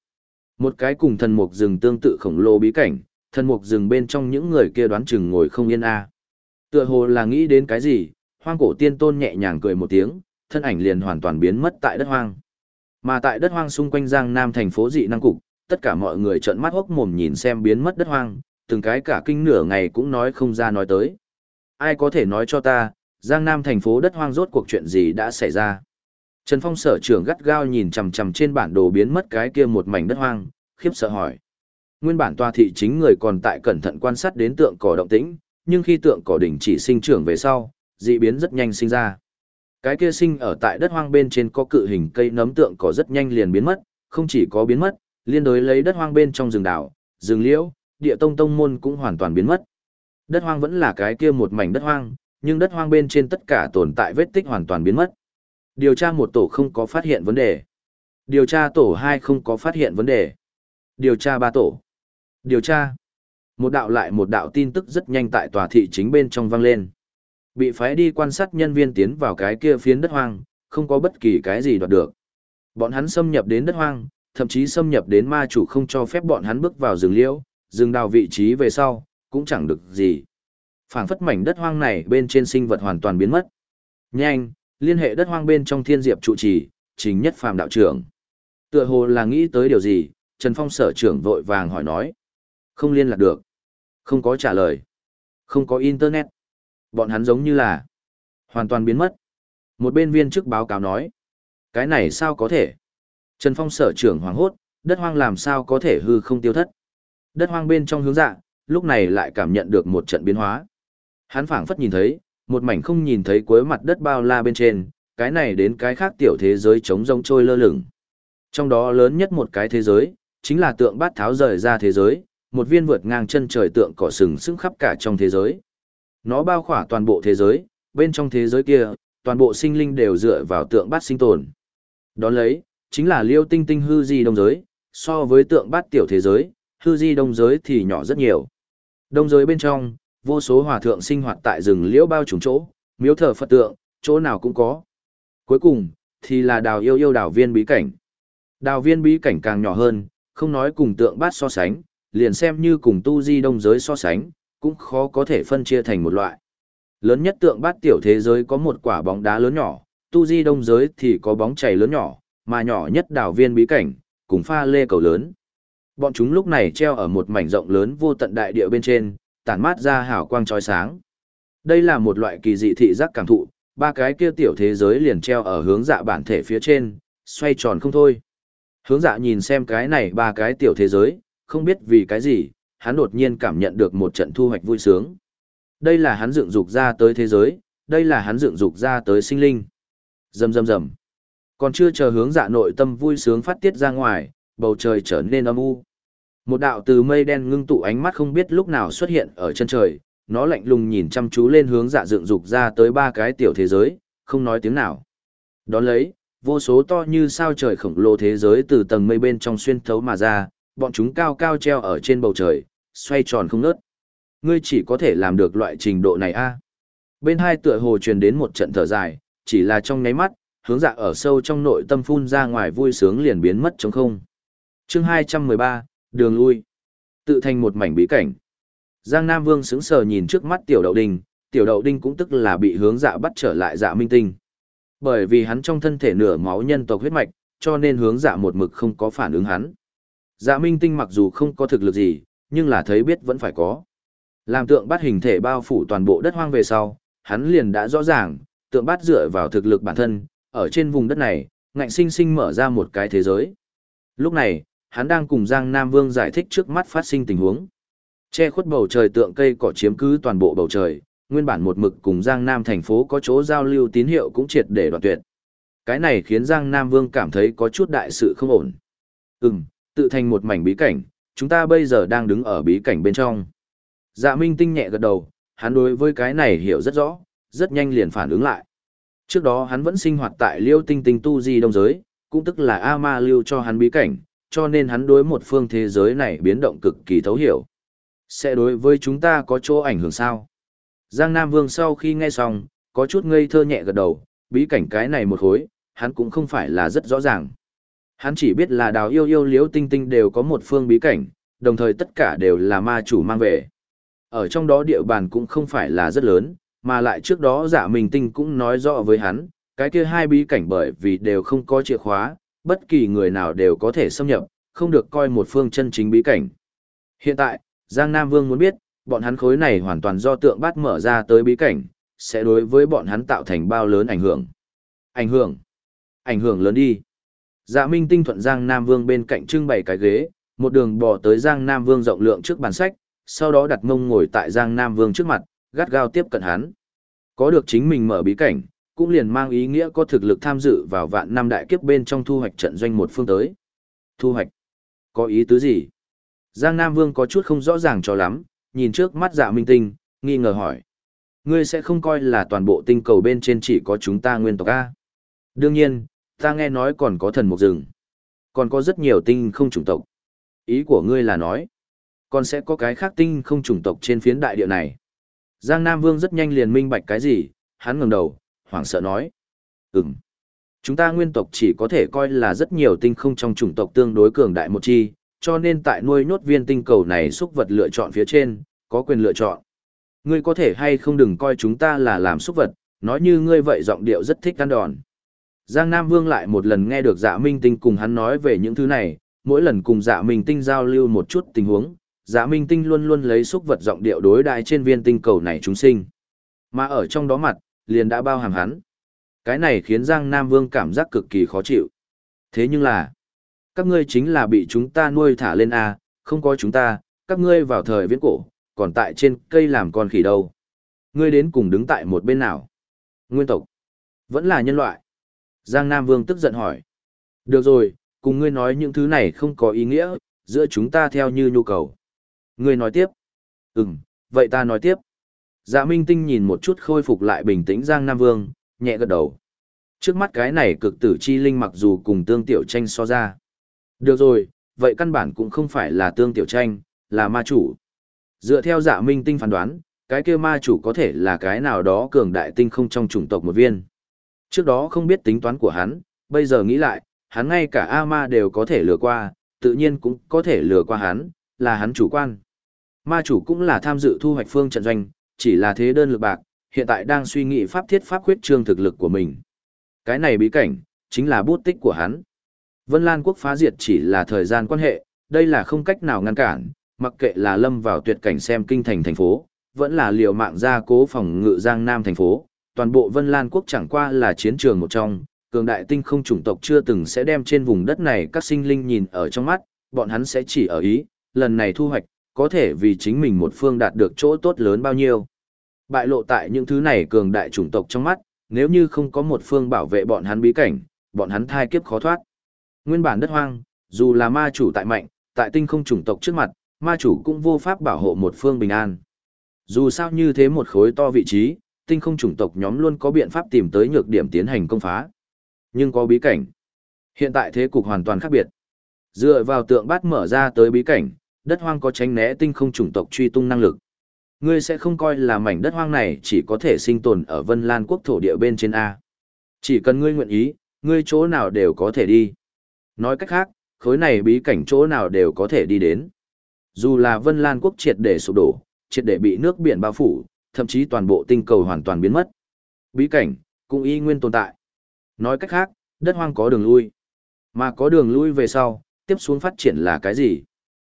Speaker 1: Một cái cùng thần mục rừng tương tự khổng lồ bí cảnh, thần mục rừng bên trong những người kia đoán chừng ngồi không yên a. À. Tựa hồ là nghĩ đến cái gì, hoang cổ tiên tôn nhẹ nhàng cười một tiếng, thân ảnh liền hoàn toàn biến mất tại đất hoang. Mà tại đất hoang xung quanh Giang Nam thành phố dị năng cục, tất cả mọi người trợn mắt hốc mồm nhìn xem biến mất đất hoang, từng cái cả kinh nửa ngày cũng nói không ra nói tới. Ai có thể nói cho ta, Giang Nam thành phố đất hoang rốt cuộc chuyện gì đã xảy ra? Trần Phong sở trưởng gắt gao nhìn chằm chằm trên bản đồ biến mất cái kia một mảnh đất hoang, khiếp sợ hỏi. Nguyên bản tòa thị chính người còn tại cẩn thận quan sát đến tượng cỏ động tĩnh, nhưng khi tượng cỏ đỉnh chỉ sinh trưởng về sau, dị biến rất nhanh sinh ra. Cái kia sinh ở tại đất hoang bên trên có cự hình cây nấm tượng cỏ rất nhanh liền biến mất, không chỉ có biến mất, liên đối lấy đất hoang bên trong rừng đảo, rừng liễu, địa tông tông môn cũng hoàn toàn biến mất. Đất hoang vẫn là cái kia một mảnh đất hoang, nhưng đất hoang bên trên tất cả tồn tại vết tích hoàn toàn biến mất. Điều tra một tổ không có phát hiện vấn đề. Điều tra tổ hai không có phát hiện vấn đề. Điều tra ba tổ. Điều tra. Một đạo lại một đạo tin tức rất nhanh tại tòa thị chính bên trong vang lên. Bị phái đi quan sát nhân viên tiến vào cái kia phiến đất hoang, không có bất kỳ cái gì đoạt được. Bọn hắn xâm nhập đến đất hoang, thậm chí xâm nhập đến ma chủ không cho phép bọn hắn bước vào rừng liễu, rừng đào vị trí về sau, cũng chẳng được gì. phảng phất mảnh đất hoang này bên trên sinh vật hoàn toàn biến mất. Nhanh, liên hệ đất hoang bên trong thiên diệp trụ trì, chính nhất phàm đạo trưởng. Tựa hồ là nghĩ tới điều gì, Trần Phong sở trưởng vội vàng hỏi nói. Không liên lạc được. Không có trả lời. Không có internet. Bọn hắn giống như là hoàn toàn biến mất. Một bên viên chức báo cáo nói. Cái này sao có thể? Trần Phong sở trưởng hoàng hốt, đất hoang làm sao có thể hư không tiêu thất. Đất hoang bên trong hướng dạ, lúc này lại cảm nhận được một trận biến hóa. Hắn phảng phất nhìn thấy, một mảnh không nhìn thấy cuối mặt đất bao la bên trên, cái này đến cái khác tiểu thế giới trống rông trôi lơ lửng. Trong đó lớn nhất một cái thế giới, chính là tượng bát tháo rời ra thế giới, một viên vượt ngang chân trời tượng cỏ sừng sững khắp cả trong thế giới. Nó bao khỏa toàn bộ thế giới, bên trong thế giới kia, toàn bộ sinh linh đều dựa vào tượng bát sinh tồn. Đón lấy, chính là liêu tinh tinh hư gì đông giới, so với tượng bát tiểu thế giới, hư di đông giới thì nhỏ rất nhiều. Đông giới bên trong, vô số hòa thượng sinh hoạt tại rừng liễu bao trùm chỗ, miếu thờ Phật tượng, chỗ nào cũng có. Cuối cùng, thì là đào yêu yêu đào viên bí cảnh. Đào viên bí cảnh càng nhỏ hơn, không nói cùng tượng bát so sánh, liền xem như cùng tu di đông giới so sánh, cũng khó có thể phân chia thành một loại. Lớn nhất tượng bát tiểu thế giới có một quả bóng đá lớn nhỏ, tu di đông giới thì có bóng chảy lớn nhỏ, mà nhỏ nhất đảo viên bí cảnh, cùng pha lê cầu lớn. Bọn chúng lúc này treo ở một mảnh rộng lớn vô tận đại địa bên trên, tản mát ra hào quang chói sáng. Đây là một loại kỳ dị thị giác cảm thụ, ba cái kia tiểu thế giới liền treo ở hướng dạ bản thể phía trên, xoay tròn không thôi. Hướng dạ nhìn xem cái này ba cái tiểu thế giới, không biết vì cái gì, hắn đột nhiên cảm nhận được một trận thu hoạch vui sướng. Đây là hắn dựng dục ra tới thế giới, đây là hắn dựng dục ra tới sinh linh. Rầm rầm rầm. Còn chưa chờ hướng dạ nội tâm vui sướng phát tiết ra ngoài, bầu trời trở nên âm u. Một đạo từ mây đen ngưng tụ ánh mắt không biết lúc nào xuất hiện ở chân trời, nó lạnh lùng nhìn chăm chú lên hướng dạ dựng dục ra tới ba cái tiểu thế giới, không nói tiếng nào. Đón lấy, vô số to như sao trời khổng lồ thế giới từ tầng mây bên trong xuyên thấu mà ra, bọn chúng cao cao treo ở trên bầu trời, xoay tròn không ngớt. Ngươi chỉ có thể làm được loại trình độ này a? Bên hai tựa hồ truyền đến một trận thở dài, chỉ là trong nháy mắt, hướng dạ ở sâu trong nội tâm phun ra ngoài vui sướng liền biến mất trống không. Chương 213, đường lui. Tự thành một mảnh bí cảnh. Giang Nam Vương sững sờ nhìn trước mắt tiểu đậu đinh, tiểu đậu đinh cũng tức là bị hướng dạ bắt trở lại dạ minh tinh. Bởi vì hắn trong thân thể nửa máu nhân tộc huyết mạch, cho nên hướng dạ một mực không có phản ứng hắn. Dạ minh tinh mặc dù không có thực lực gì, nhưng là thấy biết vẫn phải có. Làm tượng bắt hình thể bao phủ toàn bộ đất hoang về sau, hắn liền đã rõ ràng, tượng bắt dựa vào thực lực bản thân, ở trên vùng đất này, ngạnh sinh sinh mở ra một cái thế giới. Lúc này, hắn đang cùng Giang Nam Vương giải thích trước mắt phát sinh tình huống. Che khuất bầu trời tượng cây cỏ chiếm cứ toàn bộ bầu trời, nguyên bản một mực cùng Giang Nam thành phố có chỗ giao lưu tín hiệu cũng triệt để đoạn tuyệt. Cái này khiến Giang Nam Vương cảm thấy có chút đại sự không ổn. Ừm, tự thành một mảnh bí cảnh, chúng ta bây giờ đang đứng ở bí cảnh bên trong. Dạ Minh tinh nhẹ gật đầu, hắn đối với cái này hiểu rất rõ, rất nhanh liền phản ứng lại. Trước đó hắn vẫn sinh hoạt tại Liêu Tinh Tinh Tu Di Đông Giới, cũng tức là A Ma lưu cho hắn bí cảnh, cho nên hắn đối một phương thế giới này biến động cực kỳ thấu hiểu. Sẽ đối với chúng ta có chỗ ảnh hưởng sao? Giang Nam Vương sau khi nghe xong, có chút ngây thơ nhẹ gật đầu, bí cảnh cái này một hối, hắn cũng không phải là rất rõ ràng. Hắn chỉ biết là đào yêu yêu liễu tinh tinh đều có một phương bí cảnh, đồng thời tất cả đều là ma chủ mang về. Ở trong đó địa bàn cũng không phải là rất lớn, mà lại trước đó giả mình tinh cũng nói rõ với hắn, cái kia hai bí cảnh bởi vì đều không có chìa khóa, bất kỳ người nào đều có thể xâm nhập, không được coi một phương chân chính bí cảnh. Hiện tại, Giang Nam Vương muốn biết, bọn hắn khối này hoàn toàn do tượng bát mở ra tới bí cảnh, sẽ đối với bọn hắn tạo thành bao lớn ảnh hưởng. Ảnh hưởng? Ảnh hưởng lớn đi. Dạ Minh Tinh thuận Giang Nam Vương bên cạnh trưng bày cái ghế, một đường bò tới Giang Nam Vương rộng lượng trước bàn sách, sau đó đặt mông ngồi tại Giang Nam Vương trước mặt, gắt gao tiếp cận hắn. Có được chính mình mở bí cảnh, cũng liền mang ý nghĩa có thực lực tham dự vào vạn năm đại kiếp bên trong thu hoạch trận doanh một phương tới. Thu hoạch? Có ý tứ gì? Giang Nam Vương có chút không rõ ràng cho lắm, nhìn trước mắt dạ minh tinh, nghi ngờ hỏi. Ngươi sẽ không coi là toàn bộ tinh cầu bên trên chỉ có chúng ta nguyên tộc A. Đương nhiên, ta nghe nói còn có thần mục rừng. Còn có rất nhiều tinh không chủng tộc. Ý của ngươi là nói, còn sẽ có cái khác tinh không chủng tộc trên phiến đại địa này. Giang Nam Vương rất nhanh liền minh bạch cái gì, hắn ngẩng đầu, hoảng sợ nói. Ừm. Chúng ta nguyên tộc chỉ có thể coi là rất nhiều tinh không trong chủng tộc tương đối cường đại một chi, cho nên tại nuôi nhốt viên tinh cầu này xúc vật lựa chọn phía trên, có quyền lựa chọn. Ngươi có thể hay không đừng coi chúng ta là làm xúc vật, nói như ngươi vậy giọng điệu rất thích ăn đòn. Giang Nam Vương lại một lần nghe được dạ minh tinh cùng hắn nói về những thứ này, mỗi lần cùng dạ minh tinh giao lưu một chút tình huống, dạ minh tinh luôn luôn lấy xúc vật giọng điệu đối đại trên viên tinh cầu này chúng sinh. Mà ở trong đó mặt, liền đã bao hàm hắn. Cái này khiến Giang Nam Vương cảm giác cực kỳ khó chịu. Thế nhưng là, các ngươi chính là bị chúng ta nuôi thả lên A, không có chúng ta, các ngươi vào thời viễn cổ, còn tại trên cây làm con khỉ đâu. Ngươi đến cùng đứng tại một bên nào? Nguyên tộc. Vẫn là nhân loại. Giang Nam Vương tức giận hỏi. Được rồi, cùng ngươi nói những thứ này không có ý nghĩa, giữa chúng ta theo như nhu cầu. Ngươi nói tiếp. Ừm, vậy ta nói tiếp. Dạ Minh Tinh nhìn một chút khôi phục lại bình tĩnh Giang Nam Vương, nhẹ gật đầu. Trước mắt cái này cực tử chi linh mặc dù cùng tương tiểu tranh so ra. Được rồi, vậy căn bản cũng không phải là tương tiểu tranh, là ma chủ. Dựa theo dạ minh tinh phán đoán, cái kia ma chủ có thể là cái nào đó cường đại tinh không trong chủng tộc một viên. Trước đó không biết tính toán của hắn, bây giờ nghĩ lại, hắn ngay cả A-ma đều có thể lừa qua, tự nhiên cũng có thể lừa qua hắn, là hắn chủ quan. Ma chủ cũng là tham dự thu hoạch phương trận doanh, chỉ là thế đơn lực bạc, hiện tại đang suy nghĩ pháp thiết pháp quyết trương thực lực của mình. Cái này bí cảnh, chính là bút tích của hắn. Vân Lan quốc phá diệt chỉ là thời gian quan hệ, đây là không cách nào ngăn cản, mặc kệ là lâm vào tuyệt cảnh xem kinh thành thành phố, vẫn là liều mạng gia cố phòng ngự giang nam thành phố, toàn bộ Vân Lan quốc chẳng qua là chiến trường một trong, cường đại tinh không chủng tộc chưa từng sẽ đem trên vùng đất này các sinh linh nhìn ở trong mắt, bọn hắn sẽ chỉ ở ý, lần này thu hoạch, có thể vì chính mình một phương đạt được chỗ tốt lớn bao nhiêu. Bại lộ tại những thứ này cường đại chủng tộc trong mắt, nếu như không có một phương bảo vệ bọn hắn bí cảnh, bọn hắn thai kiếp khó thoát. Nguyên bản đất hoang, dù là ma chủ tại mạnh, tại tinh không chủng tộc trước mặt, ma chủ cũng vô pháp bảo hộ một phương bình an. Dù sao như thế một khối to vị trí, tinh không chủng tộc nhóm luôn có biện pháp tìm tới nhược điểm tiến hành công phá. Nhưng có bí cảnh. Hiện tại thế cục hoàn toàn khác biệt. Dựa vào tượng bát mở ra tới bí cảnh, đất hoang có tránh né tinh không chủng tộc truy tung năng lực. Ngươi sẽ không coi là mảnh đất hoang này chỉ có thể sinh tồn ở Vân Lan quốc thổ địa bên trên A. Chỉ cần ngươi nguyện ý, ngươi chỗ nào đều có thể đi. Nói cách khác, khối này bí cảnh chỗ nào đều có thể đi đến. Dù là Vân Lan quốc triệt để sụp đổ, triệt để bị nước biển bao phủ, thậm chí toàn bộ tinh cầu hoàn toàn biến mất. Bí cảnh, cũng y nguyên tồn tại. Nói cách khác, đất hoang có đường lui. Mà có đường lui về sau, tiếp xuống phát triển là cái gì?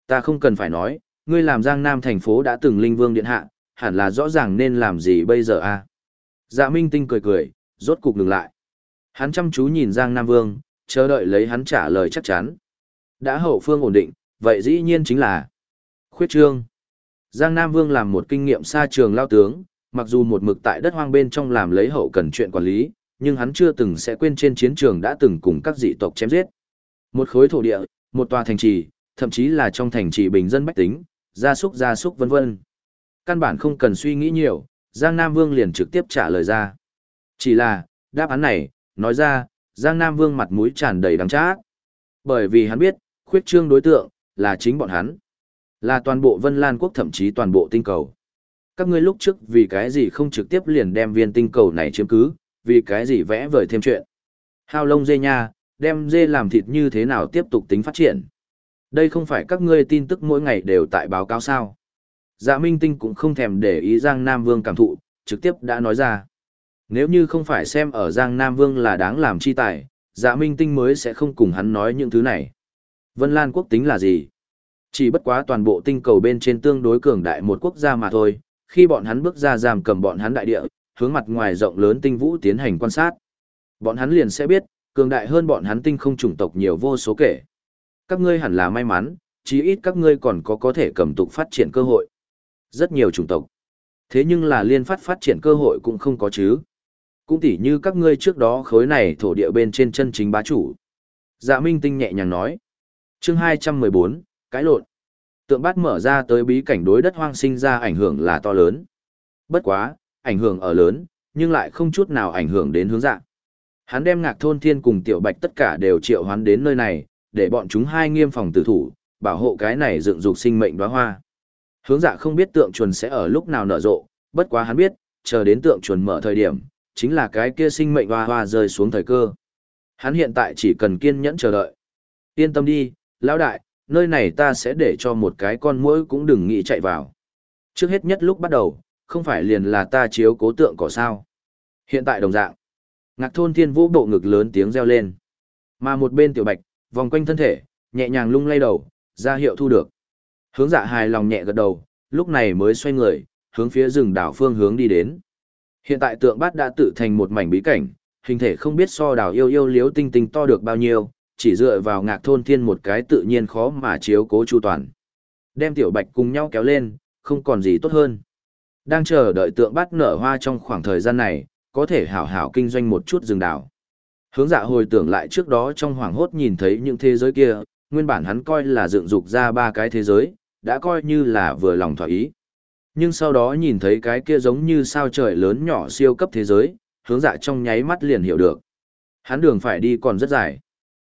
Speaker 1: Ta không cần phải nói, ngươi làm Giang Nam thành phố đã từng linh vương điện hạ, hẳn là rõ ràng nên làm gì bây giờ a? À? Dạ Minh Tinh cười cười, rốt cục ngừng lại. Hắn chăm chú nhìn Giang Nam Vương, chờ đợi lấy hắn trả lời chắc chắn. Đã hậu phương ổn định, vậy dĩ nhiên chính là khuyết trương. Giang Nam Vương làm một kinh nghiệm xa trường lao tướng, mặc dù một mực tại đất hoang bên trong làm lấy hậu cần chuyện quản lý, nhưng hắn chưa từng sẽ quên trên chiến trường đã từng cùng các dị tộc chém giết. Một khối thổ địa, một tòa thành trì, thậm chí là trong thành trì bình dân bách tính, gia súc gia súc vân vân. Căn bản không cần suy nghĩ nhiều, Giang Nam Vương liền trực tiếp trả lời ra. Chỉ là, đáp án này, nói ra, Giang Nam Vương mặt mũi tràn đầy đắng chát. Bởi vì hắn biết, khuyết trương đối tượng, là chính bọn hắn. Là toàn bộ Vân Lan quốc thậm chí toàn bộ tinh cầu. Các ngươi lúc trước vì cái gì không trực tiếp liền đem viên tinh cầu này chiếm cứ, vì cái gì vẽ vời thêm chuyện. Hao lông dê nha, đem dê làm thịt như thế nào tiếp tục tính phát triển. Đây không phải các ngươi tin tức mỗi ngày đều tại báo cáo sao. Dạ Minh Tinh cũng không thèm để ý Giang Nam Vương cảm thụ, trực tiếp đã nói ra. Nếu như không phải xem ở Giang Nam Vương là đáng làm chi tài, Dạ Minh Tinh mới sẽ không cùng hắn nói những thứ này. Vân Lan quốc tính là gì? Chỉ bất quá toàn bộ tinh cầu bên trên tương đối cường đại một quốc gia mà thôi, khi bọn hắn bước ra giam cầm bọn hắn đại địa, hướng mặt ngoài rộng lớn tinh vũ tiến hành quan sát. Bọn hắn liền sẽ biết, cường đại hơn bọn hắn tinh không chủng tộc nhiều vô số kể. Các ngươi hẳn là may mắn, chí ít các ngươi còn có có thể cầm tục phát triển cơ hội. Rất nhiều chủng tộc. Thế nhưng là liên phát phát triển cơ hội cũng không có chứ. Cũng tỉ như các ngươi trước đó khối này thổ địa bên trên chân chính bá chủ. Dạ Minh Tinh nhẹ nhàng nói. chương 214, cái lộn. Tượng bát mở ra tới bí cảnh đối đất hoang sinh ra ảnh hưởng là to lớn. Bất quá, ảnh hưởng ở lớn, nhưng lại không chút nào ảnh hưởng đến hướng dạng. Hắn đem ngạc thôn thiên cùng tiểu bạch tất cả đều triệu hoán đến nơi này, để bọn chúng hai nghiêm phòng tử thủ, bảo hộ cái này dựng dục sinh mệnh đóa hoa. Hướng dạ không biết tượng chuồn sẽ ở lúc nào nở rộ, bất quá hắn biết, chờ đến tượng chuồn mở thời điểm, chính là cái kia sinh mệnh hoa hoa rơi xuống thời cơ. Hắn hiện tại chỉ cần kiên nhẫn chờ đợi. Yên tâm đi, lão đại, nơi này ta sẽ để cho một cái con muỗi cũng đừng nghĩ chạy vào. Trước hết nhất lúc bắt đầu, không phải liền là ta chiếu cố tượng cỏ sao. Hiện tại đồng dạng, ngạc thôn thiên vũ bộ ngực lớn tiếng reo lên. Mà một bên tiểu bạch, vòng quanh thân thể, nhẹ nhàng lung lay đầu, ra hiệu thu được. Hướng dạ hài lòng nhẹ gật đầu, lúc này mới xoay người, hướng phía rừng đảo phương hướng đi đến. Hiện tại tượng bát đã tự thành một mảnh bí cảnh, hình thể không biết so đảo yêu yêu liếu tinh tinh to được bao nhiêu, chỉ dựa vào ngạc thôn thiên một cái tự nhiên khó mà chiếu cố chu toàn. Đem tiểu bạch cùng nhau kéo lên, không còn gì tốt hơn. Đang chờ đợi tượng bát nở hoa trong khoảng thời gian này, có thể hảo hảo kinh doanh một chút rừng đảo. Hướng dạ hồi tưởng lại trước đó trong hoàng hốt nhìn thấy những thế giới kia, nguyên bản hắn coi là dựng dục ra ba cái thế giới, đã coi như là vừa lòng thỏa ý. Nhưng sau đó nhìn thấy cái kia giống như sao trời lớn nhỏ siêu cấp thế giới, hướng dạ trong nháy mắt liền hiểu được. Hắn đường phải đi còn rất dài.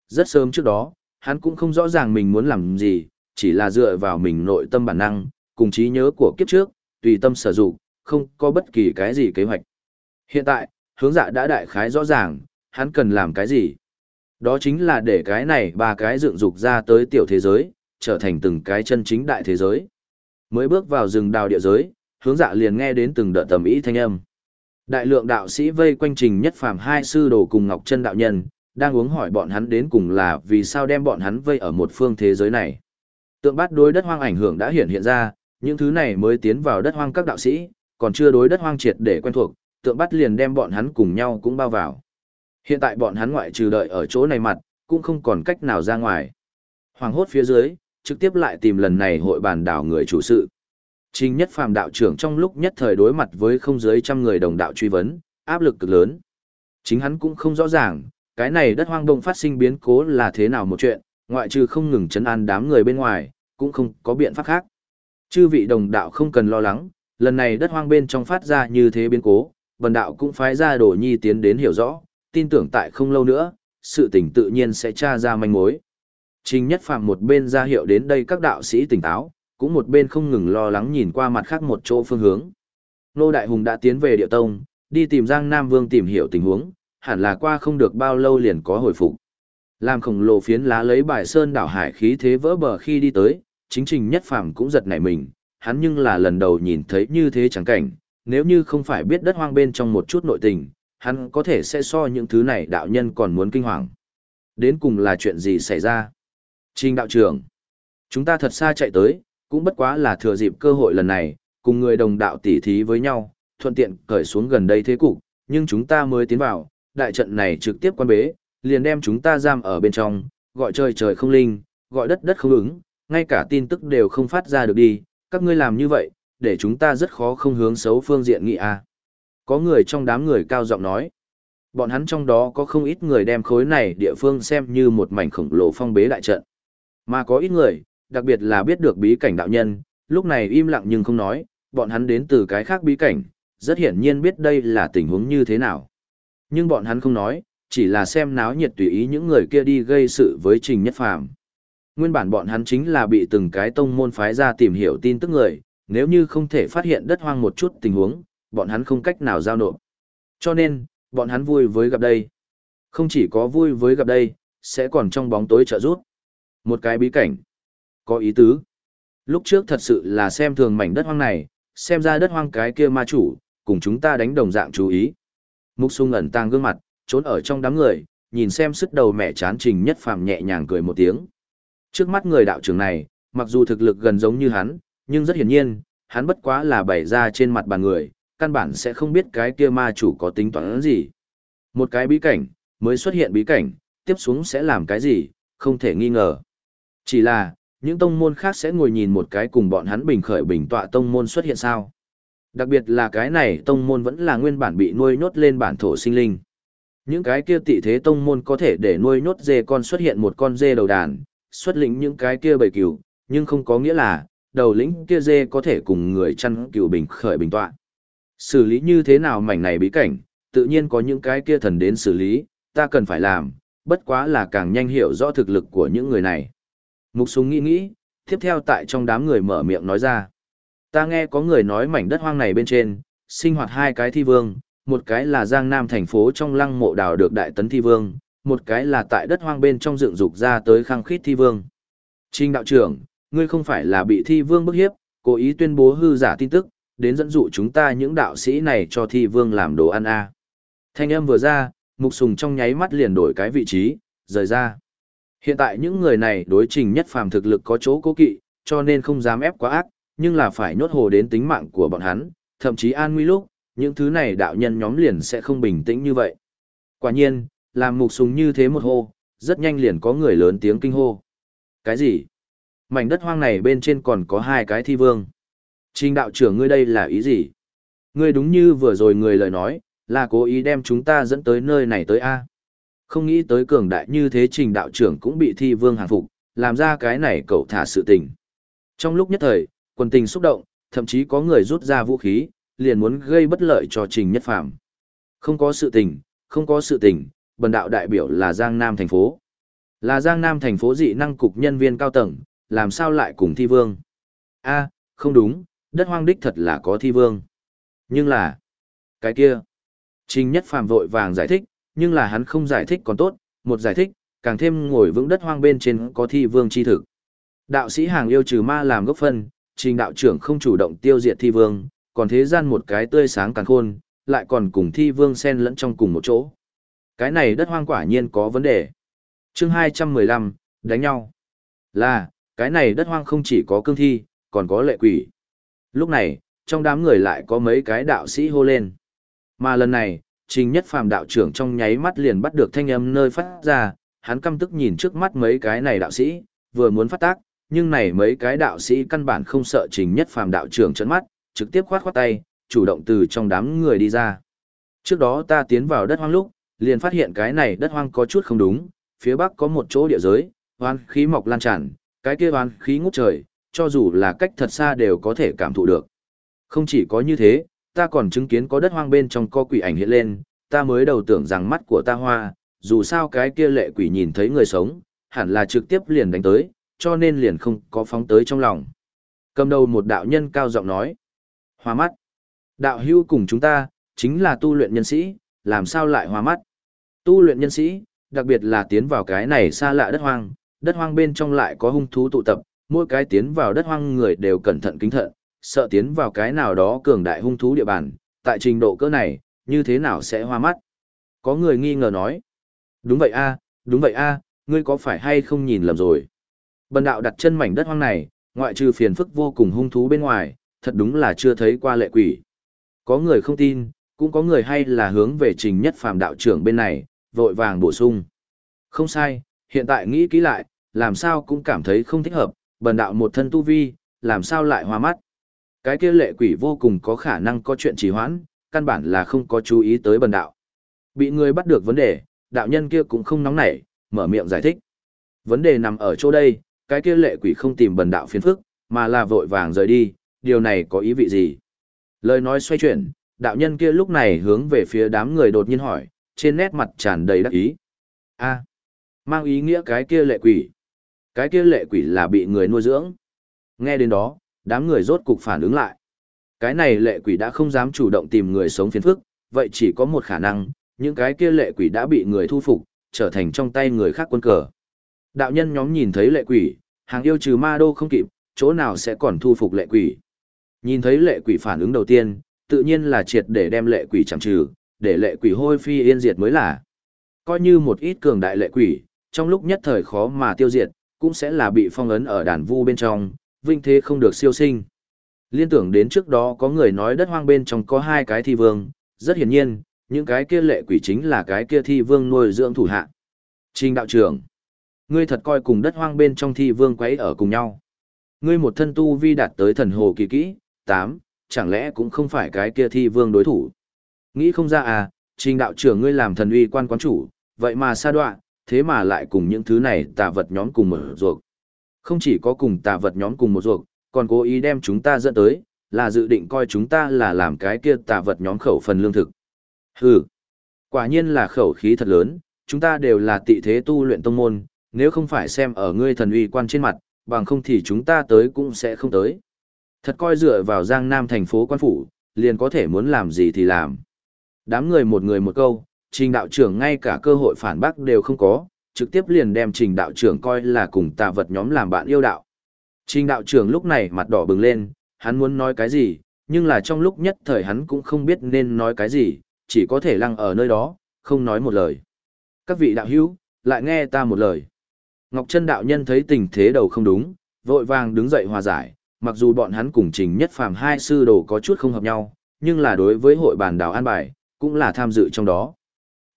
Speaker 1: Rất sớm trước đó, hắn cũng không rõ ràng mình muốn làm gì, chỉ là dựa vào mình nội tâm bản năng, cùng trí nhớ của kiếp trước, tùy tâm sở dụng, không có bất kỳ cái gì kế hoạch. Hiện tại, hướng dạ đã đại khái rõ ràng, hắn cần làm cái gì. Đó chính là để cái này ba cái dựng dục ra tới tiểu thế giới, trở thành từng cái chân chính đại thế giới. Mới bước vào rừng đào địa giới, hướng dạ liền nghe đến từng đợt tầm ý thanh âm. Đại lượng đạo sĩ vây quanh trình nhất phàm hai sư đồ cùng Ngọc Chân đạo nhân, đang uống hỏi bọn hắn đến cùng là vì sao đem bọn hắn vây ở một phương thế giới này. Tượng bát đối đất hoang ảnh hưởng đã hiện hiện ra, những thứ này mới tiến vào đất hoang các đạo sĩ, còn chưa đối đất hoang triệt để quen thuộc, tượng bát liền đem bọn hắn cùng nhau cũng bao vào. Hiện tại bọn hắn ngoại trừ đợi ở chỗ này mặt, cũng không còn cách nào ra ngoài. Hoàng hốt phía dưới, trực tiếp lại tìm lần này hội bàn đảo người chủ sự. Trình nhất phàm đạo trưởng trong lúc nhất thời đối mặt với không dưới trăm người đồng đạo truy vấn, áp lực cực lớn. Chính hắn cũng không rõ ràng, cái này đất hoang đông phát sinh biến cố là thế nào một chuyện, ngoại trừ không ngừng chấn an đám người bên ngoài, cũng không có biện pháp khác. Chư vị đồng đạo không cần lo lắng, lần này đất hoang bên trong phát ra như thế biến cố, vần đạo cũng phái ra đổ nhi tiến đến hiểu rõ, tin tưởng tại không lâu nữa, sự tình tự nhiên sẽ tra ra manh mối. Trình Nhất Phàm một bên ra hiệu đến đây các đạo sĩ tỉnh táo, cũng một bên không ngừng lo lắng nhìn qua mặt khác một chỗ phương hướng. Nô Đại Hùng đã tiến về địa tông, đi tìm Giang Nam Vương tìm hiểu tình huống, hẳn là qua không được bao lâu liền có hồi phục. Làm khổng lồ phiến lá lấy bài sơn đảo hải khí thế vỡ bờ khi đi tới, chính trình nhất phàm cũng giật nảy mình, hắn nhưng là lần đầu nhìn thấy như thế chẳng cảnh, nếu như không phải biết đất hoang bên trong một chút nội tình, hắn có thể sẽ so những thứ này đạo nhân còn muốn kinh hoàng. Đến cùng là chuyện gì xảy ra? Trình đạo trưởng, chúng ta thật xa chạy tới, cũng bất quá là thừa dịp cơ hội lần này, cùng người đồng đạo tỉ thí với nhau, thuận tiện cởi xuống gần đây thế cục, nhưng chúng ta mới tiến vào, đại trận này trực tiếp quan bế, liền đem chúng ta giam ở bên trong, gọi trời trời không linh, gọi đất đất không ứng, ngay cả tin tức đều không phát ra được đi, các ngươi làm như vậy, để chúng ta rất khó không hướng xấu phương diện nghị a. Có người trong đám người cao giọng nói, bọn hắn trong đó có không ít người đem khối này địa phương xem như một mảnh khổng lồ phong bế đại trận. Mà có ít người, đặc biệt là biết được bí cảnh đạo nhân, lúc này im lặng nhưng không nói, bọn hắn đến từ cái khác bí cảnh, rất hiển nhiên biết đây là tình huống như thế nào. Nhưng bọn hắn không nói, chỉ là xem náo nhiệt tùy ý những người kia đi gây sự với Trình Nhất Phàm. Nguyên bản bọn hắn chính là bị từng cái tông môn phái ra tìm hiểu tin tức người, nếu như không thể phát hiện đất hoang một chút tình huống, bọn hắn không cách nào giao nộp. Cho nên, bọn hắn vui với gặp đây. Không chỉ có vui với gặp đây, sẽ còn trong bóng tối trợ giúp. Một cái bí cảnh. Có ý tứ. Lúc trước thật sự là xem thường mảnh đất hoang này, xem ra đất hoang cái kia ma chủ, cùng chúng ta đánh đồng dạng chú ý. Mục sung ẩn tàng gương mặt, trốn ở trong đám người, nhìn xem sức đầu mẹ chán trình nhất phàm nhẹ nhàng cười một tiếng. Trước mắt người đạo trưởng này, mặc dù thực lực gần giống như hắn, nhưng rất hiển nhiên, hắn bất quá là bày ra trên mặt bàn người, căn bản sẽ không biết cái kia ma chủ có tính toán gì. Một cái bí cảnh, mới xuất hiện bí cảnh, tiếp xuống sẽ làm cái gì, không thể nghi ngờ. Chỉ là, những tông môn khác sẽ ngồi nhìn một cái cùng bọn hắn bình khởi bình tọa tông môn xuất hiện sao. Đặc biệt là cái này tông môn vẫn là nguyên bản bị nuôi nhốt lên bản thổ sinh linh. Những cái kia tị thế tông môn có thể để nuôi nhốt dê con xuất hiện một con dê đầu đàn, xuất lĩnh những cái kia bầy cừu, nhưng không có nghĩa là, đầu lĩnh kia dê có thể cùng người chăn cừu bình khởi bình tọa. Xử lý như thế nào mảnh này bí cảnh, tự nhiên có những cái kia thần đến xử lý, ta cần phải làm, bất quá là càng nhanh hiểu rõ thực lực của những người này. Mục súng nghĩ nghĩ, tiếp theo tại trong đám người mở miệng nói ra. Ta nghe có người nói mảnh đất hoang này bên trên, sinh hoạt hai cái thi vương, một cái là Giang Nam thành phố trong lăng mộ đào được đại tấn thi vương, một cái là tại đất hoang bên trong dựng dục ra tới khang khít thi vương. Trình đạo trưởng, ngươi không phải là bị thi vương bức hiếp, cố ý tuyên bố hư giả tin tức, đến dẫn dụ chúng ta những đạo sĩ này cho thi vương làm đồ ăn a. À. Thanh âm vừa ra, mục sùng trong nháy mắt liền đổi cái vị trí, rời ra. Hiện tại những người này đối trình nhất phàm thực lực có chỗ cố kỵ, cho nên không dám ép quá ác, nhưng là phải nhốt hồ đến tính mạng của bọn hắn, thậm chí an nguy lúc, những thứ này đạo nhân nhóm liền sẽ không bình tĩnh như vậy. Quả nhiên, làm mục sùng như thế một hô, rất nhanh liền có người lớn tiếng kinh hô. Cái gì? Mảnh đất hoang này bên trên còn có hai cái thi vương. Trình đạo trưởng ngươi đây là ý gì? Ngươi đúng như vừa rồi người lời nói, là cố ý đem chúng ta dẫn tới nơi này tới A. Không nghĩ tới cường đại như thế trình đạo trưởng cũng bị thi vương hàng phục, làm ra cái này cậu thả sự tình. Trong lúc nhất thời, quần tình xúc động, thậm chí có người rút ra vũ khí, liền muốn gây bất lợi cho trình nhất phàm. Không có sự tình, không có sự tình, bần đạo đại biểu là Giang Nam thành phố. Là Giang Nam thành phố dị năng cục nhân viên cao tầng, làm sao lại cùng thi vương? a không đúng, đất hoang đích thật là có thi vương. Nhưng là, cái kia, Trình Nhất Phàm vội vàng giải thích, nhưng là hắn không giải thích còn tốt, một giải thích, càng thêm ngồi vững đất hoang bên trên có thi vương chi thực. Đạo sĩ hàng yêu trừ ma làm gốc phân, trình đạo trưởng không chủ động tiêu diệt thi vương, còn thế gian một cái tươi sáng càng khôn, lại còn cùng thi vương xen lẫn trong cùng một chỗ. Cái này đất hoang quả nhiên có vấn đề. chương 215, đánh nhau. Là, cái này đất hoang không chỉ có cương thi, còn có lệ quỷ. Lúc này, trong đám người lại có mấy cái đạo sĩ hô lên. Mà lần này, trình nhất phàm đạo trưởng trong nháy mắt liền bắt được thanh âm nơi phát ra, hắn căm tức nhìn trước mắt mấy cái này đạo sĩ, vừa muốn phát tác, nhưng này mấy cái đạo sĩ căn bản không sợ trình nhất phàm đạo trưởng chấn mắt, trực tiếp khoát khoát tay, chủ động từ trong đám người đi ra. Trước đó ta tiến vào đất hoang lúc, liền phát hiện cái này đất hoang có chút không đúng, phía bắc có một chỗ địa giới, hoan khí mọc lan tràn, cái kia hoan khí ngút trời, cho dù là cách thật xa đều có thể cảm thụ được. Không chỉ có như thế, ta còn chứng kiến có đất hoang bên trong co quỷ ảnh hiện lên, ta mới đầu tưởng rằng mắt của ta hoa, dù sao cái kia lệ quỷ nhìn thấy người sống, hẳn là trực tiếp liền đánh tới, cho nên liền không có phóng tới trong lòng. Cầm đầu một đạo nhân cao giọng nói, hoa mắt. Đạo hưu cùng chúng ta, chính là tu luyện nhân sĩ, làm sao lại hoa mắt. Tu luyện nhân sĩ, đặc biệt là tiến vào cái này xa lạ đất hoang, đất hoang bên trong lại có hung thú tụ tập, mỗi cái tiến vào đất hoang người đều cẩn thận kính thận, sợ tiến vào cái nào đó cường đại hung thú địa bàn, tại trình độ cỡ này, như thế nào sẽ hoa mắt. Có người nghi ngờ nói, đúng vậy a, đúng vậy a, ngươi có phải hay không nhìn lầm rồi. Bần đạo đặt chân mảnh đất hoang này, ngoại trừ phiền phức vô cùng hung thú bên ngoài, thật đúng là chưa thấy qua lệ quỷ. Có người không tin, cũng có người hay là hướng về trình nhất phàm đạo trưởng bên này, vội vàng bổ sung. Không sai, hiện tại nghĩ kỹ lại, làm sao cũng cảm thấy không thích hợp, bần đạo một thân tu vi, làm sao lại hoa mắt. Cái kia lệ quỷ vô cùng có khả năng có chuyện trì hoãn, căn bản là không có chú ý tới bần đạo. Bị người bắt được vấn đề, đạo nhân kia cũng không nóng nảy, mở miệng giải thích. Vấn đề nằm ở chỗ đây, cái kia lệ quỷ không tìm bần đạo phiền phức, mà là vội vàng rời đi, điều này có ý vị gì? Lời nói xoay chuyển, đạo nhân kia lúc này hướng về phía đám người đột nhiên hỏi, trên nét mặt tràn đầy đắc ý. a mang ý nghĩa cái kia lệ quỷ. Cái kia lệ quỷ là bị người nuôi dưỡng. Nghe đến đó, đám người rốt cục phản ứng lại. Cái này lệ quỷ đã không dám chủ động tìm người sống phiền phức, vậy chỉ có một khả năng, những cái kia lệ quỷ đã bị người thu phục, trở thành trong tay người khác quân cờ. Đạo nhân nhóm nhìn thấy lệ quỷ, hàng yêu trừ ma đô không kịp, chỗ nào sẽ còn thu phục lệ quỷ. Nhìn thấy lệ quỷ phản ứng đầu tiên, tự nhiên là triệt để đem lệ quỷ chẳng trừ, để lệ quỷ hôi phi yên diệt mới là. Coi như một ít cường đại lệ quỷ, trong lúc nhất thời khó mà tiêu diệt, cũng sẽ là bị phong ấn ở đàn vu bên trong, vinh thế không được siêu sinh. Liên tưởng đến trước đó có người nói đất hoang bên trong có hai cái thi vương, rất hiển nhiên, những cái kia lệ quỷ chính là cái kia thi vương nuôi dưỡng thủ hạ. Trình đạo trưởng, ngươi thật coi cùng đất hoang bên trong thi vương quấy ở cùng nhau. Ngươi một thân tu vi đạt tới thần hồ kỳ kỹ, 8, chẳng lẽ cũng không phải cái kia thi vương đối thủ. Nghĩ không ra à, trình đạo trưởng ngươi làm thần uy quan quán chủ, vậy mà sa đoạn, thế mà lại cùng những thứ này tà vật nhóm cùng một ruột. Không chỉ có cùng tà vật nhóm cùng một ruột, còn cố ý đem chúng ta dẫn tới, là dự định coi chúng ta là làm cái kia tà vật nhóm khẩu phần lương thực. Hừ, quả nhiên là khẩu khí thật lớn, chúng ta đều là tị thế tu luyện tông môn, nếu không phải xem ở ngươi thần uy quan trên mặt, bằng không thì chúng ta tới cũng sẽ không tới. Thật coi dựa vào Giang Nam thành phố quan phủ, liền có thể muốn làm gì thì làm. Đám người một người một câu, trình đạo trưởng ngay cả cơ hội phản bác đều không có, trực tiếp liền đem trình đạo trưởng coi là cùng tà vật nhóm làm bạn yêu đạo. Trình đạo trưởng lúc này mặt đỏ bừng lên, hắn muốn nói cái gì, nhưng là trong lúc nhất thời hắn cũng không biết nên nói cái gì, chỉ có thể lăng ở nơi đó, không nói một lời. Các vị đạo hữu, lại nghe ta một lời. Ngọc Trân đạo nhân thấy tình thế đầu không đúng, vội vàng đứng dậy hòa giải, mặc dù bọn hắn cùng trình nhất phàm hai sư đồ có chút không hợp nhau, nhưng là đối với hội bàn đảo an bài, cũng là tham dự trong đó.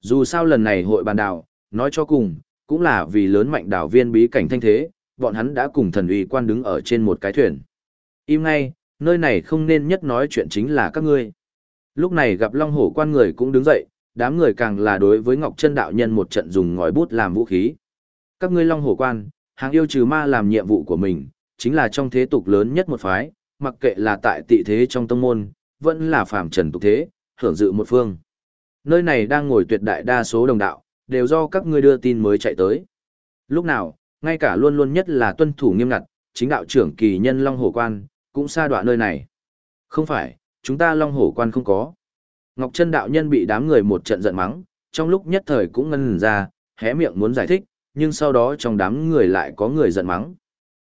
Speaker 1: Dù sao lần này hội bàn đảo, nói cho cùng, cũng là vì lớn mạnh đảo viên bí cảnh thanh thế, bọn hắn đã cùng thần uy quan đứng ở trên một cái thuyền. Im ngay, nơi này không nên nhất nói chuyện chính là các ngươi. Lúc này gặp Long Hổ quan người cũng đứng dậy, đám người càng là đối với Ngọc Chân đạo nhân một trận dùng ngòi bút làm vũ khí. Các ngươi Long Hổ quan, hàng yêu trừ ma làm nhiệm vụ của mình, chính là trong thế tục lớn nhất một phái, mặc kệ là tại tị thế trong tông môn, vẫn là phàm trần tục thế, hưởng dự một phương. Nơi này đang ngồi tuyệt đại đa số đồng đạo, đều do các ngươi đưa tin mới chạy tới. Lúc nào, ngay cả luôn luôn nhất là tuân thủ nghiêm ngặt, chính đạo trưởng kỳ nhân Long Hổ Quan, cũng xa đoạn nơi này. Không phải, chúng ta Long Hổ Quan không có. Ngọc Trân đạo nhân bị đám người một trận giận mắng, trong lúc nhất thời cũng ngân ra, hé miệng muốn giải thích, nhưng sau đó trong đám người lại có người giận mắng.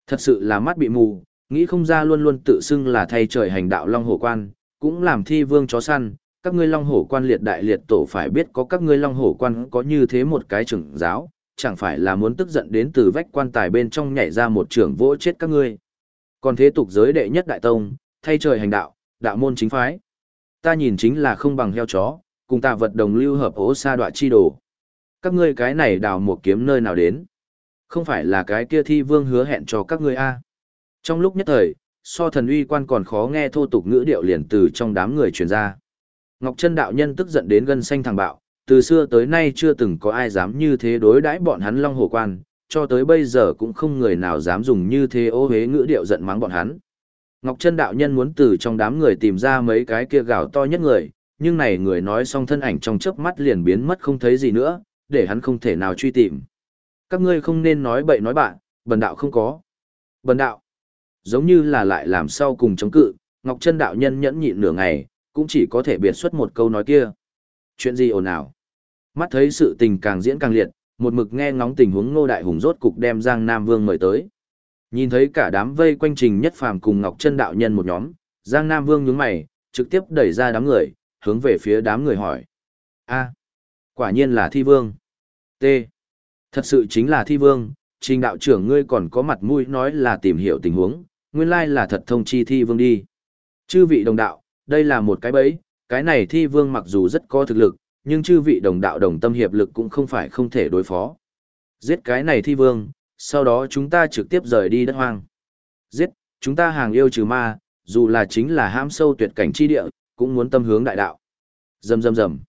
Speaker 1: Thật sự là mắt bị mù, nghĩ không ra luôn luôn tự xưng là thay trời hành đạo Long Hổ Quan, cũng làm thi vương chó săn, các ngươi Long Hổ Quan liệt đại liệt tổ phải biết có các ngươi Long Hổ Quan có như thế một cái trưởng giáo, chẳng phải là muốn tức giận đến từ vách quan tài bên trong nhảy ra một trưởng vỗ chết các ngươi. Còn thế tục giới đệ nhất đại tông, thay trời hành đạo, đạo môn chính phái. Ta nhìn chính là không bằng heo chó, cùng tạ vật đồng lưu hợp ố sa đoạ chi đồ. Các ngươi cái này đào một kiếm nơi nào đến? Không phải là cái kia thi vương hứa hẹn cho các ngươi a Trong lúc nhất thời, so thần uy quan còn khó nghe thô tục ngữ điệu liền từ trong đám người truyền ra. Ngọc Trân đạo nhân tức giận đến gân xanh thằng bạo, từ xưa tới nay chưa từng có ai dám như thế đối đãi bọn hắn long hồ quan, cho tới bây giờ cũng không người nào dám dùng như thế ô hế ngữ điệu giận mắng bọn hắn. Ngọc Trân đạo nhân muốn từ trong đám người tìm ra mấy cái kia gào to nhất người, nhưng này người nói xong thân ảnh trong chớp mắt liền biến mất không thấy gì nữa, để hắn không thể nào truy tìm. Các ngươi không nên nói bậy nói bạn, bần đạo không có. Bần đạo, giống như là lại làm sao cùng chống cự, Ngọc Trân đạo nhân nhẫn nhịn nửa ngày, cũng chỉ có thể biệt xuất một câu nói kia. Chuyện gì ồn ào? Mắt thấy sự tình càng diễn càng liệt, một mực nghe ngóng tình huống Ngô Đại Hùng rốt cục đem Giang Nam Vương mời tới. Nhìn thấy cả đám vây quanh Trình Nhất Phàm cùng Ngọc Chân đạo nhân một nhóm, Giang Nam Vương nhướng mày, trực tiếp đẩy ra đám người, hướng về phía đám người hỏi: "A, quả nhiên là Thi Vương." "T, thật sự chính là Thi Vương, Trình đạo trưởng ngươi còn có mặt mũi nói là tìm hiểu tình huống, nguyên lai là thật thông chi Thi Vương đi." Chư vị đồng đạo, đây là một cái bẫy, cái này Thi Vương mặc dù rất có thực lực, nhưng chư vị đồng đạo đồng tâm hiệp lực cũng không phải không thể đối phó. Giết cái này thi vương, sau đó chúng ta trực tiếp rời đi đất hoang. Giết, chúng ta hàng yêu trừ ma, dù là chính là ham sâu tuyệt cảnh chi địa, cũng muốn tâm hướng đại đạo. Rầm rầm rầm.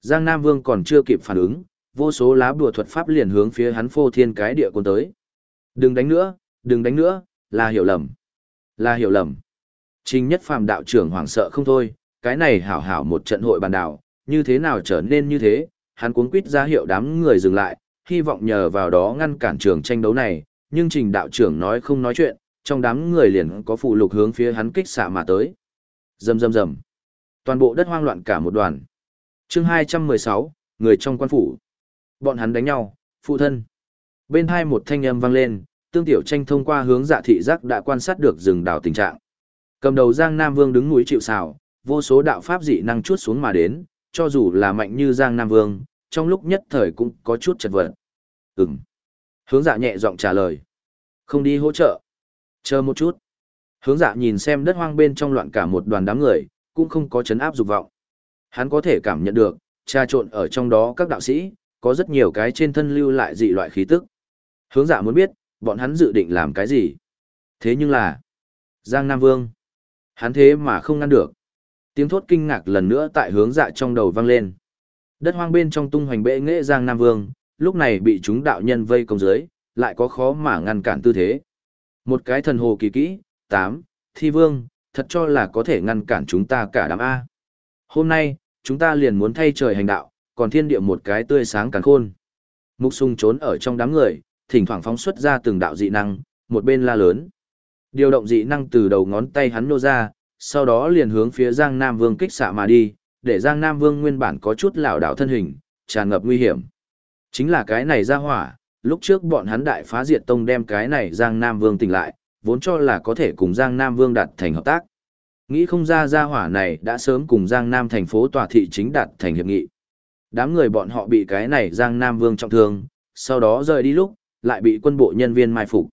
Speaker 1: Giang Nam Vương còn chưa kịp phản ứng, vô số lá bùa thuật pháp liền hướng phía hắn phô thiên cái địa cuốn tới. Đừng đánh nữa, đừng đánh nữa, là hiểu lầm. Là hiểu lầm. Trình nhất phàm đạo trưởng hoảng sợ không thôi, cái này hảo hảo một trận hội bàn đảo, như thế nào trở nên như thế, hắn cuống quýt ra hiệu đám người dừng lại, hy vọng nhờ vào đó ngăn cản trường tranh đấu này, nhưng trình đạo trưởng nói không nói chuyện, trong đám người liền có phụ lục hướng phía hắn kích xạ mà tới. Rầm rầm rầm. Toàn bộ đất hoang loạn cả một đoàn. Chương 216, người trong quan phủ. Bọn hắn đánh nhau, phụ thân. Bên hai một thanh âm vang lên, tương tiểu tranh thông qua hướng dạ thị giác đã quan sát được rừng đảo tình trạng. Cầm đầu Giang Nam Vương đứng núi chịu sào, vô số đạo pháp dị năng chuốt xuống mà đến, cho dù là mạnh như Giang Nam Vương, trong lúc nhất thời cũng có chút chật vật. Ừm. Hướng dạ nhẹ giọng trả lời. Không đi hỗ trợ. Chờ một chút. Hướng dạ nhìn xem đất hoang bên trong loạn cả một đoàn đám người, cũng không có chấn áp dục vọng. Hắn có thể cảm nhận được, trà trộn ở trong đó các đạo sĩ, có rất nhiều cái trên thân lưu lại dị loại khí tức. Hướng dạ muốn biết, bọn hắn dự định làm cái gì. Thế nhưng là, Giang Nam Vương, hắn thế mà không ngăn được. Tiếng thốt kinh ngạc lần nữa tại hướng dạ trong đầu vang lên. Đất hoang bên trong tung hoành bệ nghệ Giang Nam Vương, lúc này bị chúng đạo nhân vây công dưới, lại có khó mà ngăn cản tư thế. Một cái thần hồ kỳ kỹ, tám, thi vương, thật cho là có thể ngăn cản chúng ta cả đám A. Hôm nay, chúng ta liền muốn thay trời hành đạo, còn thiên địa một cái tươi sáng càn khôn. Mục sung trốn ở trong đám người, thỉnh thoảng phóng xuất ra từng đạo dị năng, một bên la lớn. Điều động dị năng từ đầu ngón tay hắn nô ra, sau đó liền hướng phía Giang Nam Vương kích xạ mà đi, để Giang Nam Vương nguyên bản có chút lảo đảo thân hình, tràn ngập nguy hiểm. Chính là cái này ra hỏa, lúc trước bọn hắn đại phá diệt tông đem cái này Giang Nam Vương tỉnh lại, vốn cho là có thể cùng Giang Nam Vương đạt thành hợp tác. Nghĩ không ra gia hỏa này đã sớm cùng Giang Nam thành phố tòa thị chính đạt thành hiệp nghị. Đám người bọn họ bị cái này Giang Nam Vương trọng thương, sau đó rời đi lúc, lại bị quân bộ nhân viên mai phục.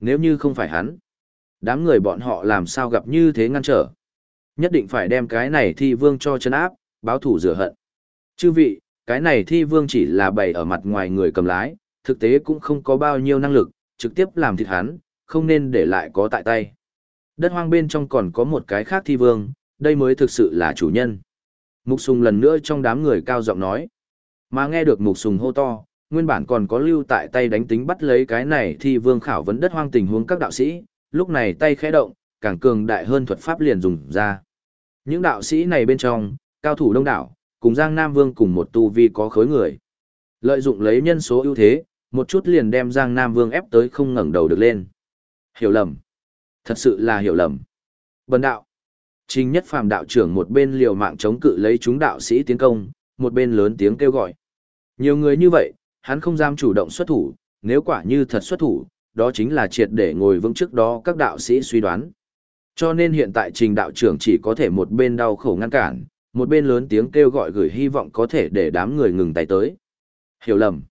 Speaker 1: Nếu như không phải hắn, đám người bọn họ làm sao gặp như thế ngăn trở. Nhất định phải đem cái này thi vương cho chân áp, báo thủ rửa hận. Chư vị, cái này thi vương chỉ là bày ở mặt ngoài người cầm lái, thực tế cũng không có bao nhiêu năng lực, trực tiếp làm thịt hắn, không nên để lại có tại tay. Đất hoang bên trong còn có một cái khác thi vương, đây mới thực sự là chủ nhân. Mục Sùng lần nữa trong đám người cao giọng nói. Mà nghe được Mục Sùng hô to, nguyên bản còn có lưu tại tay đánh tính bắt lấy cái này thì vương khảo vấn đất hoang tình huống các đạo sĩ, lúc này tay khẽ động, càng cường đại hơn thuật pháp liền dùng ra. Những đạo sĩ này bên trong, cao thủ đông đảo, cùng Giang Nam Vương cùng một tu vi có khối người. Lợi dụng lấy nhân số ưu thế, một chút liền đem Giang Nam Vương ép tới không ngẩng đầu được lên. Hiểu lầm. Thật sự là hiểu lầm. Bần đạo. Trình nhất phàm đạo trưởng một bên liều mạng chống cự lấy chúng đạo sĩ tiến công, một bên lớn tiếng kêu gọi. Nhiều người như vậy, hắn không dám chủ động xuất thủ, nếu quả như thật xuất thủ, đó chính là triệt để ngồi vững trước đó các đạo sĩ suy đoán. Cho nên hiện tại trình đạo trưởng chỉ có thể một bên đau khổ ngăn cản, một bên lớn tiếng kêu gọi gửi hy vọng có thể để đám người ngừng tay tới. Hiểu lầm.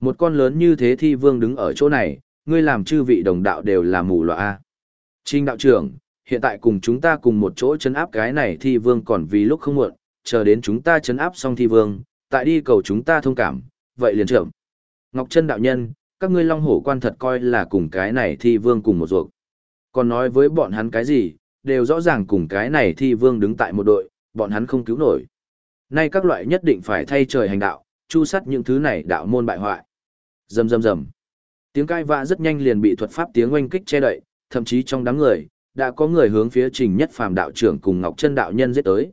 Speaker 1: Một con lớn như thế thi vương đứng ở chỗ này, ngươi làm chư vị đồng đạo đều là mù loa Trình đạo trưởng, hiện tại cùng chúng ta cùng một chỗ chấn áp cái này thi vương còn vì lúc không muộn, chờ đến chúng ta chấn áp xong thi vương, tại đi cầu chúng ta thông cảm, vậy liền trưởng. Ngọc Trân đạo nhân, các ngươi long hổ quan thật coi là cùng cái này thi vương cùng một ruột. Còn nói với bọn hắn cái gì, đều rõ ràng cùng cái này thi vương đứng tại một đội, bọn hắn không cứu nổi. Nay các loại nhất định phải thay trời hành đạo, chu sắt những thứ này đạo môn bại hoại. Rầm rầm rầm. Tiếng cai vã rất nhanh liền bị thuật pháp tiếng oanh kích che đậy, thậm chí trong đám người, đã có người hướng phía Trình Nhất Phàm đạo trưởng cùng Ngọc Chân đạo nhân giết tới.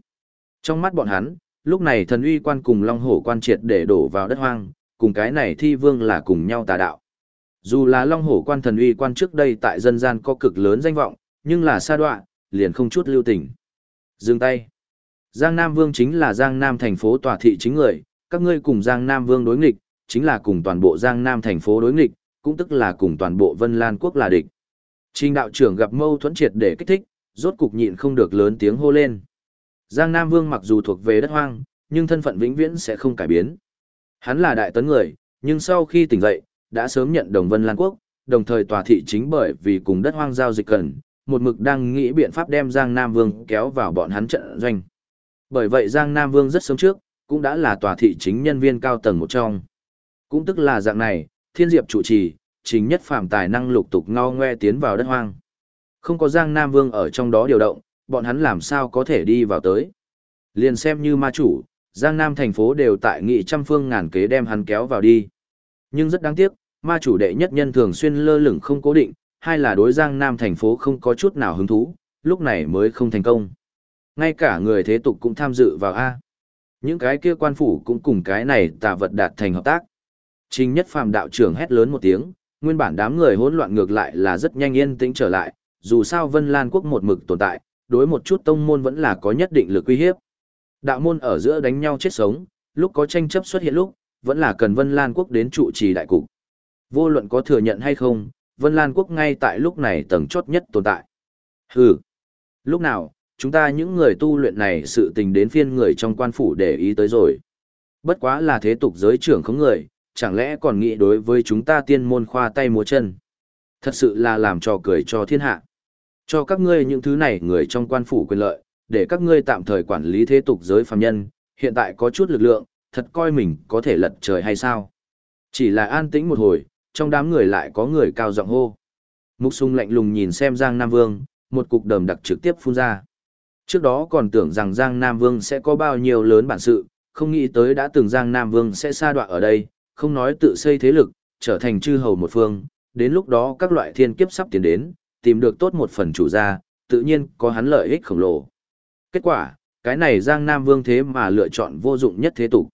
Speaker 1: Trong mắt bọn hắn, lúc này thần uy quan cùng Long Hổ quan triệt để đổ vào đất hoang, cùng cái này thi vương là cùng nhau tà đạo. Dù là Long Hổ quan thần uy quan trước đây tại dân gian có cực lớn danh vọng, nhưng là sa đoạn, liền không chút lưu tình. Dừng tay. Giang Nam Vương chính là Giang Nam thành phố tòa thị chính người, các ngươi cùng Giang Nam Vương đối nghịch, chính là cùng toàn bộ Giang Nam thành phố đối nghịch, cũng tức là cùng toàn bộ Vân Lan quốc là địch. Trình đạo trưởng gặp mâu thuẫn triệt để kích thích, rốt cục nhịn không được lớn tiếng hô lên. Giang Nam Vương mặc dù thuộc về đất hoang, nhưng thân phận vĩnh viễn sẽ không cải biến. Hắn là đại tấn người, nhưng sau khi tỉnh dậy, đã sớm nhận đồng Vân Lan Quốc, đồng thời tòa thị chính bởi vì cùng đất hoang giao dịch cần, một mực đang nghĩ biện pháp đem Giang Nam Vương kéo vào bọn hắn trận doanh. Bởi vậy Giang Nam Vương rất sớm trước, cũng đã là tòa thị chính nhân viên cao tầng một trong. Cũng tức là dạng này, thiên diệp chủ trì, chính nhất phàm tài năng lục tục ngao ngoe tiến vào đất hoang. Không có Giang Nam Vương ở trong đó điều động, bọn hắn làm sao có thể đi vào tới. Liền xem như ma chủ, Giang Nam thành phố đều tại nghị trăm phương ngàn kế đem hắn kéo vào đi. Nhưng rất đáng tiếc, ma chủ đệ nhất nhân thường xuyên lơ lửng không cố định, hay là đối Giang Nam thành phố không có chút nào hứng thú, lúc này mới không thành công. Ngay cả người thế tục cũng tham dự vào A. Những cái kia quan phủ cũng cùng cái này tà vật đạt thành hợp tác. Trình nhất phàm đạo trưởng hét lớn một tiếng, nguyên bản đám người hỗn loạn ngược lại là rất nhanh yên tĩnh trở lại, dù sao Vân Lan quốc một mực tồn tại, đối một chút tông môn vẫn là có nhất định lực uy hiếp. Đạo môn ở giữa đánh nhau chết sống, lúc có tranh chấp xuất hiện lúc, vẫn là cần Vân Lan quốc đến trụ trì đại cục. Vô luận có thừa nhận hay không, Vân Lan quốc ngay tại lúc này tầng chốt nhất tồn tại. Hừ, lúc nào, chúng ta những người tu luyện này sự tình đến phiên người trong quan phủ để ý tới rồi. Bất quá là thế tục giới trưởng không người, chẳng lẽ còn nghĩ đối với chúng ta tiên môn khoa tay múa chân. Thật sự là làm trò cười cho thiên hạ. Cho các ngươi những thứ này người trong quan phủ quyền lợi, để các ngươi tạm thời quản lý thế tục giới phàm nhân, hiện tại có chút lực lượng, thật coi mình có thể lật trời hay sao. Chỉ là an tĩnh một hồi, trong đám người lại có người cao giọng hô. Mục sung lạnh lùng nhìn xem Giang Nam Vương, một cục đờm đặc trực tiếp phun ra. Trước đó còn tưởng rằng Giang Nam Vương sẽ có bao nhiêu lớn bản sự, không nghĩ tới đã từng Giang Nam Vương sẽ xa đoạn ở đây, không nói tự xây thế lực, trở thành chư hầu một phương, đến lúc đó các loại thiên kiếp sắp tiến đến, tìm được tốt một phần chủ gia, tự nhiên có hắn lợi ích khổng lồ. Kết quả, cái này Giang Nam Vương thế mà lựa chọn vô dụng nhất thế tục.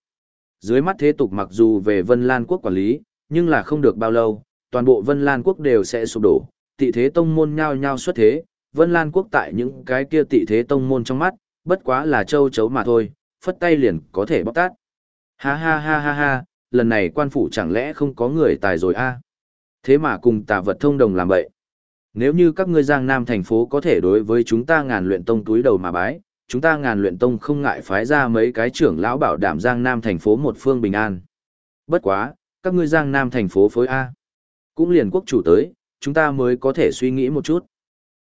Speaker 1: Dưới mắt thế tục mặc dù về Vân Lan quốc quản lý, nhưng là không được bao lâu, toàn bộ Vân Lan quốc đều sẽ sụp đổ, tị thế tông môn nhao nhao xuất thế, Vân Lan quốc tại những cái kia tị thế tông môn trong mắt, bất quá là châu chấu mà thôi, phất tay liền có thể bóc tát. Ha ha ha ha ha, lần này quan phủ chẳng lẽ không có người tài rồi a? Thế mà cùng tà vật thông đồng làm vậy. Nếu như các ngươi Giang Nam thành phố có thể đối với chúng ta ngàn luyện tông túi đầu mà bái, chúng ta ngàn luyện tông không ngại phái ra mấy cái trưởng lão bảo đảm Giang Nam thành phố một phương bình an. Bất quá, các ngươi Giang Nam thành phố phối A. Cũng liền quốc chủ tới, chúng ta mới có thể suy nghĩ một chút.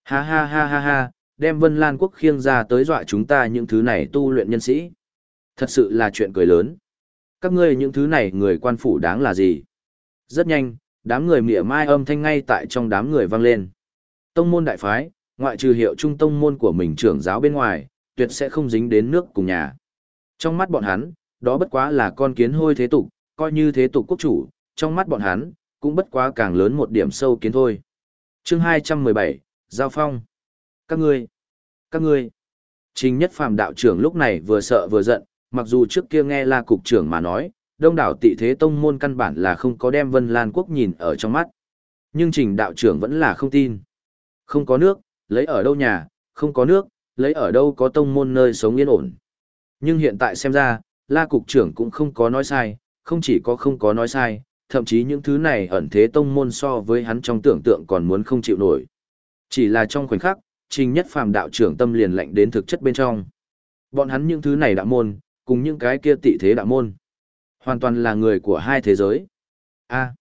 Speaker 1: Ha ha ha ha ha, đem Vân Lan quốc khiêng ra tới dọa chúng ta những thứ này tu luyện nhân sĩ. Thật sự là chuyện cười lớn. Các ngươi những thứ này người quan phủ đáng là gì? Rất nhanh, đám người mỉa mai âm thanh ngay tại trong đám người vang lên. Tông môn đại phái, ngoại trừ hiệu trung tông môn của mình trưởng giáo bên ngoài, tuyệt sẽ không dính đến nước cùng nhà. Trong mắt bọn hắn, đó bất quá là con kiến hôi thế tục, coi như thế tục quốc chủ, trong mắt bọn hắn, cũng bất quá càng lớn một điểm sâu kiến thôi. Chương 217, Giao Phong. Các ngươi, các ngươi. Trình nhất phàm đạo trưởng lúc này vừa sợ vừa giận, mặc dù trước kia nghe la cục trưởng mà nói, đông đảo tị thế tông môn căn bản là không có đem Vân Lan Quốc nhìn ở trong mắt. Nhưng trình đạo trưởng vẫn là không tin. Không có nước, lấy ở đâu nhà, không có nước, lấy ở đâu có tông môn nơi sống yên ổn. Nhưng hiện tại xem ra, la cục trưởng cũng không có nói sai, không chỉ có không có nói sai, thậm chí những thứ này ẩn thế tông môn so với hắn trong tưởng tượng còn muốn không chịu nổi. Chỉ là trong khoảnh khắc, trình nhất phàm đạo trưởng tâm liền lạnh đến thực chất bên trong. Bọn hắn những thứ này đạo môn, cùng những cái kia tị thế đạo môn. Hoàn toàn là người của hai thế giới. a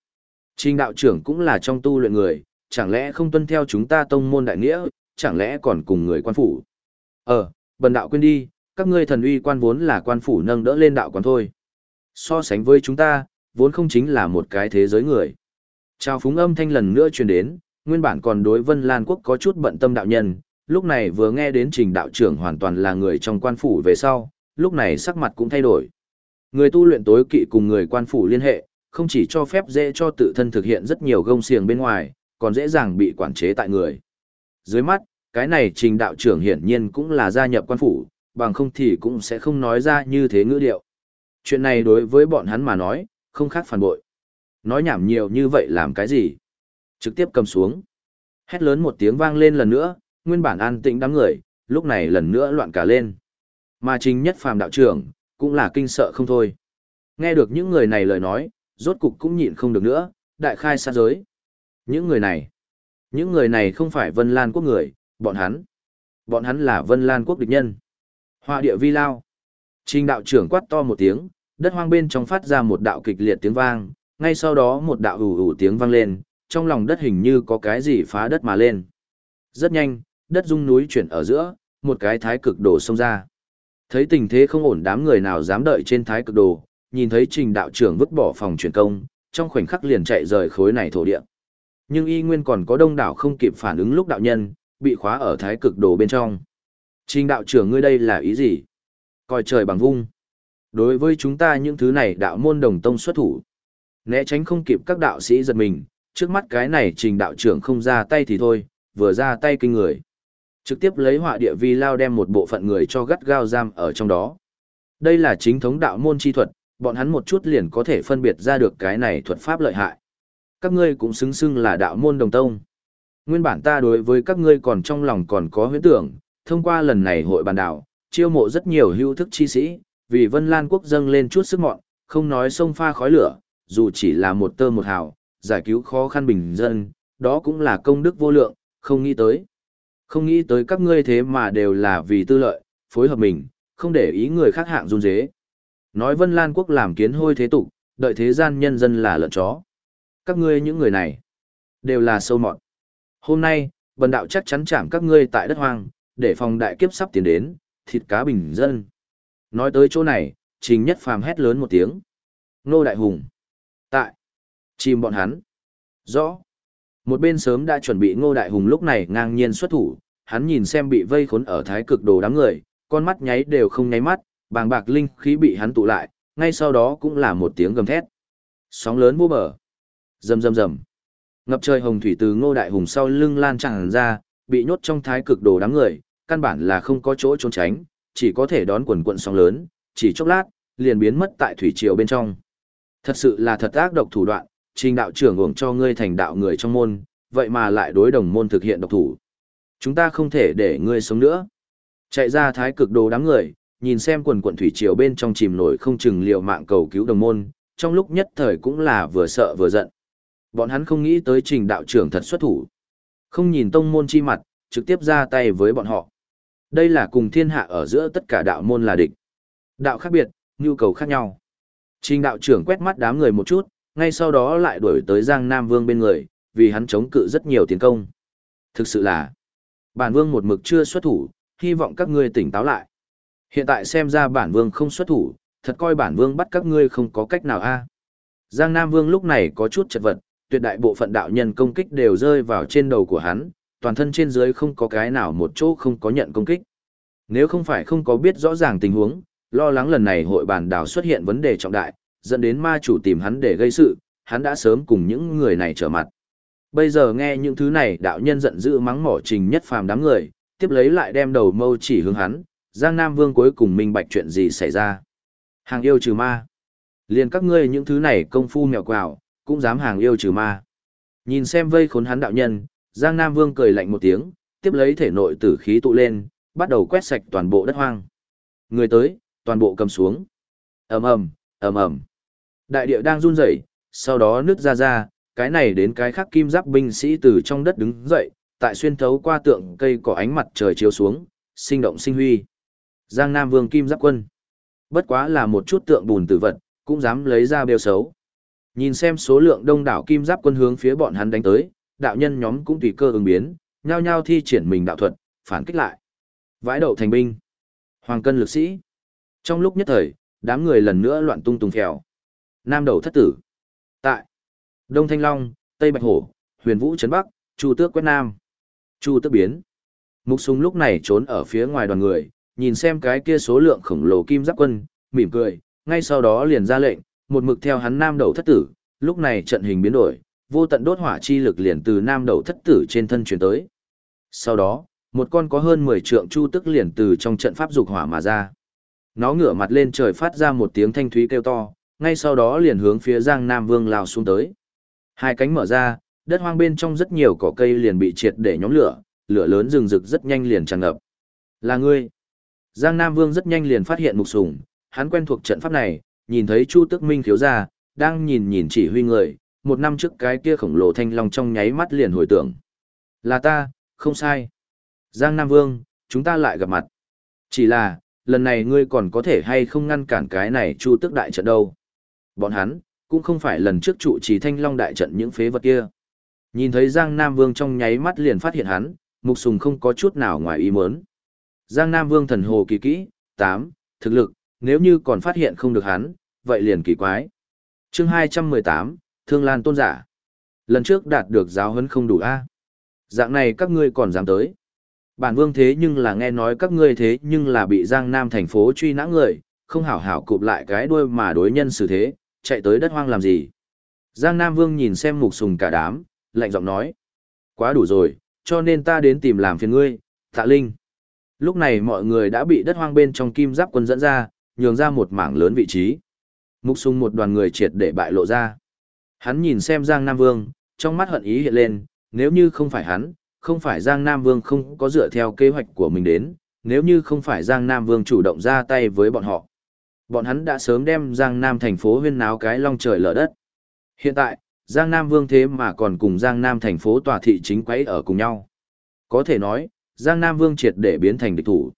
Speaker 1: trình đạo trưởng cũng là trong tu luyện người, chẳng lẽ không tuân theo chúng ta tông môn đại nghĩa, chẳng lẽ còn cùng người quan phủ. Ờ, bần đạo quên đi, các ngươi thần uy quan vốn là quan phủ nâng đỡ lên đạo quán thôi. So sánh với chúng ta, vốn không chính là một cái thế giới người. Chào phúng âm thanh lần nữa truyền đến, nguyên bản còn đối Vân Lan Quốc có chút bận tâm đạo nhân, lúc này vừa nghe đến trình đạo trưởng hoàn toàn là người trong quan phủ về sau, lúc này sắc mặt cũng thay đổi. Người tu luyện tối kỵ cùng người quan phủ liên hệ, không chỉ cho phép dễ cho tự thân thực hiện rất nhiều gông xiềng bên ngoài, còn dễ dàng bị quản chế tại người. Dưới mắt, cái này trình đạo trưởng hiển nhiên cũng là gia nhập quan phủ, bằng không thì cũng sẽ không nói ra như thế ngữ điệu. Chuyện này đối với bọn hắn mà nói, không khác phản bội. Nói nhảm nhiều như vậy làm cái gì? Trực tiếp cầm xuống. Hét lớn một tiếng vang lên lần nữa, nguyên bản an tĩnh đám người, lúc này lần nữa loạn cả lên. Mà trình nhất phàm đạo trưởng, cũng là kinh sợ không thôi. Nghe được những người này lời nói, rốt cục cũng nhịn không được nữa, đại khai sát giới. Những người này, những người này không phải Vân Lan quốc người, bọn hắn. Bọn hắn là Vân Lan quốc địch nhân. Hoa địa vi lao. Trình đạo trưởng quát to một tiếng, đất hoang bên trong phát ra một đạo kịch liệt tiếng vang, ngay sau đó một đạo ủ ủ tiếng vang lên, trong lòng đất hình như có cái gì phá đất mà lên. Rất nhanh, đất rung núi chuyển ở giữa, một cái thái cực đồ xông ra. Thấy tình thế không ổn đám người nào dám đợi trên thái cực đồ, nhìn thấy trình đạo trưởng vứt bỏ phòng chuyển công, trong khoảnh khắc liền chạy rời khối này thổ địa. Nhưng y nguyên còn có đông đảo không kịp phản ứng lúc đạo nhân, bị khóa ở thái cực đồ bên trong. Trình đạo trưởng ngươi đây là ý gì? Coi trời bằng vung. Đối với chúng ta những thứ này đạo môn đồng tông xuất thủ. Né tránh không kịp các đạo sĩ giật mình, trước mắt cái này trình đạo trưởng không ra tay thì thôi, vừa ra tay kinh người. Trực tiếp lấy họa địa vi lao đem một bộ phận người cho gắt gao giam ở trong đó. Đây là chính thống đạo môn chi thuật, bọn hắn một chút liền có thể phân biệt ra được cái này thuật pháp lợi hại. Các ngươi cũng xứng xưng là đạo môn đồng tông. Nguyên bản ta đối với các ngươi còn trong lòng còn có huyễn tưởng, thông qua lần này hội bàn đảo, chiêu mộ rất nhiều hưu thức chi sĩ, vì Vân Lan quốc dâng lên chút sức mọn, không nói sông pha khói lửa, dù chỉ là một tơ một hào, giải cứu khó khăn bình dân, đó cũng là công đức vô lượng, không nghĩ tới. Không nghĩ tới các ngươi thế mà đều là vì tư lợi, phối hợp mình, không để ý người khác hạng run dế. Nói Vân Lan quốc làm kiến hôi thế tục, đợi thế gian nhân dân là lợn chó. Các ngươi những người này, đều là sâu mọt. Hôm nay, bần đạo chắc chắn chạm các ngươi tại đất hoang, để phòng đại kiếp sắp tiến đến, thịt cá bình dân. Nói tới chỗ này, Trình Nhất Phàm hét lớn một tiếng. Nô Đại Hùng. Tại. Chìm bọn hắn. Rõ. Một bên sớm đã chuẩn bị Ngô Đại Hùng lúc này ngang nhiên xuất thủ, hắn nhìn xem bị vây khốn ở thái cực đồ đám người, con mắt nháy đều không nháy mắt, bàng bạc linh khí bị hắn tụ lại, ngay sau đó cũng là một tiếng gầm thét. Sóng lớn vô bờ. Rầm rầm rầm. Ngập trời hồng thủy từ Ngô Đại Hùng sau lưng lan tràn ra, bị nhốt trong thái cực đồ đám người, căn bản là không có chỗ trốn tránh, chỉ có thể đón quần quận sóng lớn, chỉ chốc lát, liền biến mất tại thủy triều bên trong. Thật sự là thật ác độc thủ đoạn, trình đạo trưởng uổng cho ngươi thành đạo người trong môn, vậy mà lại đối đồng môn thực hiện độc thủ. Chúng ta không thể để ngươi sống nữa. Chạy ra thái cực đồ đám người, nhìn xem quần quận thủy triều bên trong chìm nổi không chừng liều mạng cầu cứu đồng môn, trong lúc nhất thời cũng là vừa sợ vừa giận. Bọn hắn không nghĩ tới trình đạo trưởng thật xuất thủ. Không nhìn tông môn chi mặt, trực tiếp ra tay với bọn họ. Đây là cùng thiên hạ ở giữa tất cả đạo môn là địch. Đạo khác biệt, nhu cầu khác nhau. Trình đạo trưởng quét mắt đám người một chút, ngay sau đó lại đuổi tới Giang Nam Vương bên người, vì hắn chống cự rất nhiều tiến công. Thực sự là, bản vương một mực chưa xuất thủ, hy vọng các ngươi tỉnh táo lại. Hiện tại xem ra bản vương không xuất thủ, thật coi bản vương bắt các ngươi không có cách nào a. Giang Nam Vương lúc này có chút chật vật, tuyệt đại bộ phận đạo nhân công kích đều rơi vào trên đầu của hắn, toàn thân trên dưới không có cái nào một chỗ không có nhận công kích. Nếu không phải không có biết rõ ràng tình huống, lo lắng lần này hội bàn đảo xuất hiện vấn đề trọng đại, dẫn đến ma chủ tìm hắn để gây sự, hắn đã sớm cùng những người này trở mặt. Bây giờ nghe những thứ này đạo nhân giận dữ mắng mỏ trình nhất phàm đám người, tiếp lấy lại đem đầu mâu chỉ hướng hắn, Giang Nam Vương cuối cùng minh bạch chuyện gì xảy ra. Hàng yêu trừ ma. Liền các ngươi những thứ này công phu mèo quào, cũng dám hàng yêu trừ ma. Nhìn xem vây khốn hắn đạo nhân, Giang Nam Vương cười lạnh một tiếng, tiếp lấy thể nội tử khí tụ lên, bắt đầu quét sạch toàn bộ đất hoang. Người tới, toàn bộ cầm xuống. ầm ầm, ầm ầm. Đại địa đang run rẩy, sau đó nứt ra ra, cái này đến cái khác kim giáp binh sĩ từ trong đất đứng dậy, tại xuyên thấu qua tượng cây cỏ ánh mặt trời chiếu xuống, sinh động sinh huy. Giang Nam Vương Kim Giáp Quân. Bất quá là một chút tượng bùn tử vật, cũng dám lấy ra bêu xấu. Nhìn xem số lượng đông đảo Kim Giáp Quân hướng phía bọn hắn đánh tới, đạo nhân nhóm cũng tùy cơ ứng biến, nhao nhao thi triển mình đạo thuật, phản kích lại. Vãi đậu thành binh. Hoàng cân lực sĩ. Trong lúc nhất thời, đám người lần nữa loạn tung tung phèo. Nam đầu thất tử. Tại. Đông Thanh Long, Tây Bạch Hổ, Huyền Vũ Trấn Bắc, Chu Tước quét Nam. Chu Tước biến. Mục súng lúc này trốn ở phía ngoài đoàn người, nhìn xem cái kia số lượng khổng lồ kim giáp quân, mỉm cười, ngay sau đó liền ra lệnh, một mực theo hắn nam đầu thất tử, lúc này trận hình biến đổi, vô tận đốt hỏa chi lực liền từ nam đầu thất tử trên thân truyền tới. Sau đó, một con có hơn 10 trượng chu tức liền từ trong trận pháp dục hỏa mà ra. Nó ngửa mặt lên trời phát ra một tiếng thanh thúy kêu to, ngay sau đó liền hướng phía Giang Nam Vương lao xuống tới. Hai cánh mở ra, đất hoang bên trong rất nhiều cỏ cây liền bị triệt để nhóm lửa, lửa lớn rừng rực rất nhanh liền tràn ngập. Là ngươi. Giang Nam Vương rất nhanh liền phát hiện mục sùng, hắn quen thuộc trận pháp này, nhìn thấy Chu tước Minh thiếu ra, đang nhìn nhìn chỉ huy người, một năm trước cái kia khổng lồ thanh long trong nháy mắt liền hồi tưởng. Là ta, không sai. Giang Nam Vương, chúng ta lại gặp mặt. Chỉ là, lần này ngươi còn có thể hay không ngăn cản cái này Chu tước đại trận đâu. Bọn hắn, cũng không phải lần trước trụ trì thanh long đại trận những phế vật kia. Nhìn thấy Giang Nam Vương trong nháy mắt liền phát hiện hắn, Mục Sùng không có chút nào ngoài ý muốn. Giang Nam Vương thần hồ kỳ kỹ, 8, thực lực, nếu như còn phát hiện không được hắn, vậy liền kỳ quái. chương 218, Thương Lan Tôn Giả. Lần trước đạt được giáo huấn không đủ a Dạng này các ngươi còn dám tới. Bản vương thế nhưng là nghe nói các ngươi thế nhưng là bị Giang Nam thành phố truy nã người, không hảo hảo cụp lại cái đuôi mà đối nhân xử thế, chạy tới đất hoang làm gì. Giang Nam Vương nhìn xem mục sùng cả đám, lạnh giọng nói. Quá đủ rồi, cho nên ta đến tìm làm phiền ngươi, tạ linh. Lúc này mọi người đã bị đất hoang bên trong kim giáp quân dẫn ra, nhường ra một mảng lớn vị trí. Mục sung một đoàn người triệt để bại lộ ra. Hắn nhìn xem Giang Nam Vương, trong mắt hận ý hiện lên, nếu như không phải hắn, không phải Giang Nam Vương không có dựa theo kế hoạch của mình đến, nếu như không phải Giang Nam Vương chủ động ra tay với bọn họ. Bọn hắn đã sớm đem Giang Nam thành phố huyên náo cái long trời lở đất. Hiện tại, Giang Nam Vương thế mà còn cùng Giang Nam thành phố tòa thị chính quấy ở cùng nhau. Có thể nói, Giang Nam Vương triệt để biến thành địch thủ.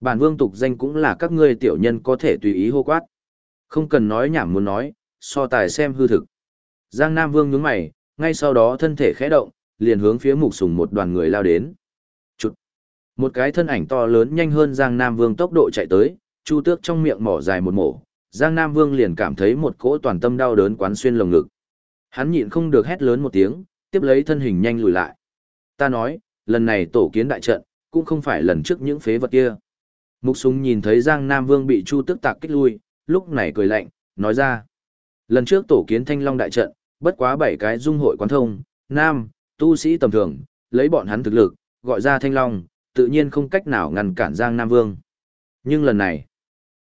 Speaker 1: Bản vương tục danh cũng là các ngươi tiểu nhân có thể tùy ý hô quát. Không cần nói nhảm muốn nói, so tài xem hư thực. Giang Nam Vương nhướng mày, ngay sau đó thân thể khẽ động, liền hướng phía mục sùng một đoàn người lao đến. Chụt! Một cái thân ảnh to lớn nhanh hơn Giang Nam Vương tốc độ chạy tới, chu tước trong miệng mỏ dài một mổ. Giang Nam Vương liền cảm thấy một cỗ toàn tâm đau đớn quán xuyên lồng ngực. Hắn nhịn không được hét lớn một tiếng, tiếp lấy thân hình nhanh lùi lại. Ta nói, lần này tổ kiến đại trận, cũng không phải lần trước những phế vật kia. Mục súng nhìn thấy Giang Nam Vương bị Chu Tức tạc kích lui, lúc này cười lạnh, nói ra. Lần trước tổ kiến Thanh Long đại trận, bất quá bảy cái dung hội quán thông, Nam, tu sĩ tầm thường, lấy bọn hắn thực lực, gọi ra Thanh Long, tự nhiên không cách nào ngăn cản Giang Nam Vương. Nhưng lần này,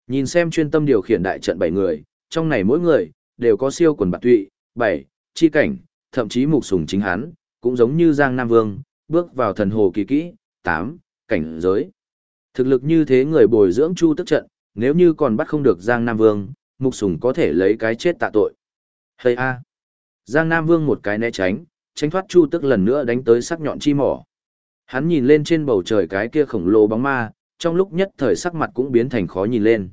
Speaker 1: nhìn xem chuyên tâm điều khiển đại trận bảy người, trong này mỗi người, đều có siêu quần bạc tụy, bảy, chi cảnh, thậm chí mục sùng chính hắn, cũng giống như Giang Nam Vương, bước vào thần hồ kỳ kỹ, tám, cảnh giới. Thực lực như thế người bồi dưỡng chu tức trận, nếu như còn bắt không được Giang Nam Vương, Mục Sùng có thể lấy cái chết tạ tội. Hây a! Giang Nam Vương một cái né tránh, tránh thoát chu tức lần nữa đánh tới sắc nhọn chi mỏ. Hắn nhìn lên trên bầu trời cái kia khổng lồ bóng ma, trong lúc nhất thời sắc mặt cũng biến thành khó nhìn lên.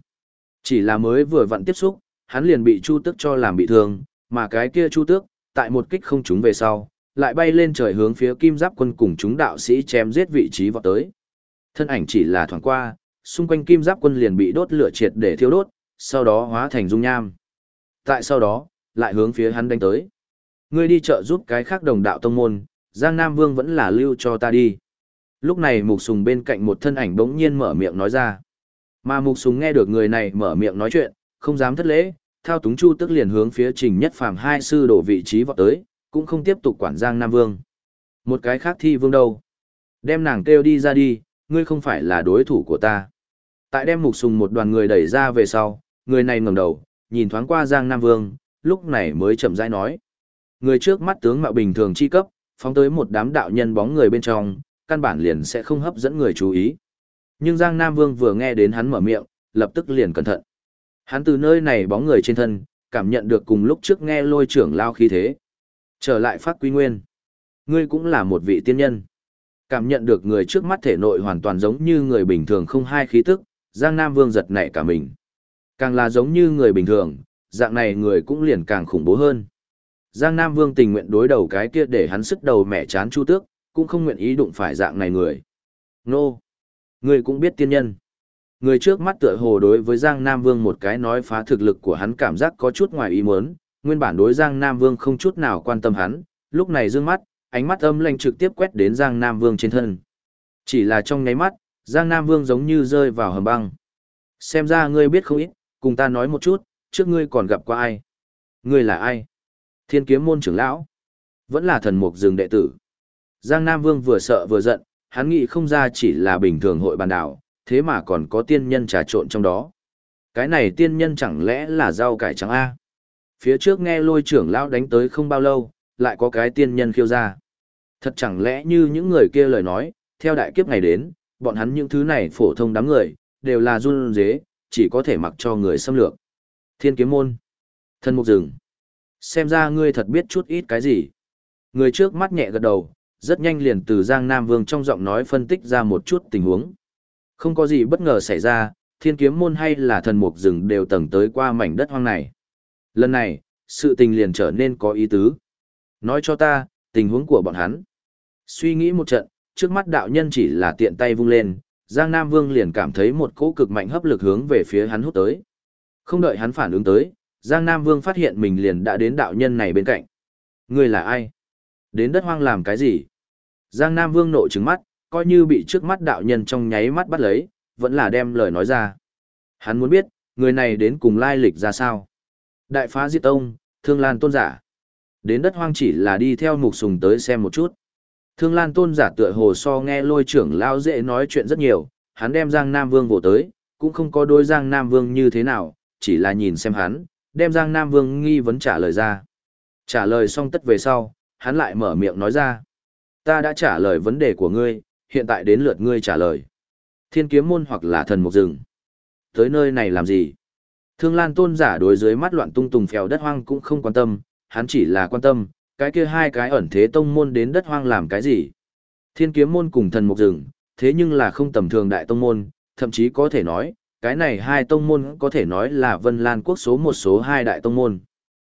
Speaker 1: Chỉ là mới vừa vặn tiếp xúc, hắn liền bị chu tức cho làm bị thương, mà cái kia chu tước, tại một kích không trúng về sau, lại bay lên trời hướng phía kim giáp quân cùng chúng đạo sĩ chém giết vị trí vọt tới. Thân ảnh chỉ là thoảng qua, xung quanh kim giáp quân liền bị đốt lửa triệt để thiêu đốt, sau đó hóa thành dung nham. Tại sau đó, lại hướng phía hắn đánh tới. Ngươi đi chợ giúp cái khác đồng đạo tông môn, Giang Nam Vương vẫn là lưu cho ta đi. Lúc này Mục Sùng bên cạnh một thân ảnh bỗng nhiên mở miệng nói ra. Mà Mục Sùng nghe được người này mở miệng nói chuyện, không dám thất lễ, thao túng chu tức liền hướng phía trình nhất phàm hai sư đổ vị trí vọt tới, cũng không tiếp tục quản Giang Nam Vương. Một cái khác thi vương đâu? Đem nàng kêu đi ra đi, ngươi không phải là đối thủ của ta. Tại đem Mục Sùng một đoàn người đẩy ra về sau, người này ngẩng đầu, nhìn thoáng qua Giang Nam Vương, lúc này mới chậm rãi nói. Người trước mắt tướng mạo bình thường chi cấp, phóng tới một đám đạo nhân bóng người bên trong, căn bản liền sẽ không hấp dẫn người chú ý. Nhưng Giang Nam Vương vừa nghe đến hắn mở miệng, lập tức liền cẩn thận. Hắn từ nơi này bóng người trên thân, cảm nhận được cùng lúc trước nghe lôi trưởng lao khí thế. Trở lại phát quy nguyên. Ngươi cũng là một vị tiên nhân. Cảm nhận được người trước mắt thể nội hoàn toàn giống như người bình thường không hai khí tức, Giang Nam Vương giật nảy cả mình. Càng là giống như người bình thường, dạng này người cũng liền càng khủng bố hơn. Giang Nam Vương tình nguyện đối đầu cái kia để hắn sức đầu mẹ chán chu tước, cũng không nguyện ý đụng phải dạng này người. Nô! Người cũng biết tiên nhân. Người trước mắt tựa hồ đối với Giang Nam Vương một cái nói phá thực lực của hắn cảm giác có chút ngoài ý muốn, nguyên bản đối Giang Nam Vương không chút nào quan tâm hắn, lúc này dương mắt, ánh mắt âm lanh trực tiếp quét đến Giang Nam Vương trên thân. Chỉ là trong nháy mắt, Giang Nam Vương giống như rơi vào hầm băng. Xem ra ngươi biết không ít, cùng ta nói một chút, trước ngươi còn gặp qua ai? Ngươi là ai? Thiên kiếm môn trưởng lão? Vẫn là thần mục rừng đệ tử. Giang Nam Vương vừa sợ vừa giận, hắn nghĩ không ra chỉ là bình thường hội bàn đảo, thế mà còn có tiên nhân trà trộn trong đó. Cái này tiên nhân chẳng lẽ là rau cải trắng A? Phía trước nghe lôi trưởng lão đánh tới không bao lâu, lại có cái tiên nhân khiêu ra. Thật chẳng lẽ như những người kia lời nói, theo đại kiếp ngày đến, bọn hắn những thứ này phổ thông đám người, đều là run dế, chỉ có thể mặc cho người xâm lược. Thiên kiếm môn. Thân mục rừng. Xem ra ngươi thật biết chút ít cái gì. Người trước mắt nhẹ gật đầu, rất nhanh liền từ Giang Nam Vương trong giọng nói phân tích ra một chút tình huống. Không có gì bất ngờ xảy ra, thiên kiếm môn hay là thần mục rừng đều tầng tới qua mảnh đất hoang này. Lần này, sự tình liền trở nên có ý tứ. Nói cho ta, tình huống của bọn hắn. Suy nghĩ một trận, trước mắt đạo nhân chỉ là tiện tay vung lên, Giang Nam Vương liền cảm thấy một cỗ cực mạnh hấp lực hướng về phía hắn hút tới. Không đợi hắn phản ứng tới, Giang Nam Vương phát hiện mình liền đã đến đạo nhân này bên cạnh. Người là ai? Đến đất hoang làm cái gì? Giang Nam Vương nộ trứng mắt, coi như bị trước mắt đạo nhân trong nháy mắt bắt lấy, vẫn là đem lời nói ra. Hắn muốn biết, người này đến cùng lai lịch ra sao? Đại phá diệt tông, thương lan tôn giả. Đến đất hoang chỉ là đi theo mục sùng tới xem một chút. Thương lan tôn giả tựa hồ so nghe lôi trưởng lao dễ nói chuyện rất nhiều, hắn đem Giang Nam Vương vỗ tới, cũng không có đôi Giang Nam Vương như thế nào, chỉ là nhìn xem hắn, đem Giang Nam Vương nghi vấn trả lời ra. Trả lời xong tất về sau, hắn lại mở miệng nói ra. Ta đã trả lời vấn đề của ngươi, hiện tại đến lượt ngươi trả lời. Thiên kiếm môn hoặc là thần mục rừng. Tới nơi này làm gì? Thương Lan tôn giả đối dưới mắt loạn tung tùng phèo đất hoang cũng không quan tâm, hắn chỉ là quan tâm, cái kia hai cái ẩn thế tông môn đến đất hoang làm cái gì? Thiên kiếm môn cùng thần mục rừng, thế nhưng là không tầm thường đại tông môn, thậm chí có thể nói, cái này hai tông môn có thể nói là Vân Lan quốc số một số hai đại tông môn.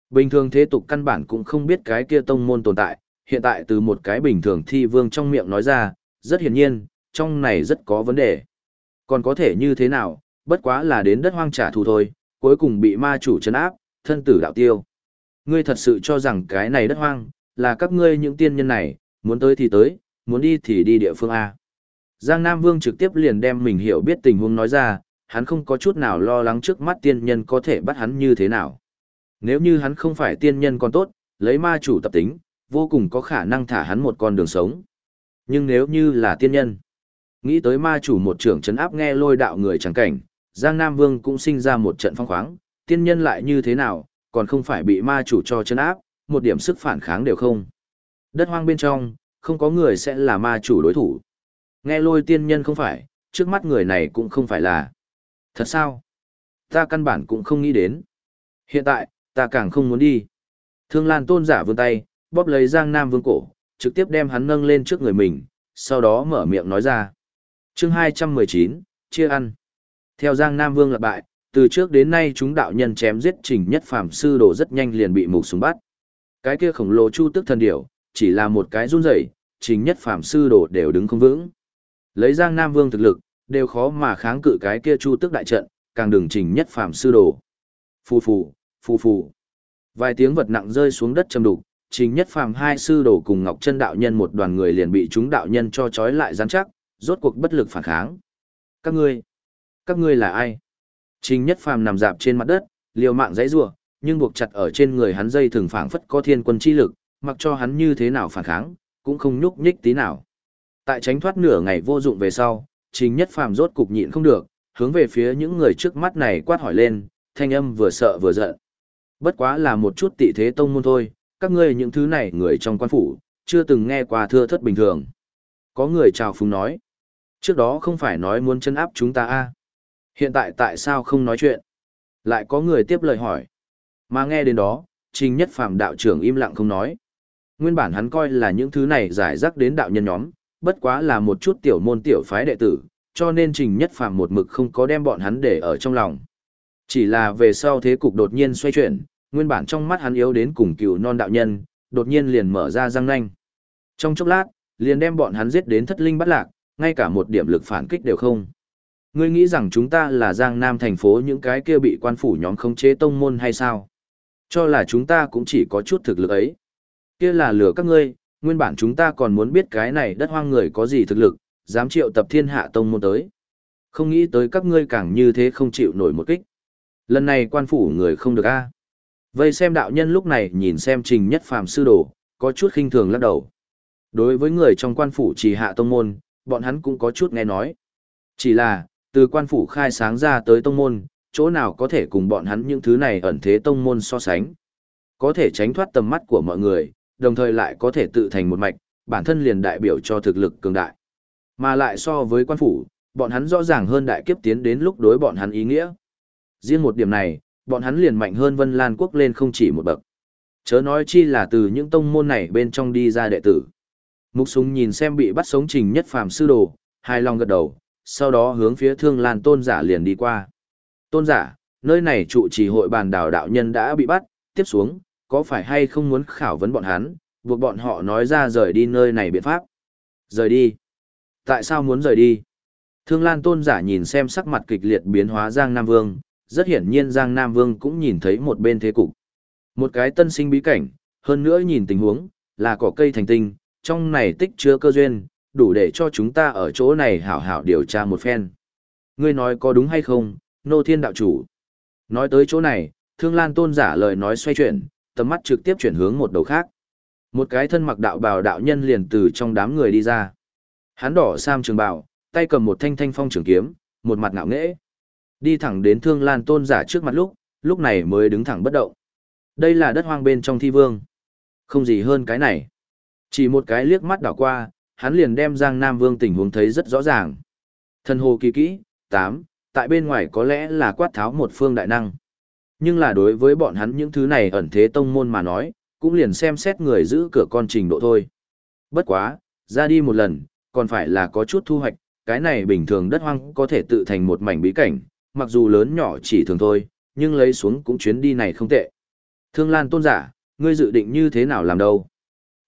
Speaker 1: Bình thường thế tục căn bản cũng không biết cái kia tông môn tồn tại, hiện tại từ một cái bình thường thi vương trong miệng nói ra, rất hiển nhiên, trong này rất có vấn đề. Còn có thể như thế nào, bất quá là đến đất hoang trả thù thôi, cuối cùng bị ma chủ chấn áp, thân tử đạo tiêu. Ngươi thật sự cho rằng cái này đất hoang, là các ngươi những tiên nhân này, muốn tới thì tới, muốn đi thì đi địa phương A. Giang Nam Vương trực tiếp liền đem mình hiểu biết tình huống nói ra, hắn không có chút nào lo lắng trước mắt tiên nhân có thể bắt hắn như thế nào. Nếu như hắn không phải tiên nhân còn tốt, lấy ma chủ tập tính, vô cùng có khả năng thả hắn một con đường sống. Nhưng nếu như là tiên nhân, nghĩ tới ma chủ một trưởng chấn áp nghe lôi đạo người chẳng cảnh, Giang Nam Vương cũng sinh ra một trận phong khoáng, tiên nhân lại như thế nào, còn không phải bị ma chủ cho chân áp, một điểm sức phản kháng đều không. Đất hoang bên trong, không có người sẽ là ma chủ đối thủ. Nghe lôi tiên nhân không phải, trước mắt người này cũng không phải là. Thật sao? Ta căn bản cũng không nghĩ đến. Hiện tại, ta càng không muốn đi. Thương Lan tôn giả vươn tay, bóp lấy Giang Nam Vương cổ, trực tiếp đem hắn nâng lên trước người mình, sau đó mở miệng nói ra. chương 219, chia ăn. Theo Giang Nam Vương lập bại, từ trước đến nay chúng đạo nhân chém giết trình nhất phàm sư đồ rất nhanh liền bị mục súng bắt. Cái kia khổng lồ chu tức thần điểu, chỉ là một cái run rẩy, trình nhất phàm sư đồ đều đứng không vững. Lấy Giang Nam Vương thực lực, đều khó mà kháng cự cái kia chu tức đại trận, càng đừng trình nhất phàm sư đồ. Phù phù, phù phù. Vài tiếng vật nặng rơi xuống đất trầm đục, trình nhất phàm hai sư đồ cùng Ngọc Chân đạo nhân một đoàn người liền bị chúng đạo nhân cho trói lại gián chắc, rốt cuộc bất lực phản kháng. Các ngươi, các ngươi là ai? Trình nhất phàm nằm dạp trên mặt đất, liều mạng dãy rủa, nhưng buộc chặt ở trên người hắn dây thường phảng phất có thiên quân chi lực, mặc cho hắn như thế nào phản kháng, cũng không nhúc nhích tí nào. Tại tránh thoát nửa ngày vô dụng về sau, Trình Nhất Phàm rốt cục nhịn không được, hướng về phía những người trước mắt này quát hỏi lên, thanh âm vừa sợ vừa giận. Bất quá là một chút tị thế tông môn thôi, các ngươi những thứ này người trong quan phủ, chưa từng nghe qua thưa thất bình thường. Có người chào phúng nói, trước đó không phải nói muốn chân áp chúng ta a à? Hiện tại tại sao không nói chuyện? Lại có người tiếp lời hỏi. Mà nghe đến đó, Trình Nhất Phàm đạo trưởng im lặng không nói. Nguyên bản hắn coi là những thứ này giải rác đến đạo nhân nhóm, bất quá là một chút tiểu môn tiểu phái đệ tử, cho nên Trình Nhất Phàm một mực không có đem bọn hắn để ở trong lòng. Chỉ là về sau thế cục đột nhiên xoay chuyển, nguyên bản trong mắt hắn yếu đến cùng cựu non đạo nhân, đột nhiên liền mở ra răng nanh. Trong chốc lát, liền đem bọn hắn giết đến thất linh bắt lạc, ngay cả một điểm lực phản kích đều không. Ngươi nghĩ rằng chúng ta là Giang Nam thành phố những cái kia bị quan phủ nhóm khống chế tông môn hay sao? Cho là chúng ta cũng chỉ có chút thực lực ấy. Kia là lừa các ngươi, nguyên bản chúng ta còn muốn biết cái này đất hoang người có gì thực lực, dám triệu tập thiên hạ tông môn tới. Không nghĩ tới các ngươi càng như thế không chịu nổi một kích. Lần này quan phủ người không được a. Vây xem đạo nhân lúc này nhìn xem trình nhất phàm sư đồ, có chút khinh thường lắc đầu. Đối với người trong quan phủ trì hạ tông môn, bọn hắn cũng có chút nghe nói. Chỉ là, từ quan phủ khai sáng ra tới tông môn, chỗ nào có thể cùng bọn hắn những thứ này ẩn thế tông môn so sánh. Có thể tránh thoát tầm mắt của mọi người, đồng thời lại có thể tự thành một mạch, bản thân liền đại biểu cho thực lực cường đại. Mà lại so với quan phủ, bọn hắn rõ ràng hơn đại kiếp tiến đến lúc đối bọn hắn ý nghĩa. Riêng một điểm này, bọn hắn liền mạnh hơn Vân Lan quốc lên không chỉ một bậc. Chớ nói chi là từ những tông môn này bên trong đi ra đệ tử. Mục súng nhìn xem bị bắt sống trình nhất phàm sư đồ, hai lòng gật đầu, sau đó hướng phía thương lan tôn giả liền đi qua. Tôn giả, nơi này trụ trì hội bàn đảo đạo nhân đã bị bắt, tiếp xuống, có phải hay không muốn khảo vấn bọn hắn, buộc bọn họ nói ra rời đi nơi này biện pháp. Rời đi. Tại sao muốn rời đi? Thương Lan tôn giả nhìn xem sắc mặt kịch liệt biến hóa Giang Nam Vương, rất hiển nhiên Giang Nam Vương cũng nhìn thấy một bên thế cục. Một cái tân sinh bí cảnh, hơn nữa nhìn tình huống, là cỏ cây thành tinh, trong này tích chứa cơ duyên, đủ để cho chúng ta ở chỗ này hảo hảo điều tra một phen. Ngươi nói có đúng hay không, nô thiên đạo chủ. Nói tới chỗ này, Thương Lan tôn giả lời nói xoay chuyển, tầm mắt trực tiếp chuyển hướng một đầu khác. Một cái thân mặc đạo bào đạo nhân liền từ trong đám người đi ra. Hắn đỏ sam trường bào, tay cầm một thanh thanh phong trường kiếm, một mặt ngạo nghễ. Đi thẳng đến Thương Lan tôn giả trước mặt lúc, lúc này mới đứng thẳng bất động. Đây là đất hoang bên trong thi vương. Không gì hơn cái này. Chỉ một cái liếc mắt đảo qua, hắn liền đem Giang Nam Vương tình huống thấy rất rõ ràng. thần hồ kỳ kỹ, 8, tại bên ngoài có lẽ là quát tháo một phương đại năng. Nhưng là đối với bọn hắn những thứ này ẩn thế tông môn mà nói, cũng liền xem xét người giữ cửa con trình độ thôi. Bất quá, ra đi một lần, còn phải là có chút thu hoạch, cái này bình thường đất hoang có thể tự thành một mảnh bí cảnh, mặc dù lớn nhỏ chỉ thường thôi, nhưng lấy xuống cũng chuyến đi này không tệ. Thương Lan tôn giả, ngươi dự định như thế nào làm đâu?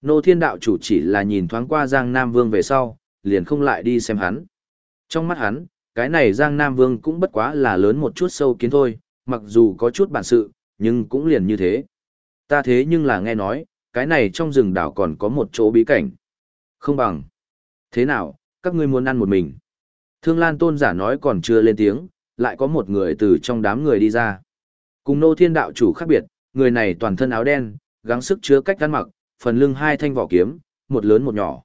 Speaker 1: Nô Thiên Đạo chủ chỉ là nhìn thoáng qua Giang Nam Vương về sau, liền không lại đi xem hắn. Trong mắt hắn, cái này Giang Nam Vương cũng bất quá là lớn một chút sâu kiến thôi, mặc dù có chút bản sự, nhưng cũng liền như thế. Ta thế nhưng là nghe nói, cái này trong rừng đảo còn có một chỗ bí cảnh. Không bằng. Thế nào, các ngươi muốn ăn một mình. Thương Lan Tôn giả nói còn chưa lên tiếng, lại có một người từ trong đám người đi ra. Cùng nô thiên đạo chủ khác biệt, người này toàn thân áo đen, gắng sức chứa cách ăn mặc, phần lưng hai thanh vỏ kiếm, một lớn một nhỏ.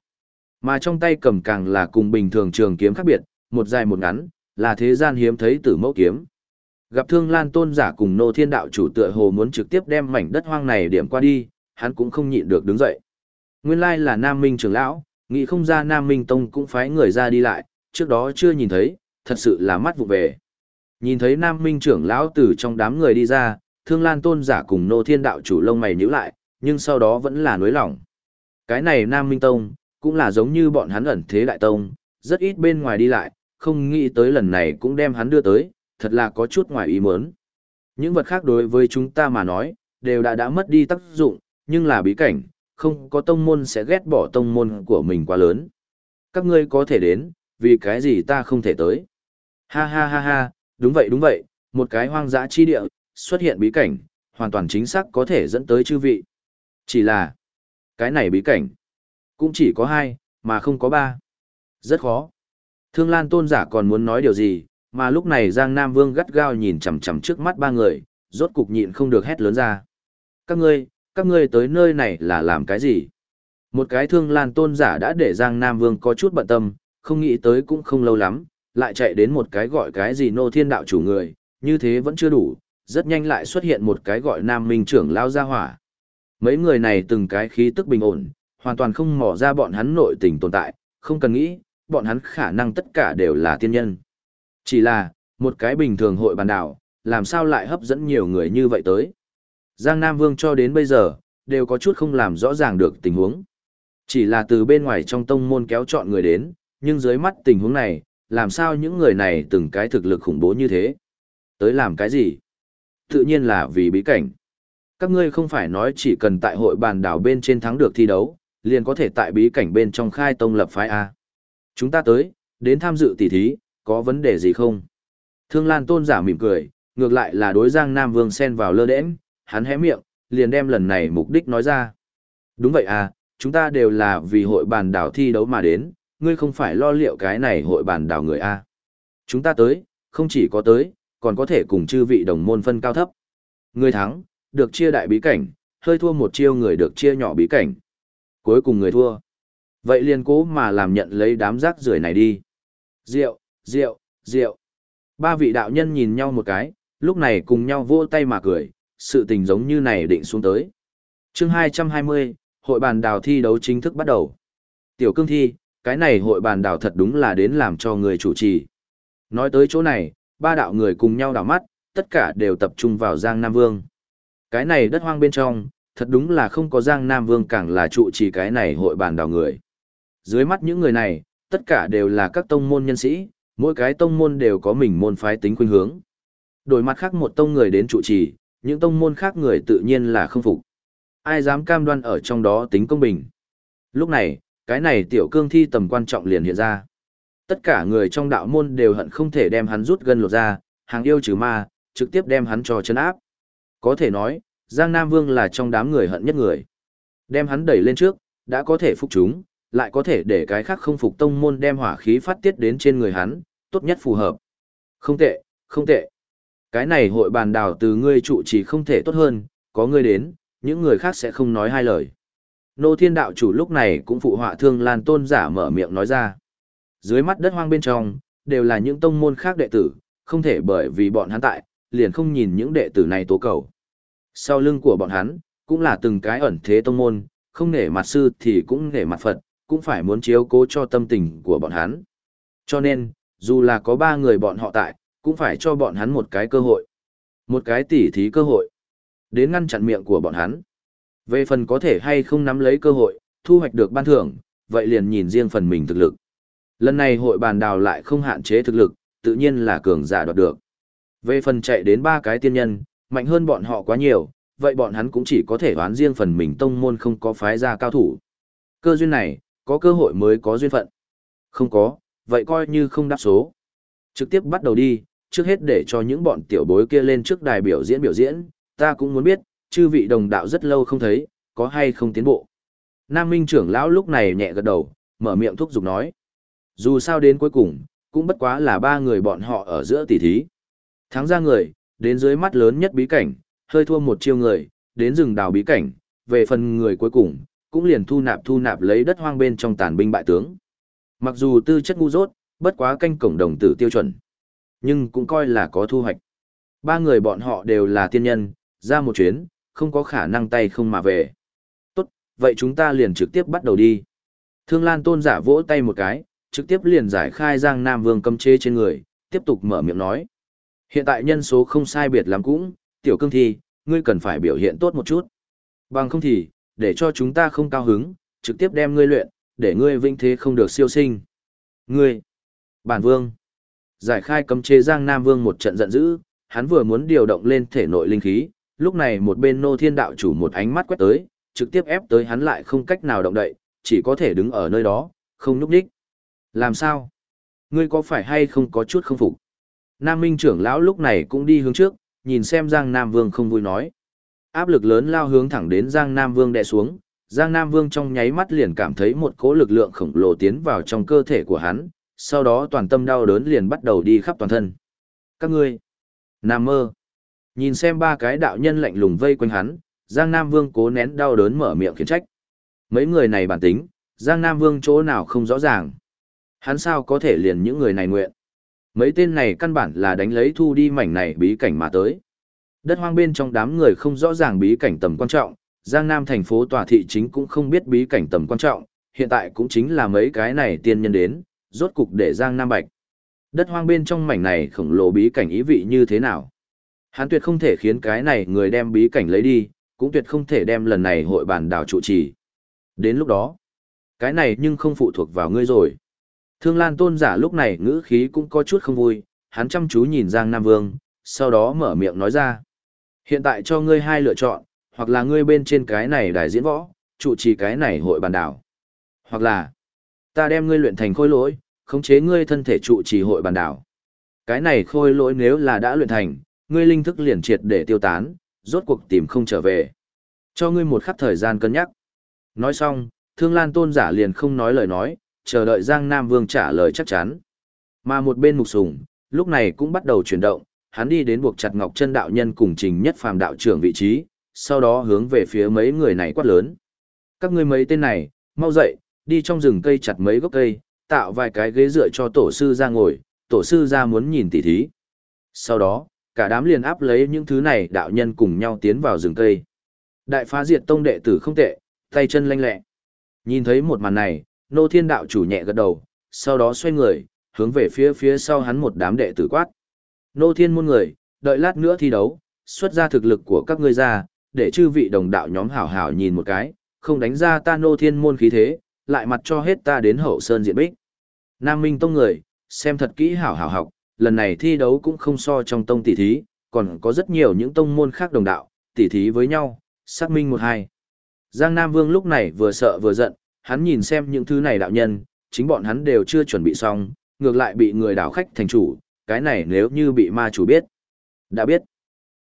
Speaker 1: Mà trong tay cầm càng là cùng bình thường trường kiếm khác biệt, một dài một ngắn, là thế gian hiếm thấy tử mẫu kiếm. Gặp Thương Lan Tôn giả cùng Nô Thiên Đạo chủ tựa hồ muốn trực tiếp đem mảnh đất hoang này điểm qua đi, hắn cũng không nhịn được đứng dậy. Nguyên lai là Nam Minh trưởng lão, nghĩ không ra Nam Minh Tông cũng phái người ra đi lại, trước đó chưa nhìn thấy, thật sự là mắt vụ về. Nhìn thấy Nam Minh trưởng lão từ trong đám người đi ra, Thương Lan Tôn giả cùng Nô Thiên Đạo chủ lông mày nhíu lại, nhưng sau đó vẫn là nối lỏng. Cái này Nam Minh Tông, cũng là giống như bọn hắn ẩn thế đại tông, rất ít bên ngoài đi lại, không nghĩ tới lần này cũng đem hắn đưa tới, thật là có chút ngoài ý muốn. Những vật khác đối với chúng ta mà nói, đều đã đã mất đi tác dụng, nhưng là bí cảnh, không có tông môn sẽ ghét bỏ tông môn của mình quá lớn. Các ngươi có thể đến, vì cái gì ta không thể tới. Ha ha ha ha, đúng vậy đúng vậy, một cái hoang dã chi địa, xuất hiện bí cảnh, hoàn toàn chính xác có thể dẫn tới chư vị. Chỉ là, cái này bí cảnh, cũng chỉ có hai, mà không có ba. Rất khó. Thương Lan tôn giả còn muốn nói điều gì, mà lúc này Giang Nam Vương gắt gao nhìn chằm chằm trước mắt ba người, rốt cục nhịn không được hét lớn ra. Các ngươi, các ngươi tới nơi này là làm cái gì? Một cái Thương Lan tôn giả đã để Giang Nam Vương có chút bận tâm, không nghĩ tới cũng không lâu lắm, lại chạy đến một cái gọi cái gì nô thiên đạo chủ người, như thế vẫn chưa đủ, rất nhanh lại xuất hiện một cái gọi Nam Minh trưởng lao ra hỏa. Mấy người này từng cái khí tức bình ổn, hoàn toàn không mò ra bọn hắn nội tình tồn tại, không cần nghĩ, bọn hắn khả năng tất cả đều là tiên nhân. Chỉ là, một cái bình thường hội bàn đảo, làm sao lại hấp dẫn nhiều người như vậy tới. Giang Nam Vương cho đến bây giờ, đều có chút không làm rõ ràng được tình huống. Chỉ là từ bên ngoài trong tông môn kéo chọn người đến, nhưng dưới mắt tình huống này, làm sao những người này từng cái thực lực khủng bố như thế? Tới làm cái gì? Tự nhiên là vì bí cảnh. Các ngươi không phải nói chỉ cần tại hội bàn đảo bên trên thắng được thi đấu, liền có thể tại bí cảnh bên trong khai tông lập phái A. Chúng ta tới, đến tham dự tỷ thí, có vấn đề gì không? Thương Lan tôn giả mỉm cười, ngược lại là đối Giang Nam Vương xen vào lơ đễnh, hắn hé miệng, liền đem lần này mục đích nói ra. Đúng vậy à, chúng ta đều là vì hội bàn đảo thi đấu mà đến, ngươi không phải lo liệu cái này hội bàn đảo người a. Chúng ta tới, không chỉ có tới, còn có thể cùng chư vị đồng môn phân cao thấp. ngươi thắng, được chia đại bí cảnh, hơi thua một chiêu người được chia nhỏ bí cảnh. Cuối cùng người thua. Vậy liền cố mà làm nhận lấy đám rác rưởi này đi. Rượu, rượu, rượu. Ba vị đạo nhân nhìn nhau một cái, lúc này cùng nhau vỗ tay mà cười, sự tình giống như này định xuống tới. chương 220, hội bàn đào thi đấu chính thức bắt đầu. Tiểu cương thi, cái này hội bàn đào thật đúng là đến làm cho người chủ trì. Nói tới chỗ này, ba đạo người cùng nhau đảo mắt, tất cả đều tập trung vào Giang Nam Vương. Cái này đất hoang bên trong, thật đúng là không có Giang Nam Vương càng là trụ trì cái này hội bàn đào người. Dưới mắt những người này, tất cả đều là các tông môn nhân sĩ, mỗi cái tông môn đều có mình môn phái tính khuynh hướng. Đổi mặt khác một tông người đến trụ trì, những tông môn khác người tự nhiên là không phục. Ai dám cam đoan ở trong đó tính công bình. Lúc này, cái này tiểu cương thi tầm quan trọng liền hiện ra. Tất cả người trong đạo môn đều hận không thể đem hắn rút gân lột ra, hàng yêu trừ ma, trực tiếp đem hắn cho chân áp. Có thể nói, Giang Nam Vương là trong đám người hận nhất người. Đem hắn đẩy lên trước, đã có thể phục chúng, lại có thể để cái khác không phục tông môn đem hỏa khí phát tiết đến trên người hắn, tốt nhất phù hợp. Không tệ, không tệ. Cái này hội bàn đào từ ngươi trụ chỉ không thể tốt hơn, có ngươi đến, những người khác sẽ không nói hai lời. Nô thiên đạo chủ lúc này cũng phụ họa thương lan tôn giả mở miệng nói ra. Dưới mắt đất hoang bên trong, đều là những tông môn khác đệ tử, không thể bởi vì bọn hắn tại, liền không nhìn những đệ tử này tố cầu. Sau lưng của bọn hắn, cũng là từng cái ẩn thế tông môn, không nể mặt sư thì cũng nể mặt Phật, cũng phải muốn chiếu cố cho tâm tình của bọn hắn. Cho nên, dù là có ba người bọn họ tại, cũng phải cho bọn hắn một cái cơ hội. Một cái tỉ thí cơ hội. Đến ngăn chặn miệng của bọn hắn. Về phần có thể hay không nắm lấy cơ hội, thu hoạch được ban thưởng, vậy liền nhìn riêng phần mình thực lực. Lần này hội bàn đào lại không hạn chế thực lực, tự nhiên là cường giả đoạt được. Về phần chạy đến ba cái tiên nhân, mạnh hơn bọn họ quá nhiều, vậy bọn hắn cũng chỉ có thể đoán riêng phần mình tông môn không có phái ra cao thủ. Cơ duyên này, có cơ hội mới có duyên phận. Không có, vậy coi như không đáp số. Trực tiếp bắt đầu đi, trước hết để cho những bọn tiểu bối kia lên trước đài biểu diễn biểu diễn, ta cũng muốn biết, chư vị đồng đạo rất lâu không thấy, có hay không tiến bộ. Nam Minh trưởng lão lúc này nhẹ gật đầu, mở miệng thúc giục nói. Dù sao đến cuối cùng, cũng bất quá là ba người bọn họ ở giữa tỷ thí. Thắng ra người, đến dưới mắt lớn nhất bí cảnh, hơi thua một chiêu người, đến rừng đào bí cảnh, về phần người cuối cùng, cũng liền thu nạp thu nạp lấy đất hoang bên trong tàn binh bại tướng. Mặc dù tư chất ngu dốt, bất quá canh cổng đồng tử tiêu chuẩn, nhưng cũng coi là có thu hoạch. Ba người bọn họ đều là tiên nhân, ra một chuyến, không có khả năng tay không mà về. Tốt, vậy chúng ta liền trực tiếp bắt đầu đi. Thương Lan tôn giả vỗ tay một cái, trực tiếp liền giải khai Giang Nam Vương cấm chế trên người, tiếp tục mở miệng nói. Hiện tại nhân số không sai biệt lắm cũng, tiểu cương thi, ngươi cần phải biểu hiện tốt một chút. Bằng không thì, để cho chúng ta không cao hứng, trực tiếp đem ngươi luyện, để ngươi vinh thế không được siêu sinh. Ngươi, bản vương, giải khai cấm chế Giang Nam Vương một trận giận dữ, hắn vừa muốn điều động lên thể nội linh khí, lúc này một bên nô thiên đạo chủ một ánh mắt quét tới, trực tiếp ép tới hắn lại không cách nào động đậy, chỉ có thể đứng ở nơi đó, không núp đích. Làm sao? Ngươi có phải hay không có chút không phục? Nam Minh trưởng lão lúc này cũng đi hướng trước, nhìn xem Giang Nam Vương không vui nói. Áp lực lớn lao hướng thẳng đến Giang Nam Vương đè xuống, Giang Nam Vương trong nháy mắt liền cảm thấy một cỗ lực lượng khổng lồ tiến vào trong cơ thể của hắn, sau đó toàn tâm đau đớn liền bắt đầu đi khắp toàn thân. Các ngươi, Nam mơ, nhìn xem ba cái đạo nhân lạnh lùng vây quanh hắn, Giang Nam Vương cố nén đau đớn mở miệng khiển trách. Mấy người này bản tính, Giang Nam Vương chỗ nào không rõ ràng. Hắn sao có thể liền những người này nguyện. Mấy tên này căn bản là đánh lấy thu đi mảnh này bí cảnh mà tới. Đất hoang bên trong đám người không rõ ràng bí cảnh tầm quan trọng, Giang Nam thành phố tòa thị chính cũng không biết bí cảnh tầm quan trọng, hiện tại cũng chính là mấy cái này tiên nhân đến, rốt cục để Giang Nam Bạch. Đất hoang bên trong mảnh này khổng lồ bí cảnh ý vị như thế nào? Hắn tuyệt không thể khiến cái này người đem bí cảnh lấy đi, cũng tuyệt không thể đem lần này hội bàn đảo trụ trì. Đến lúc đó, cái này nhưng không phụ thuộc vào ngươi rồi. Thương Lan tôn giả lúc này ngữ khí cũng có chút không vui, hắn chăm chú nhìn Giang Nam Vương, sau đó mở miệng nói ra. Hiện tại cho ngươi hai lựa chọn, hoặc là ngươi bên trên cái này đài diễn võ, trụ trì cái này hội bàn đảo. Hoặc là, ta đem ngươi luyện thành khôi lỗi, khống chế ngươi thân thể trụ trì hội bàn đảo. Cái này khôi lỗi nếu là đã luyện thành, ngươi linh thức liền triệt để tiêu tán, rốt cuộc tìm không trở về. Cho ngươi một khắc thời gian cân nhắc. Nói xong, Thương Lan tôn giả liền không nói lời nói, chờ đợi Giang Nam Vương trả lời chắc chắn. Mà một bên mục sùng, lúc này cũng bắt đầu chuyển động, hắn đi đến buộc chặt Ngọc Chân đạo nhân cùng Trình Nhất Phàm đạo trưởng vị trí, sau đó hướng về phía mấy người này quát lớn. Các ngươi mấy tên này, mau dậy, đi trong rừng cây chặt mấy gốc cây, tạo vài cái ghế dựa cho tổ sư ra ngồi, tổ sư ra muốn nhìn tỉ thí. Sau đó, cả đám liền áp lấy những thứ này đạo nhân cùng nhau tiến vào rừng cây. Đại phá diệt tông đệ tử không tệ, tay chân lanh lẹ. Nhìn thấy một màn này, nô thiên đạo chủ nhẹ gật đầu, sau đó xoay người, hướng về phía phía sau hắn một đám đệ tử quát. Nô thiên môn người, đợi lát nữa thi đấu, xuất ra thực lực của các ngươi ra, để chư vị đồng đạo nhóm hảo hảo nhìn một cái, không đánh ra ta nô thiên môn khí thế, lại mặt cho hết ta đến hậu sơn diện bích. Nam Minh Tông người, xem thật kỹ hảo hảo học, lần này thi đấu cũng không so trong tông tỷ thí, còn có rất nhiều những tông môn khác đồng đạo, tỷ thí với nhau, xác minh một hai. Giang Nam Vương lúc này vừa sợ vừa giận, hắn nhìn xem những thứ này đạo nhân, chính bọn hắn đều chưa chuẩn bị xong, ngược lại bị người đảo khách thành chủ, cái này nếu như bị ma chủ biết. Đã biết,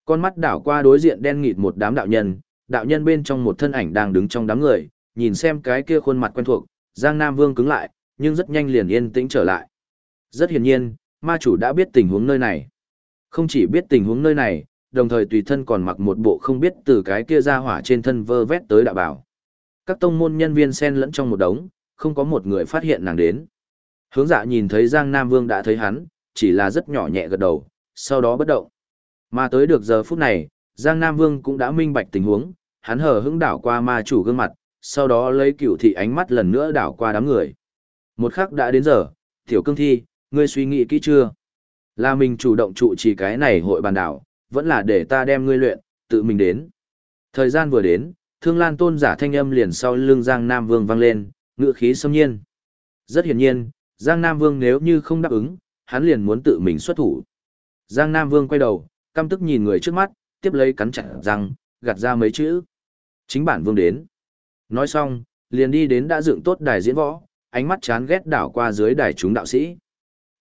Speaker 1: con mắt đảo qua đối diện đen nghịt một đám đạo nhân, đạo nhân bên trong một thân ảnh đang đứng trong đám người, nhìn xem cái kia khuôn mặt quen thuộc, Giang Nam Vương cứng lại, nhưng rất nhanh liền yên tĩnh trở lại. Rất hiển nhiên, ma chủ đã biết tình huống nơi này. Không chỉ biết tình huống nơi này, đồng thời tùy thân còn mặc một bộ không biết từ cái kia ra hỏa trên thân vơ vét tới đạo bảo. Các tông môn nhân viên xen lẫn trong một đống, không có một người phát hiện nàng đến. Hướng dạ nhìn thấy Giang Nam Vương đã thấy hắn, chỉ là rất nhỏ nhẹ gật đầu, sau đó bất động. Mà tới được giờ phút này, Giang Nam Vương cũng đã minh bạch tình huống, hắn hờ hững đảo qua ma chủ gương mặt, sau đó lấy cửu thị ánh mắt lần nữa đảo qua đám người. Một khắc đã đến giờ, tiểu cương thi, ngươi suy nghĩ kỹ chưa? Là mình chủ động trụ trì cái này hội bàn đảo, vẫn là để ta đem ngươi luyện, tự mình đến. Thời gian vừa đến, thương lan tôn giả thanh âm liền sau lưng Giang Nam Vương vang lên, ngựa khí xâm nhiên. Rất hiển nhiên, Giang Nam Vương nếu như không đáp ứng, hắn liền muốn tự mình xuất thủ. Giang Nam Vương quay đầu, căm tức nhìn người trước mắt, tiếp lấy cắn chặt răng, gạt ra mấy chữ. Chính bản Vương đến. Nói xong, liền đi đến đã dựng tốt đài diễn võ, ánh mắt chán ghét đảo qua dưới đài chúng đạo sĩ.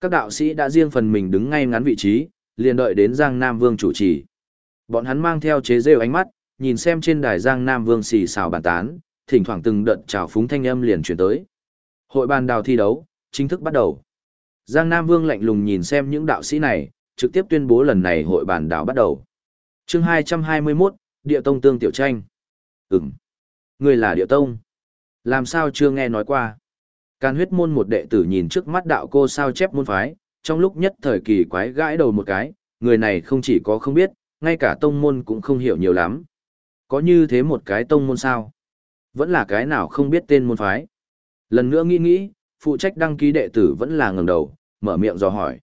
Speaker 1: Các đạo sĩ đã riêng phần mình đứng ngay ngắn vị trí, liền đợi đến Giang Nam Vương chủ trì. Bọn hắn mang theo chế rêu ánh mắt, nhìn xem trên đài Giang Nam Vương xì xào bàn tán, thỉnh thoảng từng đợt trào phúng thanh âm liền chuyển tới. Hội bàn đào thi đấu, chính thức bắt đầu. Giang Nam Vương lạnh lùng nhìn xem những đạo sĩ này, trực tiếp tuyên bố lần này hội bàn đào bắt đầu. chương 221, Địa Tông Tương Tiểu Tranh. Ừm. Người là Địa Tông. Làm sao chưa nghe nói qua? Càn huyết môn một đệ tử nhìn trước mắt đạo cô sao chép môn phái, trong lúc nhất thời kỳ quái gãi đầu một cái, người này không chỉ có không biết, ngay cả tông môn cũng không hiểu nhiều lắm. Có như thế một cái tông môn sao? Vẫn là cái nào không biết tên môn phái. Lần nữa nghĩ nghĩ, phụ trách đăng ký đệ tử vẫn là ngẩng đầu, mở miệng dò hỏi.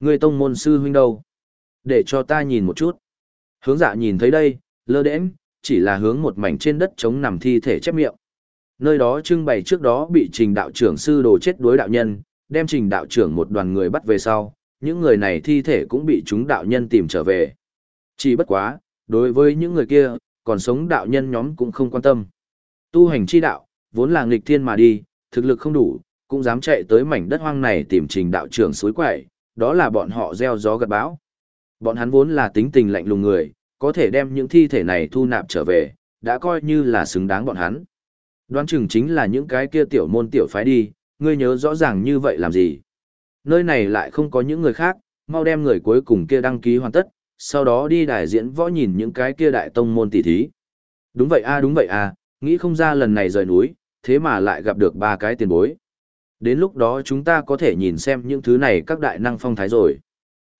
Speaker 1: Người tông môn sư huynh đâu? Để cho ta nhìn một chút. Hướng dạ nhìn thấy đây, lơ đễnh, chỉ là hướng một mảnh trên đất trống nằm thi thể chép miệng. Nơi đó trưng bày trước đó bị trình đạo trưởng sư đồ chết đối đạo nhân, đem trình đạo trưởng một đoàn người bắt về sau, những người này thi thể cũng bị chúng đạo nhân tìm trở về. Chỉ bất quá, đối với những người kia, còn sống đạo nhân nhóm cũng không quan tâm. Tu hành chi đạo, vốn là nghịch thiên mà đi, thực lực không đủ, cũng dám chạy tới mảnh đất hoang này tìm trình đạo trưởng suối quậy, đó là bọn họ gieo gió gặt bão. Bọn hắn vốn là tính tình lạnh lùng người, có thể đem những thi thể này thu nạp trở về, đã coi như là xứng đáng bọn hắn. Đoán chừng chính là những cái kia tiểu môn tiểu phái đi, ngươi nhớ rõ ràng như vậy làm gì. Nơi này lại không có những người khác, mau đem người cuối cùng kia đăng ký hoàn tất, sau đó đi đại diễn võ nhìn những cái kia đại tông môn tỷ thí. Đúng vậy a đúng vậy a, nghĩ không ra lần này rời núi, thế mà lại gặp được ba cái tiền bối. Đến lúc đó chúng ta có thể nhìn xem những thứ này các đại năng phong thái rồi.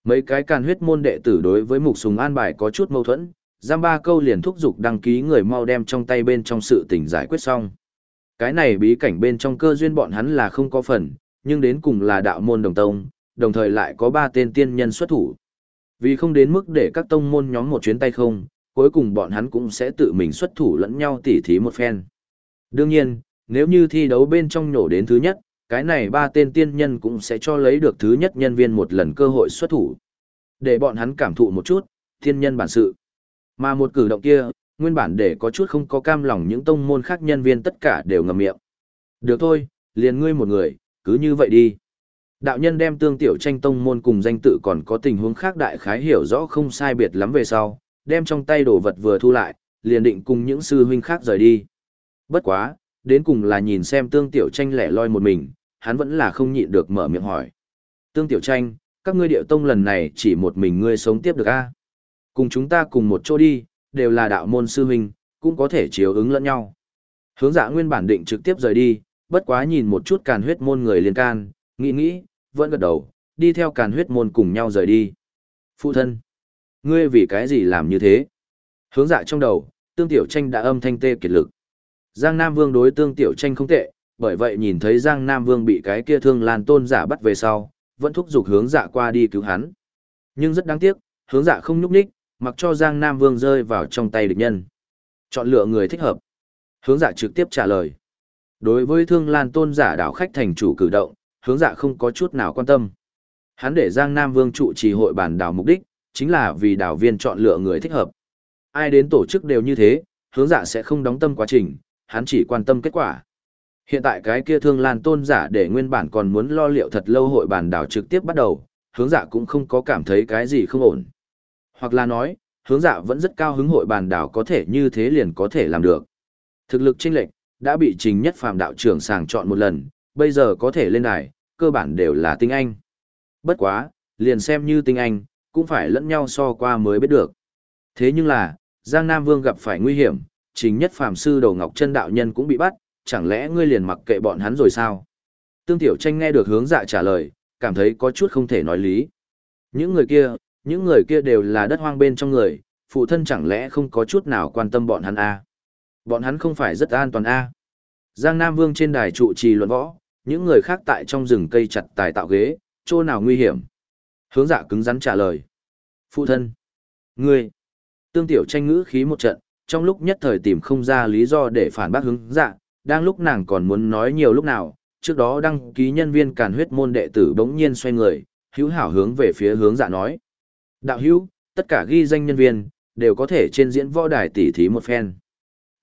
Speaker 1: Mấy cái càn huyết môn đệ tử đối với mục sùng an bài có chút mâu thuẫn, giam ba câu liền thúc giục đăng ký người mau đem trong tay bên trong sự tình giải quyết xong. Cái này bí cảnh bên trong cơ duyên bọn hắn là không có phần, nhưng đến cùng là đạo môn đồng tông, đồng thời lại có ba tên tiên nhân xuất thủ. Vì không đến mức để các tông môn nhóm một chuyến tay không, cuối cùng bọn hắn cũng sẽ tự mình xuất thủ lẫn nhau tỉ thí một phen. Đương nhiên, nếu như thi đấu bên trong nhổ đến thứ nhất, cái này ba tên tiên nhân cũng sẽ cho lấy được thứ nhất nhân viên một lần cơ hội xuất thủ. Để bọn hắn cảm thụ một chút, tiên nhân bản sự. Mà một cử động kia, nguyên bản để có chút không có cam lòng những tông môn khác nhân viên tất cả đều ngầm miệng. Được thôi, liền ngươi một người, cứ như vậy đi. Đạo nhân đem tương tiểu tranh tông môn cùng danh tự còn có tình huống khác đại khái hiểu rõ không sai biệt lắm về sau, đem trong tay đồ vật vừa thu lại, liền định cùng những sư huynh khác rời đi. Bất quá, đến cùng là nhìn xem tương tiểu tranh lẻ loi một mình, hắn vẫn là không nhịn được mở miệng hỏi. Tương tiểu tranh, các ngươi điệu tông lần này chỉ một mình ngươi sống tiếp được a Cùng chúng ta cùng một chỗ đi, đều là đạo môn sư huynh, cũng có thể chiếu ứng lẫn nhau. Hướng dạ nguyên bản định trực tiếp rời đi, bất quá nhìn một chút càn huyết môn người liên can, nghĩ nghĩ, vẫn gật đầu, đi theo càn huyết môn cùng nhau rời đi. Phụ thân, ngươi vì cái gì làm như thế? Hướng dạ trong đầu, tương tiểu tranh đã âm thanh tê kiệt lực. Giang Nam Vương đối tương tiểu tranh không tệ, bởi vậy nhìn thấy Giang Nam Vương bị cái kia thương lan tôn giả bắt về sau, vẫn thúc giục hướng dạ qua đi cứu hắn. Nhưng rất đáng tiếc, hướng dạ không nhúc nhích, mặc cho Giang Nam Vương rơi vào trong tay địch nhân. Chọn lựa người thích hợp. Hướng dạ trực tiếp trả lời. Đối với thương lan tôn giả đảo khách thành chủ cử động, hướng dạ không có chút nào quan tâm. Hắn để Giang Nam Vương trụ trì hội bản đảo mục đích, chính là vì đảo viên chọn lựa người thích hợp. Ai đến tổ chức đều như thế, hướng dạ sẽ không đóng tâm quá trình, hắn chỉ quan tâm kết quả. Hiện tại cái kia thương lan tôn giả để nguyên bản còn muốn lo liệu thật lâu hội bản đảo trực tiếp bắt đầu, hướng dạ cũng không có cảm thấy cái gì không ổn. Hoặc là nói, hướng dạ vẫn rất cao hứng hội bản đảo có thể như thế liền có thể làm được. Thực lực chênh lệch đã bị trình nhất phàm đạo trưởng sàng chọn một lần, bây giờ có thể lên đài, cơ bản đều là tinh anh. Bất quá, liền xem như tinh anh, cũng phải lẫn nhau so qua mới biết được. Thế nhưng là, Giang Nam Vương gặp phải nguy hiểm, chính nhất phàm sư đầu ngọc chân đạo nhân cũng bị bắt, chẳng lẽ ngươi liền mặc kệ bọn hắn rồi sao? Tương Tiểu Tranh nghe được hướng dạ trả lời, cảm thấy có chút không thể nói lý. Những người kia, những người kia đều là đất hoang bên trong người, phụ thân chẳng lẽ không có chút nào quan tâm bọn hắn à? Bọn hắn không phải rất an toàn à? Giang Nam Vương trên đài trụ trì luận võ, những người khác tại trong rừng cây chặt tài tạo ghế, chỗ nào nguy hiểm. Hướng dạ cứng rắn trả lời. Phụ thân. Ngươi. Tương tiểu tranh ngữ khí một trận, trong lúc nhất thời tìm không ra lý do để phản bác hướng dạ, đang lúc nàng còn muốn nói nhiều lúc nào, trước đó đăng ký nhân viên càn huyết môn đệ tử bỗng nhiên xoay người, hữu hảo hướng về phía hướng dạ nói. Đạo hữu, tất cả ghi danh nhân viên, đều có thể trên diễn võ đài tỉ thí một phen.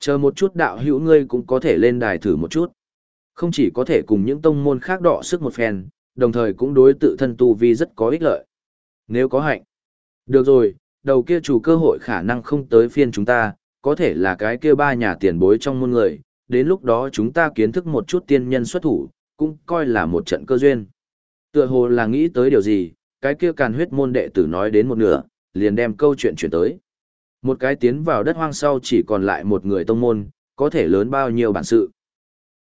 Speaker 1: Chờ một chút đạo hữu ngươi cũng có thể lên đài thử một chút. Không chỉ có thể cùng những tông môn khác đọ sức một phen, đồng thời cũng đối tự thân tu vi rất có ích lợi. Nếu có hạnh. Được rồi, đầu kia chủ cơ hội khả năng không tới phiên chúng ta, có thể là cái kia ba nhà tiền bối trong môn người, đến lúc đó chúng ta kiến thức một chút tiên nhân xuất thủ, cũng coi là một trận cơ duyên. Tựa hồ là nghĩ tới điều gì, cái kia càn huyết môn đệ tử nói đến một nửa, liền đem câu chuyện chuyển tới. Một cái tiến vào đất hoang sau chỉ còn lại một người tông môn, có thể lớn bao nhiêu bản sự.